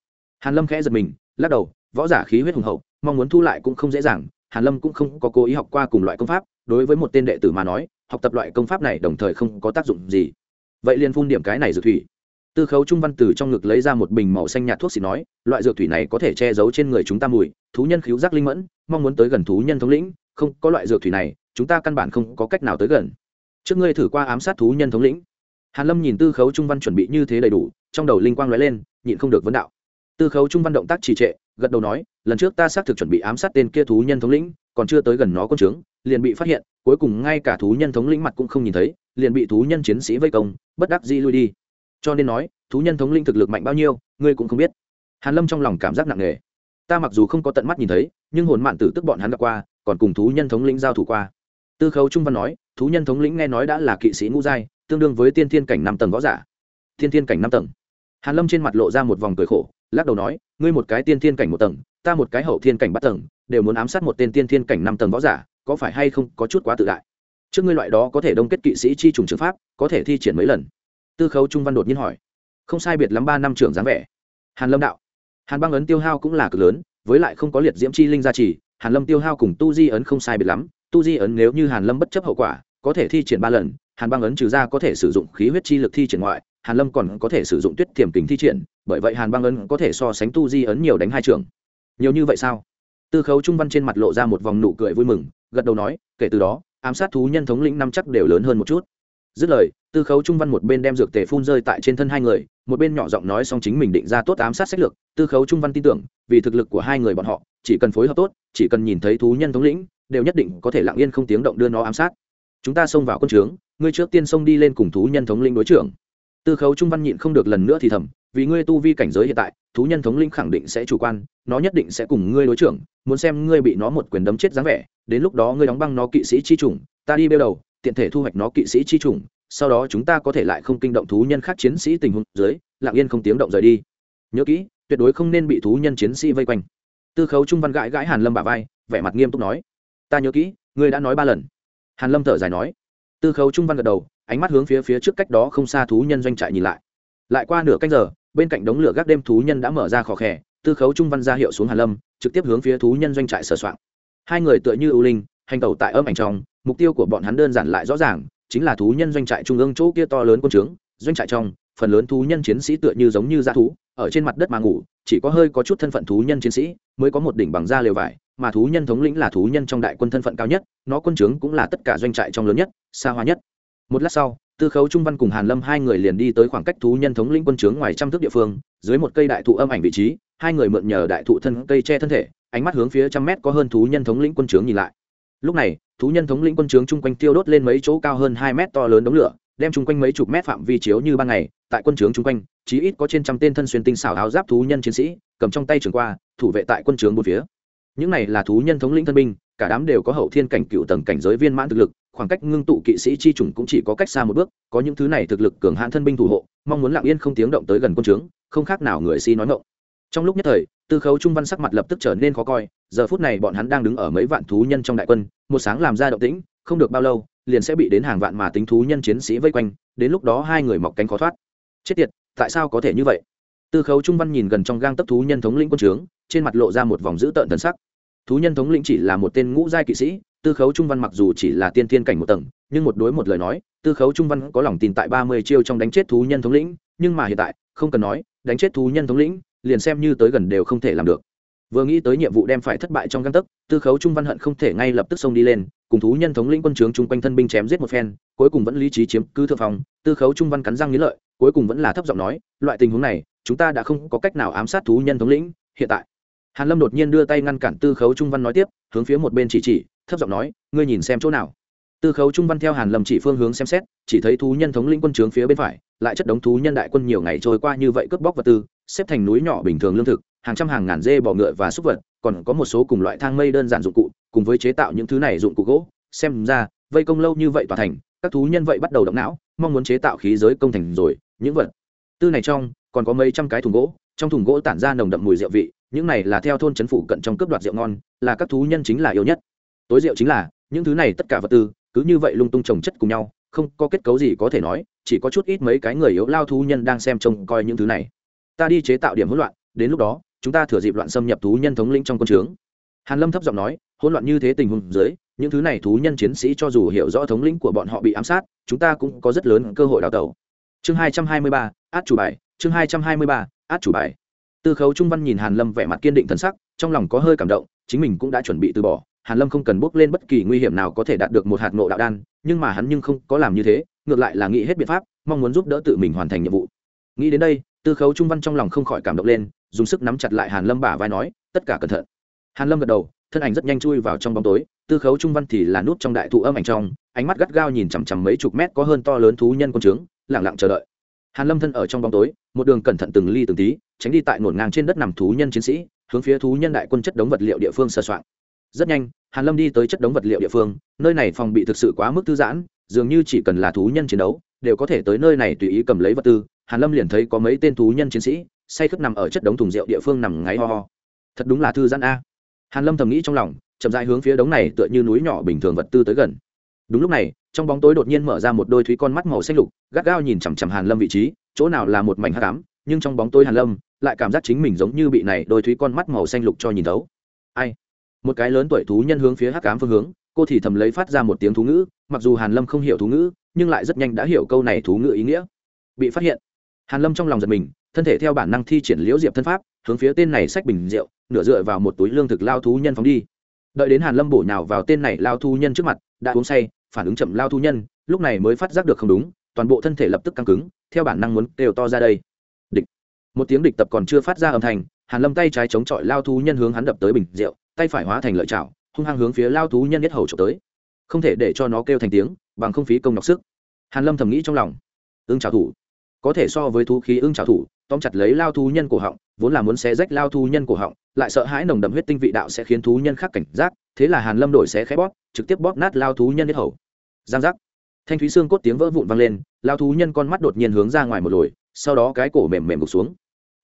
Hàn lâm khẽ giật mình, lắc đầu, võ giả khí huyết hùng hậu, mong muốn thu lại cũng không dễ dàng, hàn lâm cũng không có cố ý học qua cùng loại công pháp, đối với một tên đệ tử mà nói, học tập loại công pháp này đồng thời không có tác dụng gì. Vậy liền phun điểm cái này dược thủy. Tư khấu trung văn từ trong ngực lấy ra một bình màu xanh nhạt thuốc xịt nói, loại dược thủy này có thể che giấu trên người chúng ta mùi, thú nhân khiếu giác linh mẫn, mong muốn tới gần thú nhân thống lĩnh, không, có loại dược thủy này chúng ta căn bản không có cách nào tới gần. Trước ngươi thử qua ám sát thú nhân thống lĩnh. Hàn lâm nhìn tư khấu trung văn chuẩn bị như thế đầy đủ, trong đầu linh quang lóe lên, nhịn không được vấn đạo. Tư khấu trung văn động tác trì trệ, gật đầu nói, lần trước ta xác thực chuẩn bị ám sát tên kia thú nhân thống lĩnh, còn chưa tới gần nó quân trướng liền bị phát hiện, cuối cùng ngay cả thú nhân thống lĩnh mặt cũng không nhìn thấy, liền bị thú nhân chiến sĩ vây công, bất đắc dĩ lui đi. Cho nên nói, thú nhân thống lĩnh thực lực mạnh bao nhiêu, ngươi cũng không biết. Hàn lâm trong lòng cảm giác nặng nề. Ta mặc dù không có tận mắt nhìn thấy, nhưng hồn mạn tử tức bọn hắn đã qua, còn cùng thú nhân thống lĩnh giao thủ qua tư khấu trung văn nói, thú nhân thống lĩnh nghe nói đã là kỵ sĩ ngũ giai, tương đương với tiên thiên cảnh năm tầng võ giả. Tiên thiên cảnh năm tầng? Hàn lâm trên mặt lộ ra một vòng cười khổ, lắc đầu nói, ngươi một cái tiên thiên cảnh một tầng, ta một cái hậu thiên cảnh bắt tầng, đều muốn ám sát một tên tiên thiên cảnh năm tầng võ giả, có phải hay không có chút quá tự đại? Trước ngươi loại đó có thể đông kết kỵ sĩ chi trùng trường pháp, có thể thi triển mấy lần. Tư khấu trung văn đột nhiên hỏi. Không sai biệt lắm ba năm trưởng dáng vẻ. Hàn lâm đạo. Hàn băng ấn tiêu hao cũng là cực lớn, với lại không có liệt diễm chi linh gia trì, hàn lâm tiêu hao cùng tu di ấn không sai biệt lắm tu di ấn nếu như hàn lâm bất chấp hậu quả, có thể thi triển ba lần, hàn băng ấn trừ ra có thể sử dụng khí huyết chi lực thi triển ngoại, hàn lâm còn có thể sử dụng tuyết tiềm kính thi triển, bởi vậy hàn băng ấn có thể so sánh tu di ấn nhiều đánh hai trường. Nhiều như vậy sao? Tư khấu trung văn trên mặt lộ ra một vòng nụ cười vui mừng, gật đầu nói, kể từ đó, ám sát thú nhân thống lĩnh năm chắc đều lớn hơn một chút. Dứt lời, tư khấu trung văn một bên đem dược tề phun rơi tại trên thân hai người, một bên nhỏ giọng nói xong chính mình định ra tốt ám sát sách lược. Tư khấu trung văn tin tưởng, vì thực lực của hai người bọn họ, chỉ cần phối hợp tốt, chỉ cần nhìn thấy thú nhân thống lĩnh đều nhất định có thể lặng yên không tiếng động đưa nó ám sát. Chúng ta xông vào quân trướng, ngươi trước tiên xông đi lên cùng thú nhân thống linh đối trưởng. Tư khấu trung văn nhịn không được lần nữa thì thầm, vì ngươi tu vi cảnh giới hiện tại, thú nhân thống linh khẳng định sẽ chủ quan, nó nhất định sẽ cùng ngươi đối trưởng, muốn xem ngươi bị nó một quyền đấm chết dáng vẻ, đến lúc đó ngươi đóng băng nó kỵ sĩ chi chủng, ta đi bêu đầu, tiện thể thu hoạch nó kỵ sĩ chi chủng, sau đó chúng ta có thể lại không kinh động thú nhân khác chiến sĩ tình huống dưới, lặng yên không tiếng động rời đi. Nhớ kỹ, tuyệt đối không nên bị thú nhân chiến sĩ vây quanh. Tư khấu trung văn gãi gãi hàn lâm bà vai, vẻ mặt nghiêm túc nói ta nhớ kỹ, ngươi đã nói ba lần. Hàn lâm thở dài nói. Tư khấu trung văn gật đầu, ánh mắt hướng phía phía trước cách đó không xa thú nhân doanh trại nhìn lại. Lại qua nửa canh giờ, bên cạnh đống lửa gác đêm thú nhân đã mở ra khò khè, tư khấu trung văn ra hiệu xuống hàn lâm, trực tiếp hướng phía thú nhân doanh trại sửa soạn hai người tựa như ưu linh, hành tẩu tại âm ảnh trong, mục tiêu của bọn hắn đơn giản lại rõ ràng, chính là thú nhân doanh trại trung ương chỗ kia to lớn quân trướng, doanh trại trong, phần lớn thú nhân chiến sĩ tựa như giống như da thú, ở trên mặt đất mà ngủ, chỉ có hơi có chút thân phận thú nhân chiến sĩ, mới có một đỉnh bằng da lều vải mà thú nhân thống lĩnh là thú nhân trong đại quân thân phận cao nhất, nó quân trướng cũng là tất cả doanh trại trong lớn nhất, xa hoa nhất. Một lát sau, tư khấu trung văn cùng hàn lâm hai người liền đi tới khoảng cách thú nhân thống lĩnh quân trướng ngoài trăm thước địa phương, dưới một cây đại thụ âm ảnh vị trí, hai người mượn nhờ đại thụ thân cây che thân thể, ánh mắt hướng phía trăm mét có hơn thú nhân thống lĩnh quân trướng nhìn lại. Lúc này, thú nhân thống lĩnh quân trướng chung quanh tiêu đốt lên mấy chỗ cao hơn hai mét to lớn đống lửa, đem chung quanh mấy chục mét phạm vi chiếu như ban ngày, tại quân trướng chung quanh, chí ít có trên trăm tên thân xuyên tinh xảo áo giáp thú nhân chiến sĩ, cầm trong tay trường qua, thủ vệ tại quân trướng bốn phía những này là thú nhân thống lĩnh thân binh, cả đám đều có hậu thiên cảnh cựu tầng cảnh giới viên mãn thực lực, khoảng cách ngưng tụ kỵ sĩ chi trùng cũng chỉ có cách xa một bước, có những thứ này thực lực cường hãn thân binh thủ hộ, mong muốn lặng yên không tiếng động tới gần quân trướng, không khác nào người si nói ngộng trong lúc nhất thời, tư khấu trung văn sắc mặt lập tức trở nên khó coi, giờ phút này bọn hắn đang đứng ở mấy vạn thú nhân trong đại quân, một sáng làm ra động tĩnh, không được bao lâu, liền sẽ bị đến hàng vạn mà tính thú nhân chiến sĩ vây quanh, đến lúc đó hai người mọc cánh khó thoát. Chết tiệt, tại sao có thể như vậy? Tư khấu trung văn nhìn gần trong gang tấp thú nhân thống lĩnh quân trướng, trên mặt lộ ra một vòng dữ tợn thần sắc thú nhân thống lĩnh chỉ là một tên ngũ giai kỵ sĩ, tư khấu trung văn mặc dù chỉ là tiên thiên cảnh một tầng, nhưng một đối một lời nói, tư khấu trung văn có lòng tin tại ba mươi chiêu trong đánh chết thú nhân thống lĩnh, nhưng mà hiện tại, không cần nói, đánh chết thú nhân thống lĩnh, liền xem như tới gần đều không thể làm được. Vừa nghĩ tới nhiệm vụ đem phải thất bại trong găng tấc, tư khấu trung văn hận không thể ngay lập tức xông đi lên, cùng thú nhân thống lĩnh quân trướng chung quanh thân binh chém giết một phen, cuối cùng vẫn lý trí chiếm cứ thượng phòng tư khấu trung văn cắn răng nghĩ lợi, cuối cùng vẫn là thấp giọng nói, loại tình huống này, chúng ta đã không có cách nào ám sát thú nhân thống lĩnh, hiện tại hàn lâm đột nhiên đưa tay ngăn cản tư khấu trung văn nói tiếp, hướng phía một bên chỉ chỉ, thấp giọng nói, ngươi nhìn xem chỗ nào? Tư khấu trung văn theo hàn lâm chỉ phương hướng xem xét, chỉ thấy thú nhân thống lĩnh quân trướng phía bên phải, lại chất đống thú nhân đại quân nhiều ngày trôi qua như vậy cướp bóc vật tư, xếp thành núi nhỏ bình thường lương thực, hàng trăm hàng ngàn dê bò ngựa và súc vật, còn có một số cùng loại thang mây đơn giản dụng cụ, cùng với chế tạo những thứ này dụng cụ gỗ. Xem ra, vây công lâu như vậy tòa thành, các thú nhân vậy bắt đầu động não, mong muốn chế tạo khí giới công thành rồi, những vật tư này trong, còn có mấy trăm cái thùng gỗ, trong thùng gỗ tản ra nồng đậm mùi rượu vị những này là theo thôn trấn phủ cận trong cướp đoạt rượu ngon, là các thú nhân chính là yêu nhất. Tối rượu chính là, những thứ này tất cả vật tư, cứ như vậy lung tung trồng chất cùng nhau, không có kết cấu gì có thể nói, chỉ có chút ít mấy cái người yếu lao thú nhân đang xem trông coi những thứ này. Ta đi chế tạo điểm hỗn loạn, đến lúc đó, chúng ta thừa dịp loạn xâm nhập thú nhân thống lĩnh trong quân trướng. Hàn lâm thấp giọng nói, hỗn loạn như thế tình huống dưới, những thứ này thú nhân chiến sĩ cho dù hiểu rõ thống lĩnh của bọn họ bị ám sát, chúng ta cũng có rất lớn cơ hội đào tẩu. Chương hai trăm hai mươi ba, át chủ bài, chương hai trăm hai mươi ba, át chủ bài tư khấu trung văn nhìn hàn lâm vẻ mặt kiên định thần sắc, trong lòng có hơi cảm động, chính mình cũng đã chuẩn bị từ bỏ, hàn lâm không cần bước lên bất kỳ nguy hiểm nào có thể đạt được một hạt nộ đạo đan, nhưng mà hắn nhưng không có làm như thế, ngược lại là nghĩ hết biện pháp, mong muốn giúp đỡ tự mình hoàn thành nhiệm vụ. Nghĩ đến đây, tư khấu trung văn trong lòng không khỏi cảm động lên, dùng sức nắm chặt lại hàn lâm bả vai nói, tất cả cẩn thận. Hàn lâm gật đầu, thân ảnh rất nhanh chui vào trong bóng tối, tư khấu trung văn thì là nút trong đại thụ âm ảnh trong, ánh mắt gắt gao nhìn chằm chằm mấy chục mét có hơn to lớn thú nhân quân trướng, lặng lặng chờ đợi hàn lâm thân ở trong bóng tối, một đường cẩn thận từng ly từng tí, tránh đi tại nổn ngang trên đất nằm thú nhân chiến sĩ, hướng phía thú nhân đại quân chất đống vật liệu địa phương sơ soạn. Rất nhanh, hàn lâm đi tới chất đống vật liệu địa phương, nơi này phòng bị thực sự quá mức thư giãn, dường như chỉ cần là thú nhân chiến đấu, đều có thể tới nơi này tùy ý cầm lấy vật tư. Hàn lâm liền thấy có mấy tên thú nhân chiến sĩ, say khướt nằm ở chất đống thùng rượu địa phương nằm ngáy ho ho. Thật đúng là thư giãn a. Hàn lâm thầm nghĩ trong lòng, chậm rãi hướng phía đống này tựa như núi nhỏ bình thường vật tư tới gần. Đúng lúc này trong bóng tối đột nhiên mở ra một đôi thúy con mắt màu xanh lục, gắt gao nhìn chằm chằm hàn lâm vị trí, chỗ nào là một mảnh hắc ám, nhưng trong bóng tối hàn lâm lại cảm giác chính mình giống như bị này đôi thúy con mắt màu xanh lục cho nhìn thấu. Ai? Một cái lớn tuổi thú nhân hướng phía hắc ám phương hướng, cô thì thầm lấy phát ra một tiếng thú ngữ, mặc dù hàn lâm không hiểu thú ngữ, nhưng lại rất nhanh đã hiểu câu này thú ngữ ý nghĩa. Bị phát hiện. Hàn lâm trong lòng giật mình, thân thể theo bản năng thi triển liễu diệp thân pháp, hướng phía tên này sách bình rượu, nửa dựa vào một túi lương thực lao thú nhân phóng đi. Đợi đến hàn lâm bổ nhào vào tên này lao thú nhân trước mặt, đã uống say phản ứng chậm lao thu nhân, lúc này mới phát giác được không đúng, toàn bộ thân thể lập tức căng cứng, theo bản năng muốn đều to ra đây. Một tiếng địch tập còn chưa phát ra âm thanh, hàn lâm tay trái chống chọi lao thú nhân hướng hắn đập tới bình rượu, tay phải hóa thành lợi chảo, hung hăng hướng phía lao thú nhân nhất hầu trộm tới. Không thể để cho nó kêu thành tiếng, bằng không phí công nhọc sức. Hàn lâm thầm nghĩ trong lòng. Ưng trào thủ có thể so với thú khí ưng trào thủ, tóm chặt lấy lao thú nhân cổ họng, vốn là muốn xé rách lao thú nhân cổ họng, lại sợ hãi nồng đậm huyết tinh vị đạo sẽ khiến thú nhân khác cảnh giác, thế là hàn lâm đổi xé khẽ bóp, trực tiếp bóp nát lao thú nhân hết hầu. Giang giác. Thanh thúy xương cốt tiếng vỡ vụn vang lên, lao thú nhân con mắt đột nhiên hướng ra ngoài một lồi, sau đó cái cổ mềm mềm gục xuống.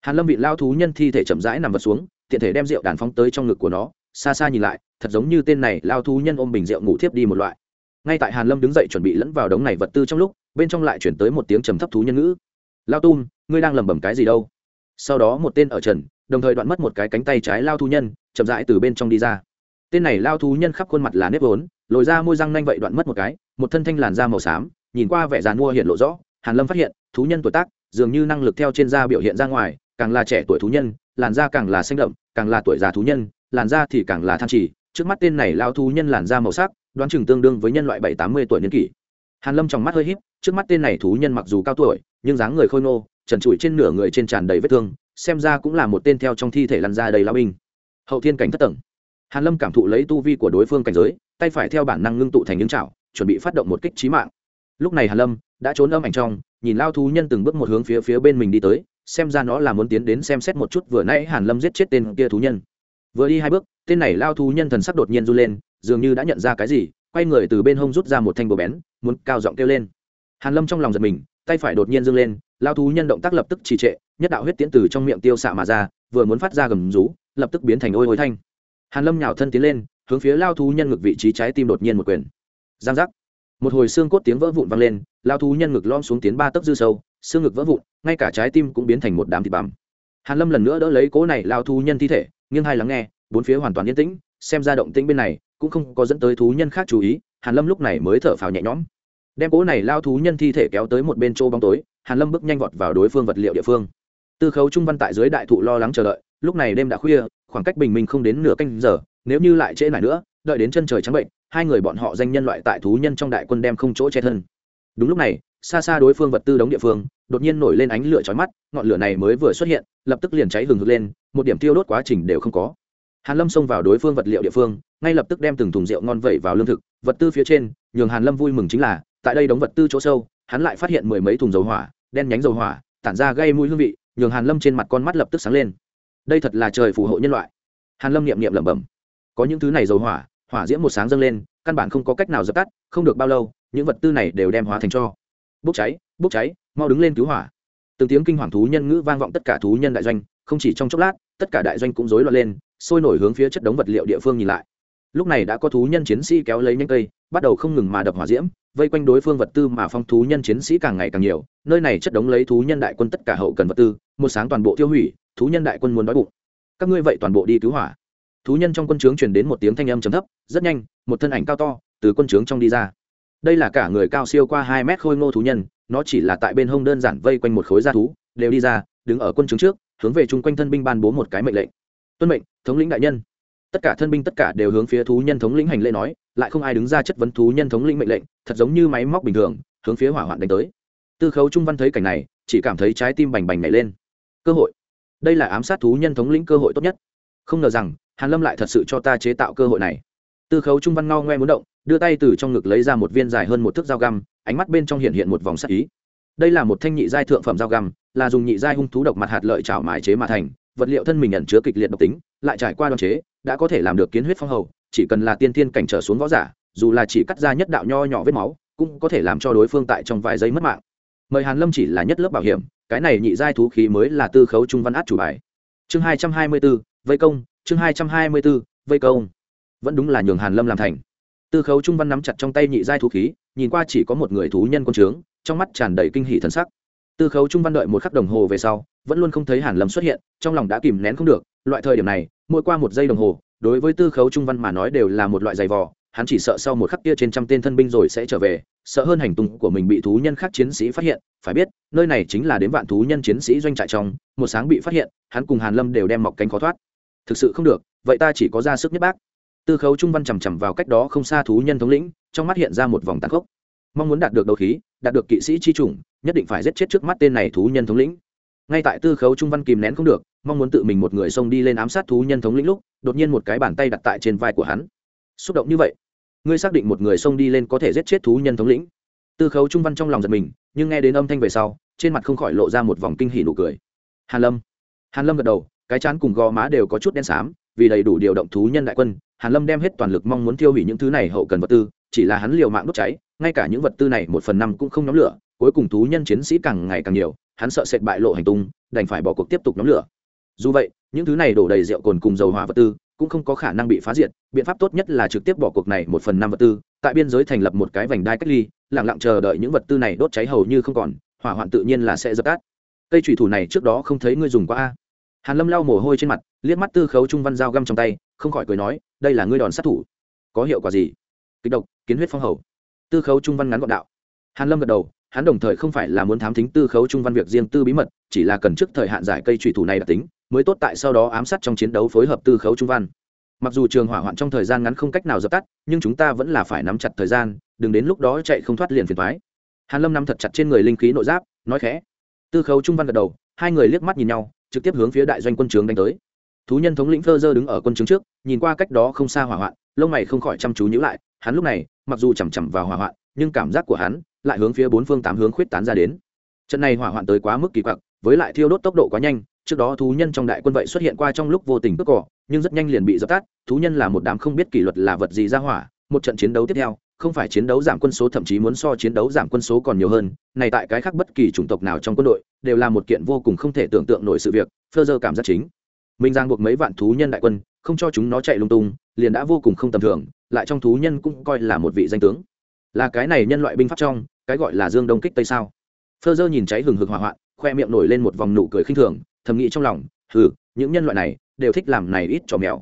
Hàn lâm bị lao thú nhân thi thể chậm rãi nằm vật xuống, tiện thể đem rượu đàn phóng tới trong ngực của nó, xa xa nhìn lại, thật giống như tên này lao thú nhân ôm bình rượu ngủ thiếp đi một loại. Ngay tại hàn lâm đứng dậy chuẩn bị lẫn vào đống này vật tư trong lúc, bên trong lại chuyển tới một tiếng trầm thấp thú nhân ngữ lao tum, ngươi đang lẩm bẩm cái gì đâu? Sau đó một tên ở trần, đồng thời đoạn mất một cái cánh tay trái lao thú nhân, chậm rãi từ bên trong đi ra. Tên này lao thú nhân khắp khuôn mặt là nếp vốn, lồi ra môi răng nanh vậy đoạn mất một cái, một thân thanh làn da màu xám, nhìn qua vẻ dàn mua hiện lộ rõ, hàn lâm phát hiện, thú nhân tuổi tác, dường như năng lực theo trên da biểu hiện ra ngoài, càng là trẻ tuổi thú nhân, làn da càng là xanh đậm, càng là tuổi già thú nhân, làn da thì càng là than chỉ trước mắt tên này lao thú nhân làn da màu sắc, đoán chừng tương đương với nhân loại bảy tám mươi tuổi niên kỷ. Hàn lâm trong mắt hơi híp trước mắt tên này thú nhân mặc dù cao tuổi, nhưng dáng người khôi nô trần trụi trên nửa người trên tràn đầy vết thương, xem ra cũng là một tên theo trong thi thể lăn ra đầy lao binh. Hậu thiên cảnh thất tầng. Hàn lâm cảm thụ lấy tu vi của đối phương cảnh giới, tay phải theo bản năng ngưng tụ thành những chảo, chuẩn bị phát động một kích trí mạng. Lúc này hàn lâm đã trốn âm ảnh trong, nhìn lao thú nhân từng bước một hướng phía phía bên mình đi tới, xem ra nó là muốn tiến đến xem xét một chút vừa nãy hàn lâm giết chết tên kia thú nhân. Vừa đi hai bước, tên này lao thú nhân thần sắc đột nhiên run lên, dường như đã nhận ra cái gì, quay người từ bên hông rút ra một thanh bồ bén, muốn cao giọng kêu lên hàn lâm trong lòng giật mình, tay phải đột nhiên dâng lên, lao thú nhân động tác lập tức trì trệ, nhất đạo huyết tiễn từ trong miệng tiêu xạ mà ra, vừa muốn phát ra gầm rú, lập tức biến thành ôi ôi thanh. Hàn lâm nhào thân tiến lên, hướng phía lao thú nhân ngực vị trí trái tim đột nhiên một quyền. Giang giác. Một hồi xương cốt tiếng vỡ vụn vang lên, lao thú nhân ngực lom xuống tiến ba tấc dư sâu, xương ngực vỡ vụn, ngay cả trái tim cũng biến thành một đám thịt bằm. Hàn lâm lần nữa đỡ lấy cố này lao thú nhân thi thể, nghiêng hai lắng nghe, bốn phía hoàn toàn yên tĩnh, xem ra động tĩnh bên này cũng không có dẫn tới thú nhân khác chú ý, hàn lâm lúc này mới thở phào nhẹ nhõm đem cỗ này lao thú nhân thi thể kéo tới một bên chỗ bóng tối, hàn lâm bước nhanh vọt vào đối phương vật liệu địa phương. Tư khấu trung văn tại dưới đại thụ lo lắng chờ đợi, lúc này đêm đã khuya, khoảng cách bình minh không đến nửa canh giờ, nếu như lại trễ lại nữa, đợi đến chân trời trắng bệnh, hai người bọn họ danh nhân loại tại thú nhân trong đại quân đem không chỗ che thân. Đúng lúc này, xa xa đối phương vật tư đóng địa phương, đột nhiên nổi lên ánh lửa chói mắt, ngọn lửa này mới vừa xuất hiện, lập tức liền cháy hừng hực lên, một điểm tiêu đốt quá trình đều không có. Hàn lâm xông vào đối phương vật liệu địa phương, ngay lập tức đem từng thùng rượu ngon vẩy vào lương thực, vật tư phía trên, nhường hàn lâm vui mừng chính là tại đây đống vật tư chỗ sâu, hắn lại phát hiện mười mấy thùng dầu hỏa, đen nhánh dầu hỏa, tản ra gây mũi hương vị, nhường hàn lâm trên mặt con mắt lập tức sáng lên. Đây thật là trời phù hộ nhân loại. Hàn lâm niệm niệm lẩm bẩm. Có những thứ này dầu hỏa hỏa diễm một sáng dâng lên, căn bản không có cách nào dập tắt, không được bao lâu, những vật tư này đều đem hóa thành cho. Bốc cháy bốc cháy, mau đứng lên cứu hỏa. Từng tiếng kinh hoàng thú nhân ngữ vang vọng tất cả thú nhân đại doanh, không chỉ trong chốc lát, tất cả đại doanh cũng rối loạn lên, sôi nổi hướng phía chất đống vật liệu địa phương nhìn lại. Lúc này đã có thú nhân chiến sĩ kéo lấy nhanh cây, bắt đầu không ngừng mà đập hỏa diễm vây quanh đối phương vật tư mà phong thú nhân chiến sĩ càng ngày càng nhiều, nơi này chất đống lấy thú nhân đại quân tất cả hậu cần vật tư, một sáng toàn bộ tiêu hủy, thú nhân đại quân muốn đói bụng. Các ngươi vậy toàn bộ đi cứu hỏa. Thú nhân trong quân trướng truyền đến một tiếng thanh âm trầm thấp, rất nhanh, một thân ảnh cao to, từ quân trướng trong đi ra. Đây là cả người cao siêu qua hai mét khôi ngô thú nhân, nó chỉ là tại bên hông đơn giản vây quanh một khối da thú, đều đi ra, đứng ở quân trướng trước, hướng về chung quanh thân binh ban bố một cái mệnh lệnh. Tuân mệnh, thống lĩnh đại nhân tất cả thân binh tất cả đều hướng phía thú nhân thống lĩnh hành lễ nói, lại không ai đứng ra chất vấn thú nhân thống lĩnh mệnh lệnh, thật giống như máy móc bình thường, hướng phía hỏa hoạn đánh tới. Tư khấu trung văn thấy cảnh này, chỉ cảm thấy trái tim bành bành nhảy lên. Cơ hội. Đây là ám sát thú nhân thống lĩnh cơ hội tốt nhất. Không ngờ rằng, hàn lâm lại thật sự cho ta chế tạo cơ hội này. Tư khấu trung văn ngao ngoe muốn động, đưa tay từ trong ngực lấy ra một viên dài hơn một thước dao găm, ánh mắt bên trong hiện hiện một vòng sắc ý. Đây là một thanh nhị giai thượng phẩm dao găm, là dùng nhị giai hung thú độc mặt hạt lợi trảo mài chế mà thành vật liệu thân mình ẩn chứa kịch liệt độc tính lại trải qua đoan chế đã có thể làm được kiến huyết phong hầu chỉ cần là tiên thiên cảnh trở xuống võ giả dù là chỉ cắt ra nhất đạo nho nhỏ vết máu cũng có thể làm cho đối phương tại trong vài giây mất mạng. Mời hàn lâm chỉ là nhất lớp bảo hiểm cái này nhị giai thú khí mới là tư khấu trung văn át chủ bài. Chương hai trăm hai mươi 224, vây công chương hai trăm hai mươi 224, vây công. Vẫn đúng là nhường hàn lâm làm thành. Tư khấu trung văn nắm chặt trong tay nhị giai thú khí nhìn qua chỉ có một người thú nhân quân trướng trong mắt tràn đầy kinh hỉ thần sắc. Tư khấu trung văn đợi một khắc đồng hồ về sau vẫn luôn không thấy hàn lâm xuất hiện, trong lòng đã kìm nén không được, loại thời điểm này, mỗi qua một giây đồng hồ, đối với tư khấu trung văn mà nói đều là một loại giày vò, hắn chỉ sợ sau một khắc kia trên trăm tên thân binh rồi sẽ trở về, sợ hơn hành tung của mình bị thú nhân khác chiến sĩ phát hiện, phải biết, nơi này chính là đến vạn thú nhân chiến sĩ doanh trại trong, một sáng bị phát hiện, hắn cùng hàn lâm đều đem mọc cánh khó thoát. Thực sự không được, vậy ta chỉ có ra sức nhất bác. Tư khấu trung văn chằm chằm vào cách đó không xa thú nhân thống lĩnh, trong mắt hiện ra một vòng tàn khốc. Mong muốn đạt được đấu khí, đạt được kỵ sĩ chi chủng, nhất định phải giết chết trước mắt tên này thú nhân thống lĩnh ngay tại tư khấu trung văn kìm nén không được, mong muốn tự mình một người xông đi lên ám sát thú nhân thống lĩnh lúc, đột nhiên một cái bàn tay đặt tại trên vai của hắn. Xúc động như vậy, ngươi xác định một người xông đi lên có thể giết chết thú nhân thống lĩnh. Tư khấu trung văn trong lòng giật mình, nhưng nghe đến âm thanh về sau, trên mặt không khỏi lộ ra một vòng kinh hỉ nụ cười. Hàn lâm hàn lâm gật đầu, cái chán cùng gò má đều có chút đen xám, vì đầy đủ điều động thú nhân đại quân, hàn lâm đem hết toàn lực mong muốn tiêu hủy những thứ này hậu cần vật tư, chỉ là hắn liều mạng đốt cháy, ngay cả những vật tư này một phần năm cũng không nhóm lửa, cuối cùng thú nhân chiến sĩ càng ngày càng nhiều hắn sợ sệt bại lộ hành tung, đành phải bỏ cuộc tiếp tục nhóm lửa. Dù vậy, những thứ này đổ đầy rượu cồn cùng dầu hỏa vật tư, cũng không có khả năng bị phá diệt, biện pháp tốt nhất là trực tiếp bỏ cuộc này một phần năm vật tư, tại biên giới thành lập một cái vành đai cách ly lẳng lặng chờ đợi những vật tư này đốt cháy hầu như không còn, hỏa hoạn tự nhiên là sẽ dập tắt. Cây thủy thủ này trước đó không thấy ngươi dùng qua a? Hàn lâm lau mồ hôi trên mặt, liếc mắt tư khấu trung văn dao găm trong tay, không khỏi cười nói, đây là ngươi đòn sát thủ. Có hiệu quả gì? Kịch độc, kiến huyết phong hầu. Tư khấu trung văn ngắn gọn đạo. Hàn lâm gật đầu hắn đồng thời không phải là muốn thám thính tư khấu trung văn việc riêng tư bí mật, chỉ là cần trước thời hạn giải cây thủy thủ này đặc tính, mới tốt tại sau đó ám sát trong chiến đấu phối hợp tư khấu trung văn. Mặc dù trường hỏa hoạn trong thời gian ngắn không cách nào dập tắt, nhưng chúng ta vẫn là phải nắm chặt thời gian, đừng đến lúc đó chạy không thoát liền phiền thoái hàn lâm nắm thật chặt trên người linh khí nội giáp, nói khẽ. Tư khấu trung văn gật đầu, hai người liếc mắt nhìn nhau, trực tiếp hướng phía đại doanh quân trướng đánh tới. Thú nhân thống lĩnh phơ dơ đứng ở quân trướng trước, nhìn qua cách đó không xa hỏa hoạn, lông mày không khỏi chăm chú nhíu lại, hắn lúc này, mặc dù chằm chằm vào hỏa hoạn, nhưng cảm giác của hắn lại hướng phía bốn phương tám hướng khuyết tán ra đến. Trận này hỏa hoạn tới quá mức kỳ quặc, với lại thiêu đốt tốc độ quá nhanh, trước đó thú nhân trong đại quân vậy xuất hiện qua trong lúc vô tình cướp cỏ, nhưng rất nhanh liền bị dập tắt, thú nhân là một đám không biết kỷ luật là vật gì ra hỏa, một trận chiến đấu tiếp theo, không phải chiến đấu giảm quân số thậm chí muốn so chiến đấu giảm quân số còn nhiều hơn, này tại cái khác bất kỳ chủng tộc nào trong quân đội, đều là một kiện vô cùng không thể tưởng tượng nổi sự việc, phơ dơ cảm giác chính. Mình giang buộc mấy vạn thú nhân đại quân, không cho chúng nó chạy lung tung, liền đã vô cùng không tầm thường, lại trong thú nhân cũng coi là một vị danh tướng. Là cái này nhân loại binh pháp trong cái gọi là dương đông kích tây sao? Phơ dơ nhìn cháy hừng hực hỏa hoạn, khoe miệng nổi lên một vòng nụ cười khinh thường, thầm nghĩ trong lòng, hừ, những nhân loại này, đều thích làm này ít trò mèo.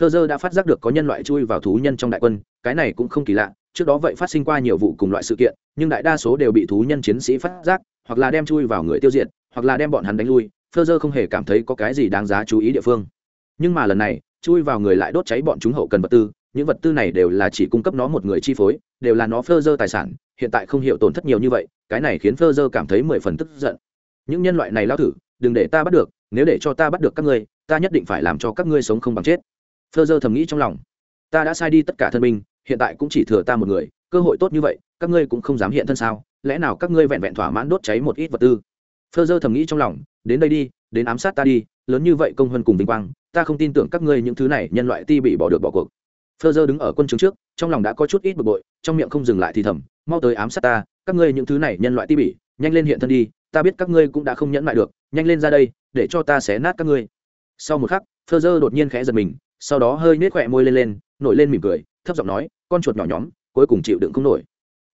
Phơ dơ đã phát giác được có nhân loại chui vào thú nhân trong đại quân, cái này cũng không kỳ lạ, trước đó vậy phát sinh qua nhiều vụ cùng loại sự kiện, nhưng đại đa số đều bị thú nhân chiến sĩ phát giác, hoặc là đem chui vào người tiêu diệt, hoặc là đem bọn hắn đánh lui, phơ dơ không hề cảm thấy có cái gì đáng giá chú ý địa phương. Nhưng mà lần này, chui vào người lại đốt cháy bọn chúng hậu cần vật tư những vật tư này đều là chỉ cung cấp nó một người chi phối, đều là nó phơ dơ tài sản, hiện tại không hiểu tổn thất nhiều như vậy, cái này khiến phơ dơ cảm thấy mười phần tức giận. Những nhân loại này lao thử, đừng để ta bắt được, nếu để cho ta bắt được các ngươi, ta nhất định phải làm cho các ngươi sống không bằng chết. Phơ dơ thầm nghĩ trong lòng. Ta đã sai đi tất cả thân binh, hiện tại cũng chỉ thừa ta một người, cơ hội tốt như vậy, các ngươi cũng không dám hiện thân sao? Lẽ nào các ngươi vẹn vẹn thỏa mãn đốt cháy một ít vật tư? Phơ dơ thầm nghĩ trong lòng. Đến đây đi, đến ám sát ta đi, lớn như vậy công hơn cùng vinh quang, ta không tin tưởng các ngươi những thứ này, nhân loại ti bị bỏ được bỏ cuộc phơ dơ đứng ở quân chứng trước, trong lòng đã có chút ít bực bội, trong miệng không dừng lại thì thầm, mau tới ám sát ta, các ngươi những thứ này nhân loại ti bỉ, nhanh lên hiện thân đi, ta biết các ngươi cũng đã không nhẫn lại được, nhanh lên ra đây, để cho ta xé nát các ngươi. Sau một khắc, phơ dơ đột nhiên khẽ giật mình, sau đó hơi nết khỏe môi lên lên, nổi lên mỉm cười, thấp giọng nói, con chuột nhỏ nhóm cuối cùng chịu đựng không nổi.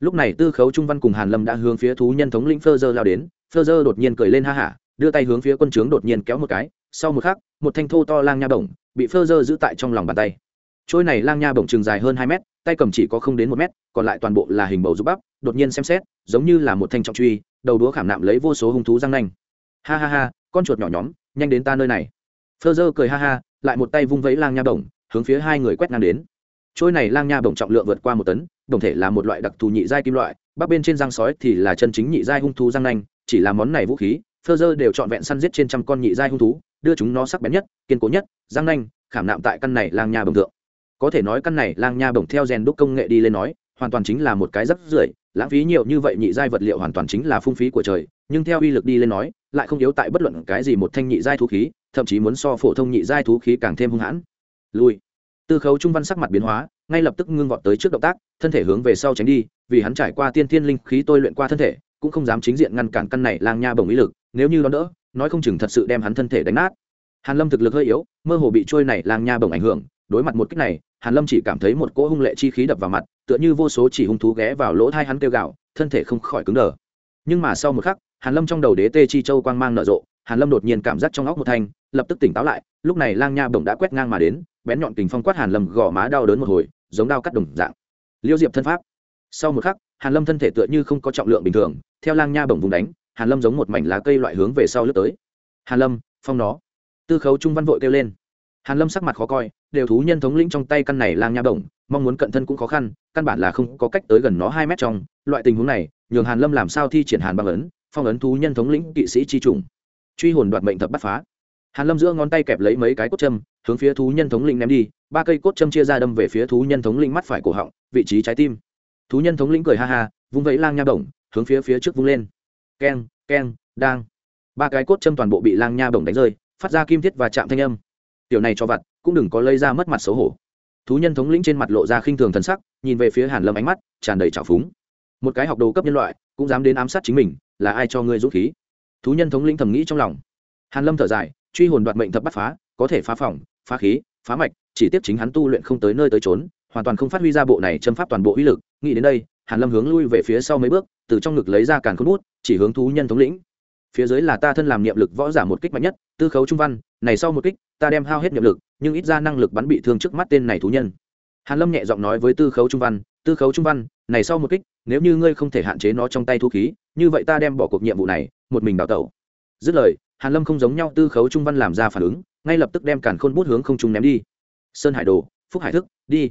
Lúc này tư khấu trung văn cùng hàn lâm đã hướng phía thú nhân thống lĩnh phơ dơ lao đến, phơ dơ đột nhiên cười lên ha hả, đưa tay hướng phía quân trướng đột nhiên kéo một cái, sau một khắc, một thanh thô to lang nha bổng, bị phơ dơ giữ tại trong lòng bàn tay trôi này lang nha bổng trường dài hơn hai mét, tay cầm chỉ có không đến một mét, còn lại toàn bộ là hình bầu giúp bắp, đột nhiên xem xét, giống như là một thanh trọng truy, đầu đúa khảm nạm lấy vô số hung thú răng nanh. Ha ha ha, con chuột nhỏ nhóm, nhanh đến ta nơi này. Phơ dơ cười ha ha, lại một tay vung vẫy lang nha bổng, hướng phía hai người quét ngang đến. Trôi này lang nha bổng trọng lượng vượt qua một tấn, đồng thể là một loại đặc thù nhị giai kim loại, bắp bên trên răng sói thì là chân chính nhị giai hung thú răng nanh, chỉ là món này vũ khí, phơ dơ đều trọn vẹn săn giết trên trăm con nhị giai hung thú, đưa chúng nó sắc bén nhất, kiên cố nhất, răng nanh, khảm nạm tại căn này lang nha bổng thượng có thể nói căn này lang nha bổng theo rèn đúc công nghệ đi lên nói, hoàn toàn chính là một cái rất rưởi, lãng phí nhiều như vậy nhị giai vật liệu hoàn toàn chính là phung phí của trời, nhưng theo uy lực đi lên nói, lại không yếu tại bất luận cái gì một thanh nhị giai thú khí, thậm chí muốn so phổ thông nhị giai thú khí càng thêm hung hãn. Lui. Tư khấu trung văn sắc mặt biến hóa, ngay lập tức ngưng vọt tới trước động tác, thân thể hướng về sau tránh đi, vì hắn trải qua tiên thiên linh khí tôi luyện qua thân thể, cũng không dám chính diện ngăn cản căn này lang nha bổng ý lực, nếu như đón đỡ, nói không chừng thật sự đem hắn thân thể đánh nát. Hàn lâm thực lực hơi yếu, mơ hồ bị trôi này lang nha bổng ảnh hưởng, đối mặt một kích này hàn lâm chỉ cảm thấy một cỗ hung lệ chi khí đập vào mặt, tựa như vô số chỉ hung thú ghé vào lỗ thai hắn kêu gạo thân thể không khỏi cứng đờ. Nhưng mà sau một khắc, hàn lâm trong đầu đế tê chi châu quang mang nở rộ, hàn lâm đột nhiên cảm giác trong óc một thanh, lập tức tỉnh táo lại, lúc này lang nha bổng đã quét ngang mà đến, bén nhọn kình phong quát hàn lâm gò má đau đớn một hồi, giống đao cắt đồng dạng. Liêu diệp thân pháp. Sau một khắc, hàn lâm thân thể tựa như không có trọng lượng bình thường, theo lang nha bổng vùng đánh, hàn lâm giống một mảnh lá cây loại hướng về sau lướt tới. Hàn lâm, phong nó. Tư khấu trung văn vội kêu lên. Hàn lâm sắc mặt khó coi đều thú nhân thống lĩnh trong tay căn này lang nha động mong muốn cận thân cũng khó khăn, căn bản là không có cách tới gần nó hai mét trong. Loại tình huống này, nhường hàn lâm làm sao thi triển hàn băng ấn, phong ấn thú nhân thống lĩnh kỵ sĩ chi trùng. Truy hồn đoạt mệnh thập bắt phá. Hàn lâm giữa ngón tay kẹp lấy mấy cái cốt châm, hướng phía thú nhân thống lĩnh ném đi. Ba cây cốt châm chia ra đâm về phía thú nhân thống lĩnh mắt phải cổ họng, vị trí trái tim. Thú nhân thống lĩnh cười ha ha, vung vẫy lang nha bổng, hướng phía phía trước vung lên. Keng keng, đang. Ba cái cốt châm toàn bộ bị lang nha bổng đánh rơi, phát ra kim thiết và chạm thanh âm tiểu này cho vặt, cũng đừng có lây ra mất mặt xấu hổ. Thú nhân thống lĩnh trên mặt lộ ra khinh thường thần sắc, nhìn về phía hàn lâm ánh mắt, tràn đầy trào phúng. Một cái học đồ cấp nhân loại, cũng dám đến ám sát chính mình, là ai cho ngươi dũng khí? Thú nhân thống lĩnh thầm nghĩ trong lòng. Hàn lâm thở dài, truy hồn đoạt mệnh thập bắt phá, có thể phá phòng, phá khí, phá mạch, chỉ tiếp chính hắn tu luyện không tới nơi tới trốn hoàn toàn không phát huy ra bộ này châm pháp toàn bộ uy lực. Nghĩ đến đây, hàn lâm hướng lui về phía sau mấy bước, từ trong ngực lấy ra càn khôn bút, chỉ hướng thú nhân thống lĩnh. Phía dưới là ta thân làm niệm lực võ giả một kích mạnh nhất, tư khấu trung văn, này sau một kích ta đem hao hết niệm lực, nhưng ít ra năng lực bắn bị thương trước mắt tên này thú nhân. Hàn lâm nhẹ giọng nói với tư khấu trung văn, tư khấu trung văn, này sau một kích, nếu như ngươi không thể hạn chế nó trong tay thu khí, như vậy ta đem bỏ cuộc nhiệm vụ này, một mình đào tẩu. Dứt lời, hàn lâm không giống nhau tư khấu trung văn làm ra phản ứng, ngay lập tức đem càn khôn bút hướng không trung ném đi. Sơn hải đồ, phúc hải thức, đi.